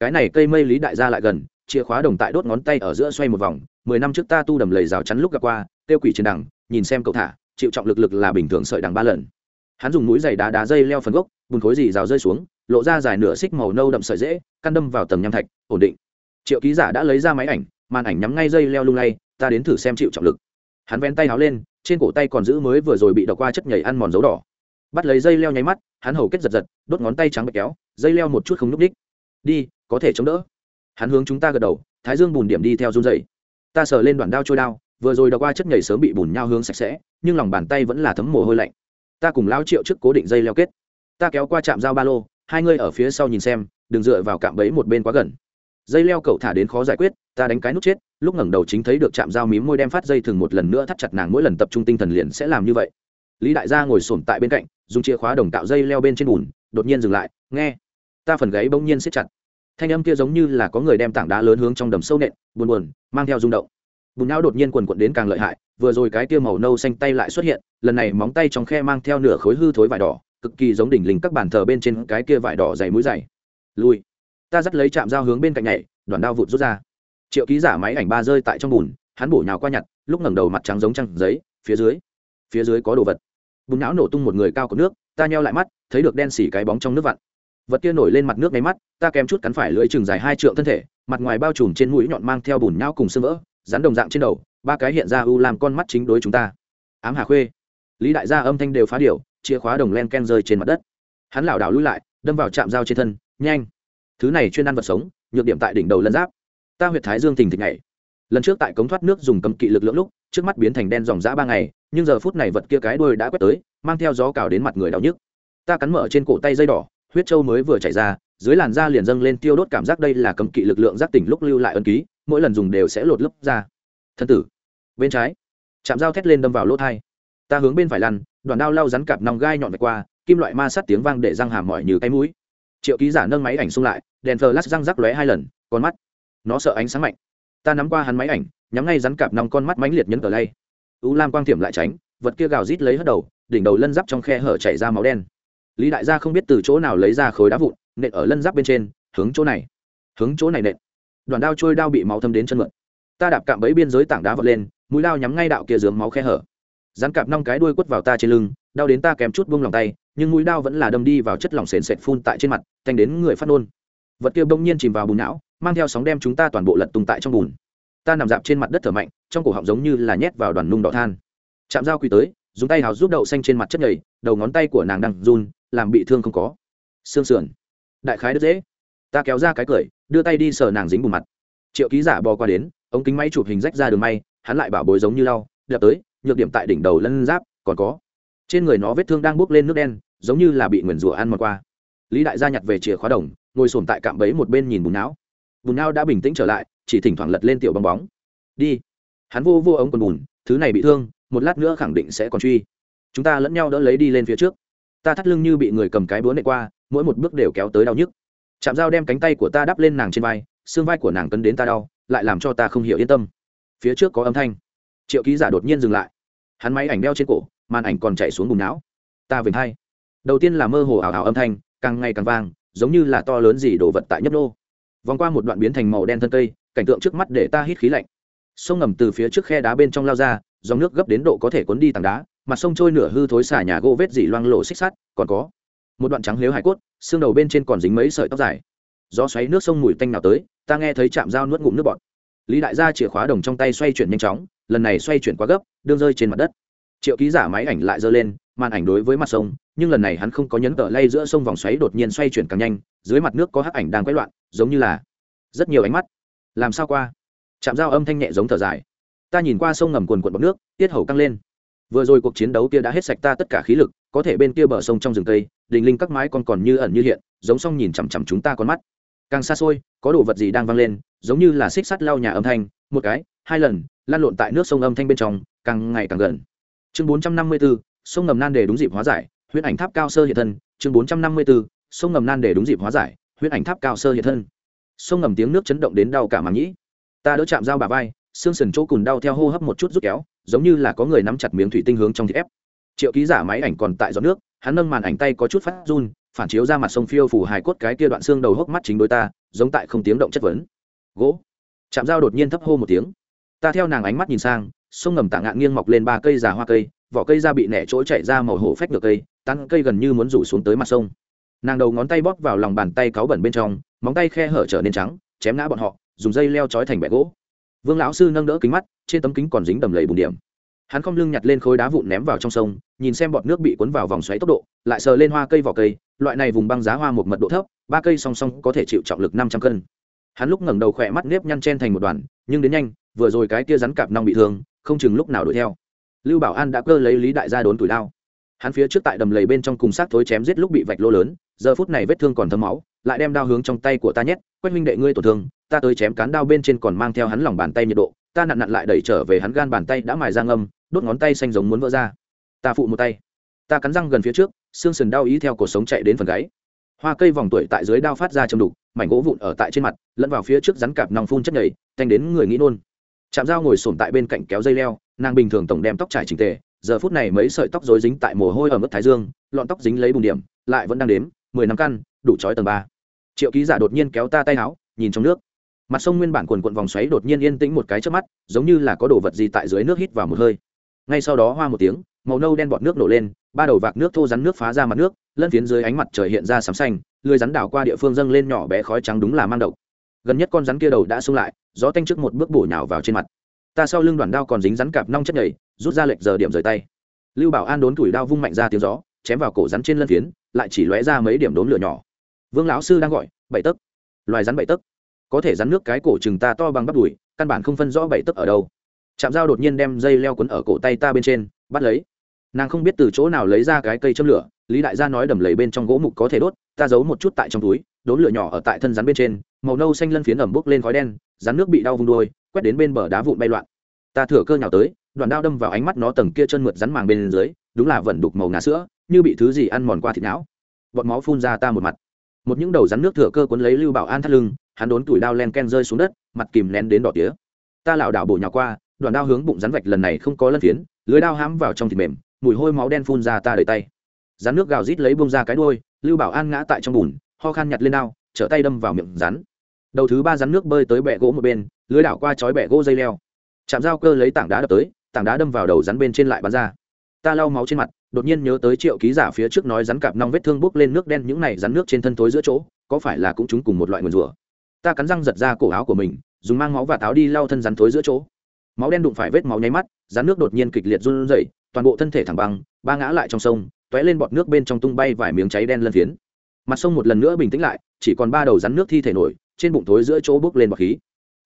Cái này cây mây lý đại gia lại gần, chìa khóa đồng tại đốt ngón tay ở giữa xoay một vòng, mười năm trước ta tu đầm lầy rào chắn lúc gặp qua, tiêu quỷ trên đằng, nhìn xem cậu thả, chịu trọng lực lực là bình thường sợi đằng ba lần. Hắn dùng mũi giày đá đá dây leo phần gốc, bùn khối gì rào rơi xuống, lộ ra dài nửa xích màu nâu đậm sợi dễ, căn đâm vào tầng nham thạch, ổn định. Triệu ký giả đã lấy ra máy ảnh, màn ảnh nhắm ngay dây leo lung lay, ta đến thử xem chịu trọng lực. Hắn vén tay háo lên, trên cổ tay còn giữ mới vừa rồi bị đọc qua chất nhảy ăn mòn dấu đỏ bắt lấy dây leo nháy mắt, hắn hầu kết giật giật, đốt ngón tay trắng bạch kéo, dây leo một chút không núp đích đi, có thể chống đỡ. Hắn hướng chúng ta gật đầu, thái dương bùn điểm đi theo run dày ta sờ lên đoạn đao trôi đao, vừa rồi đọc qua chất nhảy sớm bị bùn nhau hướng sạch sẽ, nhưng lòng bàn tay vẫn là thấm mồ hôi lạnh. Ta cùng lao triệu trước cố định dây leo kết. Ta kéo qua trạm dao ba lô, hai người ở phía sau nhìn xem, đừng dựa vào cạm bẫy một bên quá gần. Dây leo cậu thả đến khó giải quyết, ta đánh cái nút chết, lúc ngẩng đầu chính thấy được chạm dao mím môi đem phát dây thường một lần nữa thắt chặt nàng mỗi lần tập trung tinh thần liền sẽ làm như vậy lý đại gia ngồi sổm tại bên cạnh, dùng chìa khóa đồng tạo dây leo bên trên bùn, đột nhiên dừng lại, nghe, ta phần gáy bỗng nhiên siết chặt. Thanh âm kia giống như là có người đem tảng đá lớn hướng trong đầm sâu nện, buồn buồn, mang theo rung động. Bùn não đột nhiên quần quận đến càng lợi hại, vừa rồi cái kia màu nâu xanh tay lại xuất hiện, lần này móng tay trong khe mang theo nửa khối hư thối vải đỏ, cực kỳ giống đỉnh lình các bàn thờ bên trên cái kia vải đỏ dày mũi dày. Lui. Ta dắt lấy chạm dao hướng bên cạnh nhảy đoàn đao vụt rút ra. Triệu ký giả máy ảnh ba rơi tại trong bùn, hắn bổ nhào qua nhặt, lúc ngẩng đầu mặt trắng giống trăng giấy, phía dưới phía dưới có đồ vật bùn não nổ tung một người cao của nước, ta nheo lại mắt, thấy được đen xỉ cái bóng trong nước vặn. Vật kia nổi lên mặt nước máy mắt, ta kèm chút cắn phải lưỡi chừng dài hai trượng thân thể, mặt ngoài bao trùm trên mũi nhọn mang theo bùn nhau cùng sưng vỡ, rắn đồng dạng trên đầu, ba cái hiện ra u làm con mắt chính đối chúng ta. Ám hà khuê. Lý đại gia âm thanh đều phá điều chìa khóa đồng len ken rơi trên mặt đất. Hắn lảo đảo lui lại, đâm vào chạm dao trên thân, nhanh. Thứ này chuyên ăn vật sống, nhược điểm tại đỉnh đầu lân giáp. Ta huyệt thái dương tình thịch này lần trước tại cống thoát nước dùng cầm kỵ lực lượng lúc trước mắt biến thành đen dòng dã ba ngày, nhưng giờ phút này vật kia cái đuôi đã quét tới, mang theo gió cào đến mặt người đau nhức. Ta cắn mở trên cổ tay dây đỏ, huyết trâu mới vừa chảy ra, dưới làn da liền dâng lên tiêu đốt cảm giác đây là cầm kỵ lực lượng giác tỉnh lúc lưu lại ân ký, mỗi lần dùng đều sẽ lột lấp ra. Thân tử, bên trái, chạm dao thét lên đâm vào lỗ thai. Ta hướng bên phải lăn, đoàn đao lau rắn cạp nòng gai nhọn vạch qua, kim loại ma sát tiếng vang để răng hàm mỏi như cái mũi. Triệu ký giả nâng máy ảnh xung lại, đèn flash răng rắc lóe hai lần, con mắt, nó sợ ánh sáng mạnh. Ta nắm qua hắn máy ảnh nhắm ngay rắn cạp nòng con mắt mãnh liệt nhấn cờ lay. U lam quang thiểm lại tránh, vật kia gào rít lấy hất đầu, đỉnh đầu lân giáp trong khe hở chảy ra máu đen. Lý đại gia không biết từ chỗ nào lấy ra khối đá vụn, nện ở lân giáp bên trên, hướng chỗ này, hướng chỗ này nện. Đoàn đao trôi đao bị máu thâm đến chân mượn ta đạp cạm bẫy biên giới tảng đá vọt lên, mũi lao nhắm ngay đạo kia dướng máu khe hở. Rắn cạp nong cái đuôi quất vào ta trên lưng, đau đến ta kém chút buông lòng tay, nhưng mũi đao vẫn là đâm đi vào chất lỏng sền sệt phun tại trên mặt thành đến người phát nôn vật kia bỗng nhiên chìm vào bùn não, mang theo sóng đem chúng ta toàn bộ lật tung tại trong bùn ta nằm dạp trên mặt đất thở mạnh, trong cổ họng giống như là nhét vào đoàn nung đỏ than. Chạm dao quỳ tới, dùng tay hào giúp đậu xanh trên mặt chất nhầy, đầu ngón tay của nàng đang run, làm bị thương không có. Xương sườn. Đại khái đất dễ. Ta kéo ra cái cười, đưa tay đi sờ nàng dính bùn mặt. Triệu ký giả bò qua đến, ống kính máy chụp hình rách ra đường may, hắn lại bảo bối giống như lau, đập tới, nhược điểm tại đỉnh đầu lân giáp, còn có. Trên người nó vết thương đang bốc lên nước đen, giống như là bị nguyền rủa ăn mọt qua. Lý đại gia nhặt về chìa khóa đồng, ngồi sồn tại cạm bẫy một bên nhìn bùn não bùn não đã bình tĩnh trở lại, chỉ thỉnh thoảng lật lên tiểu bong bóng. Đi. Hắn vô vô ống quần bùn, thứ này bị thương, một lát nữa khẳng định sẽ còn truy. Chúng ta lẫn nhau đỡ lấy đi lên phía trước. Ta thắt lưng như bị người cầm cái búa nệ qua, mỗi một bước đều kéo tới đau nhức. Chạm dao đem cánh tay của ta đắp lên nàng trên vai, xương vai của nàng cấn đến ta đau, lại làm cho ta không hiểu yên tâm. Phía trước có âm thanh. Triệu ký giả đột nhiên dừng lại. Hắn máy ảnh đeo trên cổ, màn ảnh còn chạy xuống bùn não. Ta vểnh hay đầu tiên là mơ hồ ảo ảo âm thanh, càng ngày càng vang, giống như là to lớn gì đồ vật tại nhấp nô vòng qua một đoạn biến thành màu đen thân cây, cảnh tượng trước mắt để ta hít khí lạnh. Sông ngầm từ phía trước khe đá bên trong lao ra, dòng nước gấp đến độ có thể cuốn đi tảng đá, mặt sông trôi nửa hư thối xả nhà gỗ vết dỉ loang lộ xích sắt, còn có một đoạn trắng lếu hải cốt, xương đầu bên trên còn dính mấy sợi tóc dài. Gió xoáy nước sông mùi tanh nào tới, ta nghe thấy chạm dao nuốt ngụm nước bọt. Lý đại gia chìa khóa đồng trong tay xoay chuyển nhanh chóng, lần này xoay chuyển quá gấp, đương rơi trên mặt đất. Triệu ký giả máy ảnh lại giơ lên màn ảnh đối với mặt sông nhưng lần này hắn không có nhấn tờ lay giữa sông vòng xoáy đột nhiên xoay chuyển càng nhanh dưới mặt nước có hắc ảnh đang quấy loạn giống như là rất nhiều ánh mắt. Làm sao qua? Chạm dao âm thanh nhẹ giống thở dài. Ta nhìn qua sông ngầm quần quần bọc nước tiết hầu căng lên. Vừa rồi cuộc chiến đấu kia đã hết sạch ta tất cả khí lực có thể bên kia bờ sông trong rừng cây đình linh các mái còn còn như ẩn như hiện giống song nhìn chằm chằm chúng ta con mắt. Càng xa xôi có đồ vật gì đang văng lên giống như là xích sắt lau nhà âm thanh một cái hai lần lan lộn tại nước sông âm thanh bên trong càng ngày càng gần. Chương bốn trăm năm mươi 454, sông ngầm nan đề đúng dịp hóa giải, huyễn ảnh tháp cao sơ hiện thân, chương bốn trăm năm mươi bốn sông ngầm nan đề đúng dịp hóa giải, huyễn ảnh tháp cao sơ hiện thân. Sông ngầm tiếng nước chấn động đến đau cả màng nhĩ. Ta đỡ chạm dao bà vai, xương sườn chỗ cùn đau theo hô hấp một chút rút kéo, giống như là có người nắm chặt miếng thủy tinh hướng trong thịt ép. Triệu ký giả máy ảnh còn tại giọt nước, hắn nâng màn ảnh tay có chút phát run, phản chiếu ra mặt sông phiêu phủ hài cốt cái kia đoạn xương đầu hốc mắt chính đôi ta, giống tại không tiếng động chất vấn. Gỗ. Chạm dao đột nhiên thấp hô một tiếng. Ta theo nàng ánh mắt nhìn sang sông ngầm tạ ngạn nghiêng mọc lên ba cây già hoa cây, vỏ cây ra bị nẻ chỗ chạy ra màu hổ phách ngược cây, tán cây gần như muốn rủ xuống tới mặt sông. Nàng đầu ngón tay bóp vào lòng bàn tay cáu bẩn bên trong, móng tay khe hở trở nên trắng, chém ngã bọn họ, dùng dây leo trói thành bẹ gỗ. Vương lão sư nâng đỡ kính mắt, trên tấm kính còn dính đầm lầy bùn điểm. Hắn không lưng nhặt lên khối đá vụn ném vào trong sông, nhìn xem bọt nước bị cuốn vào vòng xoáy tốc độ, lại sờ lên hoa cây vỏ cây, loại này vùng băng giá hoa một mật độ thấp, ba cây song song có thể chịu trọng lực năm trăm cân. Hắn lúc ngẩng đầu khỏe mắt nếp nhăn chen thành một đoàn, nhưng đến nhanh, vừa rồi cái tia rắn cạp nong bị thương không chừng lúc nào đuổi theo. Lưu bảo an đã cơ lấy lý đại gia đốn tuổi đao. Hắn phía trước tại đầm lầy bên trong cùng xác thối chém giết lúc bị vạch lô lớn, giờ phút này vết thương còn thấm máu, lại đem đao hướng trong tay của ta nhét, quách minh đệ ngươi tổn thương, ta tới chém cán đao bên trên còn mang theo hắn lòng bàn tay nhiệt độ, ta nặn nặn lại đẩy trở về hắn gan bàn tay đã mài ra ngâm, đốt ngón tay xanh giống muốn vỡ ra. Ta phụ một tay. Ta cắn răng gần phía trước, xương sườn đau ý theo cuộc sống chạy đến phần gáy. Hoa cây vòng tuổi tại dưới đao phát ra châm đục, mảnh gỗ vụn ở tại trên mặt, lẫn vào phía trước rắn cạp nòng phun chất nhầy thành đến người nghĩ nôn chạm dao ngồi sổm tại bên cạnh kéo dây leo, nàng bình thường tổng đem tóc trải trình tề, giờ phút này mấy sợi tóc rối dính tại mồ hôi ở mức thái dương, lọn tóc dính lấy bùn điểm, lại vẫn đang đếm, mười năm căn, đủ trói tầng ba. Triệu ký giả đột nhiên kéo ta tay áo, nhìn trong nước. Mặt sông nguyên bản quần quận vòng xoáy đột nhiên yên tĩnh một cái trước mắt, giống như là có đồ vật gì tại dưới nước hít vào một hơi. Ngay sau đó hoa một tiếng, màu nâu đen bọt nước nổ lên, ba đầu vạc nước thô rắn nước phá ra mặt nước, lân phiến dưới ánh mặt trời hiện ra sắm xanh, lưới rắn đảo qua địa phương dâng lên nhỏ bé khói trắng đúng là mang độc gần nhất con rắn kia đầu đã xông lại, gió tanh trước một bước bổ nhào vào trên mặt. Ta sau lưng đoàn đao còn dính rắn cạp nong chất nhảy rút ra lệch giờ điểm rời tay. Lưu bảo an đốn tuổi đao vung mạnh ra tiếng gió, chém vào cổ rắn trên lân phiến, lại chỉ lóe ra mấy điểm đốn lửa nhỏ. Vương lão sư đang gọi, bảy tấc. Loài rắn bảy tấc. Có thể rắn nước cái cổ chừng ta to bằng bắp đùi, căn bản không phân rõ bảy tấc ở đâu. Chạm dao đột nhiên đem dây leo quấn ở cổ tay ta bên trên, bắt lấy. Nàng không biết từ chỗ nào lấy ra cái cây châm lửa, lý đại gia nói đầm lầy bên trong gỗ mục có thể đốt, ta giấu một chút tại trong túi đốn lửa nhỏ ở tại thân rắn bên trên, màu nâu xanh lân phiến ẩm bốc lên khói đen, rắn nước bị đau vùng đôi quét đến bên bờ đá vụn bay loạn. Ta thừa cơ nhào tới đoạn đao đâm vào ánh mắt nó tầng kia chân mượt rắn màng bên dưới, đúng là vẫn đục màu ngà sữa, như bị thứ gì ăn mòn qua thịt não. Bọt máu phun ra ta một mặt. Một những đầu rắn nước thừa cơ cuốn lấy lưu bảo an thắt lưng, hắn đốn tuổi đao len ken rơi xuống đất, mặt kìm nén đến đỏ tía. Ta lảo đảo bổ nhào qua đoạn đao hướng bụng rắn vạch lần này không có lân phiến, lưới đao hãm vào trong thịt mềm, mùi hôi máu đen phun ra ta đầy tay. Rắn nước gào rít lấy bông ra cái đuôi, lưu bảo an ngã tại trong bùn ho khan nhặt lên đao, trở tay đâm vào miệng rắn. Đầu thứ ba rắn nước bơi tới bẹ gỗ một bên, lưới đảo qua chói bẹ gỗ dây leo. Chạm dao cơ lấy tảng đá đập tới, tảng đá đâm vào đầu rắn bên trên lại bắn ra. Ta lau máu trên mặt, đột nhiên nhớ tới triệu ký giả phía trước nói rắn cạp nong vết thương bốc lên nước đen những này rắn nước trên thân tối giữa chỗ, có phải là cũng chúng cùng một loại nguồn rủa? Ta cắn răng giật ra cổ áo của mình, dùng mang máu và táo đi lau thân rắn thối giữa chỗ. Máu đen đụng phải vết máu nháy mắt, rắn nước đột nhiên kịch liệt run rẩy, toàn bộ thân thể thẳng băng, ba ngã lại trong sông t lên bọt nước bên trong tung bay vài miếng cháy đen lân phiến mặt sông một lần nữa bình tĩnh lại, chỉ còn ba đầu rắn nước thi thể nổi, trên bụng thối giữa chỗ bước lên bọc khí.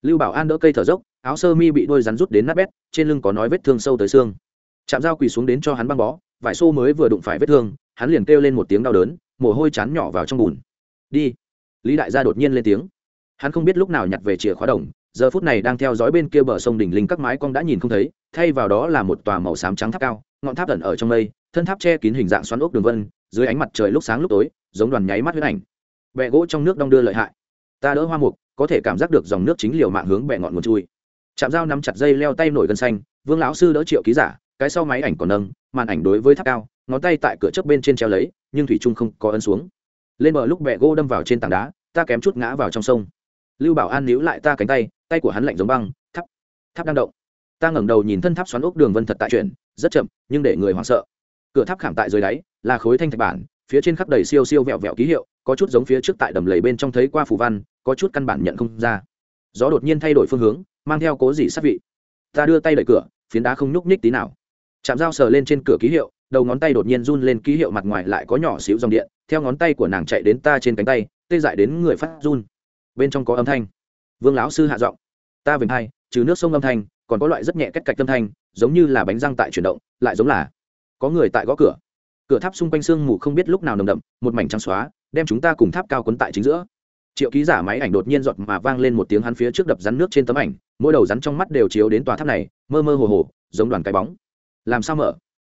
Lưu bảo an đỡ cây thở dốc, áo sơ mi bị đôi rắn rút đến nát bét, trên lưng có nói vết thương sâu tới xương. Chạm dao quỳ xuống đến cho hắn băng bó, vải xô mới vừa đụng phải vết thương, hắn liền kêu lên một tiếng đau đớn, mồ hôi chán nhỏ vào trong bùn. Đi. Lý đại gia đột nhiên lên tiếng. Hắn không biết lúc nào nhặt về chìa khóa đồng, giờ phút này đang theo dõi bên kia bờ sông đỉnh linh các mái cong đã nhìn không thấy, thay vào đó là một tòa màu xám trắng tháp cao, ngọn tháp ẩn ở trong mây, thân tháp che kín hình dạng xoắn ốc đường vân dưới ánh mặt trời lúc sáng lúc tối, giống đoàn nháy mắt huyết ảnh. Bẹ gỗ trong nước đong đưa lợi hại. Ta đỡ hoa mục, có thể cảm giác được dòng nước chính liều mạng hướng bẹ ngọn nguồn chui. Chạm dao nắm chặt dây leo tay nổi gân xanh, vương lão sư đỡ triệu ký giả, cái sau máy ảnh còn nâng, màn ảnh đối với tháp cao, ngón tay tại cửa chớp bên trên treo lấy, nhưng thủy trung không có ấn xuống. Lên bờ lúc bẹ gỗ đâm vào trên tảng đá, ta kém chút ngã vào trong sông. Lưu bảo an níu lại ta cánh tay tay của hắn lạnh giống băng thắp tháp đang động. Ta ngẩng đầu nhìn thân tháp xoắn ốc đường vân thật tại chuyển, rất chậm, nhưng để người hoảng sợ cửa tháp khảm tại dưới đáy, là khối thanh thạch bản, phía trên khắp đầy siêu siêu vẹo vẹo ký hiệu, có chút giống phía trước tại đầm lầy bên trong thấy qua phù văn, có chút căn bản nhận không ra. Gió đột nhiên thay đổi phương hướng, mang theo cố gì sát vị. Ta đưa tay đẩy cửa, phiến đá không nhúc nhích tí nào. Chạm dao sờ lên trên cửa ký hiệu, đầu ngón tay đột nhiên run lên ký hiệu mặt ngoài lại có nhỏ xíu dòng điện, theo ngón tay của nàng chạy đến ta trên cánh tay, tê dại đến người phát run. Bên trong có âm thanh. Vương lão sư hạ giọng. Ta vểnh hai, trừ nước sông âm thanh, còn có loại rất nhẹ cách cạch âm thanh, giống như là bánh răng tại chuyển động, lại giống là có người tại gõ cửa. Cửa tháp xung quanh sương mù không biết lúc nào nồng đậm, một mảnh trắng xóa, đem chúng ta cùng tháp cao quấn tại chính giữa. Triệu ký giả máy ảnh đột nhiên giọt mà vang lên một tiếng hắn phía trước đập rắn nước trên tấm ảnh, mỗi đầu rắn trong mắt đều chiếu đến tòa tháp này, mơ mơ hồ hồ, giống đoàn cái bóng. Làm sao mở?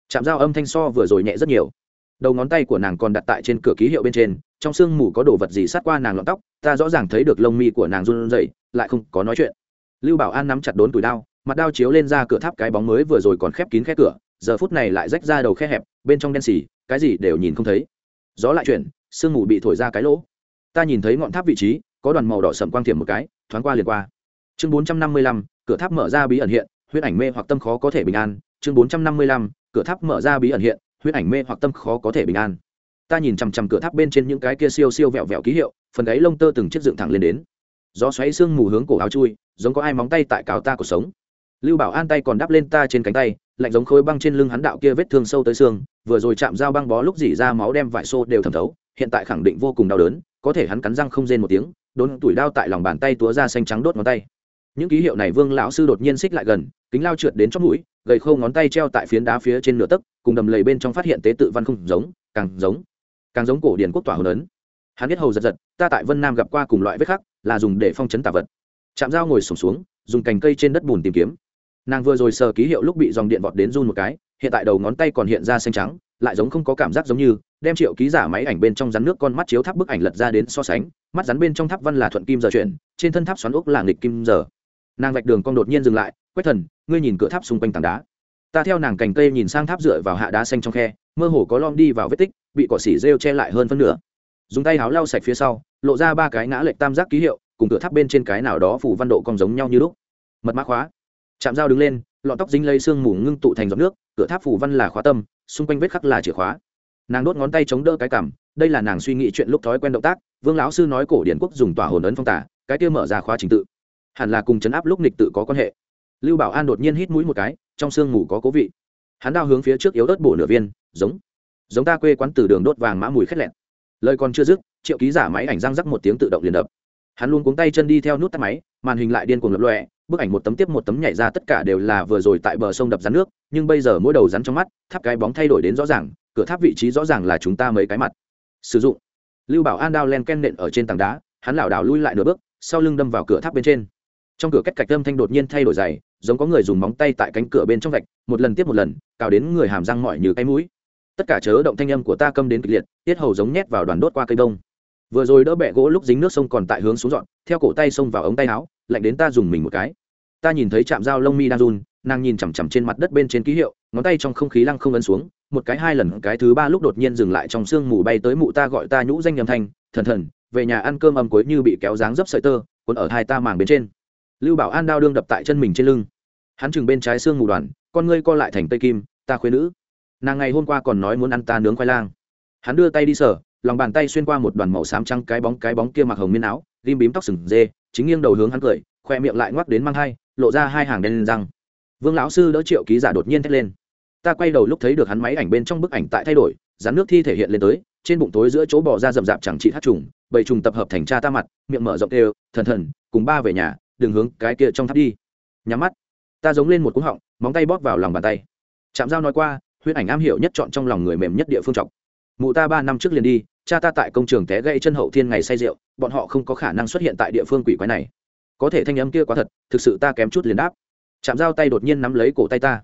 Chạm dao âm thanh so vừa rồi nhẹ rất nhiều. Đầu ngón tay của nàng còn đặt tại trên cửa ký hiệu bên trên, trong sương mù có đồ vật gì sát qua nàng lọn tóc, ta rõ ràng thấy được lông mi của nàng run rẩy, lại không có nói chuyện. Lưu bảo an nắm chặt đốn tủi đao, mặt đao chiếu lên ra cửa tháp cái bóng mới vừa rồi còn khép kín khe cửa giờ phút này lại rách ra đầu khe hẹp, bên trong đen xì, cái gì đều nhìn không thấy. Gió lại chuyển, sương mù bị thổi ra cái lỗ. Ta nhìn thấy ngọn tháp vị trí, có đoàn màu đỏ sậm quang thiểm một cái, thoáng qua liền qua. Chương bốn trăm năm mươi lăm, cửa tháp mở ra bí ẩn hiện, huyết ảnh mê hoặc tâm khó có thể bình an. Chương bốn trăm năm mươi lăm, cửa tháp mở ra bí ẩn hiện, huyết ảnh mê hoặc tâm khó có thể bình an. Ta nhìn chằm chằm cửa tháp bên trên những cái kia siêu siêu vẹo vẹo ký hiệu, phần gáy lông tơ từng chiếc dựng thẳng lên đến. Gió xoáy sương mù hướng cổ áo chui, giống có ai móng tay tại cáo ta cuộc sống. Lưu bảo an tay còn đắp lên ta trên cánh tay lạnh giống khối băng trên lưng hắn đạo kia vết thương sâu tới xương, vừa rồi chạm dao băng bó lúc dỉ ra máu đem vải xô đều thẩm thấu, hiện tại khẳng định vô cùng đau đớn, có thể hắn cắn răng không rên một tiếng, đốn tuổi đao tại lòng bàn tay túa ra xanh trắng đốt ngón tay. Những ký hiệu này vương lão sư đột nhiên xích lại gần, kính lao trượt đến chót mũi, gầy khâu ngón tay treo tại phiến đá phía trên nửa tấc, cùng đầm lầy bên trong phát hiện tế tự văn không giống, càng giống càng giống cổ điển quốc tỏa hồn ấn. Hắn biết hầu giật giật, ta tại vân nam gặp qua cùng loại vết khắc, là dùng để phong chấn tà vật. Chạm dao ngồi sổm xuống, dùng cành cây trên đất bùn tìm kiếm nàng vừa rồi sờ ký hiệu lúc bị dòng điện vọt đến run một cái, hiện tại đầu ngón tay còn hiện ra xanh trắng, lại giống không có cảm giác giống như, đem triệu ký giả máy ảnh bên trong rắn nước con mắt chiếu tháp bức ảnh lật ra đến so sánh, mắt rắn bên trong tháp văn là thuận kim giờ chuyển, trên thân tháp xoắn ốc là nghịch kim giờ. Nàng vạch đường con đột nhiên dừng lại quét thần, ngươi nhìn cửa tháp xung quanh tảng đá. Ta theo nàng cành cây nhìn sang tháp dựa vào hạ đá xanh trong khe, mơ hồ có lom đi vào vết tích, bị cỏ xỉ rêu che lại hơn phân nửa. Dùng tay háo lau sạch phía sau, lộ ra ba cái ngã lệch tam giác ký hiệu, cùng cửa tháp bên trên cái nào đó phủ văn độ còn giống nhau như lúc. Mật mã khóa chạm dao đứng lên, lọn tóc dính lây sương mù ngưng tụ thành giọt nước, cửa tháp phủ văn là khóa tâm, xung quanh vết khắc là chìa khóa. Nàng đốt ngón tay chống đỡ cái cằm đây là nàng suy nghĩ chuyện lúc thói quen động tác, vương lão sư nói cổ điển quốc dùng tỏa hồn ấn phong tả, cái kia mở ra khóa trình tự. Hẳn là cùng chấn áp lúc nịch tự có quan hệ. Lưu bảo an đột nhiên hít mũi một cái, trong sương mù có cố vị. Hắn đao hướng phía trước yếu ớt bổ nửa viên, giống giống ta quê quán từ đường đốt vàng mã mùi khét lẹn. Lời còn chưa dứt, triệu ký giả máy ảnh răng rắc một tiếng tự động liền đập. Hắn luôn cuống tay chân đi theo nút tắt máy, màn hình lại điên cuồng lập lọe bức ảnh một tấm tiếp một tấm nhảy ra tất cả đều là vừa rồi tại bờ sông đập rắn nước, nhưng bây giờ mỗi đầu rắn trong mắt, tháp cái bóng thay đổi đến rõ ràng, cửa tháp vị trí rõ ràng là chúng ta mấy cái mặt. Sử dụng. Lưu bảo an đao len ken nện ở trên tảng đá, hắn lảo đảo lui lại nửa bước, sau lưng đâm vào cửa tháp bên trên. Trong cửa cách cạch âm thanh đột nhiên thay đổi dày, giống có người dùng móng tay tại cánh cửa bên trong vạch, một lần tiếp một lần, cào đến người hàm răng mỏi như cái mũi. Tất cả chớ động thanh âm của ta câm đến kịch liệt, tiết hầu giống nhét vào đoàn đốt qua cây đông vừa rồi đỡ bẹ gỗ lúc dính nước sông còn tại hướng xuống dọn, theo cổ tay xông vào ống tay áo lạnh đến ta dùng mình một cái. Ta nhìn thấy chạm dao lông mi đang run, nàng nhìn chằm chằm trên mặt đất bên trên ký hiệu, ngón tay trong không khí lăng không ấn xuống, một cái hai lần, cái thứ ba lúc đột nhiên dừng lại trong sương mù bay tới mụ ta gọi ta nhũ danh nhầm thanh, thần thần, về nhà ăn cơm ầm cuối như bị kéo dáng dấp sợi tơ, cuốn ở hai ta màng bên trên. Lưu bảo an đao đương đập tại chân mình trên lưng. Hắn chừng bên trái xương mù đoàn, con ngươi co lại thành tây kim, ta khuyên nữ. Nàng ngày hôm qua còn nói muốn ăn ta nướng khoai lang. Hắn đưa tay đi sở lòng bàn tay xuyên qua một đoàn màu xám trắng cái bóng cái bóng kia mặc hồng miên áo ghim bím tóc sừng dê chính nghiêng đầu hướng hắn cười, khoe miệng lại ngoắc đến mang hai, lộ ra hai hàng đen lên răng. Vương lão sư đỡ triệu ký giả đột nhiên thét lên. Ta quay đầu lúc thấy được hắn máy ảnh bên trong bức ảnh tại thay đổi, rắn nước thi thể hiện lên tới, trên bụng tối giữa chỗ bỏ ra rậm rạp chẳng trị hát trùng, bầy trùng tập hợp thành cha ta mặt, miệng mở rộng đều, thần thần, cùng ba về nhà, đừng hướng cái kia trong tháp đi. Nhắm mắt. Ta giống lên một cú họng, móng tay bóp vào lòng bàn tay. Chạm dao nói qua huyết ảnh am hiểu nhất chọn trong lòng người mềm nhất địa phương trọng. Mụ ta ba năm trước liền đi cha ta tại công trường té gãy chân hậu thiên ngày say rượu, bọn họ không có khả năng xuất hiện tại địa phương quỷ quái này. Có thể thanh âm kia quá thật, thực sự ta kém chút liền đáp. Chạm dao tay đột nhiên nắm lấy cổ tay ta.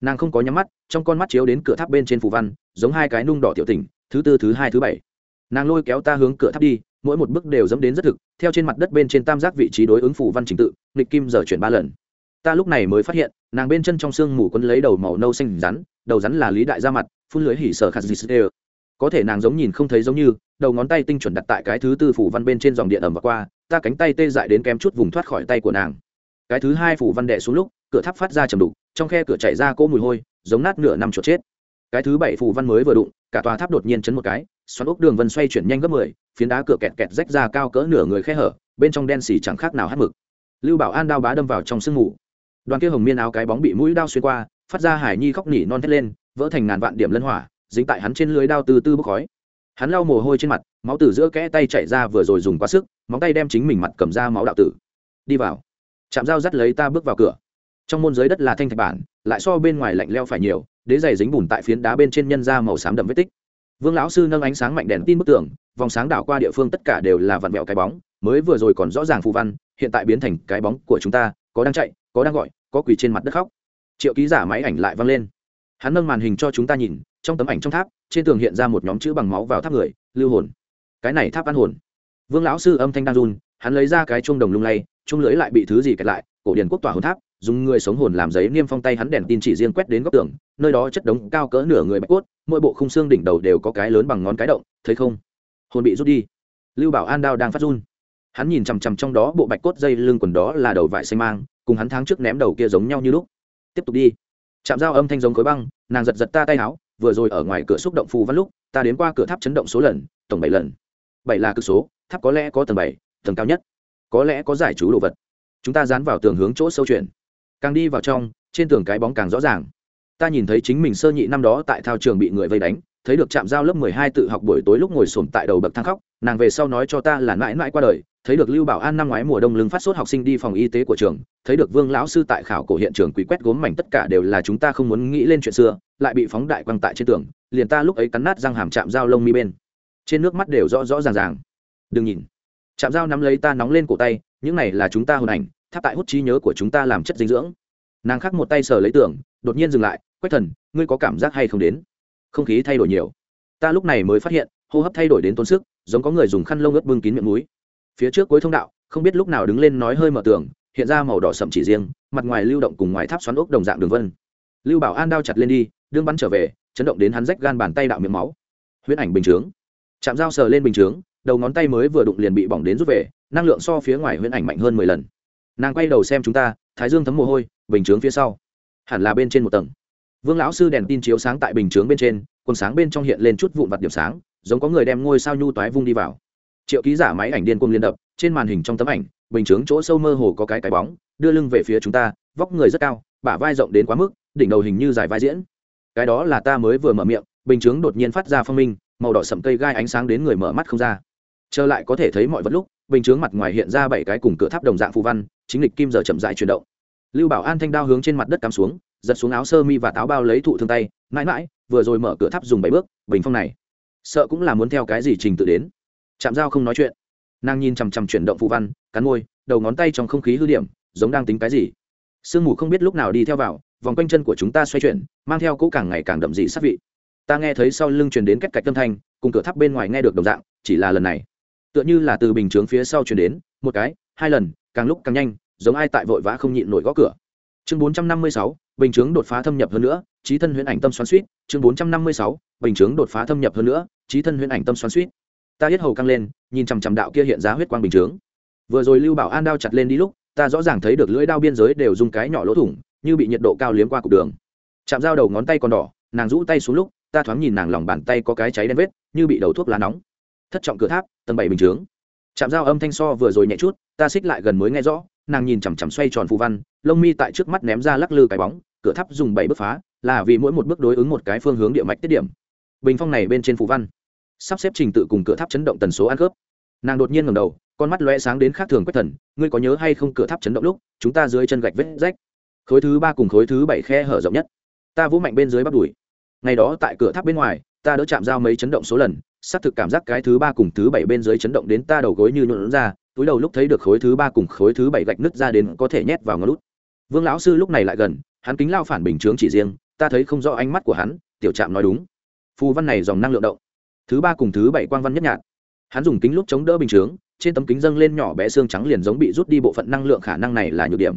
Nàng không có nhắm mắt, trong con mắt chiếu đến cửa tháp bên trên phù văn, giống hai cái nung đỏ tiểu tỉnh, thứ tư, thứ hai, thứ bảy. Nàng lôi kéo ta hướng cửa tháp đi, mỗi một bước đều dẫm đến rất thực, theo trên mặt đất bên trên tam giác vị trí đối ứng phù văn trình tự, nghịch kim giờ chuyển ba lần. Ta lúc này mới phát hiện, nàng bên chân trong xương mù quấn lấy đầu màu nâu xanh rắn, đầu rắn là lý đại ra mặt, phun lưới hỉ sở khát dị có thể nàng giống nhìn không thấy giống như, đầu ngón tay tinh chuẩn đặt tại cái thứ tư phủ văn bên trên dòng điện ẩm và qua, ta cánh tay tê dại đến kém chút vùng thoát khỏi tay của nàng. Cái thứ hai phủ văn đệ xuống lúc, cửa tháp phát ra chầm đục, trong khe cửa chạy ra cỗ mùi hôi, giống nát nửa năm chuột chết. Cái thứ bảy phủ văn mới vừa đụng, cả tòa tháp đột nhiên chấn một cái, xoắn ốc đường vân xoay chuyển nhanh gấp mười, phiến đá cửa kẹt kẹt rách ra cao cỡ nửa người khe hở, bên trong đen xỉ chẳng khác nào hát mực. Lưu bảo an đao bá đâm vào trong sương ngủ đoàn kia hồng miên áo cái bóng bị mũi đao xuyên qua, phát ra hải nhi khóc nỉ non thét lên, vỡ thành ngàn vạn điểm lân hỏa dính tại hắn trên lưới đao từ tư bốc khói. Hắn lau mồ hôi trên mặt, máu từ giữa kẽ tay chạy ra vừa rồi dùng quá sức, móng tay đem chính mình mặt cầm ra máu đạo tử. Đi vào. Chạm dao dắt lấy ta bước vào cửa. Trong môn giới đất là thanh thạch bản, lại so bên ngoài lạnh leo phải nhiều, đế giày dính bùn tại phiến đá bên trên nhân ra màu xám đậm vết tích. Vương lão sư nâng ánh sáng mạnh đèn tin bức tường, vòng sáng đảo qua địa phương tất cả đều là vặn vẹo cái bóng, mới vừa rồi còn rõ ràng phù văn, hiện tại biến thành cái bóng của chúng ta, có đang chạy, có đang gọi, có quỳ trên mặt đất khóc. Triệu ký giả máy ảnh lại văng lên. Hắn nâng màn hình cho chúng ta nhìn trong tấm ảnh trong tháp, trên tường hiện ra một nhóm chữ bằng máu vào tháp người, lưu hồn. Cái này tháp ăn hồn. Vương lão sư âm thanh đang run, hắn lấy ra cái chuông đồng lung lay, chuông lưới lại bị thứ gì kẹt lại, cổ điển quốc tỏa hồn tháp, dùng người sống hồn làm giấy niêm phong tay hắn đèn tin chỉ riêng quét đến góc tường, nơi đó chất đống cao cỡ nửa người bạch cốt, mỗi bộ khung xương đỉnh đầu đều có cái lớn bằng ngón cái động, thấy không? Hồn bị rút đi. Lưu bảo an đao đang phát run. Hắn nhìn chằm chằm trong đó bộ bạch cốt dây lưng quần đó là đầu vải xanh mang, cùng hắn tháng trước ném đầu kia giống nhau như lúc. Tiếp tục đi. Chạm dao âm thanh giống khối băng, nàng giật giật ta tay áo vừa rồi ở ngoài cửa xúc động phù văn lúc, ta đến qua cửa tháp chấn động số lần, tổng bảy lần. Bảy là cực số, tháp có lẽ có tầng bảy, tầng cao nhất. Có lẽ có giải chú đồ vật. Chúng ta dán vào tường hướng chỗ sâu chuyển càng đi vào trong, trên tường cái bóng càng rõ ràng. Ta nhìn thấy chính mình sơ nhị năm đó tại thao trường bị người vây đánh, thấy được trạm giao lớp mười hai tự học buổi tối lúc ngồi sồn tại đầu bậc thang khóc, nàng về sau nói cho ta là mãi mãi qua đời thấy được lưu bảo an năm ngoái mùa đông lưng phát sốt học sinh đi phòng y tế của trường, thấy được vương lão sư tại khảo cổ hiện trường quỷ quét gốm mảnh tất cả đều là chúng ta không muốn nghĩ lên chuyện xưa, lại bị phóng đại quăng tại trên tường, liền ta lúc ấy cắn nát răng hàm chạm dao lông mi bên. Trên nước mắt đều rõ rõ ràng ràng. Đừng nhìn. Chạm dao nắm lấy ta nóng lên cổ tay, những này là chúng ta hồn ảnh, tháp tại hút trí nhớ của chúng ta làm chất dinh dưỡng. Nàng khắc một tay sờ lấy tường, đột nhiên dừng lại, quách thần, ngươi có cảm giác hay không đến? Không khí thay đổi nhiều. Ta lúc này mới phát hiện, hô hấp thay đổi đến tốn sức, giống có người dùng khăn lông ướt bưng kín miệng núi phía trước cuối thông đạo, không biết lúc nào đứng lên nói hơi mở tường, hiện ra màu đỏ sậm chỉ riêng, mặt ngoài lưu động cùng ngoài tháp xoắn ốc đồng dạng đường vân. Lưu bảo an đao chặt lên đi, đương bắn trở về, chấn động đến hắn rách gan bàn tay đạo miệng máu. Huyễn ảnh bình chướng. Chạm dao sờ lên bình chướng, đầu ngón tay mới vừa đụng liền bị bỏng đến rút về, năng lượng so phía ngoài huyễn ảnh mạnh hơn mười lần. Nàng quay đầu xem chúng ta, thái dương thấm mồ hôi, bình chướng phía sau. Hẳn là bên trên một tầng. Vương lão sư đèn tin chiếu sáng tại bình chướng bên trên, quần sáng bên trong hiện lên chút vụn vặt điểm sáng, giống có người đem ngôi sao nhu toái vung đi vào triệu ký giả máy ảnh điên cuồng liên đập, trên màn hình trong tấm ảnh, bình chướng chỗ sâu mơ hồ có cái cái bóng, đưa lưng về phía chúng ta, vóc người rất cao, bả vai rộng đến quá mức, đỉnh đầu hình như dài vai diễn. Cái đó là ta mới vừa mở miệng, bình chướng đột nhiên phát ra phong minh, màu đỏ sậm cây gai ánh sáng đến người mở mắt không ra. Trở lại có thể thấy mọi vật lúc, bình chướng mặt ngoài hiện ra bảy cái cùng cửa tháp đồng dạng phù văn, chính lịch kim giờ chậm dại chuyển động. Lưu bảo an thanh đao hướng trên mặt đất cắm xuống, giật xuống áo sơ mi và táo bao lấy thụ thương tay, mãi mãi, vừa rồi mở cửa tháp dùng bảy bước, bình phong này, sợ cũng là muốn theo cái gì trình tự đến chạm dao không nói chuyện. Nàng nhìn chằm chằm chuyển động phù văn, cắn môi, đầu ngón tay trong không khí hư điểm, giống đang tính cái gì. Sương mù không biết lúc nào đi theo vào, vòng quanh chân của chúng ta xoay chuyển, mang theo cỗ càng ngày càng đậm dị sát vị. Ta nghe thấy sau lưng truyền đến cách cạch tâm thanh, cùng cửa tháp bên ngoài nghe được đồng dạng, chỉ là lần này. Tựa như là từ bình chướng phía sau truyền đến, một cái, hai lần, càng lúc càng nhanh, giống ai tại vội vã không nhịn nổi gõ cửa. Chương bốn trăm năm mươi sáu, bình chướng đột phá thâm nhập hơn nữa, trí thân huyễn ảnh tâm xoắn suýt. Chương bốn trăm năm mươi sáu, bình chướng đột phá thâm nhập hơn nữa, trí thân huyễn ảnh tâm xoắn suýt ta hết hầu căng lên, nhìn chằm chằm đạo kia hiện giá huyết quang bình chướng. Vừa rồi lưu bảo an đao chặt lên đi lúc, ta rõ ràng thấy được lưỡi đao biên giới đều dùng cái nhỏ lỗ thủng, như bị nhiệt độ cao liếm qua cục đường. Chạm dao đầu ngón tay còn đỏ, nàng rũ tay xuống lúc, ta thoáng nhìn nàng lòng bàn tay có cái cháy đen vết, như bị đầu thuốc lá nóng. Thất trọng cửa tháp, tầng bảy bình chướng. Chạm dao âm thanh so vừa rồi nhẹ chút, ta xích lại gần mới nghe rõ, nàng nhìn chằm chằm xoay tròn phù văn, lông mi tại trước mắt ném ra lắc lư cái bóng, cửa tháp dùng bảy bước phá, là vì mỗi một bước đối ứng một cái phương hướng địa mạch tiết điểm. Bình phong này bên trên phù văn sắp xếp trình tự cùng cửa tháp chấn động tần số ăn khớp. Nàng đột nhiên ngầm đầu, con mắt lóe sáng đến khác thường quách thần, ngươi có nhớ hay không cửa tháp chấn động lúc, chúng ta dưới chân gạch vết rách? Khối thứ ba cùng khối thứ bảy khe hở rộng nhất. Ta vũ mạnh bên dưới bắt đùi. Ngày đó tại cửa tháp bên ngoài, ta đỡ chạm dao mấy chấn động số lần, xác thực cảm giác cái thứ ba cùng thứ bảy bên dưới chấn động đến ta đầu gối như nhuộn ra, túi đầu lúc thấy được khối thứ ba cùng khối thứ bảy gạch nứt ra đến có thể nhét vào ngón lút. Vương lão sư lúc này lại gần, hắn kính lao phản bình chướng chỉ riêng, ta thấy không rõ ánh mắt của hắn, tiểu trạm nói đúng. Phù văn này dòng năng lượng động thứ ba cùng thứ bảy quang văn nhất nhạt. Hắn dùng kính lúc chống đỡ bình chướng, trên tấm kính dâng lên nhỏ bé xương trắng liền giống bị rút đi bộ phận năng lượng khả năng này là nhược điểm.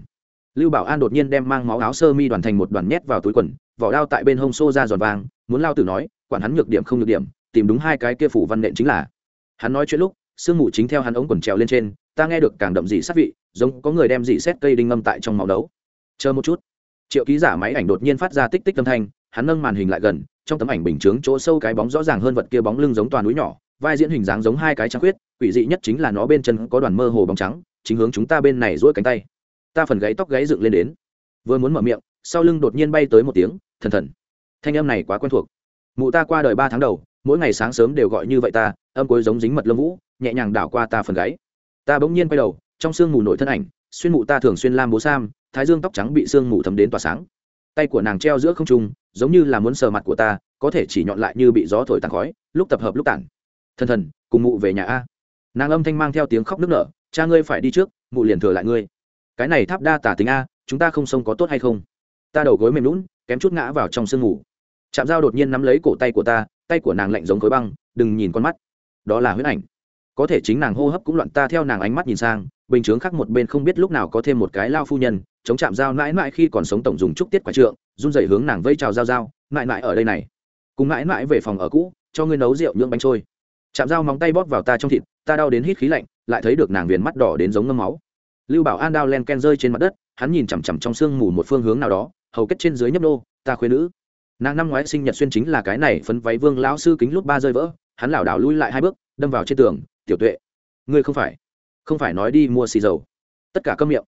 Lưu bảo an đột nhiên đem mang máu áo sơ mi đoàn thành một đoàn nhét vào túi quần, vỏ đao tại bên hông xô ra giòn vàng, muốn lao tử nói, quản hắn nhược điểm không nhược điểm, tìm đúng hai cái kia phủ văn nện chính là. Hắn nói chuyện lúc, sương mù chính theo hắn ống quần trèo lên trên, ta nghe được càng đậm dị sát vị, giống có người đem dị xét cây đinh ngâm tại trong máu đấu. Chờ một chút. Triệu ký giả máy ảnh đột nhiên phát ra tích tích âm thanh, hắn nâng màn hình lại gần trong tấm ảnh bình chướng chỗ sâu cái bóng rõ ràng hơn vật kia bóng lưng giống toàn núi nhỏ, vai diễn hình dáng giống hai cái trắng khuyết, quỷ dị nhất chính là nó bên chân có đoàn mơ hồ bóng trắng, chính hướng chúng ta bên này duỗi cánh tay. Ta phần gáy tóc gáy dựng lên đến. Vừa muốn mở miệng, sau lưng đột nhiên bay tới một tiếng, thần thần, thanh âm này quá quen thuộc. Mụ ta qua đời ba tháng đầu, mỗi ngày sáng sớm đều gọi như vậy ta, âm cuối giống dính mật lâm vũ, nhẹ nhàng đảo qua ta phần gáy. Ta bỗng nhiên quay đầu, trong sương mù nổi thân ảnh, xuyên mụ ta thường xuyên lam bố sam, thái dương tóc trắng bị sương mù thấm đến tỏa sáng tay của nàng treo giữa không trung, giống như là muốn sờ mặt của ta, có thể chỉ nhọn lại như bị gió thổi tàn khói, lúc tập hợp lúc tản. Thần thần, cùng mụ về nhà a. Nàng âm thanh mang theo tiếng khóc nức nở, cha ngươi phải đi trước, mụ liền thừa lại ngươi. Cái này tháp đa tả tính a, chúng ta không sông có tốt hay không? Ta đầu gối mềm lún kém chút ngã vào trong sương ngủ. chạm dao đột nhiên nắm lấy cổ tay của ta, tay của nàng lạnh giống khối băng, đừng nhìn con mắt. Đó là huyết ảnh. Có thể chính nàng hô hấp cũng loạn, ta theo nàng ánh mắt nhìn sang, bình chướng khác một bên không biết lúc nào có thêm một cái lao phu nhân chống chạm dao mãi mãi khi còn sống tổng dùng trúc tiết quả trượng, run dậy hướng nàng vây trào dao dao, mãi mãi ở đây này. Cùng mãi mãi về phòng ở cũ, cho ngươi nấu rượu nhưỡng bánh trôi. Chạm dao móng tay bóp vào ta trong thịt, ta đau đến hít khí lạnh, lại thấy được nàng viền mắt đỏ đến giống ngâm máu. Lưu bảo an đao len ken rơi trên mặt đất, hắn nhìn chằm chằm trong sương mù một phương hướng nào đó, hầu kết trên dưới nhấp nô, ta khuyên nữ. Nàng năm ngoái sinh nhật xuyên chính là cái này, phấn váy vương lão sư kính lúc ba rơi vỡ, hắn lảo đảo lui lại hai bước, đâm vào trên tường, tiểu tuệ, ngươi không phải không phải nói đi mua xì dầu. Tất cả câm miệng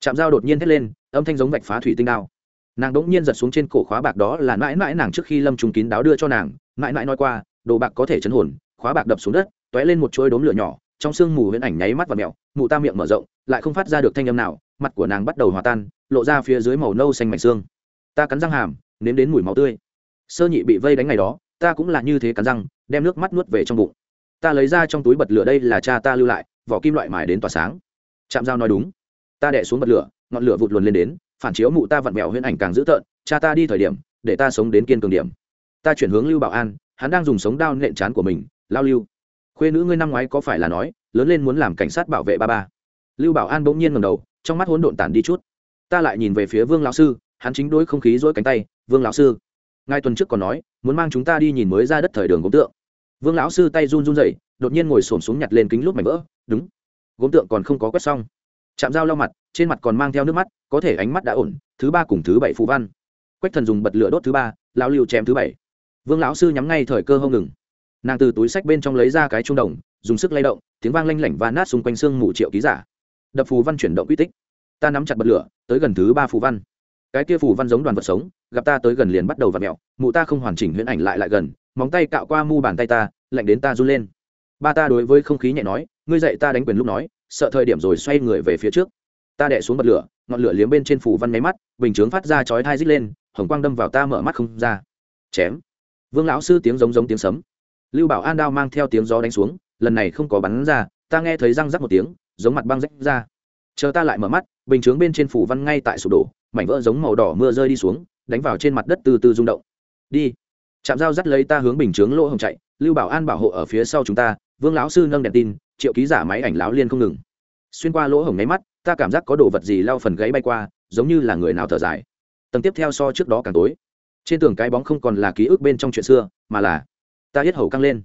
chạm dao đột nhiên thét lên, âm thanh giống vạch phá thủy tinh đao. Nàng đ ỗ n g nhiên giật xuống trên cổ khóa bạc đó là mãi mãi nàng trước khi lâm trùng kín đáo đưa cho nàng, mãi mãi nói qua, đồ bạc có thể chấn hồn, khóa bạc đập xuống đất t ó é lên một chuỗi đốm lửa nhỏ, trong sương mù huyễn ảnh nháy mắt và mẹo, mụ ta miệng mở rộng, lại không phát ra được thanh âm nào, mặt của nàng bắt đầu hòa tan, lộ ra phía dưới màu nâu xanh mảnh xương. Ta cắn răng hàm, nếm đến mùi máu tươi. Sơ nhị bị vây đánh ngày đó, ta cũng là như thế cắn răng, đem nước mắt nuốt về trong bụng. Ta lấy ra trong túi bật lửa đây là cha ta lưu lại, vỏ kim loại mài đến tỏa sáng. Chạm dao nói đúng ta đẻ xuống bật lửa, ngọn lửa vụt luồn lên đến, phản chiếu mụ ta vặn vẹo huyễn ảnh càng dữ tợn, cha ta đi thời điểm, để ta sống đến kiên cường điểm. Ta chuyển hướng lưu bảo an, hắn đang dùng sống đao nện chán của mình, lao lưu. Khuê nữ ngươi năm ngoái có phải là nói, lớn lên muốn làm cảnh sát bảo vệ ba ba? Lưu bảo an bỗng nhiên ngầm đầu, trong mắt hỗn độn tản đi chút. Ta lại nhìn về phía vương lão sư, hắn chính đối không khí dỗi cánh tay, vương lão sư. Ngay tuần trước còn nói, muốn mang chúng ta đi nhìn mới ra đất thời đường gốm tượng. Vương lão sư tay run run rẩy, đột nhiên ngồi xổm xuống nhặt lên kính lúp mảnh vỡ, đúng. Gốm tượng còn không có quét xong chạm dao lau mặt, trên mặt còn mang theo nước mắt, có thể ánh mắt đã ổn, thứ ba cùng thứ bảy phù văn. Quách thần dùng bật lửa đốt thứ ba, lão lưu chém thứ bảy. Vương lão sư nhắm ngay thời cơ hông ngừng. Nàng từ túi sách bên trong lấy ra cái trung đồng, dùng sức lay động, tiếng vang lanh lảnh và nát xung quanh xương mù triệu ký giả. Đập phù văn chuyển động quy tích. Ta nắm chặt bật lửa, tới gần thứ ba phù văn. Cái kia phù văn giống đoàn vật sống, gặp ta tới gần liền bắt đầu v ặ mẹo mụ ta không hoàn chỉnh huyễn ảnh lại lại gần, móng tay cạo qua mu bàn tay ta, lạnh đến ta run lên. Ba ta đối với không khí nhẹ nói, ngươi dậy ta đánh quyền lúc nói sợ thời điểm rồi xoay người về phía trước. Ta đẻ xuống bật lửa, ngọn lửa liếm bên trên phủ văn máy mắt, bình chướng phát ra chói thai rít lên, hồng quang đâm vào ta mở mắt không ra. Chém. Vương lão sư tiếng giống giống tiếng sấm. Lưu bảo an đao mang theo tiếng gió đánh xuống, lần này không có bắn ra, ta nghe thấy răng rắc một tiếng, giống mặt băng rách ra. Chờ ta lại mở mắt, bình chướng bên trên phủ văn ngay tại sụp đổ, mảnh vỡ giống màu đỏ mưa rơi đi xuống, đánh vào trên mặt đất từ từ rung động. Đi. Chạm dao dắt lấy ta hướng bình chướng lỗ hồng chạy, lưu bảo an bảo hộ ở phía sau chúng ta, vương lão sư nâng đèn tin triệu ký giả máy ảnh láo liên không ngừng. Xuyên qua lỗ hổng nháy mắt, ta cảm giác có đồ vật gì lao phần gáy bay qua, giống như là người nào thở dài. Tầng tiếp theo so trước đó càng tối. Trên tường cái bóng không còn là ký ức bên trong chuyện xưa, mà là ta hết hầu căng lên.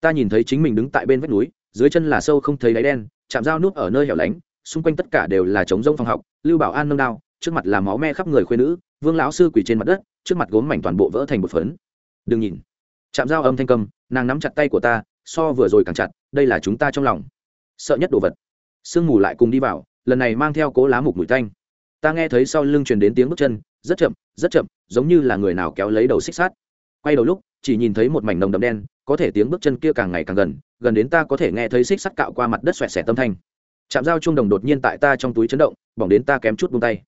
Ta nhìn thấy chính mình đứng tại bên vách núi, dưới chân là sâu không thấy đáy đen, chạm dao nút ở nơi hẻo lánh, xung quanh tất cả đều là trống rông phòng học, lưu bảo an nâng đao, trước mặt là máu me khắp người khuyên nữ, vương lão sư quỳ trên mặt đất, trước mặt gốm mảnh toàn bộ vỡ thành một phấn. Đừng nhìn. Chạm dao âm thanh cầm, nàng nắm chặt tay của ta so vừa rồi càng chặt, đây là chúng ta trong lòng. Sợ nhất đồ vật. Sương mù lại cùng đi vào, lần này mang theo cố lá mục mùi thanh. ta nghe thấy sau lưng truyền đến tiếng bước chân, rất chậm rất chậm, giống như là người nào kéo lấy đầu xích sát quay đầu lúc, chỉ nhìn thấy một mảnh nồng đậm đen, có thể tiếng bước chân kia càng ngày càng gần gần đến ta có thể nghe thấy xích sắt cạo qua mặt đất xoẹt xẻ tâm thanh. Chạm dao chuông đồng đột nhiên tại ta trong túi chấn động, bỏng đến ta kém chút buông tay.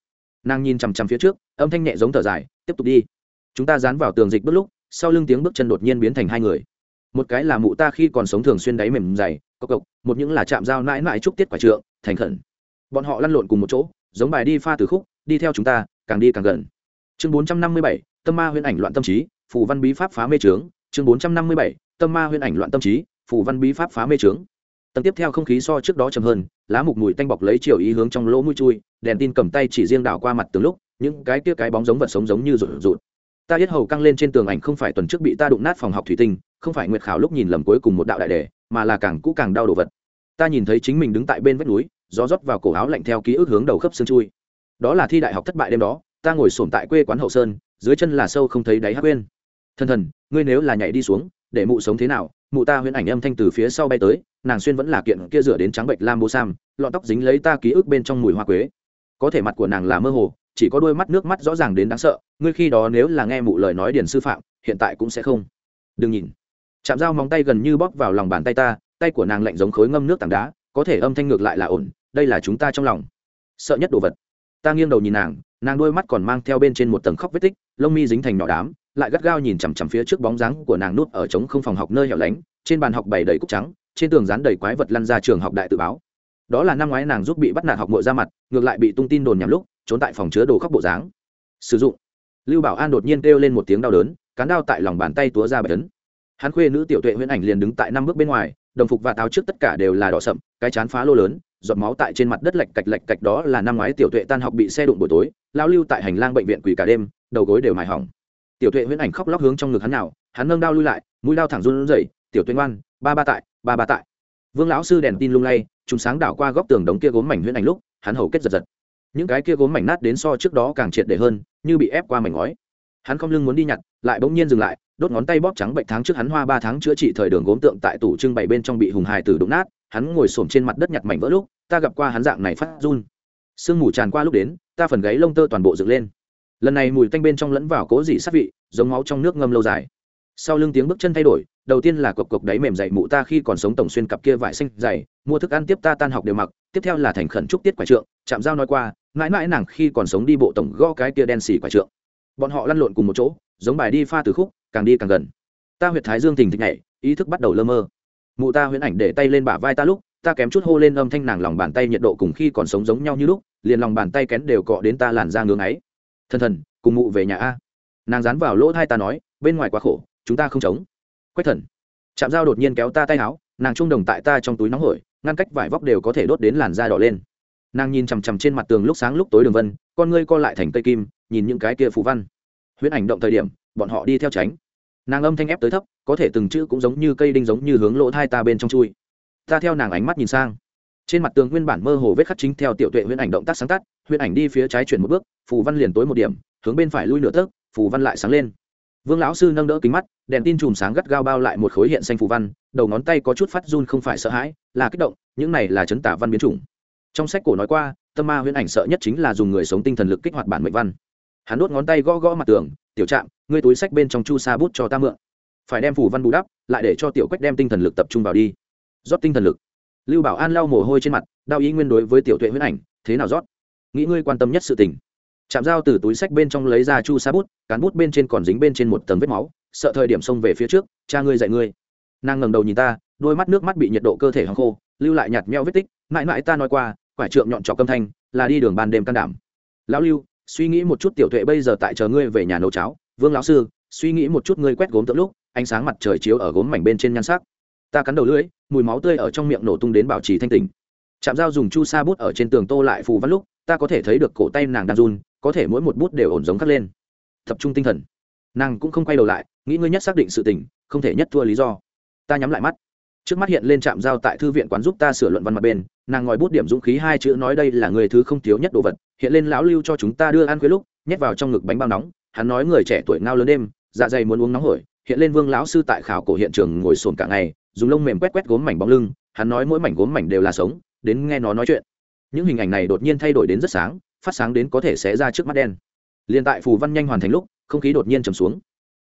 Nàng nhìn chằm chằm phía trước, âm thanh nhẹ giống thở dài, tiếp tục đi. Chúng ta dán vào tường dịch bước lúc, sau lưng tiếng bước chân đột nhiên biến thành hai người một cái là mụ ta khi còn sống thường xuyên đáy mềm dày, cộc cộc, một những là chạm dao mãi mãi chúc tiết quả trượng, thành khẩn. Bọn họ lăn lộn cùng một chỗ, giống bài đi pha từ khúc, đi theo chúng ta, càng đi càng gần. Chương bốn trăm năm mươi bảy, tâm ma huyễn ảnh loạn tâm trí, phù văn bí pháp phá mê trướng. Chương bốn trăm năm mươi bảy, tâm ma huyễn ảnh loạn tâm trí, phù văn bí pháp phá mê trướng. Tầng tiếp theo không khí so trước đó chậm hơn, lá mục mùi tanh bọc lấy chiều ý hướng trong lỗ mũi chui, đèn tin cầm tay chỉ riêng đảo qua mặt từ lúc, những cái kia cái bóng giống vật sống giống như rụt rụt. Ta yết hầu căng lên trên tường ảnh không phải tuần trước bị ta đụng nát phòng học thủy tinh không phải nguyệt khảo lúc nhìn lầm cuối cùng một đạo đại đề, mà là càng cũ càng đau đồ vật. Ta nhìn thấy chính mình đứng tại bên vách núi, gió rót vào cổ áo lạnh theo ký ức hướng đầu khớp xương chui. Đó là thi đại học thất bại đêm đó, ta ngồi sổm tại quê quán hậu sơn, dưới chân là sâu không thấy đáy hát quên. Thần thần, ngươi nếu là nhảy đi xuống, để mụ sống thế nào? Mụ ta huyễn ảnh âm thanh từ phía sau bay tới, nàng xuyên vẫn là kiện kia rửa đến trắng bệnh lam bô sam, lọn tóc dính lấy ta ký ức bên trong mùi hoa quế. Có thể mặt của nàng là mơ hồ, chỉ có đôi mắt nước mắt rõ ràng đến đáng sợ, ngươi khi đó nếu là nghe mụ lời nói điền sư phạm, hiện tại cũng sẽ không. Đừng nhìn chạm dao móng tay gần như bóp vào lòng bàn tay ta, tay của nàng lạnh giống khối ngâm nước tảng đá, có thể âm thanh ngược lại là ổn, đây là chúng ta trong lòng. Sợ nhất đồ vật. Ta nghiêng đầu nhìn nàng nàng đôi mắt còn mang theo bên trên một tầng khóc vết tích, lông mi dính thành nhỏ đám, lại gắt gao nhìn chằm chằm phía trước bóng dáng của nàng nút ở trống không phòng học nơi hẻo lánh, trên bàn học bày đầy cúc trắng, trên tường dán đầy quái vật lăn ra trường học đại tự báo. Đó là năm ngoái nàng giúp bị bắt nạt học mội ra mặt, ngược lại bị tung tin đồn nhằm lúc, trốn tại phòng chứa đồ khóc bộ dáng. Sử dụng. Lưu bảo an đột nhiên kêu lên một tiếng đau đớn, cán đao tại lòng bàn tay túa ra bạch tấn hắn khuê nữ tiểu tuệ huyễn ảnh liền đứng tại năm bước bên ngoài, đồng phục và táo trước tất cả đều là đỏ sậm, cái chán phá lô lớn, giọt máu tại trên mặt đất lạch cạch lạch cạch đó là năm ngoái tiểu tuệ tan học bị xe đụng buổi tối, lao lưu tại hành lang bệnh viện quỳ cả đêm, đầu gối đều mài hỏng. Tiểu tuệ huyễn ảnh khóc lóc hướng trong ngực hắn nào, hắn nâng đao lui lại, mũi lao thẳng run rẩy, tiểu tuệ ngoan, ba ba tại, ba ba tại. Vương lão sư đèn tin lung lay chúng sáng đảo qua góc tường đống kia gốm mảnh huyễn ảnh lúc, hắn hầu kết giật giật. Những cái kia gốm mảnh nát đến so trước đó càng triệt để hơn, như bị ép qua mảnh ngói. Hắn không lưng muốn đi nhặt, lại bỗng nhiên dừng lại đốt ngón tay bóp trắng bệnh tháng trước hắn hoa ba tháng chữa trị thời đường gốm tượng tại tủ trưng bày bên trong bị hùng hài tử đụng nát, hắn ngồi xổm trên mặt đất nhặt mảnh vỡ lúc, ta gặp qua hắn dạng này phát run. Sương mù tràn qua lúc đến, ta phần gáy lông tơ toàn bộ dựng lên. Lần này mùi tanh bên trong lẫn vào cố dị sát vị, giống máu trong nước ngâm lâu dài. Sau lưng tiếng bước chân thay đổi, đầu tiên là cộc cộc đáy mềm dậy mụ ta khi còn sống tổng xuyên cặp kia vải xanh dày, mua thức ăn tiếp ta tan học đều mặc, tiếp theo là thành khẩn trúc tiết quả trượng chạm dao nói qua, mãi mãi nàng khi còn sống đi bộ tổng gõ cái kia đen xì quả trượng. Bọn họ lăn lộn cùng một chỗ, giống bài đi pha từ khúc càng đi càng gần. Ta huyệt thái dương thình thịch nhảy, ý thức bắt đầu lơ mơ. Mụ ta huyễn ảnh để tay lên bả vai ta lúc, ta kém chút hô lên âm thanh nàng lòng bàn tay nhiệt độ cùng khi còn sống giống nhau như lúc, liền lòng bàn tay kén đều cọ đến ta làn ra ngưỡng ấy thần thần, cùng mụ về nhà a. Nàng dán vào lỗ thai ta nói, bên ngoài quá khổ, chúng ta không chống. Quách thần. Chạm dao đột nhiên kéo ta tay áo, nàng trung đồng tại ta trong túi nóng hổi, ngăn cách vải vóc đều có thể đốt đến làn da đỏ lên. Nàng nhìn chằm chằm trên mặt tường lúc sáng lúc tối đường vân, con ngươi co lại thành cây kim, nhìn những cái kia phú văn. Huyễn ảnh động thời điểm, bọn họ đi theo tránh nàng âm thanh ép tới thấp, có thể từng chữ cũng giống như cây đinh giống như hướng lỗ thai ta bên trong chui. Ta theo nàng ánh mắt nhìn sang. Trên mặt tường nguyên bản mơ hồ vết khắc chính theo tiểu tuệ huyễn ảnh động tác sáng tác. huyễn ảnh đi phía trái chuyển một bước, phù văn liền tối một điểm, hướng bên phải lui nửa tấc, phù văn lại sáng lên. Vương lão sư nâng đỡ kính mắt, đèn tin chùm sáng gắt gao bao lại một khối hiện xanh phù văn, đầu ngón tay có chút phát run không phải sợ hãi, là kích động, những này là chấn tả văn biến chủng. Trong sách cổ nói qua, tâm ma huyễn ảnh sợ nhất chính là dùng người sống tinh thần lực kích hoạt bản mệnh văn. Hắn đốt ngón tay gõ gõ mặt tường tiểu trạm, ngươi túi sách bên trong chu sa bút cho ta mượn. Phải đem phủ văn bù đắp, lại để cho tiểu quách đem tinh thần lực tập trung vào đi. Rót tinh thần lực. Lưu bảo an lau mồ hôi trên mặt đao ý nguyên đối với tiểu tuệ huyễn ảnh, thế nào rót? Nghĩ ngươi quan tâm nhất sự tình. Chạm dao từ túi sách bên trong lấy ra chu sa bút, cán bút bên trên còn dính bên trên một tầng vết máu, sợ thời điểm xông về phía trước, cha ngươi dạy ngươi. Nàng ngẩng đầu nhìn ta, đôi mắt nước mắt bị nhiệt độ cơ thể hăng khô, lưu lại nhạt meo vết tích, mãi mãi ta nói qua, quải trượng nhọn trọc âm thanh, là đi đường ban đêm can đảm. Lão lưu suy nghĩ một chút tiểu tuệ bây giờ tại chờ ngươi về nhà nấu cháo. Vương lão sư, suy nghĩ một chút ngươi quét gốm tượng lúc, ánh sáng mặt trời chiếu ở gốm mảnh bên trên nhan sắc. Ta cắn đầu lưỡi, mùi máu tươi ở trong miệng nổ tung đến bảo trì thanh tình chạm dao dùng chu sa bút ở trên tường tô lại phù văn lúc, ta có thể thấy được cổ tay nàng đang run, có thể mỗi một bút đều ổn giống khắc lên. Tập trung tinh thần. Nàng cũng không quay đầu lại, nghĩ ngươi nhất xác định sự tình, không thể nhất thua lý do. Ta nhắm lại mắt. Trước mắt hiện lên trạm giao tại thư viện quán giúp ta sửa luận văn mặt bên nàng ngòi bút điểm dũng khí hai chữ nói đây là người thứ không thiếu nhất đồ vật, hiện lên lão lưu cho chúng ta đưa ăn khuya lúc, nhét vào trong ngực bánh bao nóng, hắn nói người trẻ tuổi ngao lớn đêm dạ dày muốn uống nóng hổi, hiện lên vương lão sư tại khảo cổ hiện trường ngồi sồn cả ngày, dùng lông mềm quét quét gốm mảnh bóng lưng, hắn nói mỗi mảnh gốm mảnh đều là sống, đến nghe nó nói chuyện. Những hình ảnh này đột nhiên thay đổi đến rất sáng, phát sáng đến có thể xé ra trước mắt đen. Liền tại phù văn nhanh hoàn thành lúc, không khí đột nhiên trầm xuống.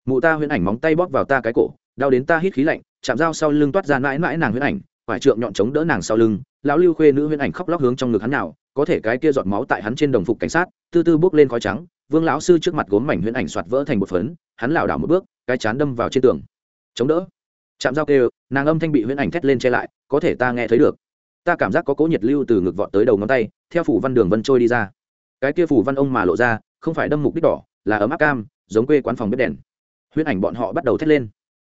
Mụ ta huyễn ảnh móng tay bóp vào ta cái cổ, đau đến ta hít khí lạnh, chạm dao sau lưng toát ra mãi mãi nàng huyễn ảnh phải trượng nhọn chống đỡ nàng sau lưng lão lưu khuê nữ huyễn ảnh khóc lóc hướng trong ngực hắn nào có thể cái kia giọt máu tại hắn trên đồng phục cảnh sát, tư tư bước lên khói trắng, vương lão sư trước mặt gốm mảnh huyễn ảnh soạt vỡ thành một phấn, hắn lảo đảo một bước, cái chán đâm vào trên tường. Chống đỡ. Chạm dao kêu, nàng âm thanh bị huyễn ảnh thét lên che lại, có thể ta nghe thấy được. Ta cảm giác có cỗ nhiệt lưu từ ngực vọt tới đầu ngón tay, theo phủ văn đường vân trôi đi ra. Cái kia phủ văn ông mà lộ ra, không phải đâm mục đích đỏ, là ấm áp cam, giống quê quán phòng bếp đèn. Huyễn ảnh bọn họ bắt đầu thét lên.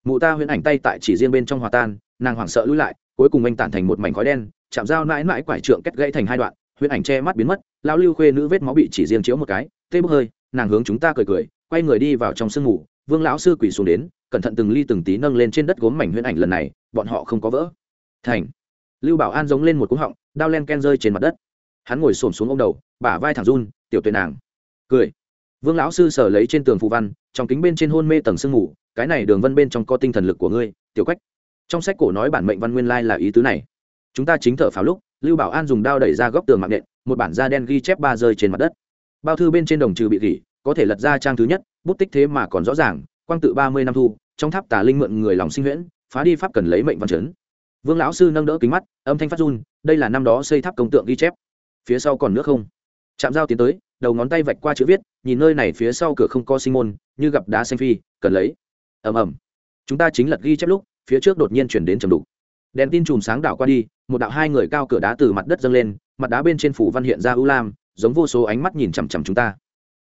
Mụ ta huyễn ảnh tay tại chỉ riêng bên trong hòa tan, nàng hoảng sợ lùi lại cuối cùng anh tản thành một mảnh khói đen, chạm dao mãi mãi quải trượng kết gãy thành hai đoạn, huyễn ảnh che mắt biến mất, lão lưu khuê nữ vết máu bị chỉ riêng chiếu một cái, tê bốc hơi, nàng hướng chúng ta cười cười, quay người đi vào trong sương ngủ vương lão sư quỳ xuống đến, cẩn thận từng ly từng tí nâng lên trên đất gốm mảnh huyễn ảnh lần này, bọn họ không có vỡ. Thành. Lưu bảo an giống lên một cú họng, đao len ken rơi trên mặt đất. Hắn ngồi xổm xuống ông đầu, bả vai thẳng run, tiểu tuyệt nàng. Cười. Vương lão sư sở lấy trên tường phù văn, trong kính bên trên hôn mê tầng sương ngủ cái này đường vân bên trong có tinh thần lực của ngươi, tiểu quách trong sách cổ nói bản mệnh văn nguyên lai là ý tứ này. Chúng ta chính thở pháo lúc, lưu bảo an dùng đao đẩy ra góc tường mạng nện, một bản da đen ghi chép ba rơi trên mặt đất. Bao thư bên trên đồng trừ bị gỉ, có thể lật ra trang thứ nhất, bút tích thế mà còn rõ ràng, quang tự ba mươi năm thu, trong tháp tà linh mượn người lòng sinh huyễn, phá đi pháp cần lấy mệnh văn chấn. Vương lão sư nâng đỡ kính mắt, âm thanh phát run, đây là năm đó xây tháp công tượng ghi chép. Phía sau còn nước không? Chạm dao tiến tới, đầu ngón tay vạch qua chữ viết, nhìn nơi này phía sau cửa không có sinh môn, như gặp đá xanh phi, cần lấy. Ầm ầm. Chúng ta chính lật ghi chép lúc phía trước đột nhiên chuyển đến trầm đục. Đèn tin chùm sáng đảo qua đi, một đạo hai người cao cửa đá từ mặt đất dâng lên, mặt đá bên trên phủ văn hiện ra ưu lam, giống vô số ánh mắt nhìn chằm chằm chúng ta.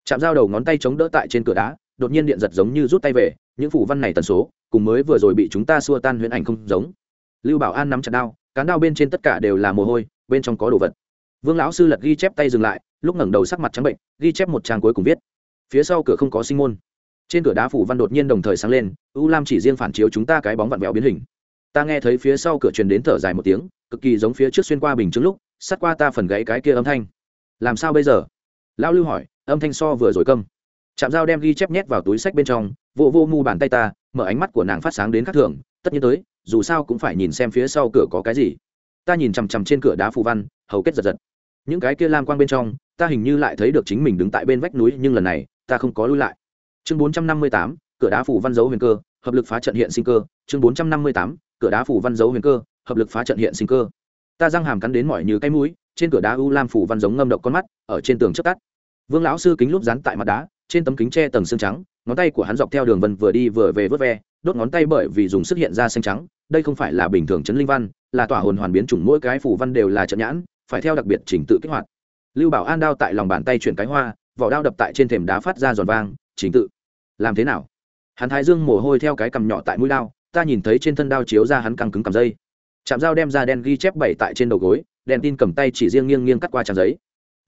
Chạm dao đầu ngón tay chống đỡ tại trên cửa đá, đột nhiên điện giật giống như rút tay về, những phủ văn này tần số, cùng mới vừa rồi bị chúng ta xua tan huyễn ảnh không giống. Lưu bảo an nắm chặt đao, cán đao bên trên tất cả đều là mồ hôi, bên trong có đồ vật. Vương lão sư lật ghi chép tay dừng lại, lúc ngẩng đầu sắc mặt trắng bệnh, ghi chép một trang cuối cùng viết. Phía sau cửa không có sinh môn trên cửa đá phủ văn đột nhiên đồng thời sáng lên, u lam chỉ riêng phản chiếu chúng ta cái bóng vặn vẹo biến hình. Ta nghe thấy phía sau cửa truyền đến thở dài một tiếng, cực kỳ giống phía trước xuyên qua bình chứng lúc, sắt qua ta phần gãy cái kia âm thanh. Làm sao bây giờ? Lão lưu hỏi, âm thanh so vừa rồi câm. Chạm dao đem ghi chép nhét vào túi sách bên trong vô vô mu bàn tay ta, mở ánh mắt của nàng phát sáng đến khắc thường, tất nhiên tới, dù sao cũng phải nhìn xem phía sau cửa có cái gì. Ta nhìn chằm chằm trên cửa đá phù văn, hầu kết giật giật. Những cái kia lam quang bên trong, ta hình như lại thấy được chính mình đứng tại bên vách núi, nhưng lần này, ta không có lui lại chương bốn trăm năm mươi tám, cửa đá phủ văn dấu huyền cơ, hợp lực phá trận hiện sinh cơ. Chương bốn trăm năm mươi tám, cửa đá phủ văn dấu huyền cơ, hợp lực phá trận hiện sinh cơ. Ta răng hàm cắn đến mỏi như cái mũi, trên cửa đá u lam phủ văn giống ngâm độc con mắt, ở trên tường chớp tắt. Vương lão sư kính lúp dán tại mặt đá, trên tấm kính tre tầng xương trắng, ngón tay của hắn dọc theo đường vân vừa đi vừa về vớt ve, đốt ngón tay bởi vì dùng sức hiện ra xanh trắng, đây không phải là bình thường chấn linh văn, là tỏa hồn hoàn biến chủng mỗi cái phủ văn đều là trận nhãn, phải theo đặc biệt trình tự kích hoạt. Lưu bảo an đao tại lòng bàn tay chuyển cái hoa, vỏ đao đập tại trên thềm đá phát ra giòn vang chính tự, làm thế nào? Hắn thái dương mồ hôi theo cái cằm nhỏ tại mũi đao, ta nhìn thấy trên thân đao chiếu ra hắn căng cứng cầm dây. Chạm dao đem ra đen ghi chép bảy tại trên đầu gối, đèn tin cầm tay chỉ riêng nghiêng nghiêng cắt qua trang giấy.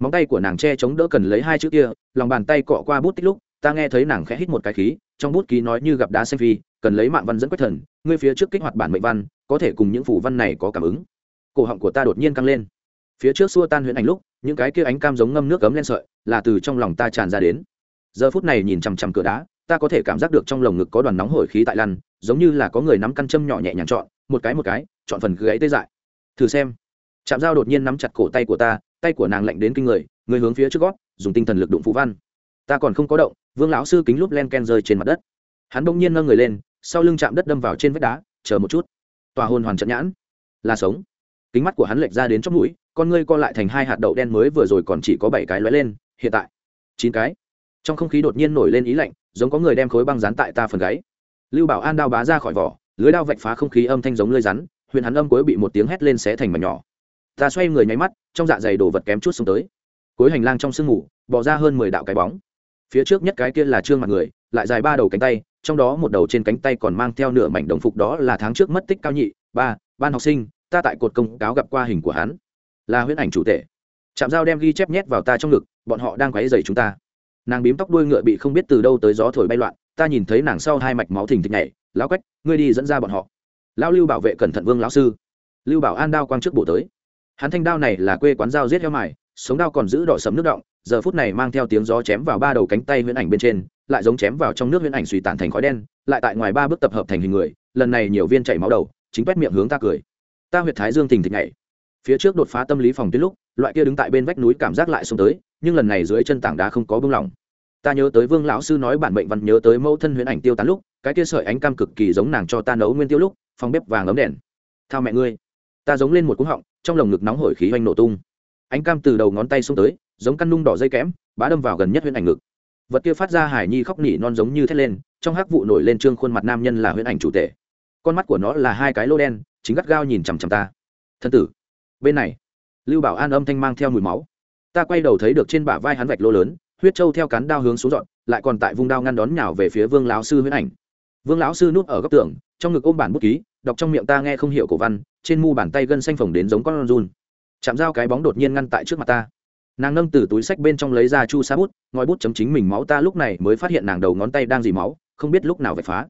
Móng tay của nàng che chống đỡ cần lấy hai chữ kia, lòng bàn tay cọ qua bút tích lúc, ta nghe thấy nàng khẽ hít một cái khí, trong bút ký nói như gặp đá xem phi, cần lấy mạng văn dẫn quách thần, ngươi phía trước kích hoạt bản mệnh văn, có thể cùng những phủ văn này có cảm ứng. Cổ họng của ta đột nhiên căng lên. Phía trước xua tan huyễn ảnh lúc, những cái kia ánh cam giống ngâm nước cấm lên sợi, là từ trong lòng ta tràn ra đến giờ phút này nhìn chằm chằm cửa đá, ta có thể cảm giác được trong lồng ngực có đoàn nóng hổi khí tại lăn, giống như là có người nắm căn châm nhỏ nhẹ nhàng chọn, một cái một cái, chọn phần gãy tê dại. Thử xem. Chạm dao đột nhiên nắm chặt cổ tay của ta, tay của nàng lạnh đến kinh người người hướng phía trước gót, dùng tinh thần lực đụng phú văn. Ta còn không có động, vương lão sư kính lúp len ken rơi trên mặt đất. Hắn bỗng nhiên nâng người lên, sau lưng chạm đất đâm vào trên vách đá, chờ một chút. Tòa hồn hoàn trận nhãn. Là sống. Kính mắt của hắn lệch ra đến trong mũi, con ngươi co lại thành hai hạt đậu đen mới vừa rồi còn chỉ có bảy cái lóe lên, hiện tại, chín cái trong không khí đột nhiên nổi lên ý lạnh, giống có người đem khối băng dán tại ta phần gáy. Lưu bảo an đao bá ra khỏi vỏ, lưới đao vạch phá không khí âm thanh giống lưới rắn huyện hắn âm cuối bị một tiếng hét lên xé thành mảnh nhỏ. Ta xoay người nháy mắt, trong dạ dày đổ vật kém chút xuống tới. Cuối hành lang trong sương ngủ bỏ ra hơn mười đạo cái bóng. Phía trước nhất cái kia là trương mặt người, lại dài ba đầu cánh tay, trong đó một đầu trên cánh tay còn mang theo nửa mảnh đồng phục đó là tháng trước mất tích cao nhị, ba, ban học sinh, ta tại cột công cáo gặp qua hình của hắn. Là huyễn ảnh chủ tể. Chạm dao đem ghi chép nhét vào ta trong ngực, bọn họ đang quấy dày chúng ta nàng bím tóc đuôi ngựa bị không biết từ đâu tới gió thổi bay loạn, ta nhìn thấy nàng sau hai mạch máu thình thịch nhảy, lão quách, ngươi đi dẫn ra bọn họ. Lão lưu bảo vệ cẩn thận vương lão sư. Lưu bảo an đao quang trước bổ tới. Hắn thanh đao này là quê quán dao giết heo mài, sống đao còn giữ đỏ sấm nước động, giờ phút này mang theo tiếng gió chém vào ba đầu cánh tay huyễn ảnh bên trên, lại giống chém vào trong nước huyễn ảnh suy tản thành khói đen, lại tại ngoài ba bước tập hợp thành hình người, lần này nhiều viên chảy máu đầu, chính quét miệng hướng ta cười. Ta huyệt thái dương thình thịch nhảy. Phía trước đột phá tâm lý phòng tuyến lúc, loại kia đứng tại bên vách núi cảm giác lại xuống tới nhưng lần này dưới chân tảng đá không có bưng lỏng. Ta nhớ tới vương lão sư nói bản mệnh văn nhớ tới mẫu thân huyễn ảnh tiêu tán lúc, cái kia sợi ánh cam cực kỳ giống nàng cho ta nấu nguyên tiêu lúc, phòng bếp vàng ấm đèn. Thao mẹ ngươi. Ta giống lên một cúng họng, trong lồng ngực nóng hổi khí hoành nổ tung. Ánh cam từ đầu ngón tay xuống tới, giống căn nung đỏ dây kẽm, bá đâm vào gần nhất huyễn ảnh ngực. Vật kia phát ra hải nhi khóc nỉ non giống như thét lên, trong hắc vụ nổi lên trương khuôn mặt nam nhân là huyễn ảnh chủ tể. Con mắt của nó là hai cái lô đen, chính gắt gao nhìn chằm chằm ta. Thân tử, bên này, lưu bảo an âm thanh mang theo mùi máu ta quay đầu thấy được trên bả vai hắn vạch lô lớn, huyết trâu theo cán đao hướng xuống dọn, lại còn tại vùng đao ngăn đón nhào về phía vương lão sư huyễn ảnh. Vương lão sư núp ở góc tường, trong ngực ôm bản bút ký, đọc trong miệng ta nghe không hiểu cổ văn, trên mu bàn tay gân xanh phồng đến giống con run. Chạm dao cái bóng đột nhiên ngăn tại trước mặt ta. Nàng nâng từ túi sách bên trong lấy ra chu sa bút, ngòi bút chấm chính mình máu ta lúc này mới phát hiện nàng đầu ngón tay đang dì máu, không biết lúc nào vạch phá.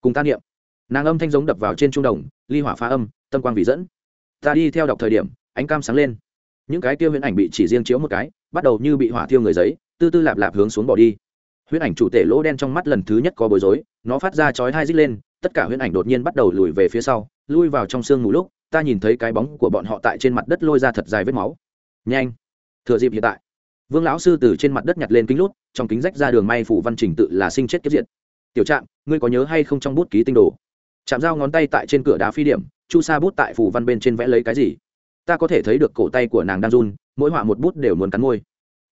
Cùng ta niệm. Nàng âm thanh giống đập vào trên trung đồng, ly hỏa phá âm, tâm quang vị dẫn. Ta đi theo đọc thời điểm, ánh cam sáng lên những cái tiêu huyễn ảnh bị chỉ riêng chiếu một cái, bắt đầu như bị hỏa thiêu người giấy, tư tư lạp lạp hướng xuống bỏ đi. Huyễn ảnh chủ tể lỗ đen trong mắt lần thứ nhất có bối rối, nó phát ra chói hai rít lên, tất cả huyễn ảnh đột nhiên bắt đầu lùi về phía sau, lui vào trong sương ngủ lúc, ta nhìn thấy cái bóng của bọn họ tại trên mặt đất lôi ra thật dài vết máu. Nhanh! Thừa dịp hiện tại, vương lão sư từ trên mặt đất nhặt lên kính lút, trong kính rách ra đường may phủ văn trình tự là sinh chết kiếp diện tiểu trạm, ngươi có nhớ hay không trong bút ký tinh đồ? Chạm dao ngón tay tại trên cửa đá phi điểm, chu sa bút tại phủ văn bên trên vẽ lấy cái gì? Ta có thể thấy được cổ tay của nàng đang run, mỗi họa một bút đều muốn cắn môi.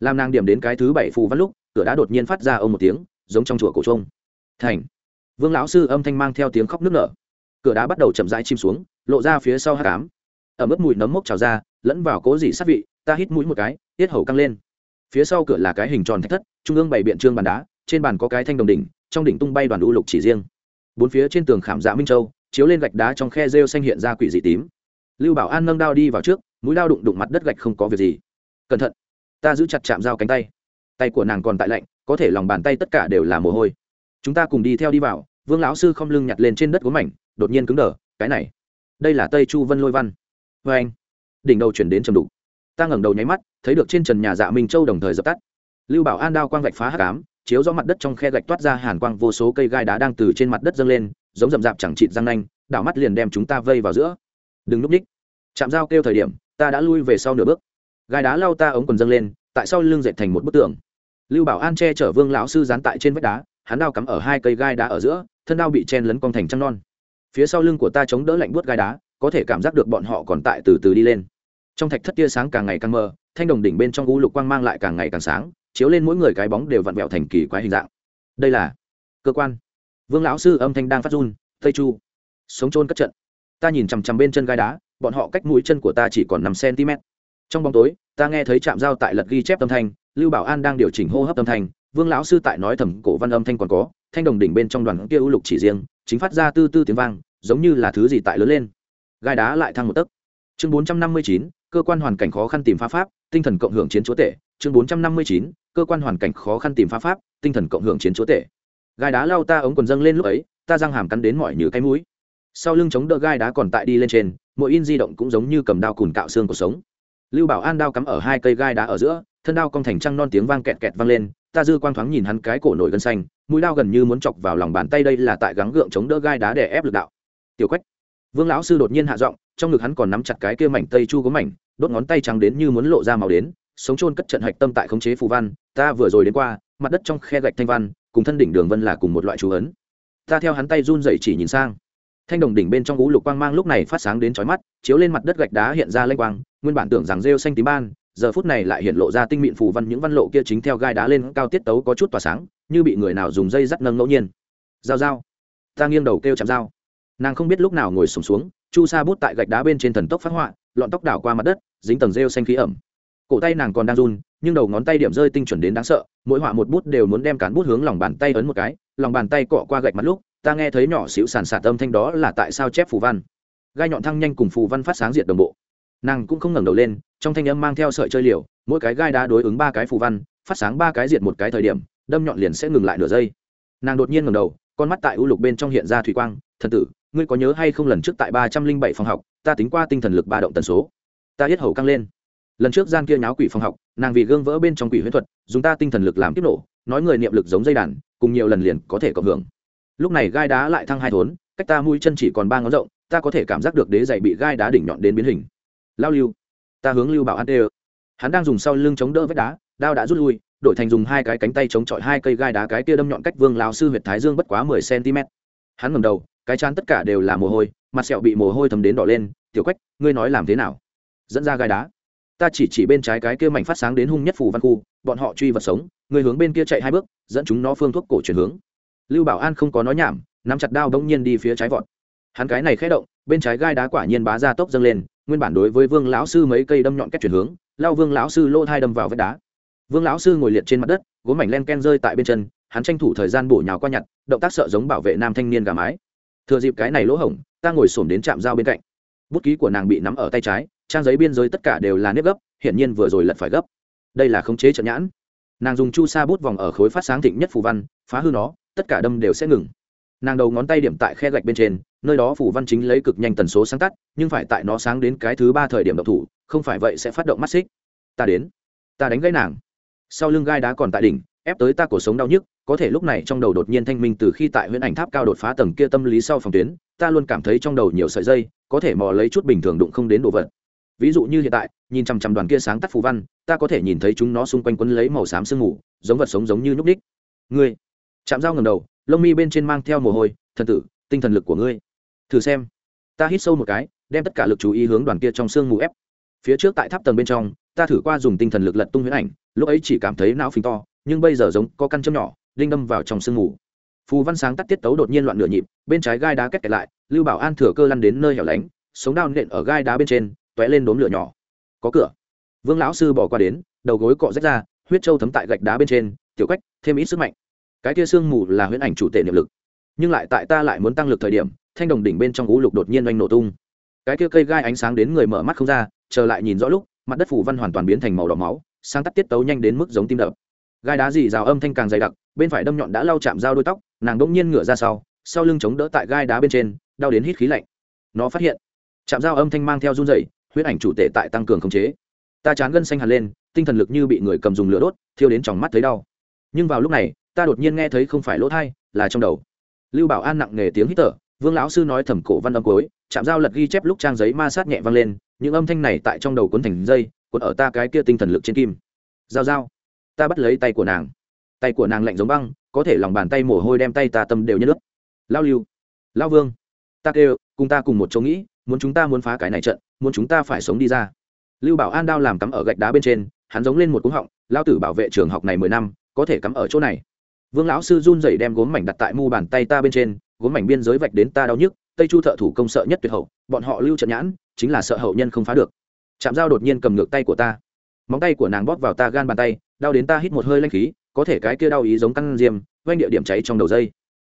Làm nàng điểm đến cái thứ bảy phù văn lúc, cửa đã đột nhiên phát ra ông một tiếng, giống trong chùa cổ trông thành. Vương lão sư âm thanh mang theo tiếng khóc nức nở. Cửa đá bắt đầu chậm rãi chim xuống, lộ ra phía sau hát cám ở mức mùi nấm mốc trào ra, lẫn vào cố dị sát vị, ta hít mũi một cái, tiết hầu căng lên. Phía sau cửa là cái hình tròn thạch thất, trung ương bày biện trương bàn đá, trên bàn có cái thanh đồng đỉnh, trong đỉnh tung bay đoàn u lục chỉ riêng. Bốn phía trên tường khảm dạ minh châu, chiếu lên gạch đá trong khe rêu xanh hiện ra quỷ dị tím lưu bảo an nâng đao đi vào trước, mũi đao đụng đụng mặt đất gạch không có việc gì. Cẩn thận, ta giữ chặt chạm dao cánh tay. Tay của nàng còn tại lạnh, có thể lòng bàn tay tất cả đều là mồ hôi. Chúng ta cùng đi theo đi vào, vương lão sư không lưng nhặt lên trên đất gốm mảnh, đột nhiên cứng đờ, cái này, đây là tây chu vân lôi văn. Vê anh, đỉnh đầu chuyển đến trầm đục. Ta ngẩng đầu nháy mắt, thấy được trên trần nhà dạ minh châu đồng thời dập tắt. Lưu bảo an đao quang gạch phá hạ cám chiếu rõ mặt đất trong khe gạch toát ra hàn quang, vô số cây gai đá đang từ trên mặt đất dâng lên, giống rậm rạp chẳng chịt răng nanh, đảo mắt liền đem chúng ta vây vào giữa đừng núp ních chạm dao kêu thời điểm, ta đã lui về sau nửa bước. Gai đá lau ta ống quần dâng lên, tại sau lưng dệt thành một bức tường. Lưu bảo an che chở vương lão sư dán tại trên vách đá, hắn đao cắm ở hai cây gai đá ở giữa, thân đao bị chen lấn cong thành trăng non. Phía sau lưng của ta chống đỡ lạnh buốt gai đá, có thể cảm giác được bọn họ còn tại từ từ đi lên. Trong thạch thất tia sáng càng ngày càng mờ, thanh đồng đỉnh bên trong u lục quang mang lại càng ngày càng sáng, chiếu lên mỗi người cái bóng đều vặn vẹo thành kỳ quái hình dạng. Đây là cơ quan. Vương lão sư âm thanh đang phát run, tây chu, sống trôn cất trận ta nhìn chằm chằm bên chân gai đá, bọn họ cách mũi chân của ta chỉ còn năm cm. Trong bóng tối, ta nghe thấy chạm dao tại lật ghi chép âm thanh, lưu bảo an đang điều chỉnh hô hấp âm thanh, vương lão sư tại nói thẩm cổ văn âm thanh còn có, thanh đồng đỉnh bên trong đoàn kia ưu lục chỉ riêng, chính phát ra tư tư tiếng vang, giống như là thứ gì tại lớn lên. Gai đá lại thăng một tấc. Chương bốn trăm năm mươi chín, cơ quan hoàn cảnh khó khăn tìm phá pháp, tinh thần cộng hưởng chiến chúa tể. Chương bốn trăm năm mươi chín, cơ quan hoàn cảnh khó khăn tìm phá pháp, tinh thần cộng hưởng chiến chúa tể. Gai đá lao ta ống quần dâng lên lúc ấy, ta răng hàm cắn đến mọi như cái mũi sau lưng chống đỡ gai đá còn tại đi lên trên, mỗi in di động cũng giống như cầm đao cùn cạo xương cuộc sống. Lưu bảo an đao cắm ở hai cây gai đá ở giữa, thân đao cong thành trăng non tiếng vang kẹt kẹt vang lên, ta dư quang thoáng nhìn hắn cái cổ nổi gân xanh, mũi đao gần như muốn chọc vào lòng bàn tay đây là tại gắng gượng chống đỡ gai đá để ép lực đạo. Tiểu quách, vương lão sư đột nhiên hạ giọng, trong ngực hắn còn nắm chặt cái kia mảnh tây chu có mảnh, đốt ngón tay trắng đến như muốn lộ ra màu đến, sống trôn cất trận hạch tâm tại khống chế phù văn, ta vừa rồi đến qua, mặt đất trong khe gạch thanh văn, cùng thân đỉnh đường vân là cùng một loại chú ấn. Ta theo hắn tay run dậy chỉ nhìn sang thanh đồng đỉnh bên trong ú lục quang mang lúc này phát sáng đến chói mắt chiếu lên mặt đất gạch đá hiện ra lênh quang nguyên bản tưởng rằng rêu xanh tím ban giờ phút này lại hiện lộ ra tinh mịn phù văn những văn lộ kia chính theo gai đá lên cao tiết tấu có chút tỏa sáng như bị người nào dùng dây dắt nâng ngẫu nhiên. Dao dao ta nghiêng đầu kêu chạm dao nàng không biết lúc nào ngồi sùng xuống, xuống chu sa bút tại gạch đá bên trên thần tốc phát họa lọn tóc đảo qua mặt đất dính tầng rêu xanh khí ẩm. Cổ tay nàng còn đang run nhưng đầu ngón tay điểm rơi tinh chuẩn đến đáng sợ mỗi họa một bút đều muốn đem cán bút hướng lòng bàn tay ấn một cái lòng bàn tay cọ qua gạch mặt lúc ta nghe thấy nhỏ xíu sàn sạt âm thanh đó là tại sao chép phù văn. Gai nhọn thăng nhanh cùng phù văn phát sáng diệt đồng bộ. Nàng cũng không ngẩng đầu lên, trong thanh âm mang theo sợi chơi liều, mỗi cái gai đá đối ứng ba cái phù văn, phát sáng ba cái diệt một cái thời điểm, đâm nhọn liền sẽ ngừng lại nửa giây. Nàng đột nhiên ngẩng đầu, con mắt tại u lục bên trong hiện ra thủy quang, thần tử, ngươi có nhớ hay không lần trước tại ba trăm linh bảy phòng học, ta tính qua tinh thần lực ba động tần số? Ta hết hầu căng lên. Lần trước gian kia nháo quỷ phòng học, nàng vì gương vỡ bên trong quỷ huyết thuật, dùng ta tinh thần lực làm tiếp nổ, nói người niệm lực giống dây đàn, cùng nhiều lần liền có thể cộng hưởng lúc này gai đá lại thăng hai thốn, cách ta mũi chân chỉ còn ba ngón rộng, ta có thể cảm giác được đế dày bị gai đá đỉnh nhọn đến biến hình. Lao lưu, ta hướng lưu bảo an đê hắn đang dùng sau lưng chống đỡ vách đá, đao đã rút lui, đổi thành dùng hai cái cánh tay chống chọi hai cây gai đá cái kia đâm nhọn cách vương lao sư huyệt thái dương bất quá mười cm hắn ngầm đầu, cái chán tất cả đều là mồ hôi, mặt sẹo bị mồ hôi thấm đến đỏ lên, tiểu quách, ngươi nói làm thế nào? Dẫn ra gai đá. Ta chỉ chỉ bên trái cái kia mảnh phát sáng đến hung nhất phù văn khu, bọn họ truy vật sống người hướng bên kia chạy hai bước, dẫn chúng nó phương thuốc cổ chuyển hướng lưu bảo an không có nói nhảm, nắm chặt đao bỗng nhiên đi phía trái vọt. Hắn cái này khẽ động, bên trái gai đá quả nhiên bá ra tốc dâng lên, nguyên bản đối với vương lão sư mấy cây đâm nhọn cách chuyển hướng, lao vương lão sư lỗ thai đâm vào vách đá. Vương lão sư ngồi liệt trên mặt đất, gốm mảnh len ken rơi tại bên chân, hắn tranh thủ thời gian bổ nhào qua nhặt, động tác sợ giống bảo vệ nam thanh niên gà mái. Thừa dịp cái này lỗ hổng, ta ngồi xổm đến trạm dao bên cạnh. Bút ký của nàng bị nắm ở tay trái, trang giấy biên giới tất cả đều là nếp gấp, hiển nhiên vừa rồi lật phải gấp. Đây là khống chế trận nhãn. Nàng dùng chu sa bút vòng ở khối phát sáng thịnh nhất phù văn, phá hư nó tất cả đâm đều sẽ ngừng. Nàng đầu ngón tay điểm tại khe gạch bên trên, nơi đó phủ văn chính lấy cực nhanh tần số sáng tắt nhưng phải tại nó sáng đến cái thứ ba thời điểm độc thủ, không phải vậy sẽ phát động mắt xích. Ta đến. Ta đánh gãy nàng. Sau lưng gai đá còn tại đỉnh, ép tới ta cổ sống đau nhức, có thể lúc này trong đầu đột nhiên thanh minh từ khi tại huyện ảnh tháp cao đột phá tầng kia tâm lý sau phòng tuyến, ta luôn cảm thấy trong đầu nhiều sợi dây, có thể mò lấy chút bình thường đụng không đến đồ vật. Ví dụ như hiện tại, nhìn chằm chằm đoàn kia sáng tắt phù văn, ta có thể nhìn thấy chúng nó xung quanh quấn lấy màu xám sương mù, giống vật sống giống như nhúc ních ngươi chạm dao ngầm đầu, lông mi bên trên mang theo mồ hôi, thần tử, tinh thần lực của ngươi. Thử xem. Ta hít sâu một cái, đem tất cả lực chú ý hướng đoàn kia trong sương mù ép. Phía trước tại tháp tầng bên trong, ta thử qua dùng tinh thần lực lật tung huyễn ảnh, lúc ấy chỉ cảm thấy não phình to, nhưng bây giờ giống có căn châm nhỏ, đinh đâm vào trong sương mù. Phù văn sáng tắt tiết tấu đột nhiên loạn nửa nhịp, bên trái gai đá kết kẹt lại, lưu bảo an thừa cơ lăn đến nơi hẻo lánh, sống đao nện ở gai đá bên trên t lên đốm lửa nhỏ. Có cửa. Vương lão sư bỏ qua đến, đầu gối cọ rách ra, huyết trâu thấm tại gạch đá bên trên, tiểu quách, thêm ít sức mạnh cái kia sương mù là huyễn ảnh chủ tệ niệm lực. Nhưng lại tại ta lại muốn tăng lực thời điểm, thanh đồng đỉnh bên trong ú lục đột nhiên oanh nổ tung. Cái kia cây gai ánh sáng đến người mở mắt không ra, chờ lại nhìn rõ lúc, mặt đất phủ văn hoàn toàn biến thành màu đỏ máu, sáng tắt tiết tấu nhanh đến mức giống tim đập. Gai đá dì rào âm thanh càng dày đặc, bên phải đâm nhọn đã lau chạm dao đôi tóc, nàng đỗng nhiên ngửa ra sau sau lưng chống đỡ tại gai đá bên trên, đau đến hít khí lạnh. Nó phát hiện, chạm dao âm thanh mang theo run dày huyết ảnh chủ tệ tại tăng cường khống chế. Ta chán gân xanh hẳn lên, tinh thần lực như bị người cầm dùng lửa đốt, thiêu đến tròng mắt thấy đau. Nhưng vào lúc này ta đột nhiên nghe thấy không phải lỗ thai, là trong đầu. Lưu bảo an nặng nề tiếng hít thở, vương lão sư nói thẩm cổ văn âm cuối chạm dao lật ghi chép lúc trang giấy ma sát nhẹ vang lên, những âm thanh này tại trong đầu cuốn thành dây, cuốn ở ta cái kia tinh thần lực trên kim. Dao dao ta bắt lấy tay của nàng. Tay của nàng lạnh giống băng, có thể lòng bàn tay mồ hôi đem tay ta tâm đều nhất nước. Lao lưu, lao vương, ta kêu, cùng ta cùng một chỗ nghĩ, muốn chúng ta muốn phá cái này trận, muốn chúng ta phải sống đi ra. Lưu bảo an đao làm cắm ở gạch đá bên trên, hắn giống lên một cúng họng, lao tử bảo vệ trường học này mười năm, có thể cắm ở chỗ này vương lão sư run rẩy đem gốm mảnh đặt tại mu bàn tay ta bên trên, gốm mảnh biên giới vạch đến ta đau nhức, tây chu thợ thủ công sợ nhất tuyệt hậu, bọn họ lưu trận nhãn, chính là sợ hậu nhân không phá được. Chạm dao đột nhiên cầm ngược tay của ta. Móng tay của nàng bóp vào ta gan bàn tay, đau đến ta hít một hơi lanh khí, có thể cái kia đau ý giống căn diêm vanh địa điểm cháy trong đầu dây.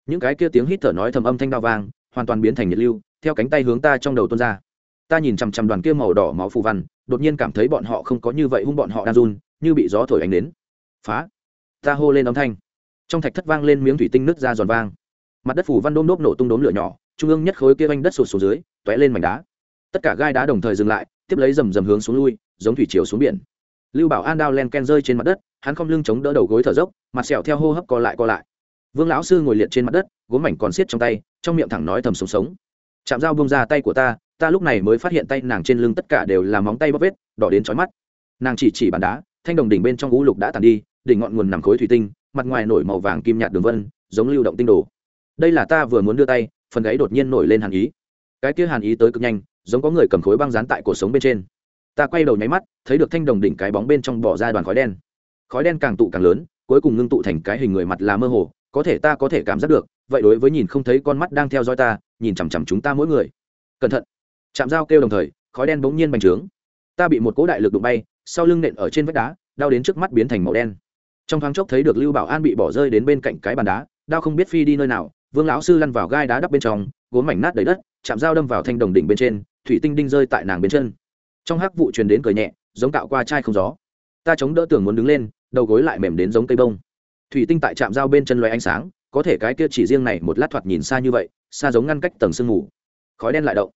Những cái kia tiếng hít thở nói thầm âm thanh đau vang, hoàn toàn biến thành nhiệt lưu, theo cánh tay hướng ta trong đầu tuôn ra. Ta nhìn chằm chằm đoàn kia màu đỏ máu phù văn, đột nhiên cảm thấy bọn họ không có như vậy hung bọn họ đang run, như bị gió thổi ánh đến. Phá! Ta hô lên âm thanh trong thạch thất vang lên miếng thủy tinh nứt ra giòn vang. Mặt đất phủ văn đôm đốp nổ tung đốm lửa nhỏ, trung ương nhất khối kia vanh đất sụt xuống dưới t ó é lên mảnh đá. Tất cả gai đá đồng thời dừng lại, tiếp lấy rầm rầm hướng xuống lui, giống thủy chiều xuống biển. Lưu bảo an đao len ken rơi trên mặt đất, hắn không lưng chống đỡ đầu gối thở dốc, mặt sẹo theo hô hấp co lại co lại. Vương lão sư ngồi liệt trên mặt đất, gốm mảnh còn xiết trong tay, trong miệng thẳng nói thầm sống sống. Chạm dao bông ra tay của ta ta lúc này mới phát hiện tay nàng trên lưng tất cả đều là móng tay bóc vết, đỏ đến chói mắt. Nàng chỉ chỉ bàn đá, thanh đồng đỉnh bên trong gũ lục đã tàn đi, đỉnh ngọn nguồn nằm khối thủy tinh mặt ngoài nổi màu vàng kim nhạt đường vân, giống lưu động tinh đồ. Đây là ta vừa muốn đưa tay, phần gáy đột nhiên nổi lên hàn ý. Cái kia hàn ý tới cực nhanh, giống có người cầm khối băng dán tại cuộc sống bên trên. Ta quay đầu nháy mắt, thấy được thanh đồng đỉnh cái bóng bên trong bỏ ra đoàn khói đen. Khói đen càng tụ càng lớn, cuối cùng ngưng tụ thành cái hình người mặt là mơ hồ, có thể ta có thể cảm giác được, vậy đối với nhìn không thấy con mắt đang theo dõi ta, nhìn chằm chằm chúng ta mỗi người. Cẩn thận. Chạm dao kêu đồng thời, khói đen bỗng nhiên bành trướng. Ta bị một cỗ đại lực đụng bay, sau lưng nện ở trên vách đá, đau đến trước mắt biến thành màu đen trong thoáng chốc thấy được lưu bảo an bị bỏ rơi đến bên cạnh cái bàn đá, đao không biết phi đi nơi nào, vương lão sư lăn vào gai đá đắp bên trong, gốm mảnh nát đầy đất, chạm dao đâm vào thanh đồng đỉnh bên trên, thủy tinh đinh rơi tại nàng bên chân. Trong hắc vụ truyền đến cười nhẹ, giống cạo qua chai không gió. Ta chống đỡ tưởng muốn đứng lên, đầu gối lại mềm đến giống cây bông. Thủy tinh tại trạm dao bên chân loay ánh sáng, có thể cái kia chỉ riêng này một lát thoạt nhìn xa như vậy, xa giống ngăn cách tầng sương mù. Khói đen lại động.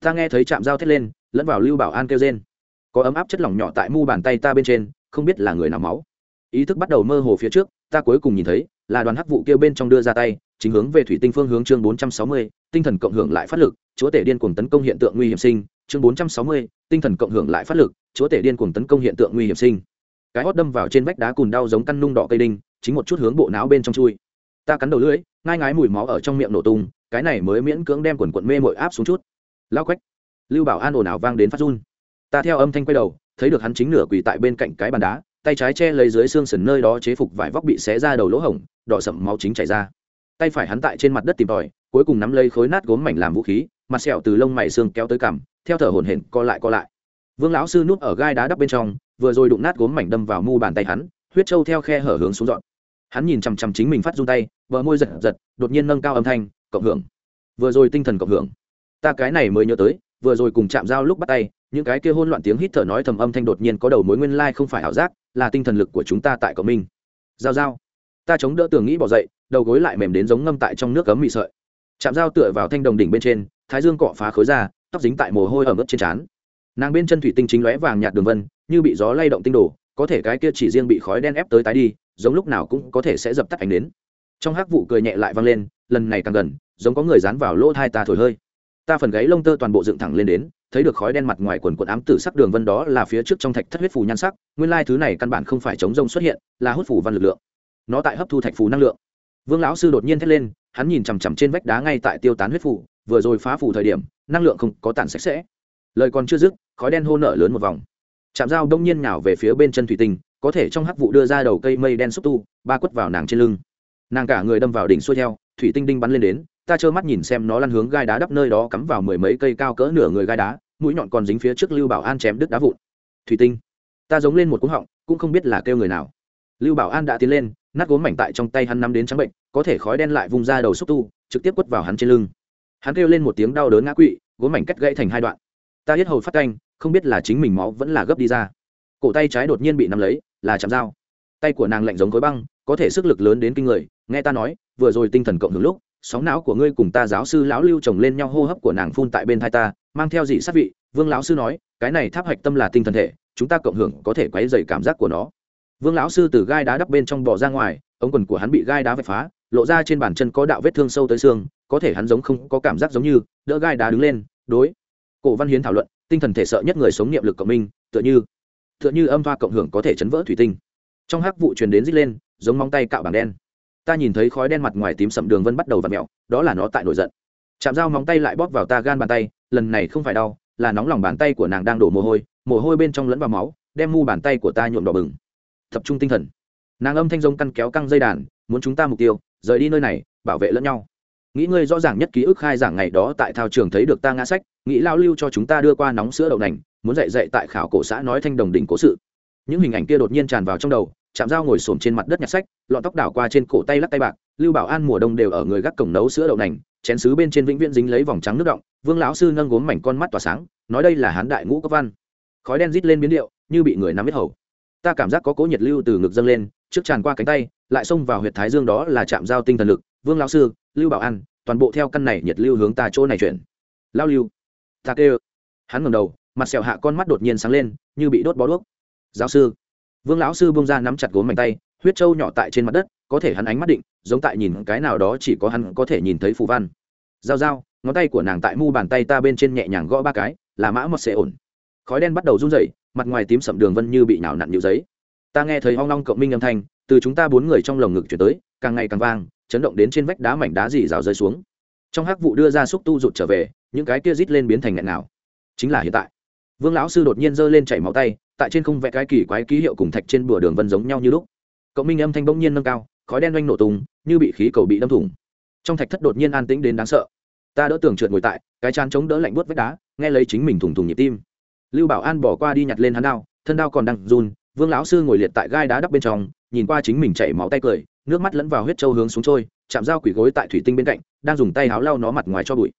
Ta nghe thấy trạm dao thét lên, lẫn vào lưu bảo an kêu rên. Có ấm áp chất lỏng nhỏ tại mu bàn tay ta bên trên, không biết là người nào máu ý thức bắt đầu mơ hồ phía trước, ta cuối cùng nhìn thấy, là đoàn hắc vụ kêu bên trong đưa ra tay, chính hướng về thủy tinh phương hướng chương bốn trăm sáu mươi, tinh thần cộng hưởng lại phát lực, chúa tể điên cuồng tấn công hiện tượng nguy hiểm sinh, chương bốn trăm sáu mươi, tinh thần cộng hưởng lại phát lực, chúa tể điên cuồng tấn công hiện tượng nguy hiểm sinh. Cái hót đâm vào trên vách đá cùn đau giống căn nung đỏ cây đinh, chính một chút hướng bộ não bên trong chui. Ta cắn đầu lưỡi, ngai ngái mùi máu ở trong miệng nổ tung, cái này mới miễn cưỡng đem quần quận mê mội áp xuống chút. Lao quách. Lưu bảo an ồn ào vang đến phát run. Ta theo âm thanh quay đầu, thấy được hắn chính nửa quỳ tại bên cạnh cái bàn đá tay trái che lấy dưới xương sườn nơi đó chế phục vải vóc bị xé ra đầu lỗ hổng, đỏ sậm máu chính chảy ra. Tay phải hắn tại trên mặt đất tìm tòi, cuối cùng nắm lấy khối nát gốm mảnh làm vũ khí, mặt sẹo từ lông mày xương kéo tới cằm, theo thở hổn hển co lại co lại. Vương lão sư núp ở gai đá đắp bên trong, vừa rồi đụng nát gốm mảnh đâm vào mu bàn tay hắn, huyết trâu theo khe hở hướng xuống dọn. Hắn nhìn chằm chằm chính mình phát run tay, bờ môi giật giật, đột nhiên nâng cao âm thanh, cộng hưởng. Vừa rồi tinh thần cộng hưởng. Ta cái này mới nhớ tới vừa rồi cùng chạm dao lúc bắt tay, những cái kia hôn loạn tiếng hít thở nói thầm âm thanh đột nhiên có đầu mối nguyên lai không phải ảo giác, là tinh thần lực của chúng ta tại cộng minh. Giao giao, ta chống đỡ tường nghĩ bỏ dậy, đầu gối lại mềm đến giống ngâm tại trong nước cấm mị sợi. Chạm dao tựa vào thanh đồng đỉnh bên trên, thái dương cọ phá khối ra tóc dính tại mồ hôi ở mức trên trán. Nàng bên chân thủy tinh chính lóe vàng nhạt đường vân, như bị gió lay động tinh đồ, có thể cái kia chỉ riêng bị khói đen ép tới tái đi, giống lúc nào cũng có thể sẽ dập tắt ánh đến trong hắc vụ cười nhẹ lại vang lên, lần này càng gần, giống có người dán vào lỗ thai ta thổi hơi ta phần gáy lông tơ toàn bộ dựng thẳng lên đến, thấy được khói đen mặt ngoài quần quần ám tử sắc đường vân đó là phía trước trong thạch thất huyết phù nhan sắc, nguyên lai thứ này căn bản không phải chống rông xuất hiện, là hút phù văn lực lượng. Nó tại hấp thu thạch phù năng lượng. Vương lão sư đột nhiên thét lên, hắn nhìn chằm chằm trên vách đá ngay tại tiêu tán huyết phù, vừa rồi phá phù thời điểm, năng lượng không có tản sạch sẽ. Lời còn chưa dứt, khói đen hô nở lớn một vòng. Chạm dao đông nhiên nhào về phía bên chân thủy tinh, có thể trong hắc vụ đưa ra đầu cây mây đen xúc tu, ba quất vào nàng trên lưng. Nàng cả người đâm vào đỉnh xuôi theo, thủy tinh đinh bắn lên đến ta trơ mắt nhìn xem nó lăn hướng gai đá đắp nơi đó cắm vào mười mấy cây cao cỡ nửa người gai đá, mũi nhọn còn dính phía trước lưu bảo an chém đứt đá vụn. Thủy tinh, ta giống lên một cúng họng, cũng không biết là kêu người nào. Lưu bảo an đã tiến lên, nát gốm mảnh tại trong tay hắn nắm đến trắng bệnh, có thể khói đen lại vung ra đầu xúc tu, trực tiếp quất vào hắn trên lưng. Hắn kêu lên một tiếng đau đớn ngã quỵ, gốm mảnh cắt gãy thành hai đoạn. Ta hết hầu phát canh, không biết là chính mình máu vẫn là gấp đi ra. Cổ tay trái đột nhiên bị nắm lấy, là chạm dao. Tay của nàng lạnh giống khối băng, có thể sức lực lớn đến kinh người, nghe ta nói, vừa rồi tinh thần cộng hưởng lúc sóng não của ngươi cùng ta giáo sư lão lưu chồng lên nhau hô hấp của nàng phun tại bên thai ta, mang theo dị sát vị, vương lão sư nói, cái này tháp hạch tâm là tinh thần thể, chúng ta cộng hưởng có thể quấy dày cảm giác của nó. Vương lão sư từ gai đá đắp bên trong bò ra ngoài, ống quần của hắn bị gai đá vạch phá, lộ ra trên bàn chân có đạo vết thương sâu tới xương, có thể hắn giống không có cảm giác giống như, đỡ gai đá đứng lên, đối. Cổ văn hiến thảo luận, tinh thần thể sợ nhất người sống niệm lực cộng minh, tựa như tựa như âm thoa cộng hưởng có thể chấn vỡ thủy tinh. Trong hắc vụ truyền đến rít lên, giống móng tay cạo bảng đen ta nhìn thấy khói đen mặt ngoài tím sậm đường vân bắt đầu v ặ mẹo, đó là nó tại nổi giận. Chạm dao móng tay lại bóp vào ta gan bàn tay, lần này không phải đau, là nóng lòng bàn tay của nàng đang đổ mồ hôi mồ hôi bên trong lẫn vào máu, đem mu bàn tay của ta nhuộm đỏ bừng. Tập trung tinh thần. Nàng âm thanh rông căn kéo căng dây đàn, muốn chúng ta mục tiêu, rời đi nơi này, bảo vệ lẫn nhau. Nghĩ ngươi rõ ràng nhất ký ức khai giảng ngày đó tại thao trường thấy được ta ngã sách, nghĩ lao lưu cho chúng ta đưa qua nóng sữa đậu nành, muốn dạy dạy tại khảo cổ xã nói thanh đồng đỉnh cố sự. Những hình ảnh kia đột nhiên tràn vào trong đầu chạm dao ngồi xổm trên mặt đất nhặt sách, lọn tóc đảo qua trên cổ tay lắc tay bạc, lưu bảo an mùa đông đều ở người gác cổng nấu sữa đậu nành, chén sứ bên trên vĩnh viễn dính lấy vòng trắng nước động vương lão sư nâng gốm mảnh con mắt tỏa sáng, nói đây là hán đại ngũ cấp văn. Khói đen rít lên biến điệu, như bị người nắm biết hầu. Ta cảm giác có cố nhiệt lưu từ ngực dâng lên, trước tràn qua cánh tay, lại xông vào huyệt thái dương đó là chạm giao tinh thần lực, vương lão sư, lưu bảo an, toàn bộ theo căn này nhiệt lưu hướng ta chỗ này chuyển. Lao lưu, ta kêu. Hắn ngẩng đầu, mặt sẹo hạ con mắt đột nhiên sáng lên, như bị đốt bó đuốc. Giáo sư vương lão sư bông ra nắm chặt gốm mảnh tay, huyết trâu nhỏ tại trên mặt đất, có thể hắn ánh mắt định, giống tại nhìn cái nào đó chỉ có hắn có thể nhìn thấy phù văn. Dao dao ngón tay của nàng tại mu bàn tay ta bên trên nhẹ nhàng gõ ba cái, là mã mọt sẽ ổn. Khói đen bắt đầu run rẩy, mặt ngoài tím sậm đường vân như bị nhào nặn nhiều giấy. Ta nghe thấy hoang long cộng minh âm thanh, từ chúng ta bốn người trong lồng ngực chuyển tới, càng ngày càng vang, chấn động đến trên vách đá mảnh đá dì rào rơi xuống. Trong hắc vụ đưa ra xúc tu rụt trở về, những cái kia rít lên biến thành nghẹn nào chính là hiện tại. Vương lão sư đột nhiên giơ lên chảy máu tay tại trên không vẽ cái kỳ quái ký hiệu cùng thạch trên bùa đường vân giống nhau như lúc. Cộng minh âm thanh bỗng nhiên nâng cao, khói đen oanh nổ tung, như bị khí cầu bị đâm thủng. Trong thạch thất đột nhiên an tĩnh đến đáng sợ. Ta đỡ tường trượt ngồi tại, cái chán chống đỡ lạnh buốt vách đá, nghe lấy chính mình thủng thủng nhịp tim. Lưu bảo an bỏ qua đi nhặt lên hắn đao, thân đao còn đang run, vương lão sư ngồi liệt tại gai đá đắp bên trong, nhìn qua chính mình chảy máu tay cười, nước mắt lẫn vào huyết trâu hướng xuống trôi, chạm dao quỷ gối tại thủy tinh bên cạnh, đang dùng tay háo lau nó mặt ngoài cho bụi.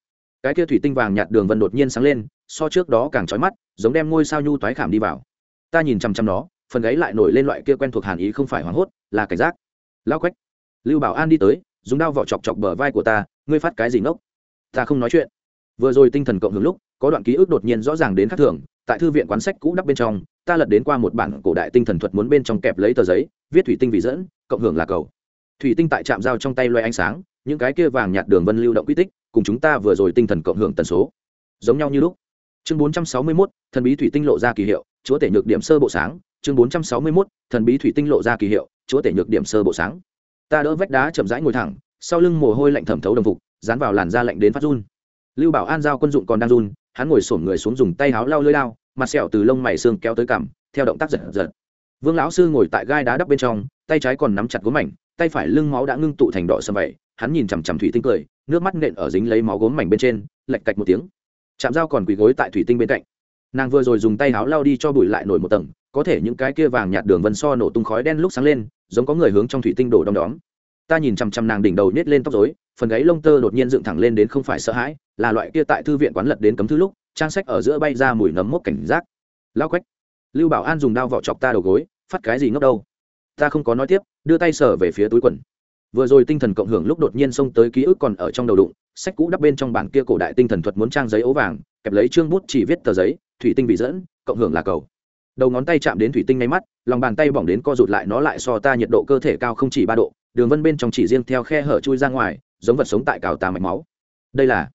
Cái kia thủy tinh vàng nhạt đường vân đột nhiên sáng lên, so trước đó càng trói mắt, giống đem ngôi sao nhu toái khảm đi vào ta nhìn chằm chằm nó phần gáy lại nổi lên loại kia quen thuộc hàn ý không phải hoảng hốt là cảnh giác. Lao quách. Lưu bảo an đi tới dùng đao vỏ chọc chọc bờ vai của ta ngươi phát cái gì ngốc? Ta không nói chuyện. Vừa rồi tinh thần cộng hưởng lúc có đoạn ký ức đột nhiên rõ ràng đến khác thường tại thư viện quán sách cũ đắp bên trong ta lật đến qua một bản cổ đại tinh thần thuật muốn bên trong kẹp lấy tờ giấy viết thủy tinh vì dẫn cộng hưởng là cầu. Thủy tinh tại trạm dao trong tay loay ánh sáng những cái kia vàng nhạt đường vân lưu động quy tích cùng chúng ta vừa rồi tinh thần cộng hưởng tần số. Giống nhau như lúc. Chương 461, thần bí thủy tinh lộ ra kỳ hiệu chúa tể nhược điểm sơ bộ sáng chương 461, thần bí thủy tinh lộ ra kỳ hiệu chúa tể nhược điểm sơ bộ sáng. Ta đỡ vách đá chậm rãi ngồi thẳng sau lưng mồ hôi lạnh thẩm thấu đồng phục dán vào làn da lạnh đến phát run. Lưu bảo an giao quân dụng còn đang run hắn ngồi sổm người xuống dùng tay háo lau lưỡi lao mặt sẹo từ lông mày xương kéo tới cằm theo động tác giật giật. Vương lão sư ngồi tại gai đá đắp bên trong tay trái còn nắm chặt gốm mảnh tay phải lưng máu đã ngưng tụ thành đỏ sầm vậy hắn nhìn chằm chằm thủy tinh cười nước mắt nện ở dính lấy máu gốm mảnh bên trên lạch cạch một tiếng. Chạm dao còn quỳ gối tại thủy tinh bên cạnh nàng vừa rồi dùng tay háo lao đi cho bụi lại nổi một tầng, có thể những cái kia vàng nhạt đường vân so nổ tung khói đen lúc sáng lên, giống có người hướng trong thủy tinh đổ đom đóm. Ta nhìn chằm chằm nàng đỉnh đầu nết lên tóc dối phần gáy lông tơ đột nhiên dựng thẳng lên đến không phải sợ hãi, là loại kia tại thư viện quán lật đến cấm thư lúc, trang sách ở giữa bay ra mùi nấm mốc cảnh giác. Lao quách, lưu bảo an dùng đao vỏ chọc ta đầu gối, phát cái gì ngốc đâu? Ta không có nói tiếp, đưa tay sờ về phía túi quần. Vừa rồi tinh thần cộng hưởng lúc đột nhiên xông tới ký ức còn ở trong đầu đụng, sách cũ đắp bên trong bản kia cổ đại tinh thần thuật muốn trang giấy ố vàng, kẹp lấy chương bút chỉ viết tờ giấy thủy tinh bị dẫn, cộng hưởng là cầu. Đầu ngón tay chạm đến thủy tinh ngay mắt, lòng bàn tay bỏng đến co rụt lại nó lại so ta nhiệt độ cơ thể cao không chỉ ba độ, đường vân bên trong chỉ riêng theo khe hở chui ra ngoài, giống vật sống tại cào tà mạch máu. Đây là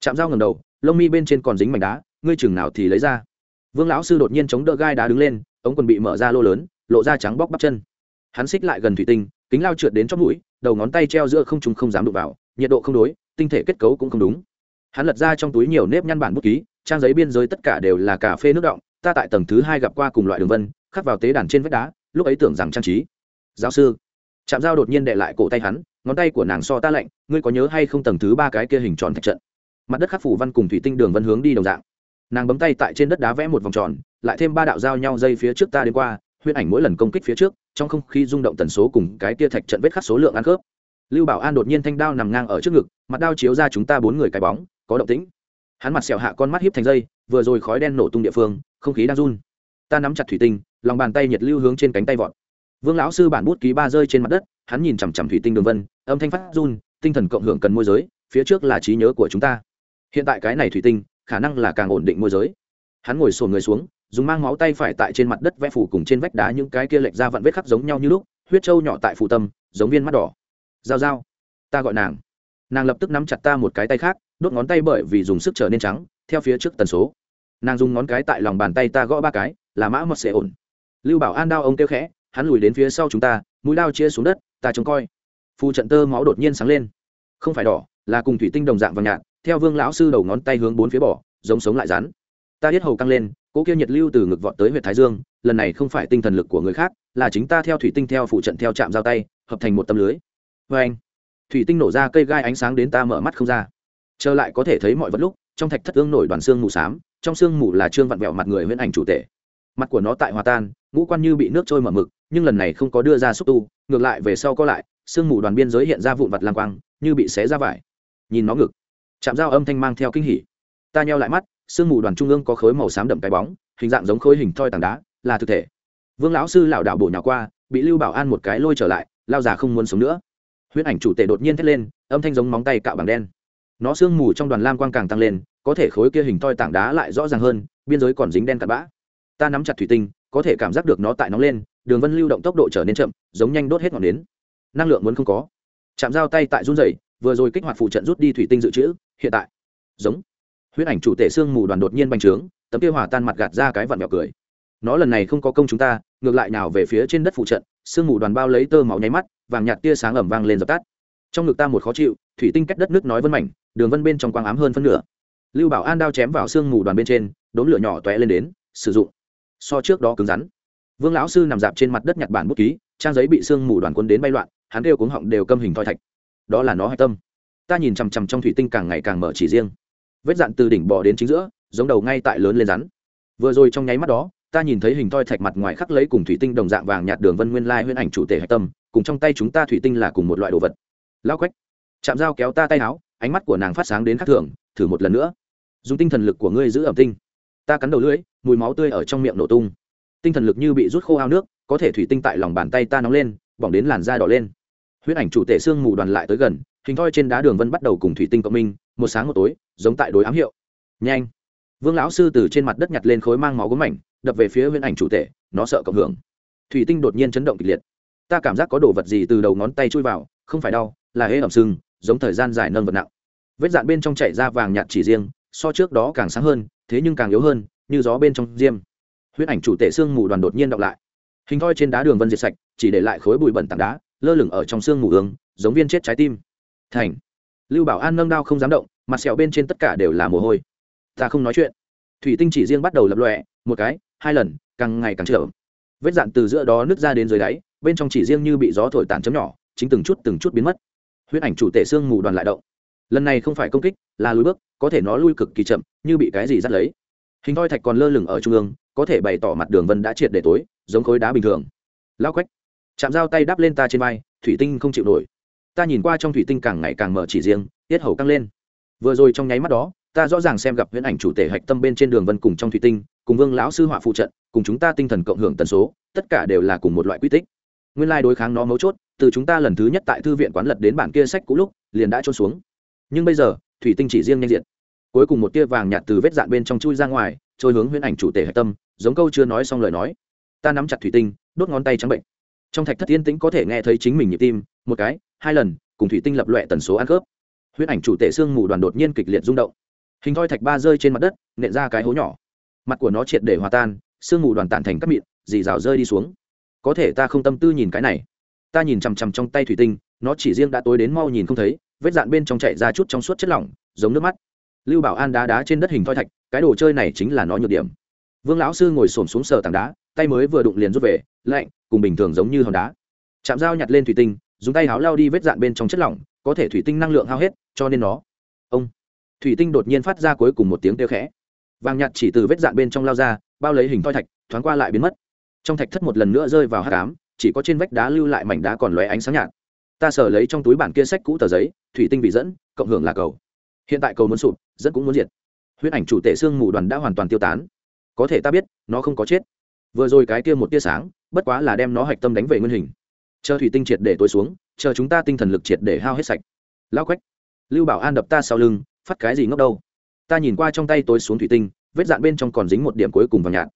chạm dao ngầm đầu, lông mi bên trên còn dính mảnh đá, ngươi chừng nào thì lấy ra. Vương lão sư đột nhiên chống đỡ gai đá đứng lên, ống quần bị mở ra lô lớn, lộ ra trắng bóc bắp chân. Hắn xích lại gần thủy tinh, kính lao trượt đến chót mũi, đầu ngón tay treo giữa không trùng không dám đụng vào, nhiệt độ không đối, tinh thể kết cấu cũng không đúng. Hắn lật ra trong túi nhiều nếp nhăn bản bút ký trang giấy biên giới tất cả đều là cà phê nước động ta tại tầng thứ hai gặp qua cùng loại đường vân, khắc vào tế đàn trên vách đá, lúc ấy tưởng rằng trang trí. Giáo sư. Chạm dao đột nhiên đệ lại cổ tay hắn, ngón tay của nàng so ta lạnh, ngươi có nhớ hay không tầng thứ ba cái kia hình tròn thạch trận? Mặt đất khắc phủ văn cùng thủy tinh đường vân hướng đi đồng dạng. Nàng bấm tay tại trên đất đá vẽ một vòng tròn, lại thêm ba đạo giao nhau dây phía trước ta đến qua, huyễn ảnh mỗi lần công kích phía trước, trong không khí rung động tần số cùng cái kia thạch trận vết khắc số lượng ăn khớp. Lưu bảo an đột nhiên thanh đao nằm ngang ở trước ngực, mặt đao chiếu ra chúng ta bốn người cái bóng, có động tĩnh hắn mặt sẹo hạ con mắt hiếp thành dây, vừa rồi khói đen nổ tung địa phương, không khí đang run. Ta nắm chặt thủy tinh, lòng bàn tay nhiệt lưu hướng trên cánh tay vọt. Vương lão sư bản bút ký ba rơi trên mặt đất, hắn nhìn chằm chằm thủy tinh đường vân, âm thanh phát run, tinh thần cộng hưởng cần môi giới, phía trước là trí nhớ của chúng ta. Hiện tại cái này thủy tinh, khả năng là càng ổn định môi giới. Hắn ngồi sồn người xuống, dùng mang máu tay phải tại trên mặt đất vẽ phủ cùng trên vách đá những cái kia lệch ra vặn vết khắc giống nhau như lúc, huyết trâu nhỏ tại phủ tâm, giống viên mắt đỏ. Dao dao ta gọi nàng. Nàng lập tức nắm chặt ta một cái tay khác đốt ngón tay bởi vì dùng sức trở nên trắng, theo phía trước tần số. Nàng dùng ngón cái tại lòng bàn tay ta gõ ba cái, là mã mật sẽ ổn. Lưu bảo an đao ông kêu khẽ, hắn lùi đến phía sau chúng ta, mũi đao chia xuống đất, ta trông coi. Phù trận tơ máu đột nhiên sáng lên. Không phải đỏ, là cùng thủy tinh đồng dạng vàng nhạt, theo vương lão sư đầu ngón tay hướng bốn phía bỏ, giống sống lại rắn. Ta biết hầu căng lên cỗ kia nhiệt lưu từ ngực vọt tới huyện thái dương, lần này không phải tinh thần lực của người khác, là chính ta theo thủy tinh theo phụ trận theo chạm giao tay, hợp thành một tấm lưới. Vê anh thủy tinh nổ ra cây gai ánh sáng đến ta mở mắt không ra trở lại có thể thấy mọi vật lúc, trong thạch thất ương nổi đoàn xương mù xám, trong xương mù là trương vặn vẹo mặt người huyễn ảnh chủ tể. Mặt của nó tại hòa tan, ngũ quan như bị nước trôi mở mực, nhưng lần này không có đưa ra xúc tu, ngược lại về sau có lại xương mù đoàn biên giới hiện ra vụn vặt lang quang, như bị xé ra vải. Nhìn nó ngực, chạm dao âm thanh mang theo kinh hỉ. Ta nheo lại mắt, sương mù đoàn trung ương có khối màu xám đậm cái bóng, hình dạng giống khối hình thoi tảng đá, là thực thể. Vương lão sư lảo đảo bổ nhào qua, bị lưu bảo an một cái lôi trở lại, lao già không muốn sống nữa. Huyết ảnh chủ tể đột nhiên thét lên, âm thanh giống móng tay cạo bằng đen nó sương mù trong đoàn lam quang càng tăng lên, có thể khối kia hình toi tảng đá lại rõ ràng hơn, biên giới còn dính đen cặn bã. Ta nắm chặt thủy tinh, có thể cảm giác được nó tại nóng lên, đường vân lưu động tốc độ trở nên chậm, giống nhanh đốt hết ngọn nến. Năng lượng muốn không có. Chạm dao tay tại run rẩy, vừa rồi kích hoạt phụ trận rút đi thủy tinh dự trữ, hiện tại. Giống. Huyết ảnh chủ tể xương mù đoàn đột nhiên bành trướng, tấm kia hỏa tan mặt gạt ra cái vặn mẹo cười. Nó lần này không có công chúng ta, ngược lại nào về phía trên đất phụ trận, sương mù đoàn bao lấy tơ máu nháy mắt, vàng nhạt tia sáng ẩm vang lên dập tắt trong ngực ta một khó chịu, thủy tinh cách đất nước nói vân mảnh, đường vân bên trong quang ám hơn phân nửa. Lưu bảo an đao chém vào sương mù đoàn bên trên đốn lửa nhỏ tóe lên đến, sử dụng. So trước đó cứng rắn. Vương lão sư nằm dạp trên mặt đất nhặt bản bút ký, trang giấy bị sương mù đoàn quân đến bay loạn, hắn kêu cuống họng đều câm hình thoi thạch. Đó là nó hạch tâm. Ta nhìn chằm chằm trong thủy tinh càng ngày càng mở chỉ riêng. Vết dạn từ đỉnh bò đến chính giữa, giống đầu ngay tại lớn lên rắn. Vừa rồi trong nháy mắt đó, ta nhìn thấy hình thoi thạch mặt ngoài khắc lấy cùng thủy tinh đồng dạng vàng nhạt đường vân nguyên lai huyễn ảnh chủ tể hạch tâm, cùng trong tay chúng ta thủy tinh là cùng một loại đồ vật lao quách, chạm dao kéo ta tay áo, ánh mắt của nàng phát sáng đến khắc thường, thử một lần nữa. Dùng tinh thần lực của ngươi giữ ẩm tinh. Ta cắn đầu lưỡi, mùi máu tươi ở trong miệng nổ tung. Tinh thần lực như bị rút khô ao nước, có thể thủy tinh tại lòng bàn tay ta nóng lên, bỏng đến làn da đỏ lên. Huyễn ảnh chủ tể xương mù đoàn lại tới gần, hình thoi trên đá đường vân bắt đầu cùng thủy tinh cộng minh, một sáng một tối, giống tại đối ám hiệu. Nhanh. Vương lão sư từ trên mặt đất nhặt lên khối mang máu gốm mảnh, đập về phía huyễn ảnh chủ tể, nó sợ cộng hưởng. Thủy tinh đột nhiên chấn động kịch liệt. Ta cảm giác có đồ vật gì từ đầu ngón tay chui vào, không phải đau là hễ ẩm sưng, giống thời gian dài nâng vật nặng. Vết dạn bên trong chảy ra vàng nhạt chỉ riêng, so trước đó càng sáng hơn, thế nhưng càng yếu hơn, như gió bên trong diêm. Huyết ảnh chủ tể xương mù đoàn đột nhiên đọc lại. Hình thoi trên đá đường vân diệt sạch, chỉ để lại khối bụi bẩn tảng đá, lơ lửng ở trong xương mù ương giống viên chết trái tim. Thành. Lưu bảo an nâng đao không dám động, mặt sẹo bên trên tất cả đều là mồ hôi. Ta không nói chuyện. Thủy tinh chỉ riêng bắt đầu lập lọe một cái, hai lần, càng ngày càng trở vết dạn từ giữa đó nứt ra đến dưới đáy, bên trong chỉ riêng như bị gió thổi tàn chấm nhỏ, chính từng chút từng chút biến mất huyết ảnh chủ tể xương mù đoàn lại động. Lần này không phải công kích, là lùi bước, có thể nó lui cực kỳ chậm, như bị cái gì dắt lấy. Hình thoi thạch còn lơ lửng ở trung ương, có thể bày tỏ mặt đường vân đã triệt để tối, giống khối đá bình thường. Lao quách, chạm dao tay đắp lên ta trên vai, thủy tinh không chịu nổi. Ta nhìn qua trong thủy tinh càng ngày càng mở chỉ riêng, tiết hầu căng lên. Vừa rồi trong nháy mắt đó, ta rõ ràng xem gặp huyễn ảnh chủ tể hạch tâm bên trên đường vân cùng trong thủy tinh, cùng vương lão sư họa phụ trận, cùng chúng ta tinh thần cộng hưởng tần số, tất cả đều là cùng một loại quy tích nguyên lai đối kháng nó mấu chốt, từ chúng ta lần thứ nhất tại thư viện quán lật đến bản kia sách cũ lúc, liền đã trôn xuống. Nhưng bây giờ, thủy tinh chỉ riêng nhanh diện cuối cùng một tia vàng nhạt từ vết dạn bên trong chui ra ngoài, trôi hướng huyễn ảnh chủ tể hạch tâm, giống câu chưa nói xong lời nói. Ta nắm chặt thủy tinh, đốt ngón tay trắng bệnh. Trong thạch thất yên tĩnh có thể nghe thấy chính mình nhịp tim, một cái, hai lần, cùng thủy tinh lập loẹ tần số ăn khớp. Huyễn ảnh chủ tể xương mù đoàn đột nhiên kịch liệt rung động. Hình thoi thạch ba rơi trên mặt đất, nện ra cái hố nhỏ. Mặt của nó triệt để hòa tan sương mù đoàn tản thành các mịn, dì rào rơi đi xuống có thể ta không tâm tư nhìn cái này. Ta nhìn chằm chằm trong tay thủy tinh, nó chỉ riêng đã tối đến mau nhìn không thấy, vết dạn bên trong chạy ra chút trong suốt chất lỏng, giống nước mắt. Lưu bảo an đá đá trên đất hình thoi thạch, cái đồ chơi này chính là nó nhược điểm. Vương lão sư ngồi xổm xuống sờ tảng đá, tay mới vừa đụng liền rút về, lạnh, cùng bình thường giống như hòn đá. Chạm dao nhặt lên thủy tinh, dùng tay háo lao đi vết dạn bên trong chất lỏng, có thể thủy tinh năng lượng hao hết, cho nên nó. Ông. Thủy tinh đột nhiên phát ra cuối cùng một tiếng kêu khẽ. Vàng nhạt chỉ từ vết dạn bên trong lao ra, bao lấy hình thoi thạch, thoáng qua lại biến mất trong thạch thất một lần nữa rơi vào hát cám chỉ có trên vách đá lưu lại mảnh đá còn lóe ánh sáng nhạt. Ta sở lấy trong túi bản kia sách cũ tờ giấy, thủy tinh bị dẫn, cộng hưởng là cầu. Hiện tại cầu muốn sụp, dẫn cũng muốn diệt. Huyết ảnh chủ tể xương mù đoàn đã hoàn toàn tiêu tán. Có thể ta biết, nó không có chết. Vừa rồi cái kia một tia sáng, bất quá là đem nó hạch tâm đánh về nguyên hình. Chờ thủy tinh triệt để tối xuống, chờ chúng ta tinh thần lực triệt để hao hết sạch. Lao quách. Lưu bảo an đập ta sau lưng, phát cái gì ngốc đâu? Ta nhìn qua trong tay tối xuống thủy tinh, vết dạn bên trong còn dính một điểm cuối cùng vào nhạt.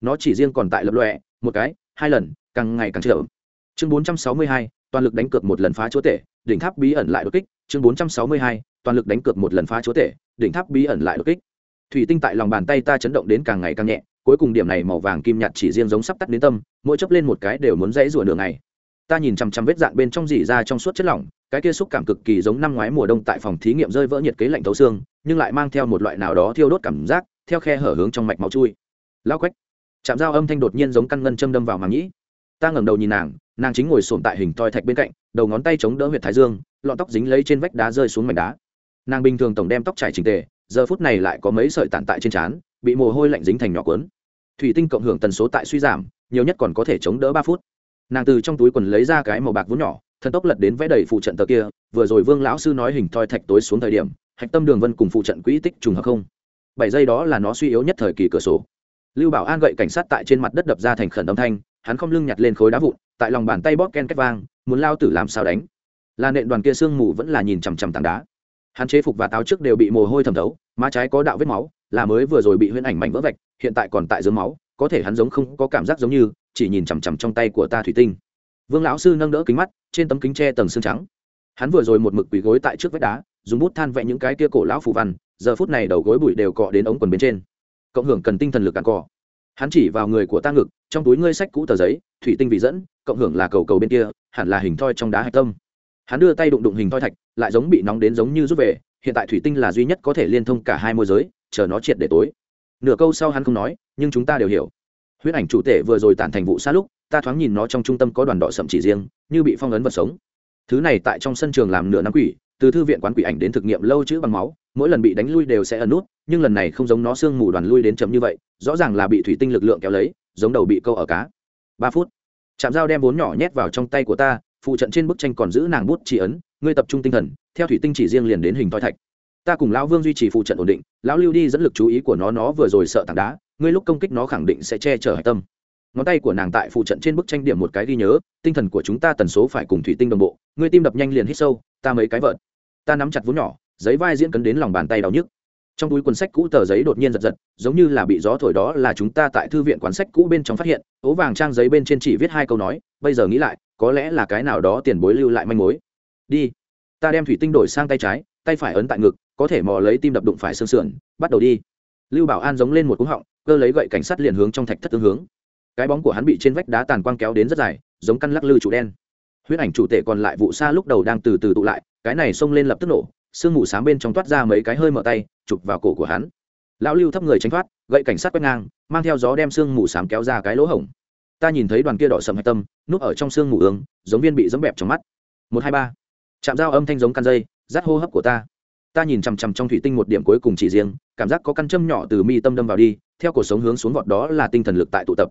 Nó chỉ riêng còn tại lập lọe một cái, hai lần, càng ngày càng trở chương bốn trăm sáu mươi hai, toàn lực đánh cược một lần phá chúa tể, đỉnh tháp bí ẩn lại đột kích. Chương bốn trăm sáu mươi hai, toàn lực đánh cược một lần phá chúa tể, đỉnh tháp bí ẩn lại đột kích. Thủy tinh tại lòng bàn tay ta chấn động đến càng ngày càng nhẹ, cuối cùng điểm này màu vàng kim nhạt chỉ riêng giống sắp tắt đến tâm, mỗi chấp lên một cái đều muốn dãy rủa đường này ta nhìn chằm chằm vết dạn bên trong dỉ ra trong suốt chất lỏng, cái kia xúc cảm cực kỳ giống năm ngoái mùa đông tại phòng thí nghiệm rơi vỡ nhiệt kế lạnh thấu xương, nhưng lại mang theo một loại nào đó thiêu đốt cảm giác, theo khe hở hướng trong mạch máu chui. Lao quách chạm dao âm thanh đột nhiên giống căn ngân châm đâm vào màng nhĩ. Ta ngẩng đầu nhìn nàng nàng chính ngồi sồn tại hình toi thạch bên cạnh, đầu ngón tay chống đỡ huyệt thái dương, lọn tóc dính lấy trên vách đá rơi xuống mảnh đá. Nàng bình thường tổng đem tóc trải trình tề, giờ phút này lại có mấy sợi tàn tại trên trán, bị mồ hôi lạnh dính thành nhỏ cuốn. Thủy tinh cộng hưởng tần số tại suy giảm, nhiều nhất còn có thể chống đỡ ba phút. Nàng từ trong túi quần lấy ra cái màu bạc vốn nhỏ, thần tốc lật đến vẽ đầy phụ trận tờ kia, vừa rồi vương lão sư nói hình thoi thạch tối xuống thời điểm, hạch tâm đường vân cùng phụ trận quỹ tích trùng hợp không. Bảy giây đó là nó suy yếu nhất thời kỳ cửa sổ lưu bảo an gậy cảnh sát tại trên mặt đất đập ra thành khẩn âm thanh, hắn không lưng nhặt lên khối đá vụn, tại lòng bàn tay bóp ken két vang, muốn lao tử làm sao đánh. Là nện đoàn kia sương mù vẫn là nhìn chằm chằm tảng đá. Hắn chế phục và táo trước đều bị mồ hôi thẩm thấu, má trái có đạo vết máu, là mới vừa rồi bị huyễn ảnh mảnh vỡ vạch, hiện tại còn tại dưới máu, có thể hắn giống không có cảm giác giống như, chỉ nhìn chằm chằm trong tay của ta thủy tinh. Vương lão sư nâng đỡ kính mắt, trên tấm kính tre tầng xương trắng. Hắn vừa rồi một mực quỳ gối tại trước vách đá, dùng bút than vẽ những cái kia cổ lão phù văn, giờ phút này đầu gối bụi đều cọ đến ống quần bên trên cộng hưởng cần tinh thần lực cạn cỏ hắn chỉ vào người của ta ngực, trong túi ngươi sách cũ tờ giấy, thủy tinh vị dẫn, cộng hưởng là cầu cầu bên kia, hẳn là hình thoi trong đá hạch tâm. Hắn đưa tay đụng đụng hình thoi thạch, lại giống bị nóng đến giống như rút về, hiện tại thủy tinh là duy nhất có thể liên thông cả hai môi giới, chờ nó triệt để tối. Nửa câu sau hắn không nói, nhưng chúng ta đều hiểu. Huyết ảnh chủ tể vừa rồi tản thành vụ xa lúc, ta thoáng nhìn nó trong trung tâm có đoàn đỏ sậm chỉ riêng, như bị phong ấn vật sống. Thứ này tại trong sân trường làm nửa năm quỷ từ thư viện quán quỷ ảnh đến thực nghiệm lâu chữ bằng máu, mỗi lần bị đánh lui đều sẽ ẩn nút, nhưng lần này không giống nó xương mù đoàn lui đến chấm như vậy, rõ ràng là bị thủy tinh lực lượng kéo lấy, giống đầu bị câu ở cá. Ba phút chạm dao đem vốn nhỏ nhét vào trong tay của ta, phụ trận trên bức tranh còn giữ nàng bút chỉ ấn, ngươi tập trung tinh thần, theo thủy tinh chỉ riêng liền đến hình thoi thạch. Ta cùng lão vương duy trì phụ trận ổn định, lão lưu đi dẫn lực chú ý của nó nó vừa rồi sợ tảng đá, ngươi lúc công kích nó khẳng định sẽ che chở hạch tâm ngón tay của nàng tại phụ trận trên bức tranh điểm một cái ghi nhớ, tinh thần của chúng ta tần số phải cùng thủy tinh đồng bộ, ngươi tim đập nhanh liền hít sâu, ta mấy cái vợt. Ta nắm chặt vốn nhỏ, giấy vai diễn cấn đến lòng bàn tay đau nhức. Trong túi cuốn sách cũ tờ giấy đột nhiên giật giật, giống như là bị gió thổi đó là chúng ta tại thư viện quán sách cũ bên trong phát hiện, ố vàng trang giấy bên trên chỉ viết hai câu nói, bây giờ nghĩ lại, có lẽ là cái nào đó tiền bối lưu lại manh mối. Đi. Ta đem thủy tinh đổi sang tay trái, tay phải ấn tại ngực, có thể mò lấy tim đập đụng phải xương sườn, bắt đầu đi. Lưu bảo an giống lên một cú họng, cơ lấy gậy cảnh sát liền hướng trong thạch thất tương hướng cái bóng của hắn bị trên vách đá tàn quang kéo đến rất dài, giống căn lắc lư trụ đen. Huyết ảnh chủ tể còn lại vụ xa lúc đầu đang từ từ tụ lại, cái này xông lên lập tức nổ, sương mù sáng bên trong toát ra mấy cái hơi mở tay, chụp vào cổ của hắn. Lão lưu thấp người tránh thoát, gậy cảnh sát quét ngang, mang theo gió đem sương mù sám kéo ra cái lỗ hổng. Ta nhìn thấy đoàn kia đỏ sầm hạch tâm, núp ở trong sương mù ương, giống viên bị dấm bẹp trong mắt. Một, hai, ba. Chạm dao âm thanh giống căn dây, rát hô hấp của ta. Ta nhìn chằm chằm trong thủy tinh một điểm cuối cùng chỉ riêng, cảm giác có căn châm nhỏ từ mi tâm đâm vào đi, theo cuộc sống hướng xuống vọt đó là tinh thần lực tại tụ tập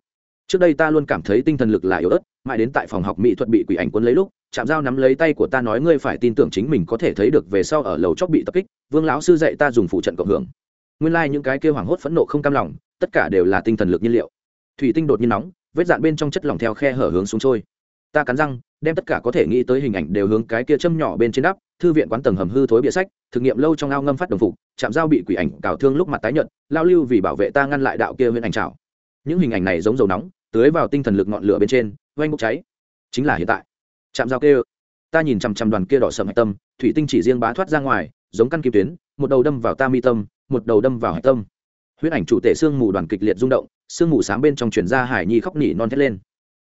trước đây ta luôn cảm thấy tinh thần lực là yếu ớt, mãi đến tại phòng học mỹ thuật bị quỷ ảnh quân lấy lúc chạm dao nắm lấy tay của ta nói ngươi phải tin tưởng chính mình có thể thấy được về sau ở lầu chóc bị tập kích, vương lão sư dạy ta dùng phụ trận cộng hưởng. Nguyên lai、like、những cái kêu hoảng hốt phẫn nộ không cam lòng, tất cả đều là tinh thần lực nhiên liệu. Thủy tinh đột nhiên nóng, vết dạn bên trong chất lỏng theo khe hở hướng xuống trôi. Ta cắn răng, đem tất cả có thể nghĩ tới hình ảnh đều hướng cái kia châm nhỏ bên trên đắp, thư viện quán tầng hầm hư thối bịa sách, thực nghiệm lâu trong ao ngâm phát đồng phục chạm dao bị quỷ ảnh cào thương lúc mặt tái nhợt, lao lưu vì bảo vệ ta ngăn lại đạo kia huyện ảnh trào những hình ảnh này giống dầu nóng tưới vào tinh thần lực ngọn lửa bên trên, oanh bốc cháy. Chính là hiện tại. Chạm dao kêu ta nhìn chằm chằm đoàn kia đỏ sầm hạch tâm, thủy tinh chỉ riêng bá thoát ra ngoài, giống căn kim tuyến, một đầu đâm vào ta mi tâm, một đầu đâm vào hạch tâm. Huyết ảnh chủ tể xương mù đoàn kịch liệt rung động, xương mù sáng bên trong chuyển ra hải nhi khóc nỉ non thét lên.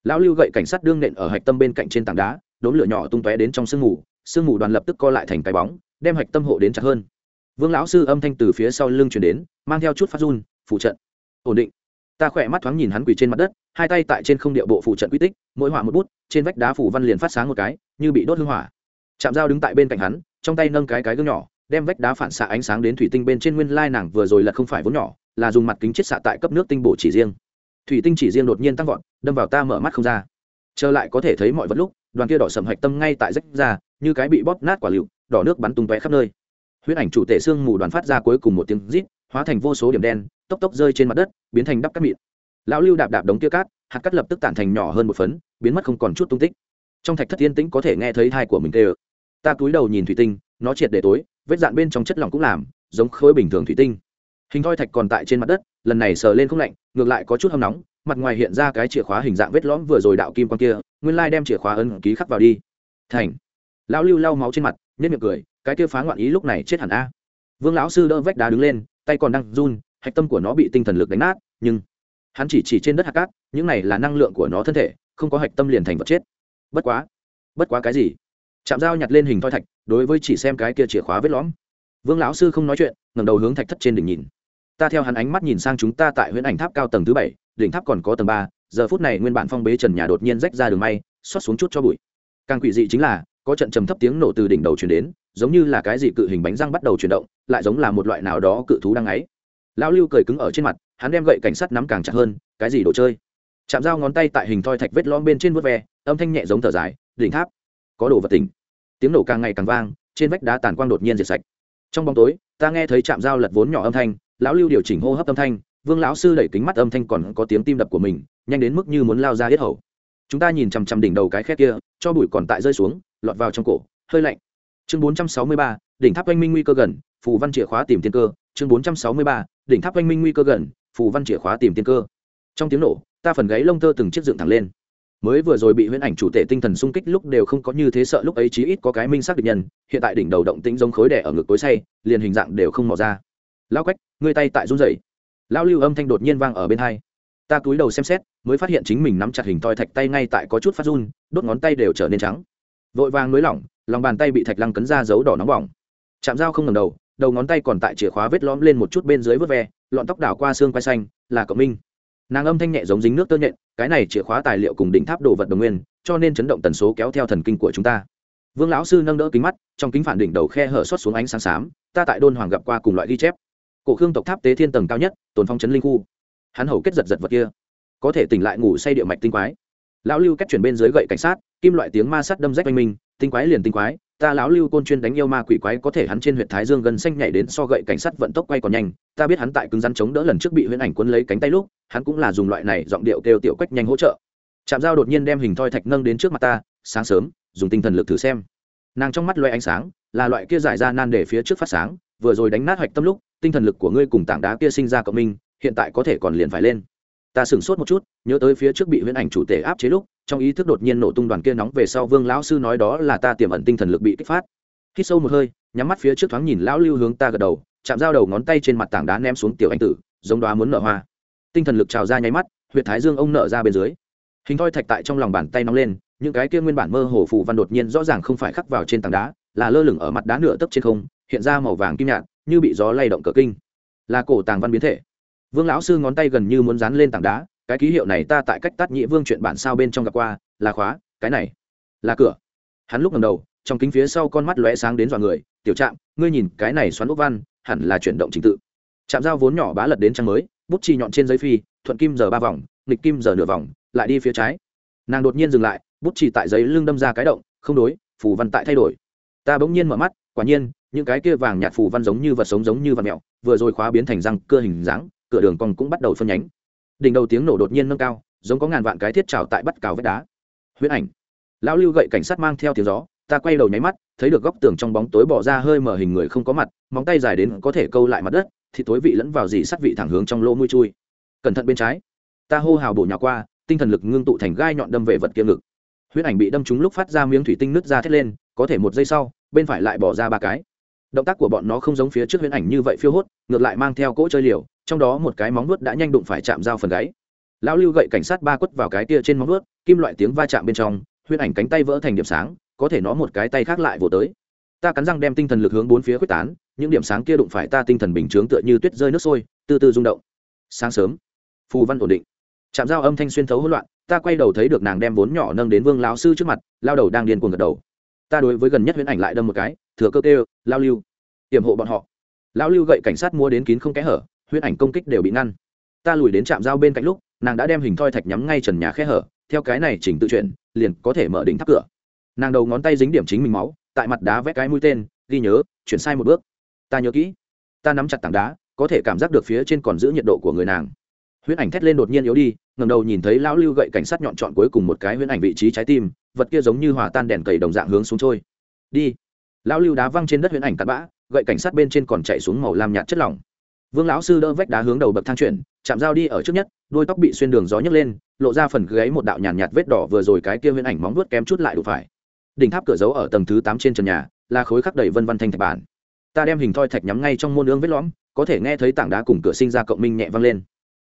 Lão lưu gậy cảnh sát đương nện ở hạch tâm bên cạnh trên tảng đá đốn lửa nhỏ tung tóe đến trong sương mù sương mù đoàn lập tức co lại thành cái bóng, đem hạch tâm hộ đến chặt hơn. Vương lão sư âm thanh từ phía sau lưng chuyển đến, mang theo chút phát run, phụ trận, ổn định ta khỏe mắt thoáng nhìn hắn quỳ trên mặt đất, hai tay tại trên không địa bộ phụ trận quy tích, mỗi họa một bút, trên vách đá phủ văn liền phát sáng một cái, như bị đốt hương hỏa. Chạm dao đứng tại bên cạnh hắn, trong tay nâng cái cái gương nhỏ, đem vách đá phản xạ ánh sáng đến thủy tinh bên trên nguyên lai nàng vừa rồi là không phải vốn nhỏ, là dùng mặt kính chiết xạ tại cấp nước tinh bổ chỉ riêng. Thủy tinh chỉ riêng đột nhiên tăng vọt, đâm vào ta mở mắt không ra. Trở lại có thể thấy mọi vật lúc, đoàn kia đỏ sầm hạch tâm ngay tại rách ra, như cái bị bóp nát quả lựu, đỏ nước bắn tung tóe khắp nơi. Huyết ảnh chủ tể xương mù đoàn phát ra cuối cùng một tiếng rít, hóa thành vô số điểm đen tốc tốc rơi trên mặt đất, biến thành đắp cát mịn. Lão lưu đạp đạp đống kia cát, hạt cát lập tức tản thành nhỏ hơn một phấn, biến mất không còn chút tung tích. Trong thạch thất yên tĩnh có thể nghe thấy thai của mình tê ơ ta cúi đầu nhìn thủy tinh, nó triệt để tối, vết dạn bên trong chất lỏng cũng làm, giống khối bình thường thủy tinh. Hình thoi thạch còn tại trên mặt đất, lần này sờ lên không lạnh, ngược lại có chút hâm nóng, mặt ngoài hiện ra cái chìa khóa hình dạng vết lõm vừa rồi đạo kim quan kia, nguyên lai đem chìa khóa ấn ký khắc vào đi. Thành. Lão lưu lau máu trên mặt nhất miệng cười, cái kia phá ngoạn ý lúc này chết hẳn a. Vương lão sư đỡ vách đá đứng lên, tay còn đang run hạch tâm của nó bị tinh thần lực đánh nát, nhưng hắn chỉ chỉ trên đất hạt cát, những này là năng lượng của nó thân thể, không có hạch tâm liền thành vật chết. Bất quá bất quá cái gì? Chạm dao nhặt lên hình thoi thạch, đối với chỉ xem cái kia chìa khóa vết lõm. Vương lão sư không nói chuyện, ngẩng đầu hướng thạch thất trên đỉnh nhìn. Ta theo hắn ánh mắt nhìn sang chúng ta tại huyện ảnh tháp cao tầng thứ bảy, đỉnh tháp còn có tầng ba, giờ phút này nguyên bản phong bế trần nhà đột nhiên rách ra đường may, xót xuống chút cho bụi. Càng quỷ dị chính là, có trận trầm thấp tiếng nổ từ đỉnh đầu chuyển đến, giống như là cái gì cự hình bánh răng bắt đầu chuyển động, lại giống là một loại nào đó cự thú đang ấy lão lưu cười cứng ở trên mặt hắn đem gậy cảnh sát nắm càng chặt hơn cái gì đồ chơi? Chạm dao ngón tay tại hình thoi thạch vết lõm bên trên vớt ve âm thanh nhẹ giống thở dài đỉnh tháp có đồ vật tỉnh. Tiếng nổ càng ngày càng vang trên vách đá tàn quang đột nhiên diệt sạch. Trong bóng tối ta nghe thấy chạm dao lật vốn nhỏ âm thanh lão lưu điều chỉnh hô hấp âm thanh vương lão sư đẩy kính mắt âm thanh còn có tiếng tim đập của mình nhanh đến mức như muốn lao ra hết hầu. Chúng ta nhìn chằm chằm đỉnh đầu cái khét kia cho bụi còn tại rơi xuống lọt vào trong cổ hơi lạnh. Chương 463, đỉnh tháp oanh minh nguy cơ gần phù văn chìa khóa tìm tiên cơ chương 463, đỉnh tháp oanh minh nguy cơ gần, phù văn chìa khóa tìm tiên cơ. Trong tiếng nổ, ta phần gáy lông tơ từng chiếc dựng thẳng lên. Mới vừa rồi bị huyễn ảnh chủ tệ tinh thần sung kích lúc đều không có như thế sợ, lúc ấy chí ít có cái minh xác địch nhân, hiện tại đỉnh đầu động tĩnh giống khối đẻ ở ngực tối say, liền hình dạng đều không mò ra. Lao quách, ngươi tay tại run rẩy. Lao lưu âm thanh đột nhiên vang ở bên hai. Ta cúi đầu xem xét, mới phát hiện chính mình nắm chặt hình thoi thạch tay ngay tại có chút phát run, đốt ngón tay đều trở nên trắng. Vội vàng nới lỏng, lòng bàn tay bị thạch lăng cấn ra dấu đỏ nóng bỏng. Chạm dao không ngầm đầu đầu ngón tay còn tại chìa khóa vết lõm lên một chút bên dưới vớt ve, lọn tóc đảo qua xương quay xanh, là cậu minh. Nàng âm thanh nhẹ giống dính nước tơ nhện, cái này chìa khóa tài liệu cùng đỉnh tháp đồ vật đồng nguyên, cho nên chấn động tần số kéo theo thần kinh của chúng ta. Vương lão sư nâng đỡ kính mắt, trong kính phản đỉnh đầu khe hở xuất xuống ánh sáng xám, ta tại đôn hoàng gặp qua cùng loại ghi chép. Cổ khương tộc tháp tế thiên tầng cao nhất, tồn phong chấn linh khu. Hắn hầu kết giật giật vật kia. Có thể tỉnh lại ngủ say địa mạch tinh quái. Lão lưu cách chuyển bên dưới gậy cảnh sát, kim loại tiếng ma sắt đâm rách oanh minh, tinh quái liền tinh quái ta lão lưu côn chuyên đánh yêu ma quỷ quái, có thể hắn trên huyện thái dương gần xanh nhảy đến so gậy cảnh sát vận tốc quay còn nhanh. Ta biết hắn tại cứng rắn chống đỡ lần trước bị huyễn ảnh quân lấy cánh tay lúc, hắn cũng là dùng loại này giọng điệu kêu tiểu quách nhanh hỗ trợ. Chạm dao đột nhiên đem hình thoi thạch nâng đến trước mặt ta, sáng sớm, dùng tinh thần lực thử xem. Nàng trong mắt loay ánh sáng, là loại kia giải ra nan để phía trước phát sáng, vừa rồi đánh nát hoạch tâm lúc, tinh thần lực của ngươi cùng tảng đá kia sinh ra cộng minh, hiện tại có thể còn liền phải lên ta sửng sốt một chút, nhớ tới phía trước bị huyễn ảnh chủ tể áp chế lúc, trong ý thức đột nhiên nổ tung đoàn kia nóng về sau vương lão sư nói đó là ta tiềm ẩn tinh thần lực bị kích phát. Khi sâu một hơi, nhắm mắt phía trước thoáng nhìn lão lưu hướng ta gật đầu, chạm dao đầu ngón tay trên mặt tảng đá ném xuống tiểu anh tử, giống đoá muốn nở hoa. Tinh thần lực trào ra nháy mắt, huyệt thái dương ông nở ra bên dưới. Hình thoi thạch tại trong lòng bàn tay nóng lên, những cái kia nguyên bản mơ hồ phù văn đột nhiên rõ ràng không phải khắc vào trên tảng đá, là lơ lửng ở mặt đá nửa tấp trên không, hiện ra màu vàng kim nhạt, như bị gió lay động cờ kinh. Là cổ tàng văn biến thể vương lão sư ngón tay gần như muốn dán lên tảng đá, cái ký hiệu này ta tại cách tắt nhị vương chuyện bản sao bên trong gặp qua, là khóa, cái này, là cửa. Hắn lúc ngầm đầu, trong kính phía sau con mắt lóe sáng đến dọa người, tiểu trạm, ngươi nhìn, cái này xoắn ốc văn, hẳn là chuyển động trình tự. Chạm dao vốn nhỏ bá lật đến trang mới, bút chi nhọn trên giấy phi, thuận kim giờ ba vòng, nghịch kim giờ nửa vòng, lại đi phía trái. Nàng đột nhiên dừng lại, bút chỉ tại giấy lưng đâm ra cái động, không đối, phù văn tại thay đổi. Ta bỗng nhiên mở mắt, quả nhiên, những cái kia vàng nhạt phù văn giống như vật sống giống như vật mèo, vừa rồi khóa biến thành răng, cơ hình dáng cửa đường còn cũng bắt đầu phân nhánh. Đỉnh đầu tiếng nổ đột nhiên nâng cao, giống có ngàn vạn cái thiết trào tại bắt cào vách đá. Huyết ảnh. Lão lưu gậy cảnh sát mang theo tiếng gió, ta quay đầu nháy mắt, thấy được góc tường trong bóng tối bỏ ra hơi mở hình người không có mặt, móng tay dài đến có thể câu lại mặt đất, thì tối vị lẫn vào dì sắt vị thẳng hướng trong lỗ mũi chui. Cẩn thận bên trái. Ta hô hào bổ nhào qua, tinh thần lực ngưng tụ thành gai nhọn đâm về vật kia ngực. Huyết ảnh bị đâm trúng lúc phát ra miếng thủy tinh nứt ra thét lên, có thể một giây sau, bên phải lại bỏ ra ba cái. Động tác của bọn nó không giống phía trước huyễn ảnh như vậy phiêu hốt, ngược lại mang theo cỗ chơi liều trong đó một cái móng vuốt đã nhanh đụng phải chạm dao phần gáy. Lão lưu gậy cảnh sát ba quất vào cái tia trên móng vuốt, kim loại tiếng va chạm bên trong, huyễn ảnh cánh tay vỡ thành điểm sáng, có thể nó một cái tay khác lại vỗ tới. Ta cắn răng đem tinh thần lực hướng bốn phía quyết tán, những điểm sáng kia đụng phải ta tinh thần bình chướng tựa như tuyết rơi nước sôi, từ từ rung động. Sáng sớm, phù văn ổn định. Chạm dao âm thanh xuyên thấu hỗn loạn, ta quay đầu thấy được nàng đem vốn nhỏ nâng đến vương lão sư trước mặt, lao đầu đang điên cuồng gật đầu. Ta đối với gần nhất huyễn ảnh lại đâm một cái, thừa cơ kêu lao lưu hiểm hộ bọn họ. Lão lưu gậy cảnh sát mua đến kín không kẽ hở huyễn ảnh công kích đều bị ngăn. Ta lùi đến trạm dao bên cạnh lúc, nàng đã đem hình thoi thạch nhắm ngay trần nhà khe hở, theo cái này chỉnh tự chuyển liền có thể mở đỉnh tháp cửa. Nàng đầu ngón tay dính điểm chính mình máu, tại mặt đá vẽ cái mũi tên, ghi nhớ, chuyển sai một bước. Ta nhớ kỹ. Ta nắm chặt tảng đá, có thể cảm giác được phía trên còn giữ nhiệt độ của người nàng. Huyễn ảnh thét lên đột nhiên yếu đi ngầm đầu nhìn thấy lão lưu gậy cảnh sát nhọn chọn cuối cùng một cái huyễn ảnh vị trí trái tim, vật kia giống như hòa tan đèn cầy đồng dạng hướng xuống trôi. Đi. Lão lưu đá văng trên đất huyễn ảnh cắt bã, gậy cảnh sát bên trên còn chạy xuống màu lam nhạt chất lỏng vương lão sư đỡ vách đá hướng đầu bậc thang chuyển chạm dao đi ở trước nhất đôi tóc bị xuyên đường gió nhấc lên lộ ra phần gáy một đạo nhàn nhạt, nhạt vết đỏ vừa rồi cái kia huyễn ảnh móng vuốt kém chút lại đủ phải. Đỉnh tháp cửa giấu ở tầng thứ tám trên trần nhà là khối khắc đầy vân văn thanh thạch bản. Ta đem hình thoi thạch nhắm ngay trong môn ương vết lõm có thể nghe thấy tảng đá cùng cửa sinh ra cộng minh nhẹ vang lên.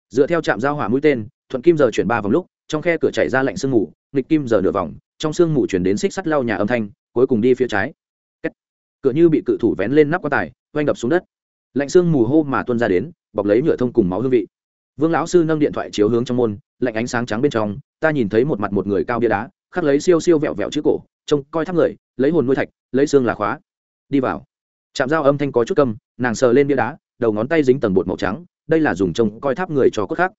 Dựa theo trạm giao hỏa mũi tên thuận kim giờ chuyển ba vòng lúc trong khe cửa chảy ra lạnh sương mù nghịch kim giờ nửa vòng trong sương mù chuyển đến xích sắt lau nhà âm thanh cuối cùng đi phía trái. Cửa như bị cự thủ vén lên nắp quan tài oanh đập xuống đất lạnh xương mù hô mà tuôn ra đến, bọc lấy nhựa thông cùng máu hương vị. Vương lão sư nâng điện thoại chiếu hướng trong môn, lạnh ánh sáng trắng bên trong, ta nhìn thấy một mặt một người cao bia đá, khắc lấy siêu siêu vẹo vẹo chữ cổ, trông coi tháp người, lấy hồn nuôi thạch, lấy xương là khóa. Đi vào. Chạm dao âm thanh có chút câm, nàng sờ lên bia đá, đầu ngón tay dính tầng bột màu trắng, đây là dùng trông coi tháp người cho cốt khác.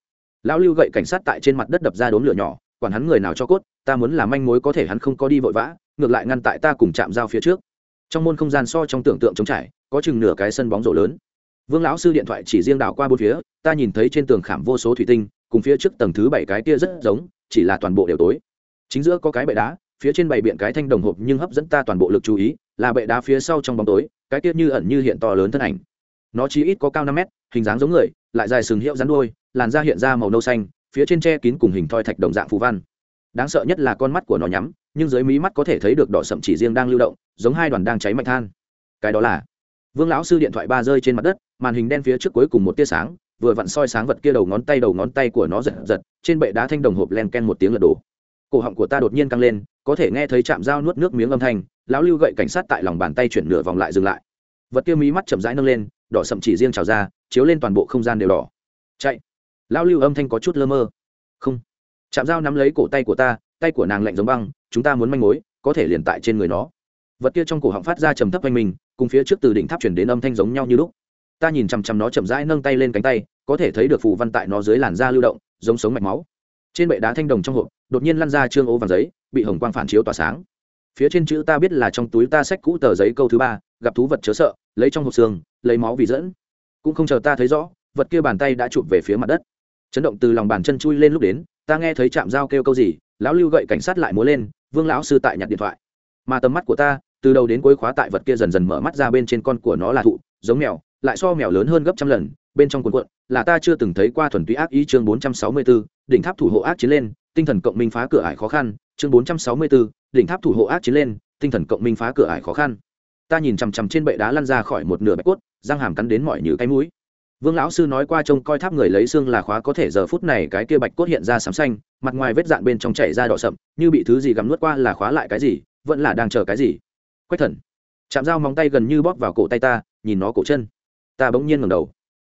Lão lưu gậy cảnh sát tại trên mặt đất đập ra đốm lửa nhỏ, quản hắn người nào cho cốt, ta muốn làm manh mối có thể hắn không có đi vội vã, ngược lại ngăn tại ta cùng chạm dao phía trước. Trong môn không gian so trong tưởng tượng trống trải có chừng nửa cái sân bóng rổ lớn. Vương lão sư điện thoại chỉ riêng đảo qua bốn phía, ta nhìn thấy trên tường khảm vô số thủy tinh, cùng phía trước tầng thứ bảy cái kia rất giống, chỉ là toàn bộ đều tối. Chính giữa có cái bệ đá, phía trên bảy biện cái thanh đồng hộp nhưng hấp dẫn ta toàn bộ lực chú ý, là bệ đá phía sau trong bóng tối, cái kia như ẩn như hiện to lớn thân ảnh. Nó chỉ ít có cao năm mét, hình dáng giống người, lại dài sừng hiệu rắn đuôi, làn da hiện ra màu nâu xanh, phía trên tre kín cùng hình thoi thạch đồng dạng phù văn. Đáng sợ nhất là con mắt của nó nhắm, nhưng dưới mí mắt có thể thấy được đỏ sậm chỉ riêng đang lưu động, giống hai đoàn đang cháy mạnh than. Cái đó là vương lão sư điện thoại ba rơi trên mặt đất, màn hình đen phía trước cuối cùng một tia sáng, vừa vặn soi sáng vật kia đầu ngón tay đầu ngón tay của nó giật giật, trên bệ đá thanh đồng hộp len ken một tiếng lật đổ. Cổ họng của ta đột nhiên căng lên, có thể nghe thấy chạm dao nuốt nước miếng âm thanh, lão lưu gậy cảnh sát tại lòng bàn tay chuyển nửa vòng lại dừng lại. Vật kia mí mắt chậm rãi nâng lên, đỏ sậm chỉ riêng trào ra, chiếu lên toàn bộ không gian đều đỏ. Chạy. Lão lưu âm thanh có chút lơ mơ. Không. Chạm dao nắm lấy cổ tay của ta, tay của nàng lạnh giống băng, chúng ta muốn manh mối, có thể liền tại trên người nó vật kia trong cổ họng phát ra trầm thấp quanh mình, cùng phía trước từ đỉnh tháp chuyển đến âm thanh giống nhau như lúc. Ta nhìn chằm chằm nó chậm rãi nâng tay lên cánh tay, có thể thấy được phù văn tại nó dưới làn da lưu động, giống sống mạch máu. Trên bệ đá thanh đồng trong hộp, đột nhiên lăn ra trương ố vàng giấy, bị hồng quang phản chiếu tỏa sáng. Phía trên chữ ta biết là trong túi ta xách cũ tờ giấy câu thứ ba, gặp thú vật chớ sợ, lấy trong hộp xương, lấy máu vì dẫn. Cũng không chờ ta thấy rõ, vật kia bàn tay đã chụp về phía mặt đất. Chấn động từ lòng bàn chân chui lên lúc đến, ta nghe thấy chạm dao kêu câu gì, lão lưu gậy cảnh sát lại múa lên, vương lão sư tại nhặt điện thoại. Mà tầm mắt của ta từ đầu đến cuối khóa tại vật kia dần dần mở mắt ra bên trên con của nó là thụ giống mèo lại so mèo lớn hơn gấp trăm lần bên trong cuộn cuộn là ta chưa từng thấy qua thuần túy ác ý chương 464, đỉnh tháp thủ hộ ác chiến lên tinh thần cộng minh phá cửa ải khó khăn chương 464, đỉnh tháp thủ hộ ác chiến lên tinh thần cộng minh phá cửa ải khó khăn. Ta nhìn chằm chằm trên bệ đá lăn ra khỏi một nửa bạch cốt răng hàm cắn đến mọi như cái mũi. Vương lão sư nói qua trông coi tháp người lấy xương là khóa có thể giờ phút này cái kia bạch cốt hiện ra sám xanh mặt ngoài vết dạn bên trong chảy ra đỏ sậm như bị thứ gì gắm nuốt qua là khóa lại cái gì vẫn là đang chờ cái gì quách thần. Chạm dao móng tay gần như bóp vào cổ tay ta, nhìn nó cổ chân. Ta bỗng nhiên ngẩng đầu.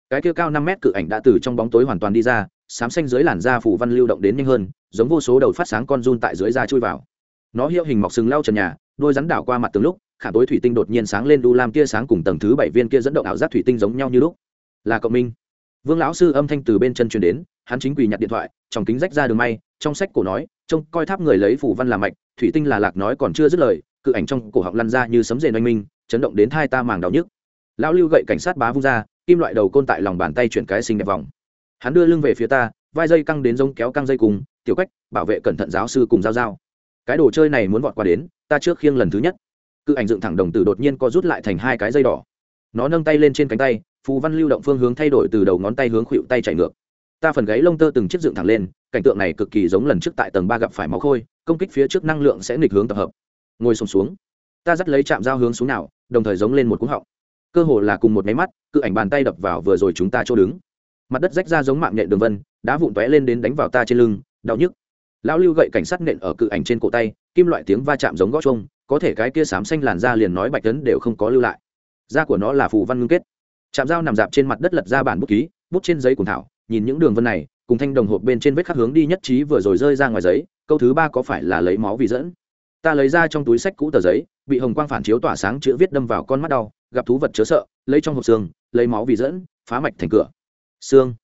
Cái kia cao năm mét cự ảnh đã từ trong bóng tối hoàn toàn đi ra xám xanh dưới làn da phủ văn lưu động đến nhanh hơn, giống vô số đầu phát sáng con run tại dưới da chui vào. Nó hiệu hình mọc sừng lau trần nhà, đôi rắn đảo qua mặt từng lúc khả tối thủy tinh đột nhiên sáng lên đu lam tia sáng cùng tầng thứ bảy viên kia dẫn động ảo giác thủy tinh giống nhau như lúc. Là cậu minh. Vương lão sư âm thanh từ bên chân truyền đến, hắn chính quỳ nhặt điện thoại, trong kính rách ra đường may, trong sách cổ nói, trông coi tháp người lấy phủ văn làm mạch, thủy tinh là lạc nói còn chưa dứt lời cự ảnh trong cổ họng lăn ra như sấm rền oanh minh, chấn động đến thai ta màng đau nhức. Lão lưu gậy cảnh sát bá vung ra, kim loại đầu côn tại lòng bàn tay chuyển cái xinh đẹp vòng. Hắn đưa lưng về phía ta, vai dây căng đến giống kéo căng dây cùng, tiểu cách bảo vệ cẩn thận giáo sư cùng giao giao. Cái đồ chơi này muốn vọt qua đến, ta trước khiêng lần thứ nhất. Cự ảnh dựng thẳng đồng tử đột nhiên co rút lại thành hai cái dây đỏ. Nó nâng tay lên trên cánh tay, phù văn lưu động phương hướng thay đổi từ đầu ngón tay hướng khuỵu tay chạy ngược. Ta phần gáy lông tơ từng chiếc dựng thẳng lên, cảnh tượng này cực kỳ giống lần trước tại tầng ba gặp phải máu khôi, công kích phía trước năng lượng sẽ nghịch hướng tập hợp ngồi sùng xuống, xuống ta dắt lấy chạm dao hướng xuống nào đồng thời giống lên một cú họng. Cơ hồ là cùng một máy mắt cự ảnh bàn tay đập vào vừa rồi chúng ta chỗ đứng. Mặt đất rách ra giống mạng nhện đường vân đá vụn tóe lên đến đánh vào ta trên lưng đau nhức. Lão lưu gậy cảnh sát nện ở cự ảnh trên cổ tay kim loại tiếng va chạm giống gõ trông có thể cái kia xám xanh làn da liền nói bạch tấn đều không có lưu lại. Da của nó là phù văn ngưng kết. Chạm dao nằm dạp trên mặt đất lật ra bản bút ký bút trên giấy cùng thảo nhìn những đường vân này cùng thanh đồng hộp bên trên vết khắc hướng đi nhất trí vừa rồi rơi ra ngoài giấy câu thứ ba có phải là lấy máu vì dẫn? Ta lấy ra trong túi sách cũ tờ giấy, bị hồng quang phản chiếu tỏa sáng chữ viết đâm vào con mắt đau, gặp thú vật chớ sợ, lấy trong hộp xương, lấy máu vì dẫn, phá mạch thành cửa. Xương.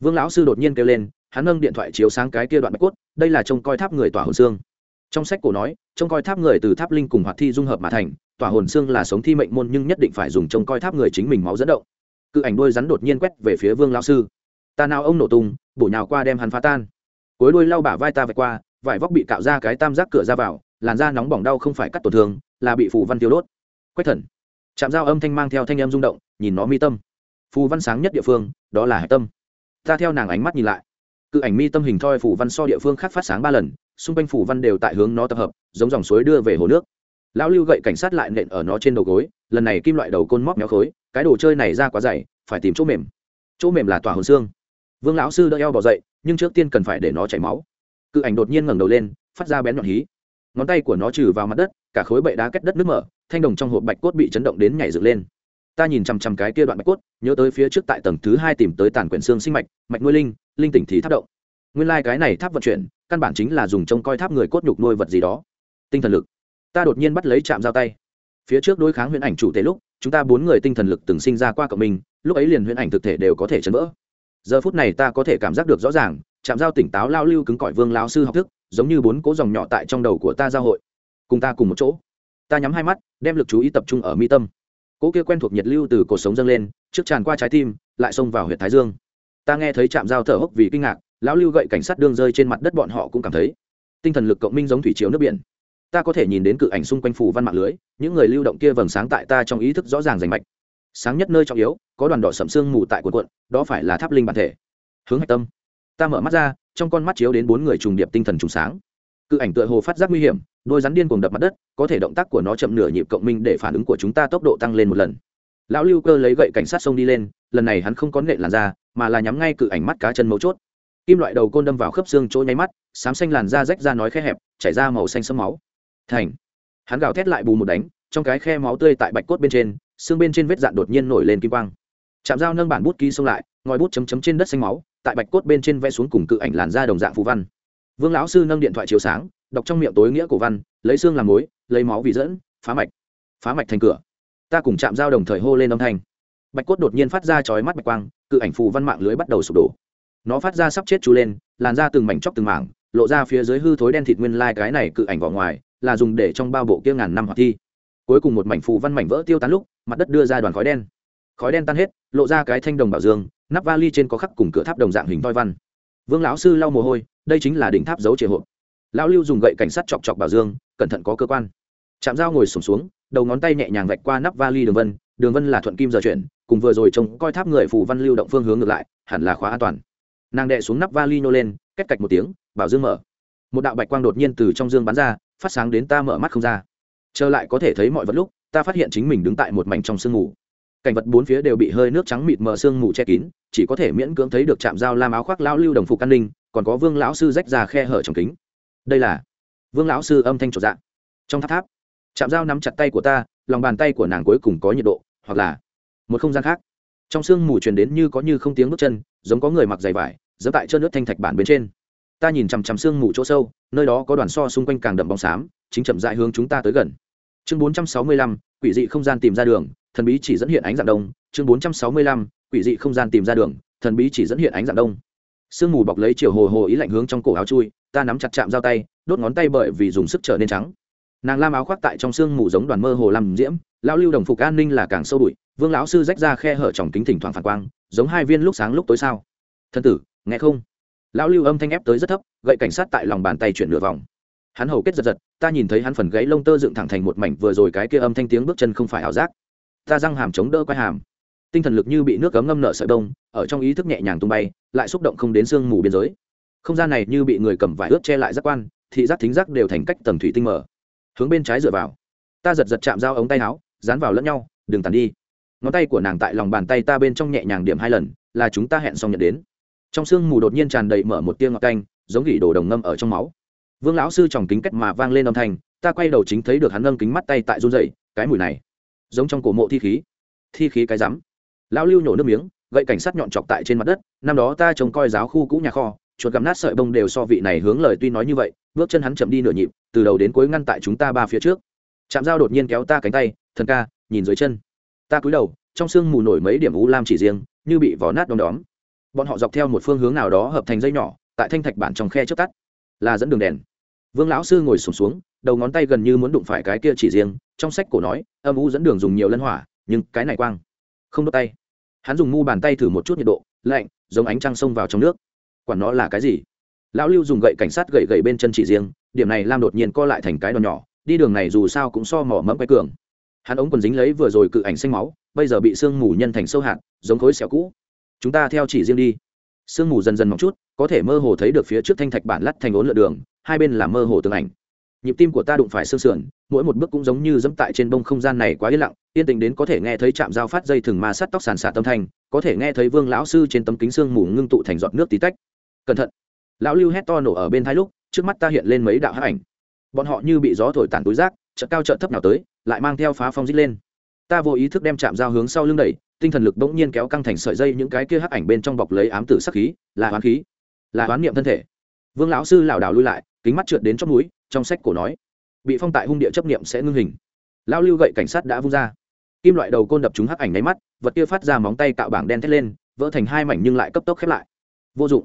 Vương lão sư đột nhiên kêu lên, hắn nâng điện thoại chiếu sáng cái kia đoạn bạch cốt, đây là trông coi tháp người tỏa hồn xương. Trong sách cổ nói, trông coi tháp người từ tháp linh cùng hoạt thi dung hợp mà thành, tỏa hồn xương là sống thi mệnh môn nhưng nhất định phải dùng trông coi tháp người chính mình máu dẫn động. Cự ảnh đôi rắn đột nhiên quét về phía vương lão sư. Ta nào ông nổ tung, bổ nhào qua đem hắn phá tan. Cuối đuôi lau bả vai ta vạch qua, vải vóc bị cạo ra cái tam giác cửa ra vào làn da nóng bỏng đau không phải cắt tổn thương, là bị phù văn tiêu đốt. Quách thần. Chạm dao âm thanh mang theo thanh âm rung động, nhìn nó mi tâm. Phù văn sáng nhất địa phương, đó là hải tâm. Ta theo nàng ánh mắt nhìn lại. Cự ảnh mi tâm hình thoi phù văn so địa phương khác phát sáng ba lần, xung quanh phù văn đều tại hướng nó tập hợp, giống dòng suối đưa về hồ nước. Lão lưu gậy cảnh sát lại nện ở nó trên đầu gối, lần này kim loại đầu côn móc méo khối, cái đồ chơi này ra quá dày, phải tìm chỗ mềm. Chỗ mềm là tòa hồn xương. Vương lão sư đỡ eo bỏ dậy, nhưng trước tiên cần phải để nó chảy máu. Cự ảnh đột nhiên ngẩng đầu lên, phát ra bén nhọn hí ngón tay của nó trừ vào mặt đất, cả khối bệ đá kết đất nước mở, thanh đồng trong hộp bạch cốt bị chấn động đến nhảy dựng lên. Ta nhìn chằm chằm cái kia đoạn bạch cốt, nhớ tới phía trước tại tầng thứ hai tìm tới tàn quyển xương sinh mạch mạch nuôi linh linh tỉnh thì tháp động. Nguyên lai、like、cái này tháp vận chuyển, căn bản chính là dùng trông coi tháp người cốt nhục nuôi vật gì đó. Tinh thần lực. Ta đột nhiên bắt lấy chạm giao tay. Phía trước đối kháng huyễn ảnh chủ tế lúc, chúng ta bốn người tinh thần lực từng sinh ra qua cộng mình lúc ấy liền huyễn ảnh thực thể đều có thể chấn vỡ. Giờ phút này ta có thể cảm giác được rõ ràng, chạm giao tỉnh táo lao lưu cứng cỏi vương lao sư học thức giống như bốn cố dòng nhỏ tại trong đầu của ta giao hội. Cùng ta cùng một chỗ. Ta nhắm hai mắt, đem lực chú ý tập trung ở mi tâm. Cỗ kia quen thuộc nhiệt lưu từ cuộc sống dâng lên, trước tràn qua trái tim, lại xông vào huyện thái dương. Ta nghe thấy chạm dao thở hốc vì kinh ngạc, lão lưu gậy cảnh sát đương rơi trên mặt đất bọn họ cũng cảm thấy, tinh thần lực cộng minh giống thủy chiếu nước biển. Ta có thể nhìn đến cự ảnh xung quanh phủ văn mạng lưới, những người lưu động kia vầng sáng tại ta trong ý thức rõ ràng rành mạch. Sáng nhất nơi trọng yếu, có đoàn đỏ sầm sương mù tại quần quận đó phải là tháp linh bản thể. Hướng hạch tâm. Ta mở mắt ra trong con mắt chiếu đến bốn người trùng điệp tinh thần trùng sáng. Cự ảnh tựa hồ phát giác nguy hiểm, đôi rắn điên cuồng đập mặt đất, có thể động tác của nó chậm nửa nhịp cộng minh để phản ứng của chúng ta tốc độ tăng lên một lần. Lão lưu cơ lấy gậy cảnh sát sông đi lên, lần này hắn không có nệ làn da, mà là nhắm ngay cự ảnh mắt cá chân mấu chốt. Kim loại đầu côn đâm vào khớp xương chỗ nháy mắt, xám xanh làn da rách ra nói khe hẹp, chảy ra màu xanh sẫm máu. Thành. Hắn gào thét lại bù một đánh, trong cái khe máu tươi tại bạch cốt bên trên, xương bên trên vết dạn đột nhiên nổi lên kim quang. Chạm dao nâng bản bút ký xông lại, ngòi bút chấm chấm trên đất xanh máu tại bạch cốt bên trên vẽ xuống cùng cự ảnh làn da đồng dạng phù văn. Vương lão sư nâng điện thoại chiếu sáng, đọc trong miệng tối nghĩa cổ văn, lấy xương làm mối, lấy máu vì dẫn, phá mạch. Phá mạch thành cửa. Ta cùng chạm dao đồng thời hô lên âm thanh. Bạch cốt đột nhiên phát ra chói mắt bạch quang, cự ảnh phù văn mạng lưới bắt đầu sụp đổ. Nó phát ra sắp chết chú lên, làn ra từng mảnh chóc từng mảng, lộ ra phía dưới hư thối đen thịt nguyên lai cái này cự ảnh vỏ ngoài, là dùng để trong bao bộ kia ngàn năm hoạt thi. Cuối cùng một mảnh phù văn mảnh vỡ tiêu tán lúc, mặt đất đưa ra đoàn khói đen khói đen tan hết lộ ra cái thanh đồng bảo dương nắp vali trên có khắc cùng cửa tháp đồng dạng hình toi văn. Vương lão sư lau mồ hôi đây chính là đỉnh tháp dấu chế hộp. Lão lưu dùng gậy cảnh sát chọc chọc bảo dương cẩn thận có cơ quan. Chạm dao ngồi sùng xuống, xuống đầu ngón tay nhẹ nhàng vạch qua nắp vali đường vân đường vân là thuận kim giờ chuyển cùng vừa rồi trông coi tháp người phù văn lưu động phương hướng ngược lại hẳn là khóa an toàn. Nàng đệ xuống nắp vali nô lên cách cạch một tiếng bảo dương mở. Một đạo bạch quang đột nhiên từ trong dương bắn ra phát sáng đến ta mở mắt không ra. Trở lại có thể thấy mọi vật lúc ta phát hiện chính mình đứng tại một mảnh trong sương ngủ cảnh vật bốn phía đều bị hơi nước trắng mịt mờ sương mù che kín, chỉ có thể miễn cưỡng thấy được chạm dao lam áo khoác lão lưu đồng phục an ninh, còn có vương lão sư rách ra khe hở trong kính. Đây là vương lão sư âm thanh trột dạng trong tháp tháp chạm dao nắm chặt tay của ta, lòng bàn tay của nàng cuối cùng có nhiệt độ, hoặc là một không gian khác. Trong sương mù truyền đến như có như không tiếng bước chân, giống có người mặc giày vải dẫm tại chân nước thanh thạch bản bên trên. Ta nhìn chằm chằm sương mù chỗ sâu, nơi đó có đoàn so xung quanh càng đậm bóng xám, chính chậm dại hướng chúng ta tới gần. Chương bốn trăm sáu mươi lăm, quỷ dị không gian tìm ra đường thần bí chỉ dẫn hiện ánh dạng đông, chương bốn trăm sáu mươi lăm, quỷ dị không gian tìm ra đường, thần bí chỉ dẫn hiện ánh dạng đông. Sương mù bọc lấy chiều hồ hồ ý lạnh hướng trong cổ áo chui, ta nắm chặt chạm dao tay, đốt ngón tay bởi vì dùng sức trở nên trắng. Nàng lam áo khoác tại trong sương mù giống đoàn mơ hồ làm diễm, lão lưu đồng phục an ninh là càng sâu bụi, vương lão sư rách ra khe hở tròng kính thỉnh thoảng phản quang, giống hai viên lúc sáng lúc tối sao. Thân tử, nghe không? Lão lưu âm thanh ép tới rất thấp, gậy cảnh sát tại lòng bàn tay chuyển nửa vòng. Hắn hầu kết giật giật, ta nhìn thấy hắn phần gãy lông tơ dựng thẳng thành một mảnh, vừa rồi cái kia âm thanh tiếng bước chân không phải ảo giác ta răng hàm chống đỡ quai hàm. Tinh thần lực như bị nước cấm ngâm nợ sợi đông ở trong ý thức nhẹ nhàng tung bay, lại xúc động không đến sương mù biên giới. Không gian này như bị người cầm vải ướt che lại giác quan, thị giác thính giác đều thành cách tầng thủy tinh mở. Hướng bên trái dựa vào. Ta giật giật chạm dao ống tay áo, dán vào lẫn nhau, đừng tàn đi. Ngón tay của nàng tại lòng bàn tay ta bên trong nhẹ nhàng điểm hai lần, là chúng ta hẹn xong nhận đến. Trong sương mù đột nhiên tràn đầy mở một tia ngọt canh, giống gỉ đồ đồng ngâm ở trong máu. Vương lão sư tròng kính cách mà vang lên âm thanh, ta quay đầu chính thấy được hắn nâng kính mắt tay tại run dậy cái mùi này giống trong cổ mộ thi khí. Thi khí cái rắm. Lão lưu nhổ nước miếng gậy cảnh sát nhọn chọc tại trên mặt đất năm đó ta trông coi giáo khu cũ nhà kho chuột gặm nát sợi bông đều so vị này hướng lời tuy nói như vậy bước chân hắn chậm đi nửa nhịp từ đầu đến cuối ngăn tại chúng ta ba phía trước. Chạm dao đột nhiên kéo ta cánh tay thần ca nhìn dưới chân. Ta cúi đầu trong sương mù nổi mấy điểm u lam chỉ riêng như bị vỏ nát đom đóm. Bọn họ dọc theo một phương hướng nào đó hợp thành dây nhỏ tại thanh thạch bản trong khe trước tắt là dẫn đường đèn. Vương lão sư ngồi sùng xuống, xuống đầu ngón tay gần như muốn đụng phải cái kia chỉ riêng trong sách cổ nói, âm u dẫn đường dùng nhiều lân hỏa, nhưng cái này quang không đốt tay. Hắn dùng mu bàn tay thử một chút nhiệt độ, lạnh, giống ánh trăng xông vào trong nước. Quản nó là cái gì? Lão lưu dùng gậy cảnh sát gậy gậy bên chân chỉ riêng, điểm này lam đột nhiên co lại thành cái đòn nhỏ, đi đường này dù sao cũng so mỏ mẫm quay cường. Hắn ống quần dính lấy vừa rồi cự ảnh xanh máu, bây giờ bị sương mù nhân thành sâu hạt, giống khối xẻo cũ. Chúng ta theo chỉ riêng đi. Sương mù dần dần mọc chút, có thể mơ hồ thấy được phía trước thanh thạch bản lắt thành ốn lượn đường, hai bên là mơ hồ tường ảnh nhịp tim của ta đụng phải sương sườn, mỗi một bước cũng giống như dẫm tại trên bông không gian này quá yên lặng, yên tĩnh đến có thể nghe thấy chạm dao phát dây thừng ma sắt tóc sàn xả tâm thanh, có thể nghe thấy vương lão sư trên tấm kính sương mù ngưng tụ thành giọt nước tí tách. Cẩn thận! Lão lưu hét to nổ ở bên thái lúc, trước mắt ta hiện lên mấy đạo hát ảnh. Bọn họ như bị gió thổi tàn túi rác, chợt cao chợt thấp nào tới, lại mang theo phá phong dít lên. Ta vô ý thức đem chạm dao hướng sau lưng đẩy, tinh thần lực bỗng nhiên kéo căng thành sợi dây những cái kia hắc ảnh bên trong bọc lấy ám tử sắc khí, là hoán khí, là hoán niệm thân thể. Vương lão sư lảo đảo lui lại, kính mắt trượt đến chót núi trong sách cổ nói, bị phong tại hung địa chấp niệm sẽ ngưng hình. Lão lưu gậy cảnh sát đã vung ra. Kim loại đầu côn đập chúng hắc ảnh nháy mắt, vật kia phát ra móng tay cạo bảng đen thét lên, vỡ thành hai mảnh nhưng lại cấp tốc khép lại. Vô dụng.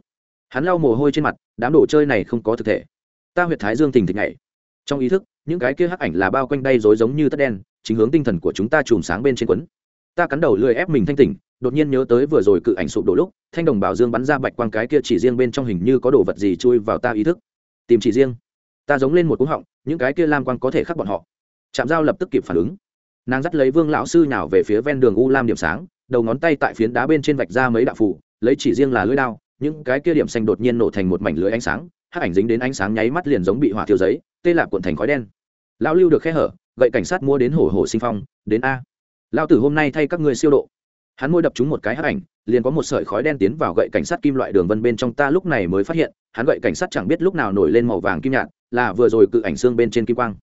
Hắn lau mồ hôi trên mặt, đám đồ chơi này không có thực thể. Ta huyệt thái dương thình thịch nhảy. Trong ý thức, những cái kia hắc ảnh là bao quanh đây rối giống như tất đen, chính hướng tinh thần của chúng ta chùm sáng bên trên quấn. Ta cắn đầu lười ép mình thanh tỉnh, đột nhiên nhớ tới vừa rồi cự ảnh sụp đổ lúc, thanh đồng bảo dương bắn ra bạch quang cái kia chỉ riêng bên trong hình như có đồ vật gì chui vào ta ý thức. Tìm chỉ riêng ta giống lên một cú họng, những cái kia lam quang có thể khắc bọn họ. Chạm dao lập tức kịp phản ứng. Nàng dắt lấy vương lão sư nhào về phía ven đường u lam điểm sáng, đầu ngón tay tại phiến đá bên trên vạch ra mấy đạo phủ lấy chỉ riêng là lưỡi đao, những cái kia điểm xanh đột nhiên nổ thành một mảnh lưới ánh sáng, hắc ảnh dính đến ánh sáng nháy mắt liền giống bị hỏa thiêu giấy, tê lạc cuộn thành khói đen. Lão lưu được khe hở, gậy cảnh sát mua đến hổ hổ sinh phong, đến a. Lão tử hôm nay thay các ngươi siêu độ. Hắn môi đập trúng một cái hắc ảnh, liền có một sợi khói đen tiến vào gậy cảnh sát kim loại đường vân bên trong ta lúc này mới phát hiện, hắn gậy cảnh sát chẳng biết lúc nào nổi lên màu vàng kim nhạt là vừa rồi cự ảnh xương bên trên kim quang.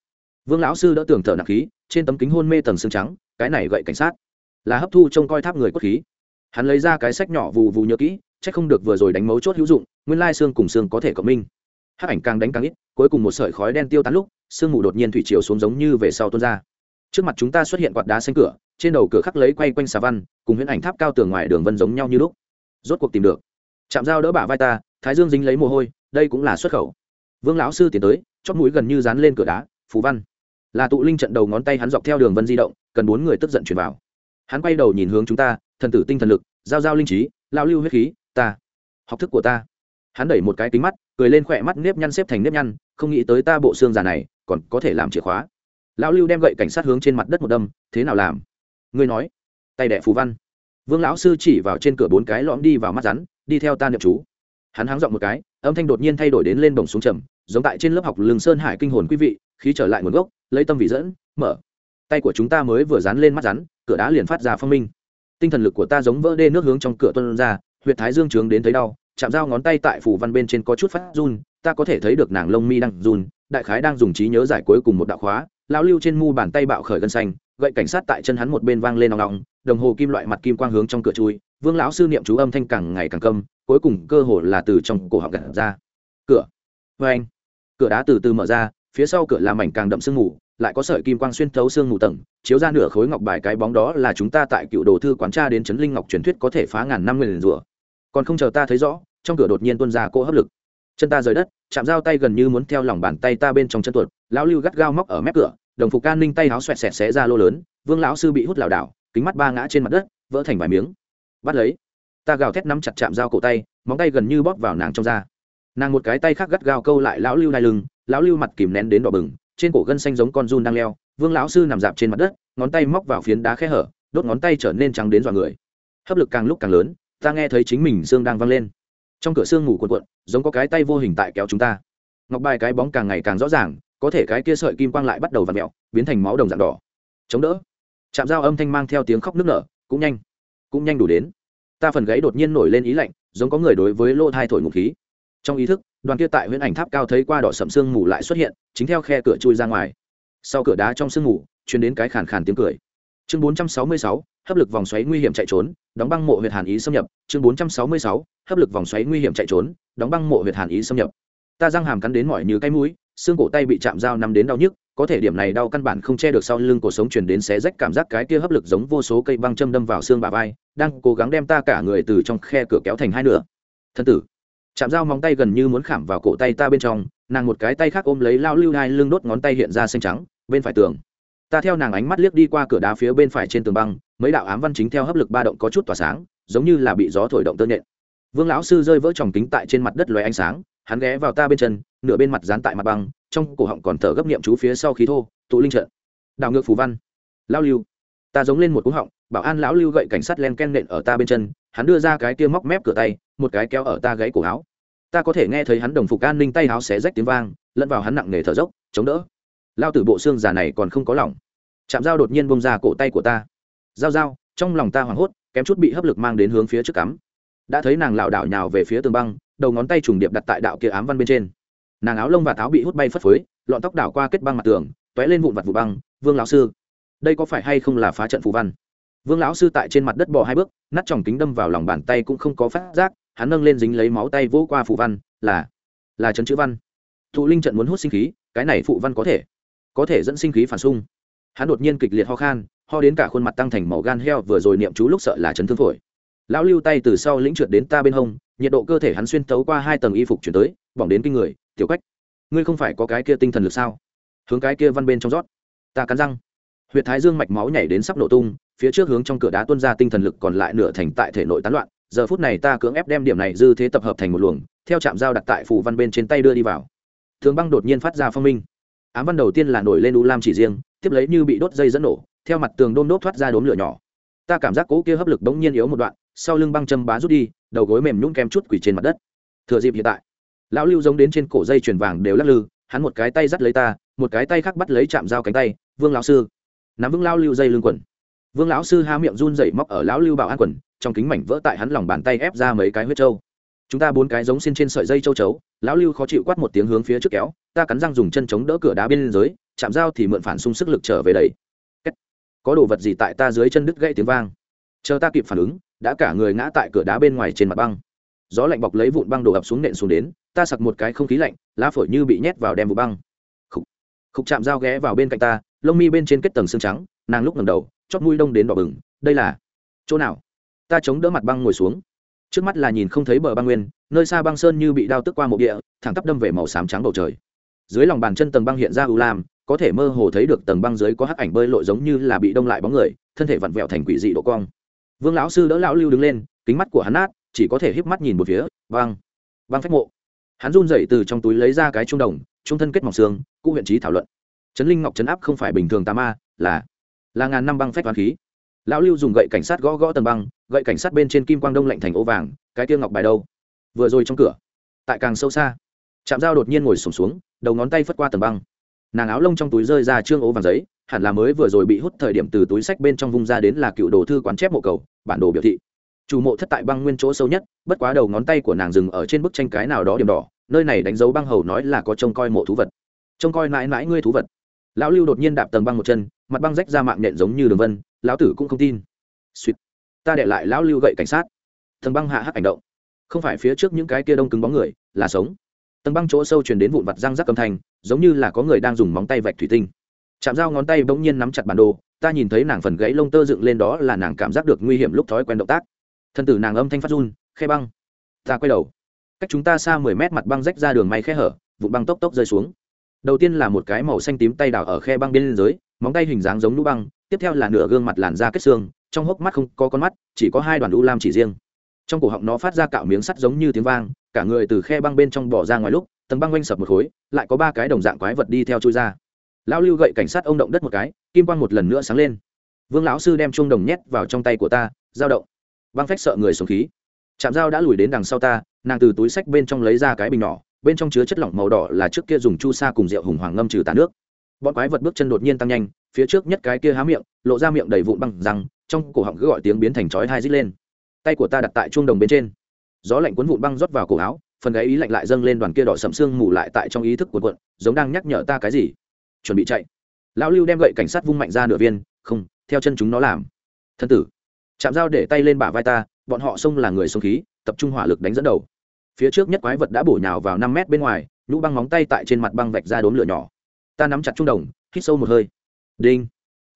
Vương lão sư đỡ tưởng thở nặng khí, trên tấm kính hôn mê tầng xương trắng, cái này gậy cảnh sát. Là hấp thu trông coi tháp người cốt khí. Hắn lấy ra cái sách nhỏ vù vù nhớ kỹ c h ắ c không được vừa rồi đánh mấu chốt hữu dụng, nguyên lai xương cùng xương có thể cộng minh. Hắc ảnh càng đánh càng ít, cuối cùng một sợi khói đen tiêu tán lúc sương mù đột nhiên thủy chiều xuống giống như về sau tuôn ra. Trước mặt chúng ta xuất hiện quạt đá xanh cửa, trên đầu cửa khắc lấy quay quanh xà văn, cùng huyễn ảnh tháp cao tường ngoài đường vân giống nhau như lúc. Rốt cuộc tìm được. Chạm dao đỡ bả vai ta, thái dương dính lấy mồ hôi, đây cũng là xuất khẩu vương lão sư tiến tới chót mũi gần như dán lên cửa đá phú văn. Là tụ linh trận đầu ngón tay hắn dọc theo đường vân di động, cần bốn người tức giận chuyển vào. Hắn quay đầu nhìn hướng chúng ta, thần tử tinh thần lực, giao giao linh trí, lao lưu huyết khí, ta, học thức của ta. Hắn đẩy một cái kính mắt, cười lên khỏe mắt nếp nhăn xếp thành nếp nhăn, không nghĩ tới ta bộ xương già này, còn có thể làm chìa khóa. Lão lưu đem gậy cảnh sát hướng trên mặt đất một đâm, thế nào làm? Ngươi nói. Tay đẻ phú văn. Vương lão sư chỉ vào trên cửa bốn cái lõm đi vào mắt rắn, đi theo ta niệm chú. Hắn háng giọng một cái, âm thanh đột nhiên thay đổi đến lên bổng xuống trầm giống tại trên lớp học Lương sơn hải kinh hồn quý vị, khí trở lại nguồn gốc, lấy tâm vị dẫn, mở. Tay của chúng ta mới vừa dán lên mắt rắn, cửa đá liền phát ra phong minh. Tinh thần lực của ta giống vỡ đê nước hướng trong cửa tuân ra, huyệt thái dương trướng đến thấy đau, chạm dao ngón tay tại phủ văn bên trên có chút phát run, ta có thể thấy được nàng lông mi đang run, đại khái đang dùng trí nhớ giải cuối cùng một đạo khóa lao lưu trên mu bàn tay bạo khởi gân xanh, gậy cảnh sát tại chân hắn một bên vang lên nòng nòng đồng hồ kim loại mặt kim quang hướng trong cửa chui, vương lão sư niệm chú âm thanh càng ngày càng câm, cuối cùng cơ hồ là từ trong cổ họng gặt ra. Cửa. Vê anh cửa đá từ từ mở ra, phía sau cửa làm mảnh càng đậm sương mù, lại có sợi kim quang xuyên thấu xương mù tầng, chiếu ra nửa khối ngọc bài, cái bóng đó là chúng ta tại cựu đồ thư quán tra đến trấn linh ngọc truyền thuyết có thể phá ngàn năm người liền rủa. Còn không chờ ta thấy rõ, trong cửa đột nhiên tuôn ra cỗ hấp lực. Chân ta rời đất, chạm dao tay gần như muốn theo lòng bàn tay ta bên trong chân tuột, lão lưu gắt gao móc ở mép cửa, đồng phục can ninh tay háo xoẹt xẹt xé ra lô lớn, vương lão sư bị hút lảo đảo, kính mắt ba ngã trên mặt đất, vỡ thành vài miếng. Bắt lấy. Ta gào thét nắm chặt chạm dao cổ tay, móng tay gần như bóp vào nàng trong da nàng một cái tay khác gắt gao câu lại lão lưu đai lưng, lão lưu mặt kìm nén đến đỏ bừng, trên cổ gân xanh giống con run đang leo, vương lão sư nằm dạp trên mặt đất, ngón tay móc vào phiến đá khe hở, đốt ngón tay trở nên trắng đến dọa người. Hấp lực càng lúc càng lớn, ta nghe thấy chính mình xương đang văng lên. Trong cửa xương ngủ cuộn cuộn, giống có cái tay vô hình tại kéo chúng ta. Ngọc bài cái bóng càng ngày càng rõ ràng, có thể cái kia sợi kim quang lại bắt đầu v ặ mẹo biến thành máu đồng dạng đỏ. Chống đỡ. Chạm dao âm thanh mang theo tiếng khóc nức nở, cũng nhanh cũng nhanh đủ đến. Ta phần gáy đột nhiên nổi lên ý lạnh, giống có người đối với lô thai thổi ngục khí trong ý thức đoàn kia tại huyễn ảnh tháp cao thấy qua đỏ sậm sương mù lại xuất hiện chính theo khe cửa chui ra ngoài. Sau cửa đá trong sương mù chuyển đến cái khàn khàn tiếng cười. Chương 466, hấp lực vòng xoáy nguy hiểm chạy trốn đóng băng mộ huyệt hàn ý xâm nhập. Chương 466, hấp lực vòng xoáy nguy hiểm chạy trốn đóng băng mộ huyệt hàn ý xâm nhập. Ta răng hàm cắn đến mỏi như cái mũi xương cổ tay bị chạm dao nằm đến đau nhức có thể điểm này đau căn bản không che được sau lưng cổ sống truyền đến xé rách cảm giác cái kia hấp lực giống vô số cây băng châm đâm vào xương bà vai đang cố gắng đem ta cả người từ trong khe cửa kéo thành hai nửa. Thân tử chạm dao móng tay gần như muốn khảm vào cổ tay ta bên trong, nàng một cái tay khác ôm lấy lao lưu hai lưng đốt ngón tay hiện ra xanh trắng, bên phải tường. Ta theo nàng ánh mắt liếc đi qua cửa đá phía bên phải trên tường băng, mấy đạo ám văn chính theo hấp lực ba động có chút tỏa sáng, giống như là bị gió thổi động tơ nhện. Vương lão sư rơi vỡ tròng kính tại trên mặt đất loé ánh sáng, hắn ghé vào ta bên chân, nửa bên mặt dán tại mặt băng, trong cổ họng còn thở gấp niệm chú phía sau khí thô, tụ linh trận. Đảo ngược phù văn. Lao lưu, ta giống lên một cú họng, bảo an lão lưu gậy cảnh sát len ken nện ở ta bên chân hắn đưa ra cái kia móc mép cửa tay, một cái kéo ở ta gãy cổ áo. Ta có thể nghe thấy hắn đồng phục an ninh tay áo xé rách tiếng vang, lẫn vào hắn nặng nề thở dốc, chống đỡ. Lao tử bộ xương già này còn không có lòng. Chạm dao đột nhiên bông ra cổ tay của ta. Dao dao trong lòng ta hoảng hốt, kém chút bị hấp lực mang đến hướng phía trước cắm. Đã thấy nàng lảo đảo nhào về phía tường băng, đầu ngón tay trùng điệp đặt tại đạo kia ám văn bên trên. Nàng áo lông và tháo bị hút bay phất phới, lọn tóc đảo qua kết băng mặt tường t ó é lên vụn vặt vụ băng, vương lão sư, đây có phải hay không là phá trận phù văn? Vương lão sư tại trên mặt đất bỏ hai bước, nát tròng kính đâm vào lòng bàn tay cũng không có phát giác, hắn nâng lên dính lấy máu tay vỗ qua phụ văn, là là trấn chữ văn. Thụ linh trận muốn hút sinh khí, cái này phụ văn có thể có thể dẫn sinh khí phản xung. Hắn đột nhiên kịch liệt ho khan, ho đến cả khuôn mặt tăng thành màu gan heo vừa rồi niệm chú lúc sợ là chấn thương phổi. Lão lưu tay từ sau lĩnh trượt đến ta bên hông, nhiệt độ cơ thể hắn xuyên tấu qua hai tầng y phục chuyển tới, bỏng đến kinh người, tiểu cách ngươi không phải có cái kia tinh thần lực sao? Hướng cái kia văn bên trong rót. Ta cắn răng huyệt thái dương mạch máu nhảy đến sắp nổ tung, phía trước hướng trong cửa đá tuôn ra tinh thần lực còn lại nửa thành tại thể nội tán loạn, giờ phút này ta cưỡng ép đem điểm này dư thế tập hợp thành một luồng, theo trạm dao đặt tại phù văn bên trên tay đưa đi vào. Thường băng đột nhiên phát ra phong minh. Ám văn đầu tiên là nổi lên u lam chỉ riêng, tiếp lấy như bị đốt dây dẫn nổ, theo mặt tường đôm đốt thoát ra đốm lửa nhỏ. Ta cảm giác cố kia hấp lực bỗng nhiên yếu một đoạn, sau lưng băng châm bá rút đi, đầu gối mềm nhún kem chút quỷ trên mặt đất. Thừa dịp hiện tại, lão lưu giống đến trên cổ dây chuyền vàng đều lắc lư, hắn một cái tay dắt lấy ta, một cái tay khác bắt lấy chạm dao cánh tay, vương lão sư nắm vững lao lưu dây lưng quần. Vương lão sư há miệng run dậy móc ở lão lưu bảo an quần trong kính mảnh vỡ tại hắn lòng bàn tay ép ra mấy cái huyết trâu. Chúng ta bốn cái giống xin trên sợi dây châu chấu lão lưu khó chịu quát một tiếng hướng phía trước kéo ta cắn răng dùng chân chống đỡ cửa đá bên dưới chạm dao thì mượn phản xung sức lực trở về đầy có đồ vật gì tại ta dưới chân đứt gãy tiếng vang? Chờ ta kịp phản ứng đã cả người ngã tại cửa đá bên ngoài trên mặt băng. Gió lạnh bọc lấy vụn băng đổ ập xuống nện xuống đến ta sặc một cái không khí lạnh lá phổi như bị nhét vào đem vụ băng. Khúc, khúc chạm dao ghé vào bên cạnh ta lông mi bên trên kết tầng xương trắng, nàng lúc ngầm đầu chót mũi đông đến đỏ bừng, đây là chỗ nào? Ta chống đỡ mặt băng ngồi xuống. Trước mắt là nhìn không thấy bờ băng nguyên, nơi xa băng sơn như bị đao tức qua một địa, thẳng tắp đâm về màu xám trắng bầu trời. Dưới lòng bàn chân tầng băng hiện ra ưu lam, có thể mơ hồ thấy được tầng băng dưới có hắc ảnh bơi lội giống như là bị đông lại bóng người, thân thể vặn vẹo thành quỷ dị độ cong. Vương lão sư đỡ lão lưu đứng lên, kính mắt của hắn nát, chỉ có thể híp mắt nhìn một phía băng băng phách mộ. Hắn run rẩy từ trong túi lấy ra cái trung đồng trung thân kết mỏng xương cụ huyện trí thảo luận trấn linh ngọc trấn áp không phải bình thường tà ma là là ngàn năm băng phách hoàn khí. Lão lưu dùng gậy cảnh sát gõ gõ tầng băng gậy cảnh sát bên trên kim quang đông lạnh thành ô vàng cái tiêu ngọc bài đâu? Vừa rồi trong cửa tại càng sâu xa chạm dao đột nhiên ngồi sùng xuống, xuống đầu ngón tay phất qua tầng băng. Nàng áo lông trong túi rơi ra trương ố vàng giấy hẳn là mới vừa rồi bị hút thời điểm từ túi sách bên trong vung ra đến là cựu đồ thư quán chép mộ cầu bản đồ biểu thị. Chủ mộ thất tại băng nguyên chỗ sâu nhất bất quá đầu ngón tay của nàng dừng ở trên bức tranh cái nào đó điểm đỏ nơi này đánh dấu băng hầu nói là có trông coi mộ thú vật. Trông coi mãi mãi ngươi thú vật lão lưu đột nhiên đạp tầng băng một chân, mặt băng rách ra mạng nhện giống như đường vân, lão tử cũng không tin. Suýt ta để lại lão lưu gậy cảnh sát. Tầng băng hạ hắc ảnh động. Không phải phía trước những cái kia đông cứng bóng người, là sống. Tầng băng chỗ sâu truyền đến vụn vặt răng rắc âm thanh, giống như là có người đang dùng móng tay vạch thủy tinh. Chạm dao ngón tay bỗng nhiên nắm chặt bản đồ, ta nhìn thấy nàng phần gãy lông tơ dựng lên đó là nàng cảm giác được nguy hiểm lúc thói quen động tác. Thân tử nàng âm thanh phát run, khe băng. Ta quay đầu. Cách chúng ta xa mười mét mặt băng rách ra đường may khe hở, vụn băng tốc tốc rơi xuống đầu tiên là một cái màu xanh tím tay đào ở khe băng bên dưới, móng tay hình dáng giống nũ băng, tiếp theo là nửa gương mặt làn da kết xương, trong hốc mắt không có con mắt, chỉ có hai đoàn u lam chỉ riêng. Trong cổ họng nó phát ra cạo miếng sắt giống như tiếng vang, cả người từ khe băng bên trong bỏ ra ngoài lúc, tầng băng oanh sập một khối, lại có ba cái đồng dạng quái vật đi theo chui ra. Lão lưu gậy cảnh sát ông động đất một cái, kim quang một lần nữa sáng lên. Vương lão sư đem chuông đồng nhét vào trong tay của ta dao động. Băng phách sợ người xuống khí. Chạm dao đã lùi đến đằng sau ta, nàng từ túi sách bên trong lấy ra cái bình nhỏ bên trong chứa chất lỏng màu đỏ là trước kia dùng chu sa cùng rượu hùng hoàng ngâm trừ tà nước. Bọn quái vật bước chân đột nhiên tăng nhanh, phía trước nhất cái kia há miệng, lộ ra miệng đầy vụn băng răng, trong cổ họng cứ gọi tiếng biến thành chói hai dít lên. Tay của ta đặt tại chuông đồng bên trên. Gió lạnh cuốn vụn băng rót vào cổ áo, phần gáy ý lạnh lại dâng lên đoàn kia đỏ sầm xương mù lại tại trong ý thức của quận, giống đang nhắc nhở ta cái gì. Chuẩn bị chạy. Lão lưu đem gậy cảnh sát vung mạnh ra nửa viên, không, theo chân chúng nó làm. Thân tử, chạm dao để tay lên bả vai ta, bọn họ xông là người sông khí, tập trung hỏa lực đánh dẫn đầu phía trước nhất quái vật đã bổ nhào vào năm mét bên ngoài, nhũ băng móng tay tại trên mặt băng vạch ra đốm lửa nhỏ. Ta nắm chặt trung đồng, hít sâu một hơi. Đinh.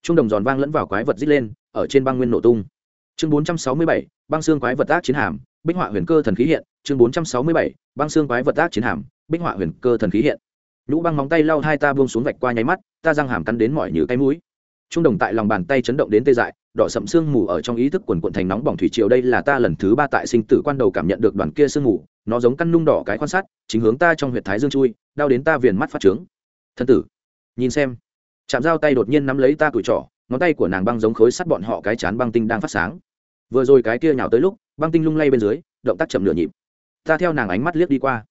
Trung đồng giòn vang lẫn vào quái vật rít lên, ở trên băng nguyên nổ tung. Chương bốn trăm sáu mươi bảy, băng xương quái vật ác chiến hàm, bích họa huyền cơ thần khí hiện. Chương bốn trăm sáu mươi bảy, băng xương quái vật ác chiến hàm, bích họa huyền cơ thần khí hiện. Nhũ băng móng tay lau hai ta buông xuống vạch qua nháy mắt, ta răng hàm cắn đến mỏi như cái mũi. Trung đồng tại lòng bàn tay chấn động đến tê dại đỏ sậm sương mù ở trong ý thức quần quận thành nóng bỏng thủy triều đây là ta lần thứ ba tại sinh tử quan đầu cảm nhận được đoàn kia sương mù, nó giống căn nung đỏ cái quan sát, chính hướng ta trong huyệt thái dương chui, đau đến ta viền mắt phát trướng. Thân tử, nhìn xem. Chạm dao tay đột nhiên nắm lấy ta cửi trỏ, ngón tay của nàng băng giống khối sắt bọn họ cái chán băng tinh đang phát sáng. Vừa rồi cái kia nhào tới lúc, băng tinh lung lay bên dưới, động tác chậm nửa nhịp. Ta theo nàng ánh mắt liếc đi qua.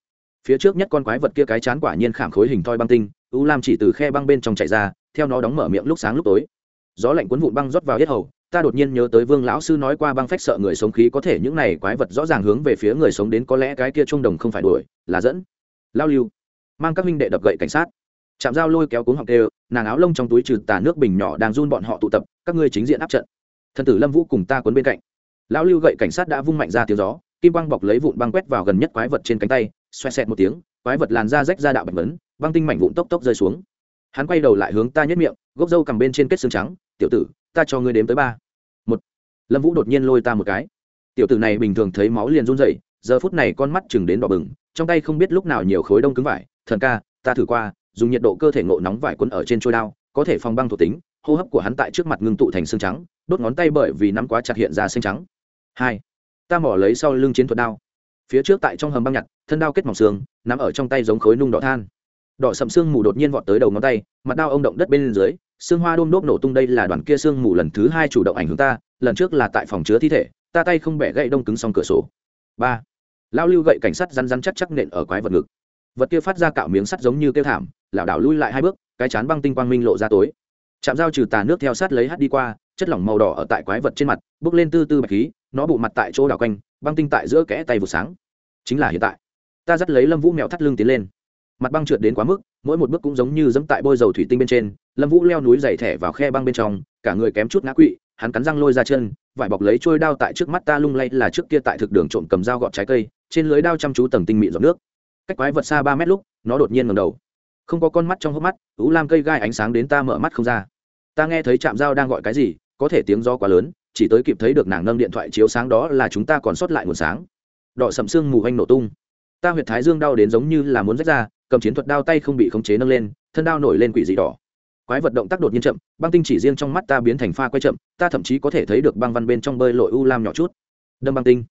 Phía trước nhất con quái vật kia cái chán quả nhiên khảm khối hình thoi băng tinh, u lam chỉ từ khe băng bên trong chạy ra, theo nó đóng mở miệng lúc sáng lúc tối gió lạnh cuốn vụn băng rót vào yết hầu, ta đột nhiên nhớ tới vương lão sư nói qua băng phách sợ người sống khí có thể những này quái vật rõ ràng hướng về phía người sống đến có lẽ cái kia trung đồng không phải đuổi, là dẫn. Lao lưu, mang các huynh đệ đập gậy cảnh sát. Chạm dao lôi kéo cuống học đều nàng áo lông trong túi trừ tà nước bình nhỏ đang run bọn họ tụ tập, các ngươi chính diện áp trận. Thần tử lâm vũ cùng ta cuốn bên cạnh. Lão lưu gậy cảnh sát đã vung mạnh ra tiếng gió, kim băng bọc lấy vụn băng quét vào gần nhất quái vật trên cánh tay, xoẹt xẹt một tiếng, quái vật làn da rách ra đạo bạch vấn, băng tinh mảnh vụn tốc tốc rơi xuống. Hắn quay đầu lại hướng ta nhất miệng, gốc râu cầm bên trên kết xương trắng tiểu tử, ta cho ngươi đếm tới ba. Một. Lâm vũ đột nhiên lôi ta một cái. Tiểu tử này bình thường thấy máu liền run rẩy, giờ phút này con mắt chừng đến đỏ bừng, trong tay không biết lúc nào nhiều khối đông cứng vải, thần ca, ta thử qua, dùng nhiệt độ cơ thể ngộ nóng vải quấn ở trên trôi đao, có thể phòng băng thuộc tính. Hô hấp của hắn tại trước mặt ngưng tụ thành xương trắng, đốt ngón tay bởi vì nắm quá chặt hiện ra xương trắng. Hai. Ta mỏ lấy sau lưng chiến thuật đao. Phía trước tại trong hầm băng nhặt, thân đao kết mỏng xương, nắm ở trong tay giống khối nung đỏ than. Đỏ sậm xương mù đột nhiên vọt tới đầu ngón tay, mặt đao ông động đất bên dưới xương hoa đôm đốp nổ tung đây là đoàn kia xương mù lần thứ hai chủ động ảnh hưởng ta, lần trước là tại phòng chứa thi thể, ta tay không bẻ gậy đông cứng xong cửa sổ. Ba. Lao lưu gậy cảnh sát rắn rắn chắc chắc nện ở quái vật ngực. Vật kia phát ra cạo miếng sắt giống như kêu thảm, lảo đảo lui lại hai bước, cái chán băng tinh quang minh lộ ra tối. Chạm dao trừ tà nước theo sát lấy hắt đi qua, chất lỏng màu đỏ ở tại quái vật trên mặt, bước lên tư tư bạch khí, nó bụ mặt tại chỗ đảo quanh, băng tinh tại giữa kẽ tay vụ sáng. Chính là hiện tại. Ta dắt lấy lâm vũ mèo thắt lưng tiến lên. Mặt băng trượt đến quá mức mỗi một bước cũng giống như dẫm tại bôi dầu thủy tinh bên trên, lâm vũ leo núi dày thẻ vào khe băng bên trong, cả người kém chút ngã quỵ, hắn cắn răng lôi ra chân, vải bọc lấy trôi đao tại trước mắt ta lung lay là trước kia tại thực đường trộm cầm dao gọt trái cây, trên lưới đao chăm chú tầng tinh mị giọt nước. Cách quái vật xa ba mét lúc, nó đột nhiên ngầm đầu. Không có con mắt trong hốc mắt, ú lam cây gai ánh sáng đến ta mở mắt không ra. Ta nghe thấy chạm dao đang gọi cái gì, có thể tiếng gió quá lớn, chỉ tới kịp thấy được nàng nâng điện thoại chiếu sáng đó là chúng ta còn sót lại nguồn sáng. Đỏ sầm xương mù anh nổ tung. Ta huyệt thái dương đau đến giống như là muốn rách ra cầm chiến thuật đao tay không bị khống chế nâng lên, thân đao nổi lên quỷ dị đỏ. Quái vật động tác đột nhiên chậm, băng tinh chỉ riêng trong mắt ta biến thành pha quay chậm, ta thậm chí có thể thấy được băng văn bên trong bơi lội u lam nhỏ chút. Đâm băng tinh.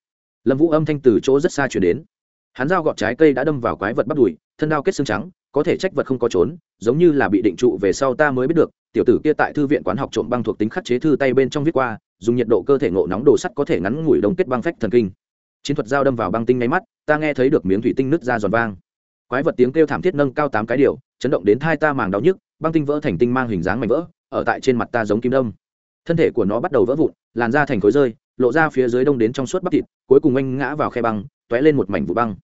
Lâm vũ âm thanh từ chỗ rất xa chuyển đến. Hắn dao gọt trái cây đã đâm vào quái vật bắt đùi, thân đao kết xương trắng, có thể trách vật không có trốn, giống như là bị định trụ về sau ta mới biết được, tiểu tử kia tại thư viện quán học trộm băng thuộc tính khắc chế thư tay bên trong viết qua, dùng nhiệt độ cơ thể ngộ nóng đồ sắt có thể ngắn ngủi đồng kết băng phách thần kinh. Chiến thuật dao đâm vào băng tinh nháy mắt, ta nghe thấy được miếng thủy tinh nứt ra giòn vang quái vật tiếng kêu thảm thiết nâng cao tám cái điều, chấn động đến thai ta màng đau nhức, băng tinh vỡ thành tinh mang hình dáng mảnh vỡ, ở tại trên mặt ta giống kim đông thân thể của nó bắt đầu vỡ vụn, làn da thành khối rơi, lộ ra phía dưới đông đến trong suốt bắp thịt, cuối cùng anh ngã vào khe băng t ó é lên một mảnh vụ băng.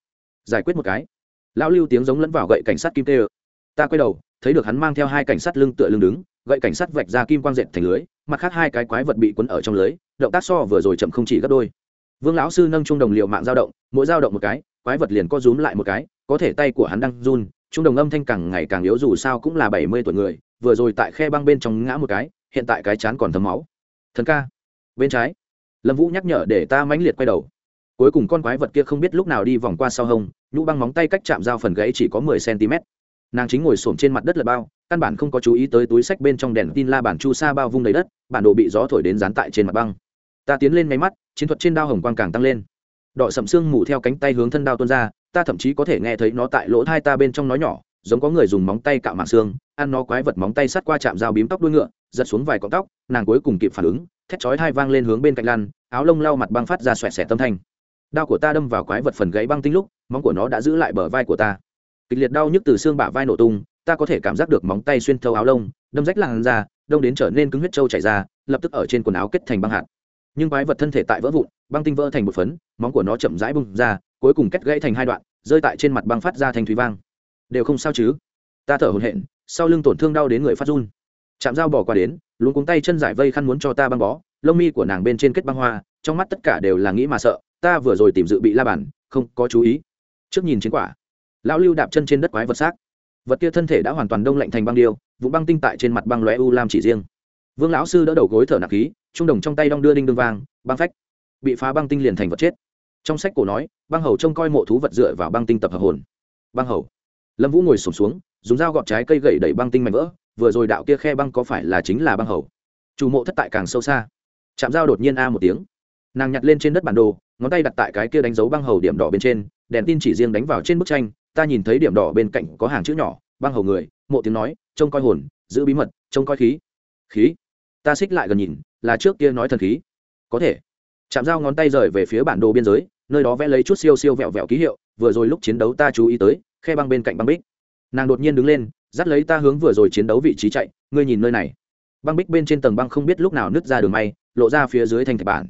Giải quyết một cái. Lão lưu tiếng giống lẫn vào gậy cảnh sát kim tê ơ. Ta quay đầu, thấy được hắn mang theo hai cảnh sát lưng tựa lưng đứng, gậy cảnh sát vạch ra kim quang dệt thành lưới, mặt khác hai cái quái vật bị quấn ở trong lưới, động tác so vừa rồi chậm không chỉ gấp đôi. Vương lão sư nâng trung đồng liệu mạng dao động, mỗi dao động một cái, quái vật liền co rúm lại một cái có thể tay của hắn đang run trung đồng âm thanh càng ngày càng yếu dù sao cũng là bảy mươi tuổi người, vừa rồi tại khe băng bên trong ngã một cái, hiện tại cái chán còn thấm máu. Thần ca, bên trái. Lâm vũ nhắc nhở để ta mãnh liệt quay đầu. Cuối cùng con quái vật kia không biết lúc nào đi vòng qua sau hông, nhũ băng móng tay cách chạm dao phần gãy chỉ có mười cm nàng chính ngồi s trên mặt đất là bao, căn bản không có chú ý tới túi sách bên trong đèn tin la bản chu sa bao vung đầy đất, bản đồ bị gió thổi đến dán tại trên mặt băng. Ta tiến lên máy mắt, chiến thuật trên đao hồng quang càng tăng lên. Đọ sậm xương mù theo cánh tay hướng thân đao tuôn ra ta thậm chí có thể nghe thấy nó tại lỗ thai ta bên trong nói nhỏ, giống có người dùng móng tay cạo mạng xương, ăn nó quái vật móng tay sắt qua chạm dao bím tóc đuôi ngựa, giật xuống vài cọng tóc, nàng cuối cùng kịp phản ứng, thét chói thai vang lên hướng bên cạnh lăn, áo lông lau mặt băng phát ra xoẹt xẻ tâm thanh. Đao của ta đâm vào quái vật phần gãy băng tinh lúc, móng của nó đã giữ lại bờ vai của ta. Kịch liệt đau nhức từ xương bả vai nổ tung, ta có thể cảm giác được móng tay xuyên thâu áo lông, đâm rách làn da, đông đến trở nên cứng huyết trâu chảy ra, lập tức ở trên quần áo kết thành băng hạt. Nhưng quái vật thân thể tại vỡ vụn băng tinh vỡ thành một phấn, móng của nó chậm rãi bung ra, cuối cùng kết gãy thành hai đoạn, rơi tại trên mặt băng phát ra thành thúy vang. Đều không sao chứ? Ta thở hổn hển, sau lưng tổn thương đau đến người phát run. Chạm dao bỏ qua đến luôn cuống tay chân giải vây khăn muốn cho ta băng bó, lông mi của nàng bên trên kết băng hoa, trong mắt tất cả đều là nghĩ mà sợ, ta vừa rồi tìm dự bị la bàn, không có chú ý. Trước nhìn chiến quả, lão lưu đạp chân trên đất quái vật xác. Vật kia thân thể đã hoàn toàn đông lạnh thành băng điêu, vụ băng tinh tại trên mặt băng lóe u làm chỉ riêng. Vương lão sư đỡ đầu gối thở nặng khí, trung đồng trong tay đong đưa đinh đương vang, băng phách bị phá băng tinh liền thành vật chết. Trong sách cổ nói, băng hầu trông coi mộ thú vật dựa vào băng tinh tập hợp hồn. Băng hầu. Lâm vũ ngồi sổm xuống, dùng dao gọt trái cây gậy đẩy băng tinh mạnh vỡ, vừa rồi đạo kia khe băng có phải là chính là băng hầu? Chủ mộ thất tại càng sâu xa. Chạm dao đột nhiên a một tiếng. Nàng nhặt lên trên đất bản đồ, ngón tay đặt tại cái kia đánh dấu băng hầu điểm đỏ bên trên, đèn tin chỉ riêng đánh vào trên bức tranh, ta nhìn thấy điểm đỏ bên cạnh có hàng chữ nhỏ, băng hầu người, mộ tiếng nói, trông coi hồn, giữ bí mật, trông coi khí. Khí? Ta xích lại gần nhìn, là trước kia nói thần khí. Có thể chạm dao ngón tay rời về phía bản đồ biên giới, nơi đó vẽ lấy chút siêu siêu vẹo vẹo ký hiệu, vừa rồi lúc chiến đấu ta chú ý tới, khe băng bên cạnh băng bích. Nàng đột nhiên đứng lên, dắt lấy ta hướng vừa rồi chiến đấu vị trí chạy, ngươi nhìn nơi này. Băng bích bên trên tầng băng không biết lúc nào nứt ra đường may, lộ ra phía dưới thành thạch bản.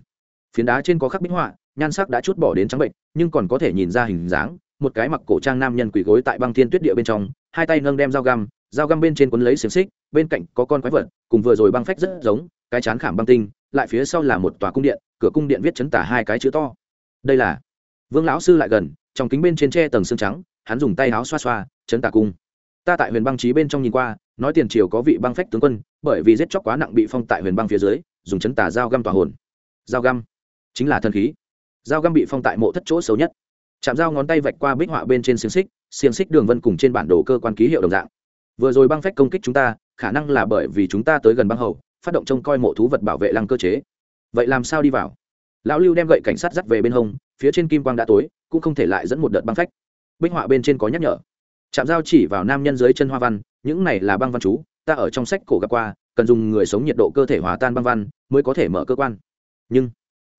Phiến đá trên có khắc bích họa, nhan sắc đã chút bỏ đến trắng bệnh, nhưng còn có thể nhìn ra hình dáng, một cái mặc cổ trang nam nhân quỳ gối tại băng thiên tuyết địa bên trong, hai tay nâng đem dao găm dao găm bên trên quấn lấy xiềng xích, bên cạnh có con quái vật, cùng vừa rồi băng phách rất giống, cái chán khảm băng tinh lại phía sau là một tòa cung điện, cửa cung điện viết chấn tả hai cái chữ to. Đây là vương lão sư lại gần, trong kính bên trên tre tầng xương trắng, hắn dùng tay áo xoa xoa, chấn tả cung. Ta tại huyền băng trí bên trong nhìn qua, nói tiền triều có vị băng phách tướng quân, bởi vì giết chóc quá nặng bị phong tại huyền băng phía dưới, dùng chấn tả dao găm tỏa hồn. Dao găm? Chính là thần khí. Dao găm bị phong tại mộ thất chỗ xấu nhất. Chạm dao ngón tay vạch qua bích họa bên trên xiềng xích xiềng xích đường vân cùng trên bản đồ cơ quan ký hiệu đồng dạng. Vừa rồi băng phách công kích chúng ta, khả năng là bởi vì chúng ta tới gần băng hầu phát động trông coi mộ thú vật bảo vệ lăng cơ chế. Vậy làm sao đi vào? Lão lưu đem gậy cảnh sát dắt về bên hông, phía trên kim quang đã tối, cũng không thể lại dẫn một đợt băng phách. Bích họa bên trên có nhắc nhở. Chạm dao chỉ vào nam nhân dưới chân hoa văn, những này là băng văn chú, ta ở trong sách cổ gặp qua, cần dùng người sống nhiệt độ cơ thể hòa tan băng văn, mới có thể mở cơ quan. Nhưng,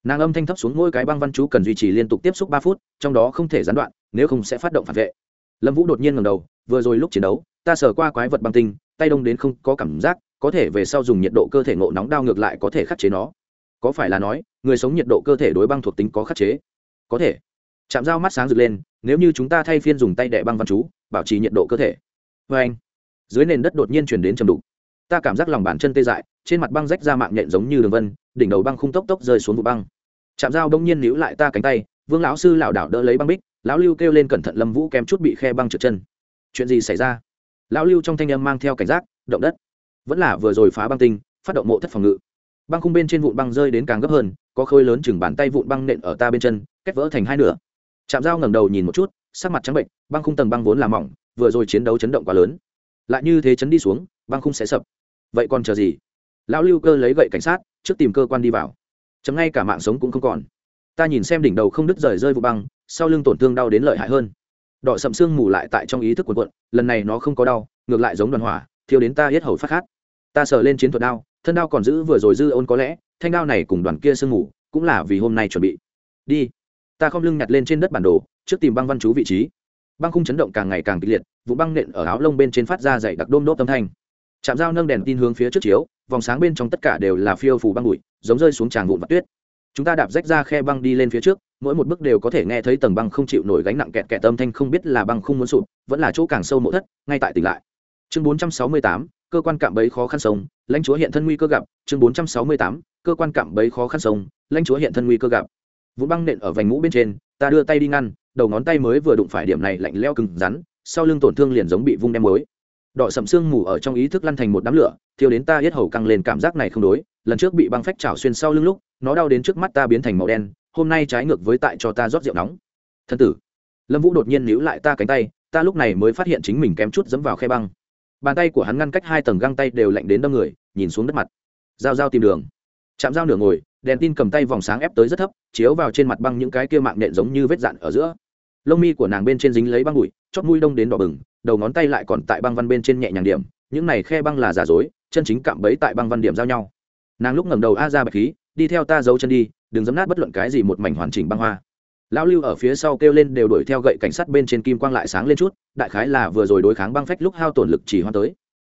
nàng âm thanh thấp xuống mỗi cái băng văn chú cần duy trì liên tục tiếp xúc ba phút, trong đó không thể gián đoạn, nếu không sẽ phát động phản vệ. Lâm vũ đột nhiên ngầm đầu, vừa rồi lúc chiến đấu, ta sờ qua quái vật băng tinh, tay đông đến không có cảm giác có thể về sau dùng nhiệt độ cơ thể ngộ nóng đao ngược lại có thể khắc chế nó. Có phải là nói, người sống nhiệt độ cơ thể đối băng thuộc tính có khắc chế? Có thể. Chạm dao mắt sáng rực lên, nếu như chúng ta thay phiên dùng tay đẻ băng văn chú, bảo trì nhiệt độ cơ thể. Vê anh, dưới nền đất đột nhiên chuyển đến trầm đục. Ta cảm giác lòng bàn chân tê dại, trên mặt băng rách ra mạng nhện giống như đường vân, đỉnh đầu băng khung tốc tốc rơi xuống vụ băng. Chạm dao đông nhiên níu lại ta cánh tay, vương lão sư lảo đảo đỡ lấy băng bích, lão lưu kêu lên cẩn thận lâm vũ kém chút bị khe băng trượt chân. Chuyện gì xảy ra? Lão lưu trong thanh âm mang theo cảnh giác, động đất vẫn là vừa rồi phá băng tinh, phát động mộ thất phòng ngự. Băng khung bên trên vụn băng rơi đến càng gấp hơn, có khơi lớn chừng bàn tay vụn băng nện ở ta bên chân, cách vỡ thành hai nửa. Chạm dao ngẩng đầu nhìn một chút, sắc mặt trắng bệnh, băng khung tầng băng vốn là mỏng, vừa rồi chiến đấu chấn động quá lớn. Lại như thế chấn đi xuống, băng khung sẽ sập. Vậy còn chờ gì? Lão lưu cơ lấy gậy cảnh sát, trước tìm cơ quan đi vào. Chấm ngay cả mạng sống cũng không còn. Ta nhìn xem đỉnh đầu không đứt rời rơi vụ băng, sau lưng tổn thương đau đến lợi hại hơn. Đỏ sậm xương mù lại tại trong ý thức quần quận lần này nó không có đau, ngược lại giống đoàn hỏa, thiêu đến ta hết hầu phát khát ta sờ lên chiến thuật đao thân đao còn giữ vừa rồi dư ôn có lẽ thanh đao này cùng đoàn kia sương ngủ, cũng là vì hôm nay chuẩn bị. Đi. Ta không lưng nhặt lên trên đất bản đồ trước tìm băng văn chú vị trí. Băng khung chấn động càng ngày càng kịch liệt vụ băng nện ở áo lông bên trên phát ra dày đặc đôm đốt âm thanh. Chạm dao nâng đèn tin hướng phía trước chiếu vòng sáng bên trong tất cả đều là phiêu phủ băng bụi giống rơi xuống tràng vụn và tuyết. Chúng ta đạp rách ra khe băng đi lên phía trước mỗi một bước đều có thể nghe thấy tầng băng không chịu nổi gánh nặng kẹt kẹt âm thanh không biết là băng không muốn sụp vẫn là chỗ càng sâu mộ thất ngay tại tỉnh lại. Chương 468, cơ quan cạm bẫy khó khăn sông lãnh chúa hiện thân nguy cơ gặp chương 468, cơ quan cạm bẫy khó khăn sông lãnh chúa hiện thân nguy cơ gặp. Vụ băng nện ở vành mũ bên trên ta đưa tay đi ngăn đầu ngón tay mới vừa đụng phải điểm này lạnh leo cứng rắn sau lưng tổn thương liền giống bị vung đem mới. Đỏ sậm xương mù ở trong ý thức lăn thành một đám lửa thiêu đến ta hết hầu căng lên cảm giác này không đối lần trước bị băng phách chảo xuyên sau lưng lúc nó đau đến trước mắt ta biến thành màu đen hôm nay trái ngược với tại cho ta rót rượu nóng. Thân tử lâm vũ đột nhiên níu lại ta cánh tay ta lúc này mới phát hiện chính mình kém chút dẫm vào khe băng bàn tay của hắn ngăn cách hai tầng găng tay đều lạnh đến đâm người, nhìn xuống đất mặt. Dao dao tìm đường. Chạm dao nửa ngồi, đèn tin cầm tay vòng sáng ép tới rất thấp, chiếu vào trên mặt băng những cái kia mạng nện giống như vết dạn ở giữa. Lông mi của nàng bên trên dính lấy băng bụi, chót mũi đông đến đỏ bừng, đầu ngón tay lại còn tại băng văn bên trên nhẹ nhàng điểm, những này khe băng là giả dối, chân chính cạm bẫy tại băng văn điểm giao nhau. Nàng lúc ngẩng đầu a ra bạch khí, đi theo ta giấu chân đi, đừng dấm nát bất luận cái gì một mảnh hoàn chỉnh băng hoa lão lưu ở phía sau kêu lên đều đuổi theo gậy cảnh sát bên trên kim quang lại sáng lên chút, đại khái là vừa rồi đối kháng băng phách lúc hao tổn lực chỉ hoa tới.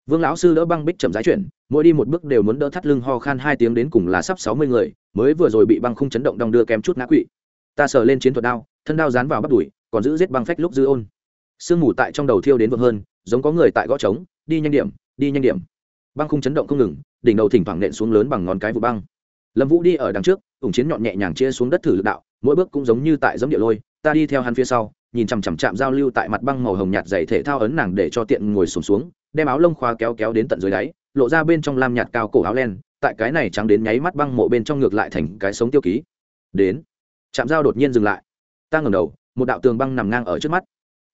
Vương lão sư đỡ băng bích chậm rãi chuyển, mỗi đi một bước đều muốn đỡ thắt lưng ho khan hai tiếng đến cùng là sắp sáu mươi người, mới vừa rồi bị băng không chấn động đong đưa kém chút ngã quỵ. Ta sờ lên chiến thuật đao, thân đao dán vào bắt đuổi còn giữ giết băng phách lúc dư ôn. Sương mù tại trong đầu thiêu đến vượng hơn, giống có người tại gõ trống, đi nhanh điểm, đi nhanh điểm. Băng không chấn động không ngừng, đỉnh đầu thỉnh thoảng nện xuống lớn bằng ngón cái vụ băng lâm vũ đi ở đằng trước ủng chiến nhọn nhẹ nhàng chia xuống đất thử lực đạo mỗi bước cũng giống như tại giống địa lôi ta đi theo hắn phía sau nhìn chằm chằm chạm giao lưu tại mặt băng màu hồng nhạt dày thể thao ấn nàng để cho tiện ngồi sùng xuống, xuống đem áo lông khoa kéo kéo đến tận dưới đáy lộ ra bên trong lam nhạt cao cổ áo len tại cái này trắng đến nháy mắt băng mộ bên trong ngược lại thành cái sống tiêu ký. Đến chạm giao đột nhiên dừng lại. Ta ngẩng đầu một đạo tường băng nằm ngang ở trước mắt.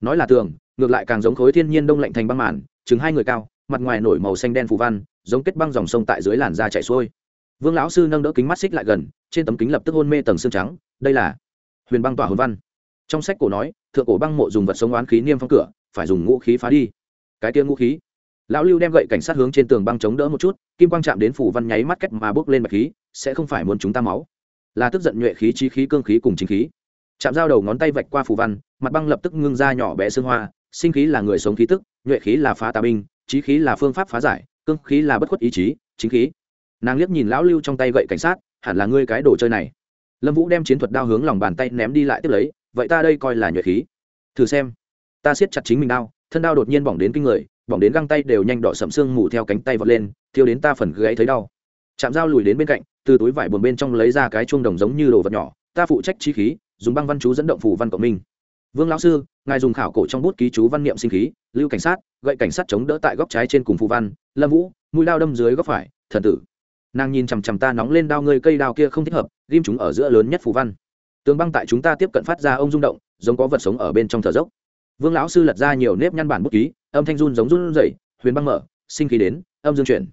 Nói là tường ngược lại càng giống khối thiên nhiên đông lạnh thành băng màn chứng hai người cao mặt ngoài nổi màu xanh đen phù văn giống kết băng dòng sông tại dưới làn da chảy xuôi vương lão sư nâng đỡ kính mắt xích lại gần, trên tấm kính lập tức hôn mê tầng xương trắng, đây là huyền băng tỏa hồn văn. Trong sách cổ nói, thượng cổ băng mộ dùng vật sống oán khí niêm phong cửa, phải dùng ngũ khí phá đi. Cái kia ngũ khí. Lão lưu đem gậy cảnh sát hướng trên tường băng chống đỡ một chút, kim quang chạm đến phủ văn nháy mắt cách mà bước lên bạch khí, sẽ không phải muốn chúng ta máu. Là tức giận nhuệ khí trí khí, cương khí cùng chính khí. Chạm dao đầu ngón tay vạch qua phủ văn, mặt băng lập tức ngưng ra nhỏ bé xương hoa, sinh khí là người sống khí tức, nhuệ khí là phá tà binh trí khí là phương pháp phá giải, cương khí là bất khuất ý chí, chính khí nàng liếc nhìn lão lưu trong tay gậy cảnh sát, hẳn là ngươi cái đồ chơi này. Lâm vũ đem chiến thuật đao hướng lòng bàn tay ném đi lại tiếp lấy, vậy ta đây coi là nhuệ khí. Thử xem. Ta siết chặt chính mình đao, thân đao đột nhiên bỏng đến kinh người, bỏng đến găng tay đều nhanh đỏ sậm xương mù theo cánh tay vọt lên, thiêu đến ta phần gáy thấy đau. Chạm dao lùi đến bên cạnh, từ túi vải buồn bên trong lấy ra cái chuông đồng giống như đồ vật nhỏ, ta phụ trách chi khí, dùng băng văn chú dẫn động phủ văn cộng minh vương lão sư, ngài dùng khảo cổ trong bút ký chú văn niệm sinh khí, lưu cảnh sát, gậy cảnh sát chống đỡ tại góc trái trên cùng phù văn. Lâm vũ, mũi đao đâm dưới góc phải, thần tử nàng nhìn chằm chằm ta nóng lên đao ngươi cây đao kia không thích hợp, ghim chúng ở giữa lớn nhất phù văn. Tường băng tại chúng ta tiếp cận phát ra ông rung động, giống có vật sống ở bên trong thở dốc. Vương lão sư lật ra nhiều nếp nhăn bản bút ký, âm thanh run giống run rẩy, huyền băng mở, sinh khí đến, âm dương chuyển.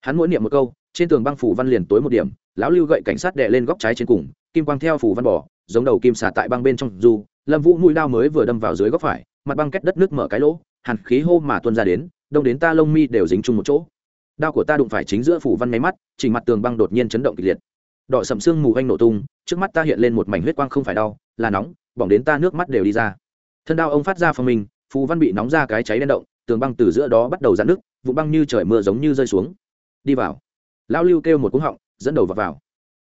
Hắn mỗi niệm một câu, trên tường băng phủ văn liền tối một điểm, lão lưu gậy cảnh sát đệ lên góc trái trên cùng, kim quang theo phủ văn bỏ giống đầu kim xả tại băng bên trong dù, lâm vũ mũi đao mới vừa đâm vào dưới góc phải, mặt băng kết đất nước mở cái lỗ, hàn khí hô mà tuôn ra đến, đông đến ta lông mi đều dính chung một chỗ đao của ta đụng phải chính giữa phủ văn máy mắt chỉ mặt tường băng đột nhiên chấn động kịch liệt. Đỏ sầm xương mù anh nổ tung trước mắt ta hiện lên một mảnh huyết quang không phải đau là nóng bỏng đến ta nước mắt đều đi ra. Thân đao ông phát ra phong minh phù văn bị nóng ra cái cháy đen động tường băng từ giữa đó bắt đầu dạn nước vụ băng như trời mưa giống như rơi xuống. Đi vào. Lão lưu kêu một cúng họng dẫn đầu vào, vào.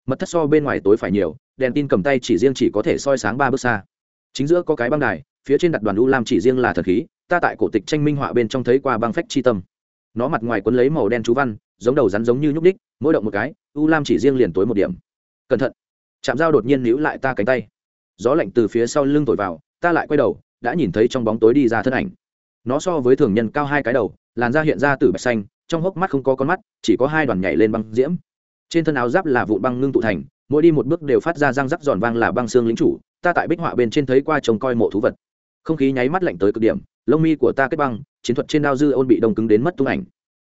mật thất so bên ngoài tối phải nhiều đèn tin cầm tay chỉ riêng chỉ có thể soi sáng ba bước xa. Chính giữa có cái băng đài phía trên đặt đoàn u lam chỉ riêng là thần khí ta tại cổ tịch tranh minh họa bên trong thấy qua băng phách chi tâm nó mặt ngoài quấn lấy màu đen chú văn, giống đầu rắn giống như nhúc đích mỗi động một cái, u lam chỉ riêng liền tối một điểm. Cẩn thận. Chạm dao đột nhiên níu lại ta cánh tay. Gió lạnh từ phía sau lưng thổi vào, ta lại quay đầu, đã nhìn thấy trong bóng tối đi ra thân ảnh. Nó so với thường nhân cao hai cái đầu, làn da hiện ra từ bạch xanh, trong hốc mắt không có con mắt, chỉ có hai đoàn nhảy lên băng diễm. Trên thân áo giáp là vụ băng ngưng tụ thành, mỗi đi một bước đều phát ra răng rắc giòn vang là băng xương lính chủ, ta tại bích họa bên trên thấy qua trông coi mộ thú vật. Không khí nháy mắt lạnh tới cực điểm lông mi của ta kết băng, chiến thuật trên đao dư ôn bị đông cứng đến mất tung ảnh.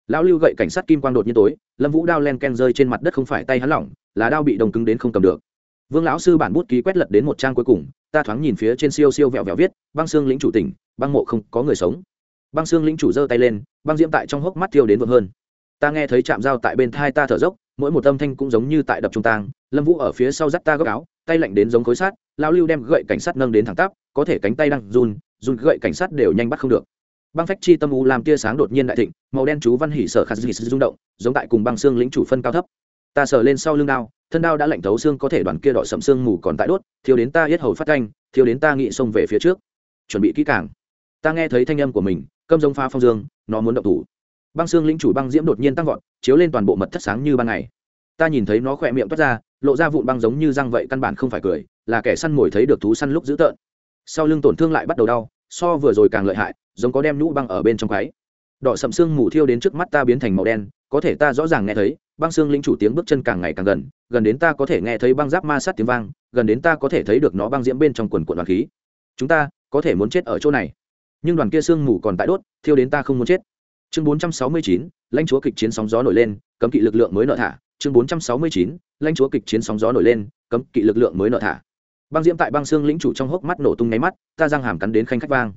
Lão lưu gậy cảnh sát kim quang đột nhiên tối, lâm vũ đao len ken rơi trên mặt đất không phải tay hắn lỏng, là đao bị đông cứng đến không cầm được. Vương lão sư bản bút ký quét lật đến một trang cuối cùng, ta thoáng nhìn phía trên siêu siêu vẹo vẹo viết, băng xương lĩnh chủ tỉnh, băng mộ không có người sống. Băng xương lĩnh chủ giơ tay lên, băng diễm tại trong hốc mắt thiêu đến vượng hơn. Ta nghe thấy chạm dao tại bên thai ta thở dốc, mỗi một âm thanh cũng giống như tại đập trung tang, lâm vũ ở phía sau dắt ta gốc áo, tay lạnh đến giống khối sát lao lưu đem gậy cảnh sát nâng đến thẳng tắp, có thể cánh tay đang run dùng gậy cảnh sát đều nhanh bắt không được. Băng phách chi tâm u làm tia sáng đột nhiên đại thịnh, màu đen chú văn hỉ sở khát dị rung động, giống tại cùng băng xương lĩnh chủ phân cao thấp. Ta sờ lên sau lưng đao, thân đao đã lạnh thấu xương có thể đoàn kia đỏ sậm xương mù còn tại đốt, thiếu đến ta yết hầu phát canh thiếu đến ta nghị xông về phía trước. Chuẩn bị kỹ càng. Ta nghe thấy thanh âm của mình câm giống pha phong dương, nó muốn động thủ. Băng xương lĩnh chủ băng diễm đột nhiên tăng vọt, chiếu lên toàn bộ mật thất sáng như ban ngày. Ta nhìn thấy nó khỏe miệng toát ra, lộ ra vụn băng giống như răng vậy căn bản không phải cười, là kẻ săn mồi thấy được thú săn lúc dữ tợn sau lưng tổn thương lại bắt đầu đau so vừa rồi càng lợi hại giống có đem nhũ băng ở bên trong cái. đỏ sậm xương mù thiêu đến trước mắt ta biến thành màu đen có thể ta rõ ràng nghe thấy băng xương linh chủ tiếng bước chân càng ngày càng gần gần đến ta có thể nghe thấy băng giáp ma sát tiếng vang gần đến ta có thể thấy được nó băng diễm bên trong quần quần đoàn khí. Chúng ta có thể muốn chết ở chỗ này. Nhưng đoàn kia xương mù còn tại đốt thiêu đến ta không muốn chết. Chương 469, lãnh chúa kịch chiến sóng gió nổi lên cấm kỵ lực lượng mới nợ thả. Chương 469, lãnh chúa kịch chiến sóng gió nổi lên cấm kỵ lực lượng mới nợ thả băng diễm tại băng xương lĩnh chủ trong hốc mắt nổ tung nháy mắt, ta răng hàm cắn đến khanh khách vang.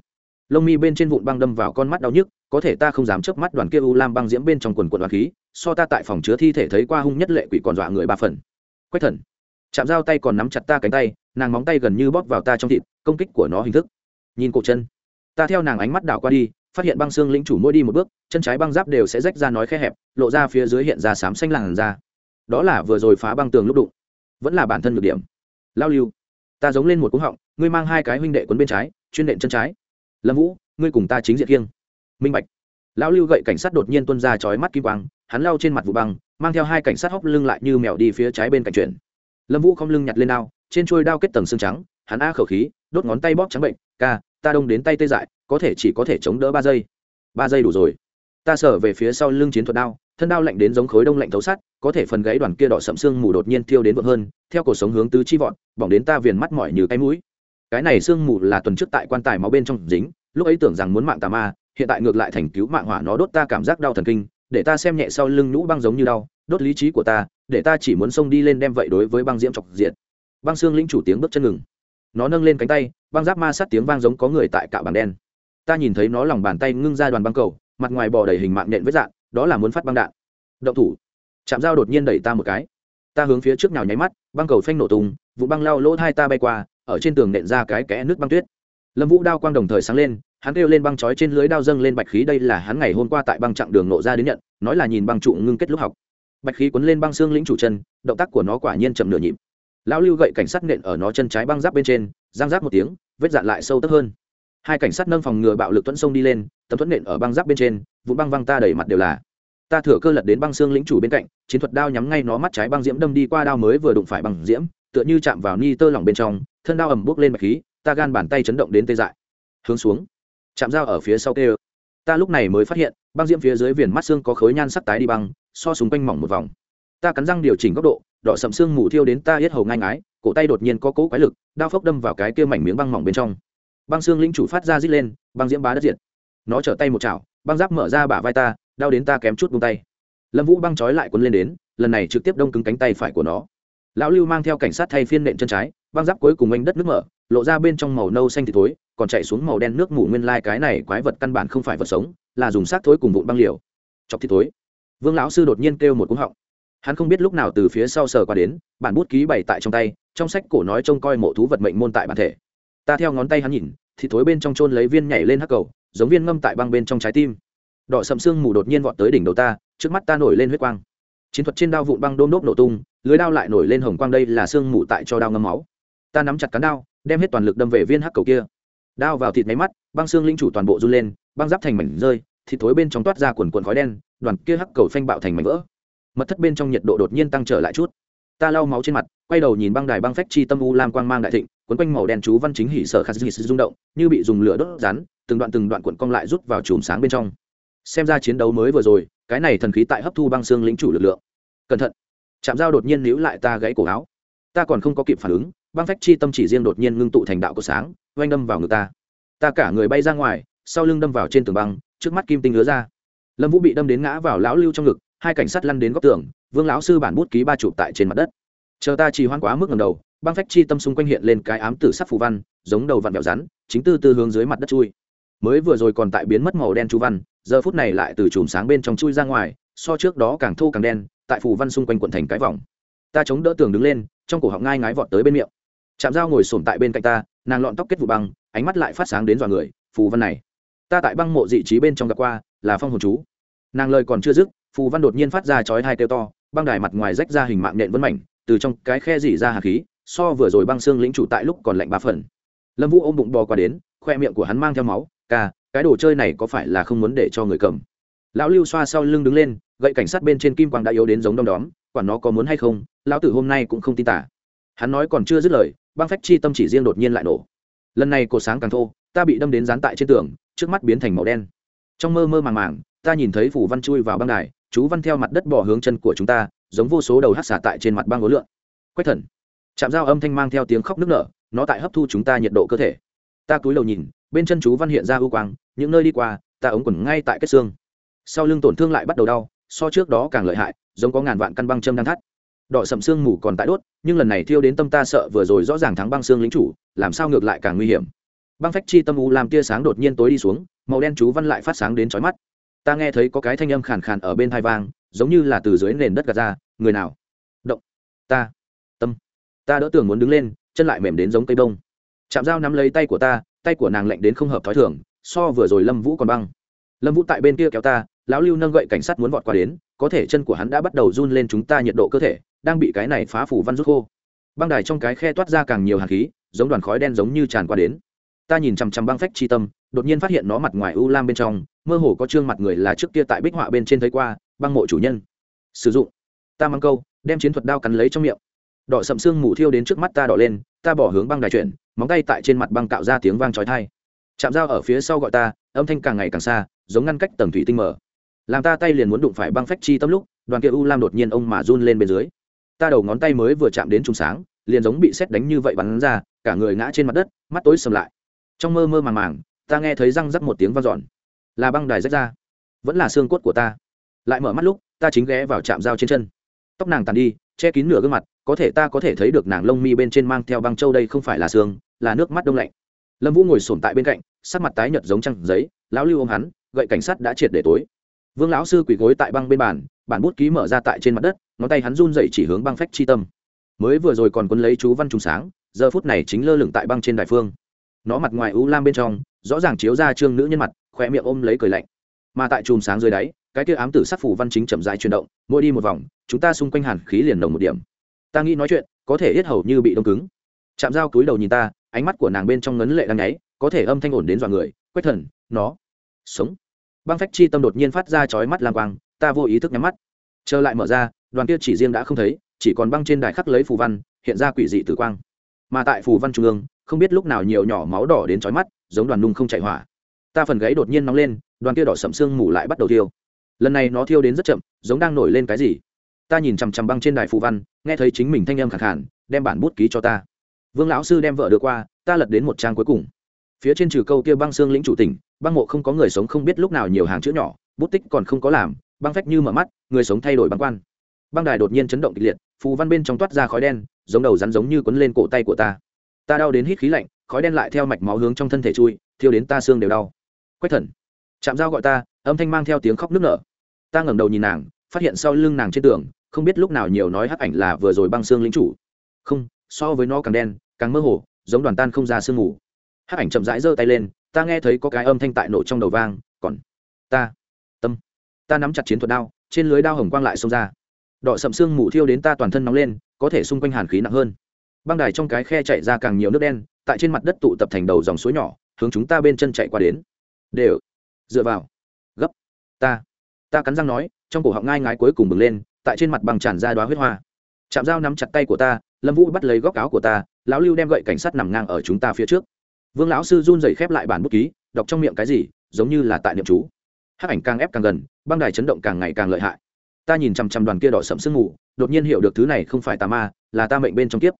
Lông mi bên trên vụn băng đâm vào con mắt đau nhức, có thể ta không dám chớp mắt đoàn kia u lam băng diễm bên trong quần quần đoàn khí, so ta tại phòng chứa thi thể thấy qua hung nhất lệ quỷ còn dọa người ba phần. Quách thần, chạm dao tay còn nắm chặt ta cánh tay, nàng móng tay gần như bóp vào ta trong thịt, công kích của nó hình thức. Nhìn cổ chân, ta theo nàng ánh mắt đảo qua đi, phát hiện băng xương lĩnh chủ mỗi đi một bước, chân trái băng giáp đều sẽ rách ra nói khe hẹp, lộ ra phía dưới hiện ra xám xanh làn ra đó là vừa rồi phá băng tường lúc đụng, vẫn là bản thân nhược điểm. Lao lưu ta giống lên một cú họng, ngươi mang hai cái huynh đệ quấn bên trái, chuyên nện chân trái. Lâm vũ, ngươi cùng ta chính diện kiêng. Minh bạch. Lão lưu gậy cảnh sát đột nhiên tuân ra chói mắt kim quang, hắn lao trên mặt vụ băng, mang theo hai cảnh sát hóc lưng lại như mèo đi phía trái bên cạnh chuyển. Lâm vũ không lưng nhặt lên đao, trên trôi đao kết tầng xương trắng, hắn a khẩu khí, đốt ngón tay bóp trắng bệnh, ca, ta đông đến tay tê dại, có thể chỉ có thể chống đỡ ba giây. Ba giây đủ rồi. Ta sở về phía sau lưng chiến thuật đao thân đao lạnh đến giống khối đông lạnh thấu sắt, có thể phần gãy đoàn kia đỏ sậm xương mù đột nhiên thiêu đến vượng hơn, theo cổ sống hướng tứ chi vọt, bỏng đến ta viền mắt mỏi như cái mũi. Cái này xương mù là tuần trước tại quan tài máu bên trong dính, lúc ấy tưởng rằng muốn mạng tà ma, hiện tại ngược lại thành cứu mạng hỏa nó đốt ta cảm giác đau thần kinh, để ta xem nhẹ sau lưng nhũ băng giống như đau, đốt lý trí của ta, để ta chỉ muốn xông đi lên đem vậy đối với băng diễm chọc diện băng xương linh chủ tiếng bước chân ngừng. Nó nâng lên cánh tay, băng giáp ma sát tiếng vang giống có người tại cạo bảng đen. Ta nhìn thấy nó lòng bàn tay ngưng ra đoàn băng cầu, mặt ngoài bò đầy hình mạng nhện với dạng đó là muốn phát băng đạn. Động thủ. Chạm dao đột nhiên đẩy ta một cái. Ta hướng phía trước nào nháy mắt, băng cầu phanh nổ tung, vụ băng lao lỗ hai ta bay qua, ở trên tường nện ra cái kẽ nước băng tuyết. Lâm vũ đao quang đồng thời sáng lên, hắn kêu lên băng chói trên lưới đao dâng lên bạch khí, đây là hắn ngày hôm qua tại băng chặng đường nộ ra đến nhận, nói là nhìn băng trụ ngưng kết lúc học. Bạch khí cuốn lên băng xương lĩnh chủ chân, động tác của nó quả nhiên chậm nửa nhịp. Lão lưu gậy cảnh sát nện ở nó chân trái băng giáp bên trên, giang giáp một tiếng, vết dạn lại sâu tấp hơn. Hai cảnh sát nâng phòng ngừa bạo lực tuấn sông đi lên tấm thuẫn nện ở băng giáp bên trên vụ băng văng ta đẩy mặt đều là. Ta thừa cơ lật đến băng xương lĩnh chủ bên cạnh, chiến thuật đao nhắm ngay nó mắt trái băng diễm đâm đi qua đao mới vừa đụng phải băng diễm, tựa như chạm vào ni tơ lỏng bên trong, thân đao ẩm bốc lên bạch khí, ta gan bàn tay chấn động đến tê dại. Hướng xuống. Chạm dao ở phía sau tê ta lúc này mới phát hiện, băng diễm phía dưới viền mắt xương có khối nhan sắc tái đi băng, so súng quanh mỏng một vòng. Ta cắn răng điều chỉnh góc độ, đỏ sậm xương mù thiêu đến ta hết hầu ngang ái cổ tay đột nhiên có cỗ quái lực, đao phốc đâm vào cái kia mảnh miếng băng mỏng bên trong. Băng xương lĩnh chủ phát ra rít lên, băng diễm bá đất diệt nó trở tay một chảo, băng giáp mở ra bả vai ta, đau đến ta kém chút buông tay. Lâm vũ băng trói lại quấn lên đến, lần này trực tiếp đông cứng cánh tay phải của nó. Lão lưu mang theo cảnh sát thay phiên nện chân trái, băng giáp cuối cùng anh đất nước mở, lộ ra bên trong màu nâu xanh thì thối, còn chạy xuống màu đen nước mủ nguyên lai cái này quái vật căn bản không phải vật sống, là dùng xác thối cùng vụn băng liều. Chọc thì thối. Vương lão sư đột nhiên kêu một cú họng. Hắn không biết lúc nào từ phía sau sờ qua đến, bản bút ký bày tại trong tay, trong sách cổ nói trông coi mộ thú vật mệnh môn tại bản thể. Ta theo ngón tay hắn nhìn, thì thối bên trong trôn lấy viên nhảy lên hắc cầu giống viên ngâm tại băng bên trong trái tim. Đỏ sầm xương mù đột nhiên vọt tới đỉnh đầu ta, trước mắt ta nổi lên huyết quang. Chiến thuật trên đao vụn băng đôm đốp nổ tung, lưới đao lại nổi lên hồng quang đây là xương mù tại cho đao ngâm máu. Ta nắm chặt cán đao, đem hết toàn lực đâm về viên hắc cầu kia. Đao vào thịt máy mắt, băng xương linh chủ toàn bộ run lên, băng giáp thành mảnh rơi, thịt thối bên trong toát ra quần quần khói đen, đoàn kia hắc cầu phanh bạo thành mảnh vỡ. Mật thất bên trong nhiệt độ đột nhiên tăng trở lại chút. Ta lau máu trên mặt, quay đầu nhìn băng đài băng phách chi tâm u lam quang mang đại thịnh, quấn quanh màu đen chú văn chính hỉ sở khát dị rung động, như bị dùng lửa đốt rán từng đoạn từng đoạn cuộn cong lại rút vào chùm sáng bên trong. Xem ra chiến đấu mới vừa rồi, cái này thần khí tại hấp thu băng xương lĩnh chủ lực lượng. Cẩn thận. Chạm dao đột nhiên níu lại ta gãy cổ áo. Ta còn không có kịp phản ứng, băng phách chi tâm chỉ riêng đột nhiên ngưng tụ thành đạo của sáng, oanh đâm vào ngực ta. Ta cả người bay ra ngoài, sau lưng đâm vào trên tường băng, trước mắt kim tinh ngứa ra. Lâm vũ bị đâm đến ngã vào lão lưu trong ngực, hai cảnh sát lăn đến góc tường, vương lão sư bản bút ký ba chụp tại trên mặt đất. Chờ ta trì hoãn quá mức ngầm đầu, băng phách chi tâm xung quanh hiện lên cái ám tử sắc phù văn, giống đầu vặn vẹo rắn, chính tư tư hướng dưới mặt đất chui mới vừa rồi còn tại biến mất màu đen chú văn, giờ phút này lại từ chùm sáng bên trong chui ra ngoài, so trước đó càng thô càng đen, tại phù văn xung quanh quận thành cái vòng. Ta chống đỡ tường đứng lên, trong cổ họng ngai ngái vọt tới bên miệng. Chạm dao ngồi sồn tại bên cạnh ta, nàng lọn tóc kết vụ băng, ánh mắt lại phát sáng đến dọa người, phù văn này, ta tại băng mộ dị trí bên trong gặp qua, là phong hồn chú. Nàng lời còn chưa dứt, phù văn đột nhiên phát ra chói hai kêu to, băng đài mặt ngoài rách ra hình mạng nện vân mảnh, từ trong cái khe dỉ ra hà khí, so vừa rồi băng xương lĩnh chủ tại lúc còn lạnh ba phần. Lâm vũ ôm bụng bò qua đến, khoe miệng của hắn mang theo máu ca, cái đồ chơi này có phải là không muốn để cho người cầm? Lão lưu xoa sau lưng đứng lên, gậy cảnh sát bên trên kim quang đã yếu đến giống đom đóm, quản nó có muốn hay không, lão tử hôm nay cũng không tin tả. Hắn nói còn chưa dứt lời, băng phách chi tâm chỉ riêng đột nhiên lại nổ. Lần này cột sáng càng thô, ta bị đâm đến dán tại trên tường, trước mắt biến thành màu đen. Trong mơ mơ màng màng, ta nhìn thấy phủ văn chui vào băng đài, chú văn theo mặt đất bỏ hướng chân của chúng ta, giống vô số đầu hát xả tại trên mặt băng ố lượn. Quách thần. Chạm dao âm thanh mang theo tiếng khóc nức nở, nó tại hấp thu chúng ta nhiệt độ cơ thể ta cúi đầu nhìn, bên chân chú văn hiện ra ưu quang, những nơi đi qua, ta ống quần ngay tại kết xương. Sau lưng tổn thương lại bắt đầu đau, so trước đó càng lợi hại, giống có ngàn vạn căn băng châm đang thắt. Đỏ sầm xương mù còn tại đốt, nhưng lần này thiêu đến tâm ta sợ vừa rồi rõ ràng thắng băng xương lính chủ, làm sao ngược lại càng nguy hiểm. Băng phách chi tâm u làm tia sáng đột nhiên tối đi xuống, màu đen chú văn lại phát sáng đến chói mắt. Ta nghe thấy có cái thanh âm khàn khàn ở bên thai vang, giống như là từ dưới nền đất gạt ra, người nào? Động. Ta. Tâm. Ta đỡ tưởng muốn đứng lên, chân lại mềm đến giống cây bông chạm dao nắm lấy tay của ta, tay của nàng lạnh đến không hợp thói thường, so vừa rồi lâm vũ còn băng. Lâm vũ tại bên kia kéo ta, lão lưu nâng gậy cảnh sát muốn vọt qua đến, có thể chân của hắn đã bắt đầu run lên chúng ta nhiệt độ cơ thể, đang bị cái này phá phủ văn rút khô. Băng đài trong cái khe toát ra càng nhiều hạt khí, giống đoàn khói đen giống như tràn qua đến. Ta nhìn chằm chằm băng phách chi tâm, đột nhiên phát hiện nó mặt ngoài u lam bên trong, mơ hồ có trương mặt người là trước kia tại bích họa bên trên thấy qua, băng mộ chủ nhân. Sử dụng. Ta mang câu, đem chiến thuật đao cắn lấy trong miệng. Đỏ sậm xương mù thiêu đến trước mắt ta đỏ lên, ta bỏ hướng băng đài chuyển móng tay tại trên mặt băng cạo ra tiếng vang trói thai chạm dao ở phía sau gọi ta, âm thanh càng ngày càng xa, giống ngăn cách tầng thủy tinh mở. Làm ta tay liền muốn đụng phải băng phách chi tâm lúc, đoàn kia u lam đột nhiên ông mà run lên bên dưới. Ta đầu ngón tay mới vừa chạm đến trùng sáng, liền giống bị xét đánh như vậy bắn ra, cả người ngã trên mặt đất, mắt tối sầm lại. Trong mơ mơ màng màng, ta nghe thấy răng rắc một tiếng vang dọn. Là băng đài rách ra. Vẫn là xương cốt của ta. Lại mở mắt lúc, ta chính ghé vào chạm dao trên chân. Tóc nàng tàn đi, che kín nửa gương mặt có thể ta có thể thấy được nàng lông mi bên trên mang theo băng châu đây không phải là xương, là nước mắt đông lạnh. Lâm vũ ngồi sổm tại bên cạnh, sắc mặt tái nhợt giống trăng giấy, lão lưu ôm hắn, gậy cảnh sát đã triệt để tối. Vương lão sư quỳ gối tại băng bên bàn, bản bút ký mở ra tại trên mặt đất, ngón tay hắn run dậy chỉ hướng băng phách chi tâm. Mới vừa rồi còn quân lấy chú văn trùng sáng, giờ phút này chính lơ lửng tại băng trên đại phương. Nó mặt ngoài u lam bên trong, rõ ràng chiếu ra trương nữ nhân mặt khoe miệng ôm lấy cười lạnh. Mà tại chùm sáng dưới đáy, cái kia ám tử sắc phủ văn chính chậm rãi chuyển động, mỗi đi một vòng, chúng ta xung quanh hàn khí liền nồng một điểm ta nghĩ nói chuyện có thể yết hầu như bị đông cứng. Chạm dao túi đầu nhìn ta, ánh mắt của nàng bên trong ngấn lệ đang nháy, có thể âm thanh ổn đến dọa người quét thần, nó. Sống. Băng phách chi tâm đột nhiên phát ra chói mắt lang quang, ta vô ý thức nhắm mắt. Trở lại mở ra, đoàn kia chỉ riêng đã không thấy, chỉ còn băng trên đài khắc lấy phù văn, hiện ra quỷ dị tử quang. Mà tại phù văn trung ương, không biết lúc nào nhiều nhỏ máu đỏ đến chói mắt, giống đoàn nung không chạy hỏa. Ta phần gáy đột nhiên nóng lên, đoàn kia đỏ sậm xương mù lại bắt đầu thiêu. Lần này nó thiêu đến rất chậm, giống đang nổi lên cái gì? Ta nhìn chằm chằm băng trên đài phù văn, nghe thấy chính mình thanh âm khẳng khản đem bản bút ký cho ta. Vương lão sư đem vợ đưa qua, ta lật đến một trang cuối cùng. Phía trên trừ câu kia băng xương lĩnh chủ tỉnh, băng mộ không có người sống không biết lúc nào nhiều hàng chữ nhỏ, bút tích còn không có làm, băng phách như mở mắt, người sống thay đổi băng quan. Băng đài đột nhiên chấn động kịch liệt, phù văn bên trong toát ra khói đen, giống đầu rắn giống như quấn lên cổ tay của ta. Ta đau đến hít khí lạnh, khói đen lại theo mạch máu hướng trong thân thể chui, thiêu đến ta xương đều đau. Quách thần chạm dao gọi ta, âm thanh mang theo tiếng khóc nức nở. Ta ngẩng đầu nhìn nàng phát hiện sau lưng nàng trên tường, không biết lúc nào nhiều nói hắc ảnh là vừa rồi băng xương lính chủ. Không, so với nó càng đen, càng mơ hồ, giống đoàn tan không ra sương mù. Hắc ảnh chậm rãi giơ tay lên, ta nghe thấy có cái âm thanh tại nổ trong đầu vang, còn ta, tâm, ta nắm chặt chiến thuật đao, trên lưới đao hồng quang lại xông ra. Đọ sậm xương mù thiêu đến ta toàn thân nóng lên, có thể xung quanh hàn khí nặng hơn. Băng đài trong cái khe chạy ra càng nhiều nước đen, tại trên mặt đất tụ tập thành đầu dòng suối nhỏ, hướng chúng ta bên chân chạy qua đến. Đều, dựa vào. Gấp. Ta ta cắn răng nói trong cổ họng ngai ngái cuối cùng bừng lên, tại trên mặt bằng tràn ra đoá huyết hoa. Chạm dao nắm chặt tay của ta, lâm vũ bắt lấy góc áo của ta, lão lưu đem gậy cảnh sát nằm ngang ở chúng ta phía trước. Vương lão sư run dày khép lại bản bút ký, đọc trong miệng cái gì, giống như là tại niệm chú. Hắc ảnh càng ép càng gần, băng đài chấn động càng ngày càng lợi hại. Ta nhìn chằm chằm đoàn kia đỏ sậm sương mù, đột nhiên hiểu được thứ này không phải tà ma, là ta mệnh bên trong kiếp.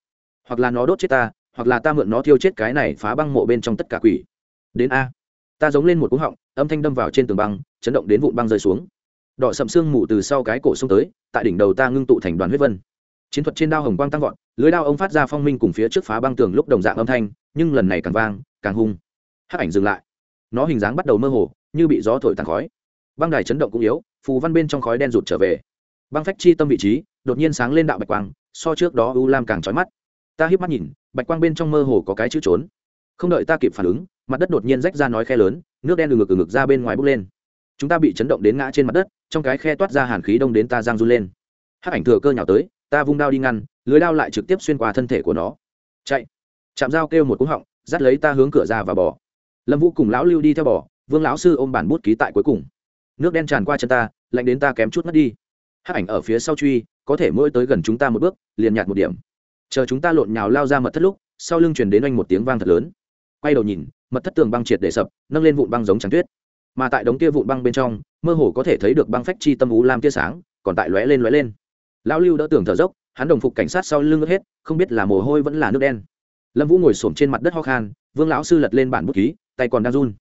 Hoặc là nó đốt chết ta, hoặc là ta mượn nó thiêu chết cái này phá băng mộ bên trong tất cả quỷ. Đến a. Ta giống lên một cú họng, âm thanh đâm vào trên tường băng, chấn động đến vụn băng rơi xuống đỏ sậm xương mù từ sau cái cổ xông tới, tại đỉnh đầu ta ngưng tụ thành đoàn huyết vân. Chiến thuật trên đao hồng quang tăng vọt, lưới đao ông phát ra phong minh cùng phía trước phá băng tường lúc đồng dạng âm thanh, nhưng lần này càng vang, càng hung. Hắc ảnh dừng lại. Nó hình dáng bắt đầu mơ hồ, như bị gió thổi tàn khói. Băng đài chấn động cũng yếu, phù văn bên trong khói đen rụt trở về. Băng phách chi tâm vị trí, đột nhiên sáng lên đạo bạch quang, so trước đó u lam càng trói mắt. Ta hiếp mắt nhìn, bạch quang bên trong mơ hồ có cái chữ trốn. Không đợi ta kịp phản ứng, mặt đất đột nhiên rách ra nói khe lớn, nước đen từ ngực từ ngực ra bên ngoài bốc lên chúng ta bị chấn động đến ngã trên mặt đất, trong cái khe toát ra hàn khí đông đến ta giang run lên. Hắc ảnh thừa cơ nhào tới, ta vung đao đi ngăn, lưới đao lại trực tiếp xuyên qua thân thể của nó. Chạy. Chạm dao kêu một cú họng, dắt lấy ta hướng cửa ra và bỏ. Lâm vũ cùng lão lưu đi theo bỏ, vương lão sư ôm bản bút ký tại cuối cùng. Nước đen tràn qua chân ta, lạnh đến ta kém chút mất đi. Hắc ảnh ở phía sau truy, có thể mỗi tới gần chúng ta một bước, liền nhạt một điểm. Chờ chúng ta lộn nhào lao ra mật thất lúc, sau lưng chuyển đến oanh một tiếng vang thật lớn. Quay đầu nhìn, mật thất tường băng triệt để sập, nâng lên vụn băng giống trắng tuyết mà tại đống kia vụn băng bên trong, mơ hồ có thể thấy được băng phách chi tâm ú lam tia sáng, còn tại lóe lên lóe lên. Lão lưu đỡ tưởng thở dốc, hắn đồng phục cảnh sát sau lưng ướt hết, không biết là mồ hôi vẫn là nước đen. Lâm vũ ngồi s trên mặt đất ho khan, vương lão sư lật lên bản bút ký, tay còn đang run.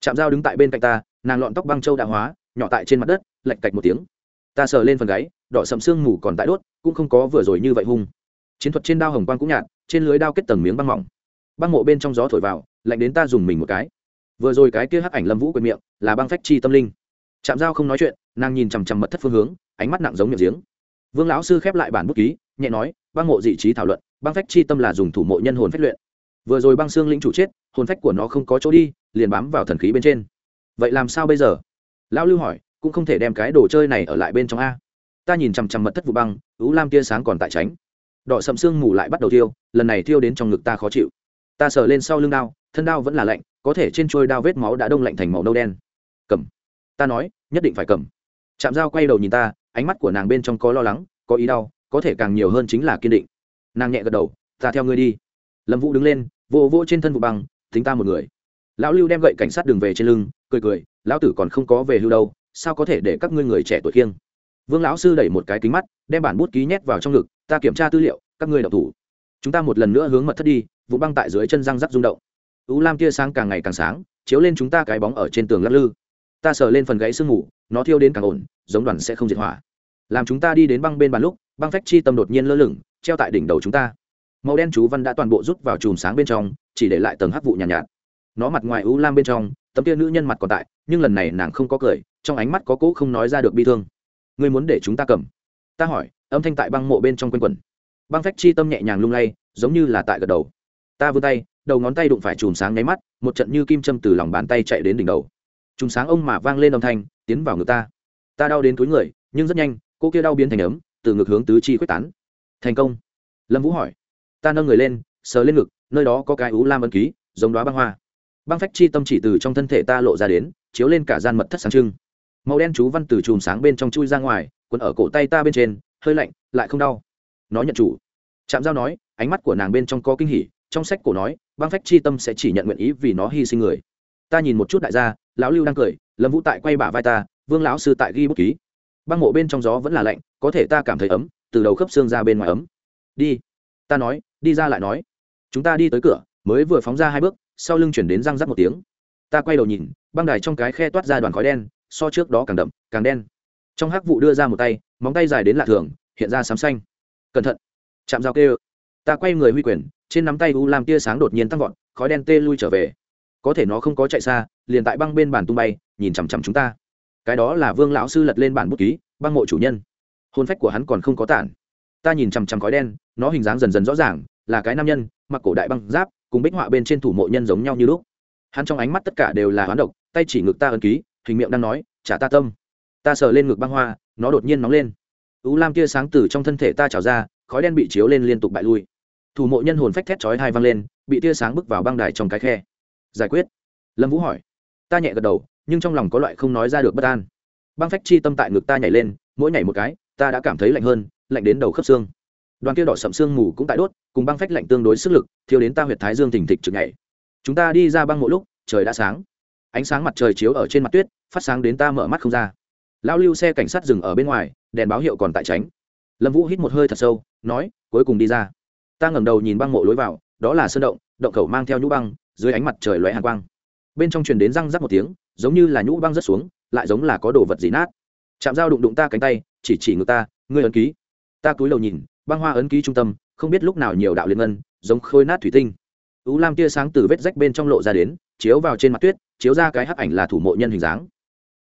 Chạm dao đứng tại bên cạnh ta, nàng lọn tóc băng châu đã hóa, nhỏ tại trên mặt đất, lạch cạch một tiếng. Ta sờ lên phần gáy, đỏ sậm xương mù còn tại đốt, cũng không có vừa rồi như vậy hung. Chiến thuật trên đao hồng quang cũng nhạt, trên lưới đao kết tầng miếng băng mỏng. Băng mộ bên trong gió thổi vào, lạnh đến ta dùng mình một cái vừa rồi cái kia hắc ảnh lâm vũ quyền miệng, là băng phách chi tâm linh. Chạm dao không nói chuyện, nàng nhìn chằm chằm mật thất phương hướng, ánh mắt nặng giống miệng giếng. Vương lão sư khép lại bản bút ký, nhẹ nói, băng mộ dị trí thảo luận, băng phách chi tâm là dùng thủ mộ nhân hồn phách luyện. Vừa rồi băng xương lĩnh chủ chết, hồn phách của nó không có chỗ đi, liền bám vào thần khí bên trên. Vậy làm sao bây giờ? Lão lưu hỏi, cũng không thể đem cái đồ chơi này ở lại bên trong a. Ta nhìn chằm chằm mật thất vụ băng ứ lam tia sáng còn tại tránh. Đỏ sầm xương mù lại bắt đầu thiêu, lần này thiêu đến trong ngực ta khó chịu. Ta sờ lên sau lưng đao thân đao vẫn là lạnh, có thể trên trôi đao vết máu đã đông lạnh thành màu nâu đen. Cầm. Ta nói, nhất định phải cầm. Chạm dao quay đầu nhìn ta, ánh mắt của nàng bên trong có lo lắng, có ý đau, có thể càng nhiều hơn chính là kiên định. Nàng nhẹ gật đầu, ta theo ngươi đi. Lâm vũ đứng lên vô vô trên thân vụ băng tính ta một người. Lão lưu đem gậy cảnh sát đường về trên lưng, cười cười, lão tử còn không có về hưu đâu, sao có thể để các ngươi người trẻ tuổi khiêng vương lão sư đẩy một cái kính mắt, đem bản bút ký nhét vào trong ngực, ta kiểm tra tư liệu, các ngươi đọc thủ. Chúng ta một lần nữa hướng mật thất đi. Vụ băng tại dưới chân răng rắc rung động u lam tia sáng càng ngày càng sáng chiếu lên chúng ta cái bóng ở trên tường lắc lư. Ta sờ lên phần gãy sương mù nó thiêu đến càng ổn giống đoàn sẽ không diệt hỏa. Làm chúng ta đi đến băng bên bàn lúc băng phách chi tâm đột nhiên lơ lửng treo tại đỉnh đầu chúng ta. Màu đen chú văn đã toàn bộ rút vào chùm sáng bên trong chỉ để lại tầng hắc vụ nhàn nhạt, nhạt. Nó mặt ngoài u lam bên trong tấm tia nữ nhân mặt còn tại nhưng lần này nàng không có cười trong ánh mắt có cỗ không nói ra được bi thương. Ngươi muốn để chúng ta cầm? Ta hỏi âm thanh tại băng mộ bên trong quanh quần. băng phách chi tâm nhẹ nhàng lung lay giống như là tại gật đầu. Ta vươn tay đầu ngón tay đụng phải chùm sáng nháy mắt, một trận như kim châm từ lòng bàn tay chạy đến đỉnh đầu. Chùm sáng ông mà vang lên âm thanh, tiến vào ngực ta. Ta đau đến túi người, nhưng rất nhanh, cô kia đau biến thành ấm, từ ngực hướng tứ chi quyết tán. Thành công. Lâm vũ hỏi. Ta nâng người lên, sờ lên ngực, nơi đó có cái ú lam ân ký, giống đoá băng hoa. Băng phách chi tâm chỉ từ trong thân thể ta lộ ra đến, chiếu lên cả gian mật thất sáng trưng. Màu đen chú văn từ chùm sáng bên trong chui ra ngoài, quấn ở cổ tay ta bên trên, hơi lạnh, lại không đau. Nó nhận chủ. Trạm giao nói, ánh mắt của nàng bên trong có kinh hỉ trong sách cổ nói băng phách chi tâm sẽ chỉ nhận nguyện ý vì nó hy sinh người. Ta nhìn một chút đại gia, lão lưu đang cười, lâm vũ tại quay bả vai ta, vương lão sư tại ghi bút ký. Băng mộ bên trong gió vẫn là lạnh, có thể ta cảm thấy ấm, từ đầu khớp xương ra bên ngoài ấm. Đi. Ta nói, đi ra lại nói. Chúng ta đi tới cửa, mới vừa phóng ra hai bước, sau lưng chuyển đến răng rắc một tiếng. Ta quay đầu nhìn, băng đài trong cái khe toát ra đoàn khói đen, so trước đó càng đậm, càng đen. Trong hắc vụ đưa ra một tay, móng tay dài đến lạ thường, hiện ra sám xanh. Cẩn thận. Chạm dao kêu. Ta quay người huy quyền trên nắm tay u lam tia sáng đột nhiên tăng vọt, khói đen tê lui trở về. Có thể nó không có chạy xa, liền tại băng bên bàn tung bay, nhìn chằm chằm chúng ta. Cái đó là vương lão sư lật lên bản bút ký, băng mộ chủ nhân. Hôn phách của hắn còn không có tản. Ta nhìn chằm chằm khói đen, nó hình dáng dần dần rõ ràng, là cái nam nhân, mặc cổ đại băng giáp, cùng bích họa bên trên thủ mộ nhân giống nhau như lúc. Hắn trong ánh mắt tất cả đều là hoán độc, tay chỉ ngực ta ấn ký, hình miệng đang nói, trả ta tâm. Ta sờ lên ngực băng hoa, nó đột nhiên nóng lên. Ú lam tia sáng từ trong thân thể ta trào ra, khói đen bị chiếu lên liên tục bại lui thủ mộ nhân hồn phách thét chói hai văng lên, bị tia sáng bước vào băng đài trong cái khe. Giải quyết. Lâm vũ hỏi. Ta nhẹ gật đầu, nhưng trong lòng có loại không nói ra được bất an. Băng phách chi tâm tại ngực ta nhảy lên, mỗi nhảy một cái, ta đã cảm thấy lạnh hơn, lạnh đến đầu khớp xương. Đoàn kia đỏ sậm xương mù cũng tại đốt, cùng băng phách lạnh tương đối sức lực thiếu đến ta huyệt thái dương thình thịch trực nhảy. Chúng ta đi ra băng mỗi lúc, trời đã sáng. Ánh sáng mặt trời chiếu ở trên mặt tuyết, phát sáng đến ta mở mắt không ra. Lao lưu xe cảnh sát dừng ở bên ngoài, đèn báo hiệu còn tại tránh. Lâm vũ hít một hơi thật sâu, nói, cuối cùng đi ra ta ngẩng đầu nhìn băng mộ lối vào, đó là sơn động động khẩu mang theo nhũ băng, dưới ánh mặt trời lóe hàn quang. Bên trong truyền đến răng rắc một tiếng, giống như là nhũ băng rớt xuống, lại giống là có đồ vật gì nát. Chạm dao đụng đụng ta cánh tay, chỉ chỉ ngực ta, ngươi ấn ký. Ta cúi đầu nhìn, băng hoa ấn ký trung tâm, không biết lúc nào nhiều đạo liên ngân, giống khôi nát thủy tinh. Ú lam tia sáng từ vết rách bên trong lộ ra đến, chiếu vào trên mặt tuyết, chiếu ra cái hắc ảnh là thủ mộ nhân hình dáng.